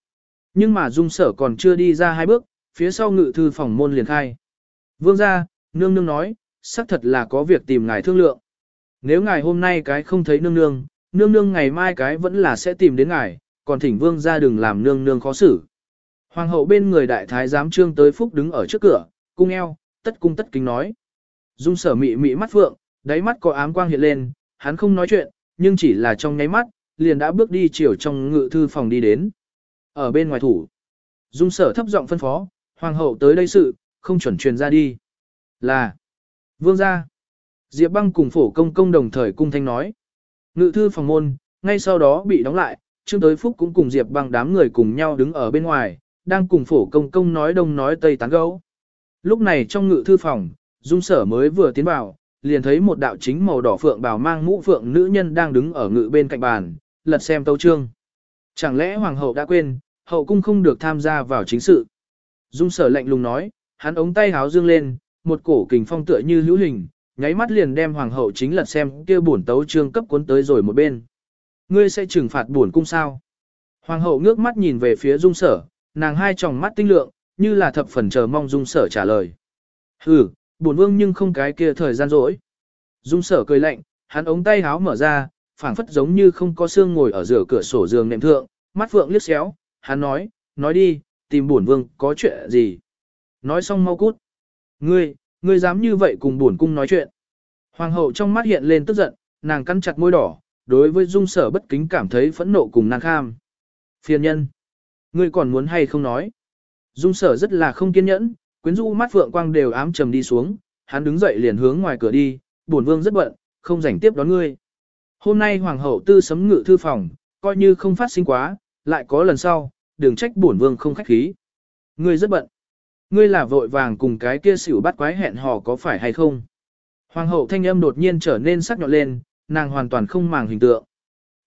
A: Nhưng mà dung sở còn chưa đi ra hai bước, phía sau ngự thư phòng môn liền khai. Vương gia, nương nương nói, xác thật là có việc tìm ngài thương lượng. Nếu ngài hôm nay cái không thấy nương nương, nương nương ngày mai cái vẫn là sẽ tìm đến ngài, còn thỉnh vương gia đừng làm nương nương khó xử. Hoàng hậu bên người đại thái giám trương tới phúc đứng ở trước cửa, cung eo, tất cung tất kính nói. Dung sở mị mị mắt phượng, đáy mắt có ám quang hiện lên, hắn không nói chuyện, nhưng chỉ là trong nháy mắt, liền đã bước đi chiều trong ngự thư phòng đi đến. Ở bên ngoài thủ, dung sở thấp giọng phân phó, hoàng hậu tới đây sự, không chuẩn truyền ra đi. Là, vương gia. Diệp băng cùng phổ công công đồng thời cung thanh nói. Ngự thư phòng môn, ngay sau đó bị đóng lại, Trương Tới Phúc cũng cùng Diệp băng đám người cùng nhau đứng ở bên ngoài, đang cùng phổ công công nói đông nói tây tán gấu. Lúc này trong ngự thư phòng, dung sở mới vừa tiến vào, liền thấy một đạo chính màu đỏ phượng bào mang mũ phượng nữ nhân đang đứng ở ngự bên cạnh bàn, lật xem tấu trương. Chẳng lẽ hoàng hậu đã quên, hậu cung không được tham gia vào chính sự. Dung sở lạnh lùng nói, hắn ống tay háo dương lên, một cổ kình phong tựa như hữu hình, nháy mắt liền đem hoàng hậu chính lật xem kia bổn tấu trương cấp cuốn tới rồi một bên. Ngươi sẽ trừng phạt bổn cung sao? Hoàng hậu ngước mắt nhìn về phía dung sở, nàng hai tròng mắt tinh lượng, như là thập phần chờ mong dung sở trả lời. Hừ, bổn vương nhưng không cái kia thời gian rỗi. Dung sở cười lạnh, hắn ống tay háo mở ra, phảng phất giống như không có xương ngồi ở giữa cửa sổ giường nệm thượng, mắt phượng liếc xéo, hắn nói, nói đi, tìm bổn vương có chuyện gì. Nói xong mau cút. Ngươi, ngươi dám như vậy cùng bổn cung nói chuyện. Hoàng hậu trong mắt hiện lên tức giận, nàng cắn chặt môi đỏ, đối với dung sở bất kính cảm thấy phẫn nộ cùng nàng kham. Phiền nhân. Ngươi còn muốn hay không nói. Dung sở rất là không kiên nhẫn, quyến rũ mắt phượng quang đều ám trầm đi xuống, hắn đứng dậy liền hướng ngoài cửa đi, bổn vương rất bận, không rảnh tiếp đón ngươi. Hôm nay hoàng hậu tư sấm ngự thư phòng, coi như không phát sinh quá, lại có lần sau, đừng trách bổn vương không khách khí. Ngươi rất bận. Ngươi là vội vàng cùng cái kia xỉu bắt quái hẹn hò có phải hay không? Hoàng hậu thanh âm đột nhiên trở nên sắc nhọn lên, nàng hoàn toàn không màng hình tượng.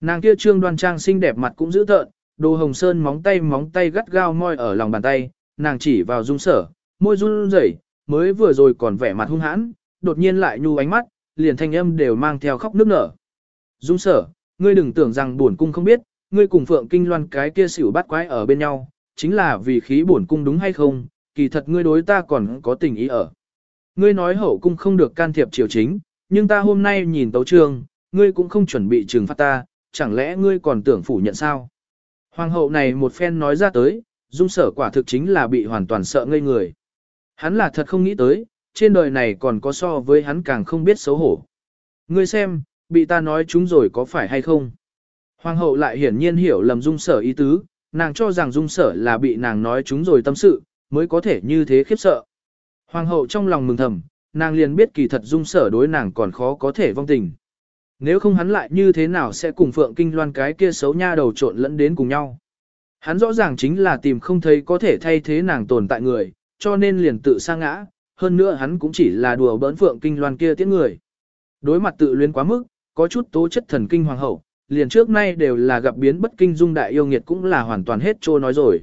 A: Nàng kia trương đoan trang xinh đẹp mặt cũng dữ tợn, đồ hồng sơn móng tay móng tay gắt gao moi ở lòng bàn tay, nàng chỉ vào dung sở, môi run rẩy, mới vừa rồi còn vẻ mặt hung hãn, đột nhiên lại nhu ánh mắt, liền thanh âm đều mang theo khóc nước nở. Dung sở, ngươi đừng tưởng rằng bổn cung không biết, ngươi cùng Phượng Kinh Loan cái kia xỉu bắt quái ở bên nhau, chính là vì khí bổn cung đúng hay không, kỳ thật ngươi đối ta còn có tình ý ở. Ngươi nói hậu cung không được can thiệp triều chính, nhưng ta hôm nay nhìn tấu trường, ngươi cũng không chuẩn bị trừng phạt ta, chẳng lẽ ngươi còn tưởng phủ nhận sao? Hoàng hậu này một phen nói ra tới, dung sở quả thực chính là bị hoàn toàn sợ ngây người. Hắn là thật không nghĩ tới, trên đời này còn có so với hắn càng không biết xấu hổ. Ngươi xem, bị ta nói chúng rồi có phải hay không? Hoàng hậu lại hiển nhiên hiểu lầm dung sở ý tứ, nàng cho rằng dung sở là bị nàng nói chúng rồi tâm sự, mới có thể như thế khiếp sợ. Hoàng hậu trong lòng mừng thầm, nàng liền biết kỳ thật dung sở đối nàng còn khó có thể vong tình. Nếu không hắn lại như thế nào sẽ cùng Phượng Kinh Loan cái kia xấu nha đầu trộn lẫn đến cùng nhau. Hắn rõ ràng chính là tìm không thấy có thể thay thế nàng tồn tại người, cho nên liền tự sa ngã, hơn nữa hắn cũng chỉ là đùa bỡn Phượng Kinh Loan kia tiễn người. Đối mặt tự luyến quá mức, có chút tố chất thần kinh hoàng hậu, liền trước nay đều là gặp biến bất kinh dung đại yêu nghiệt cũng là hoàn toàn hết trô nói rồi.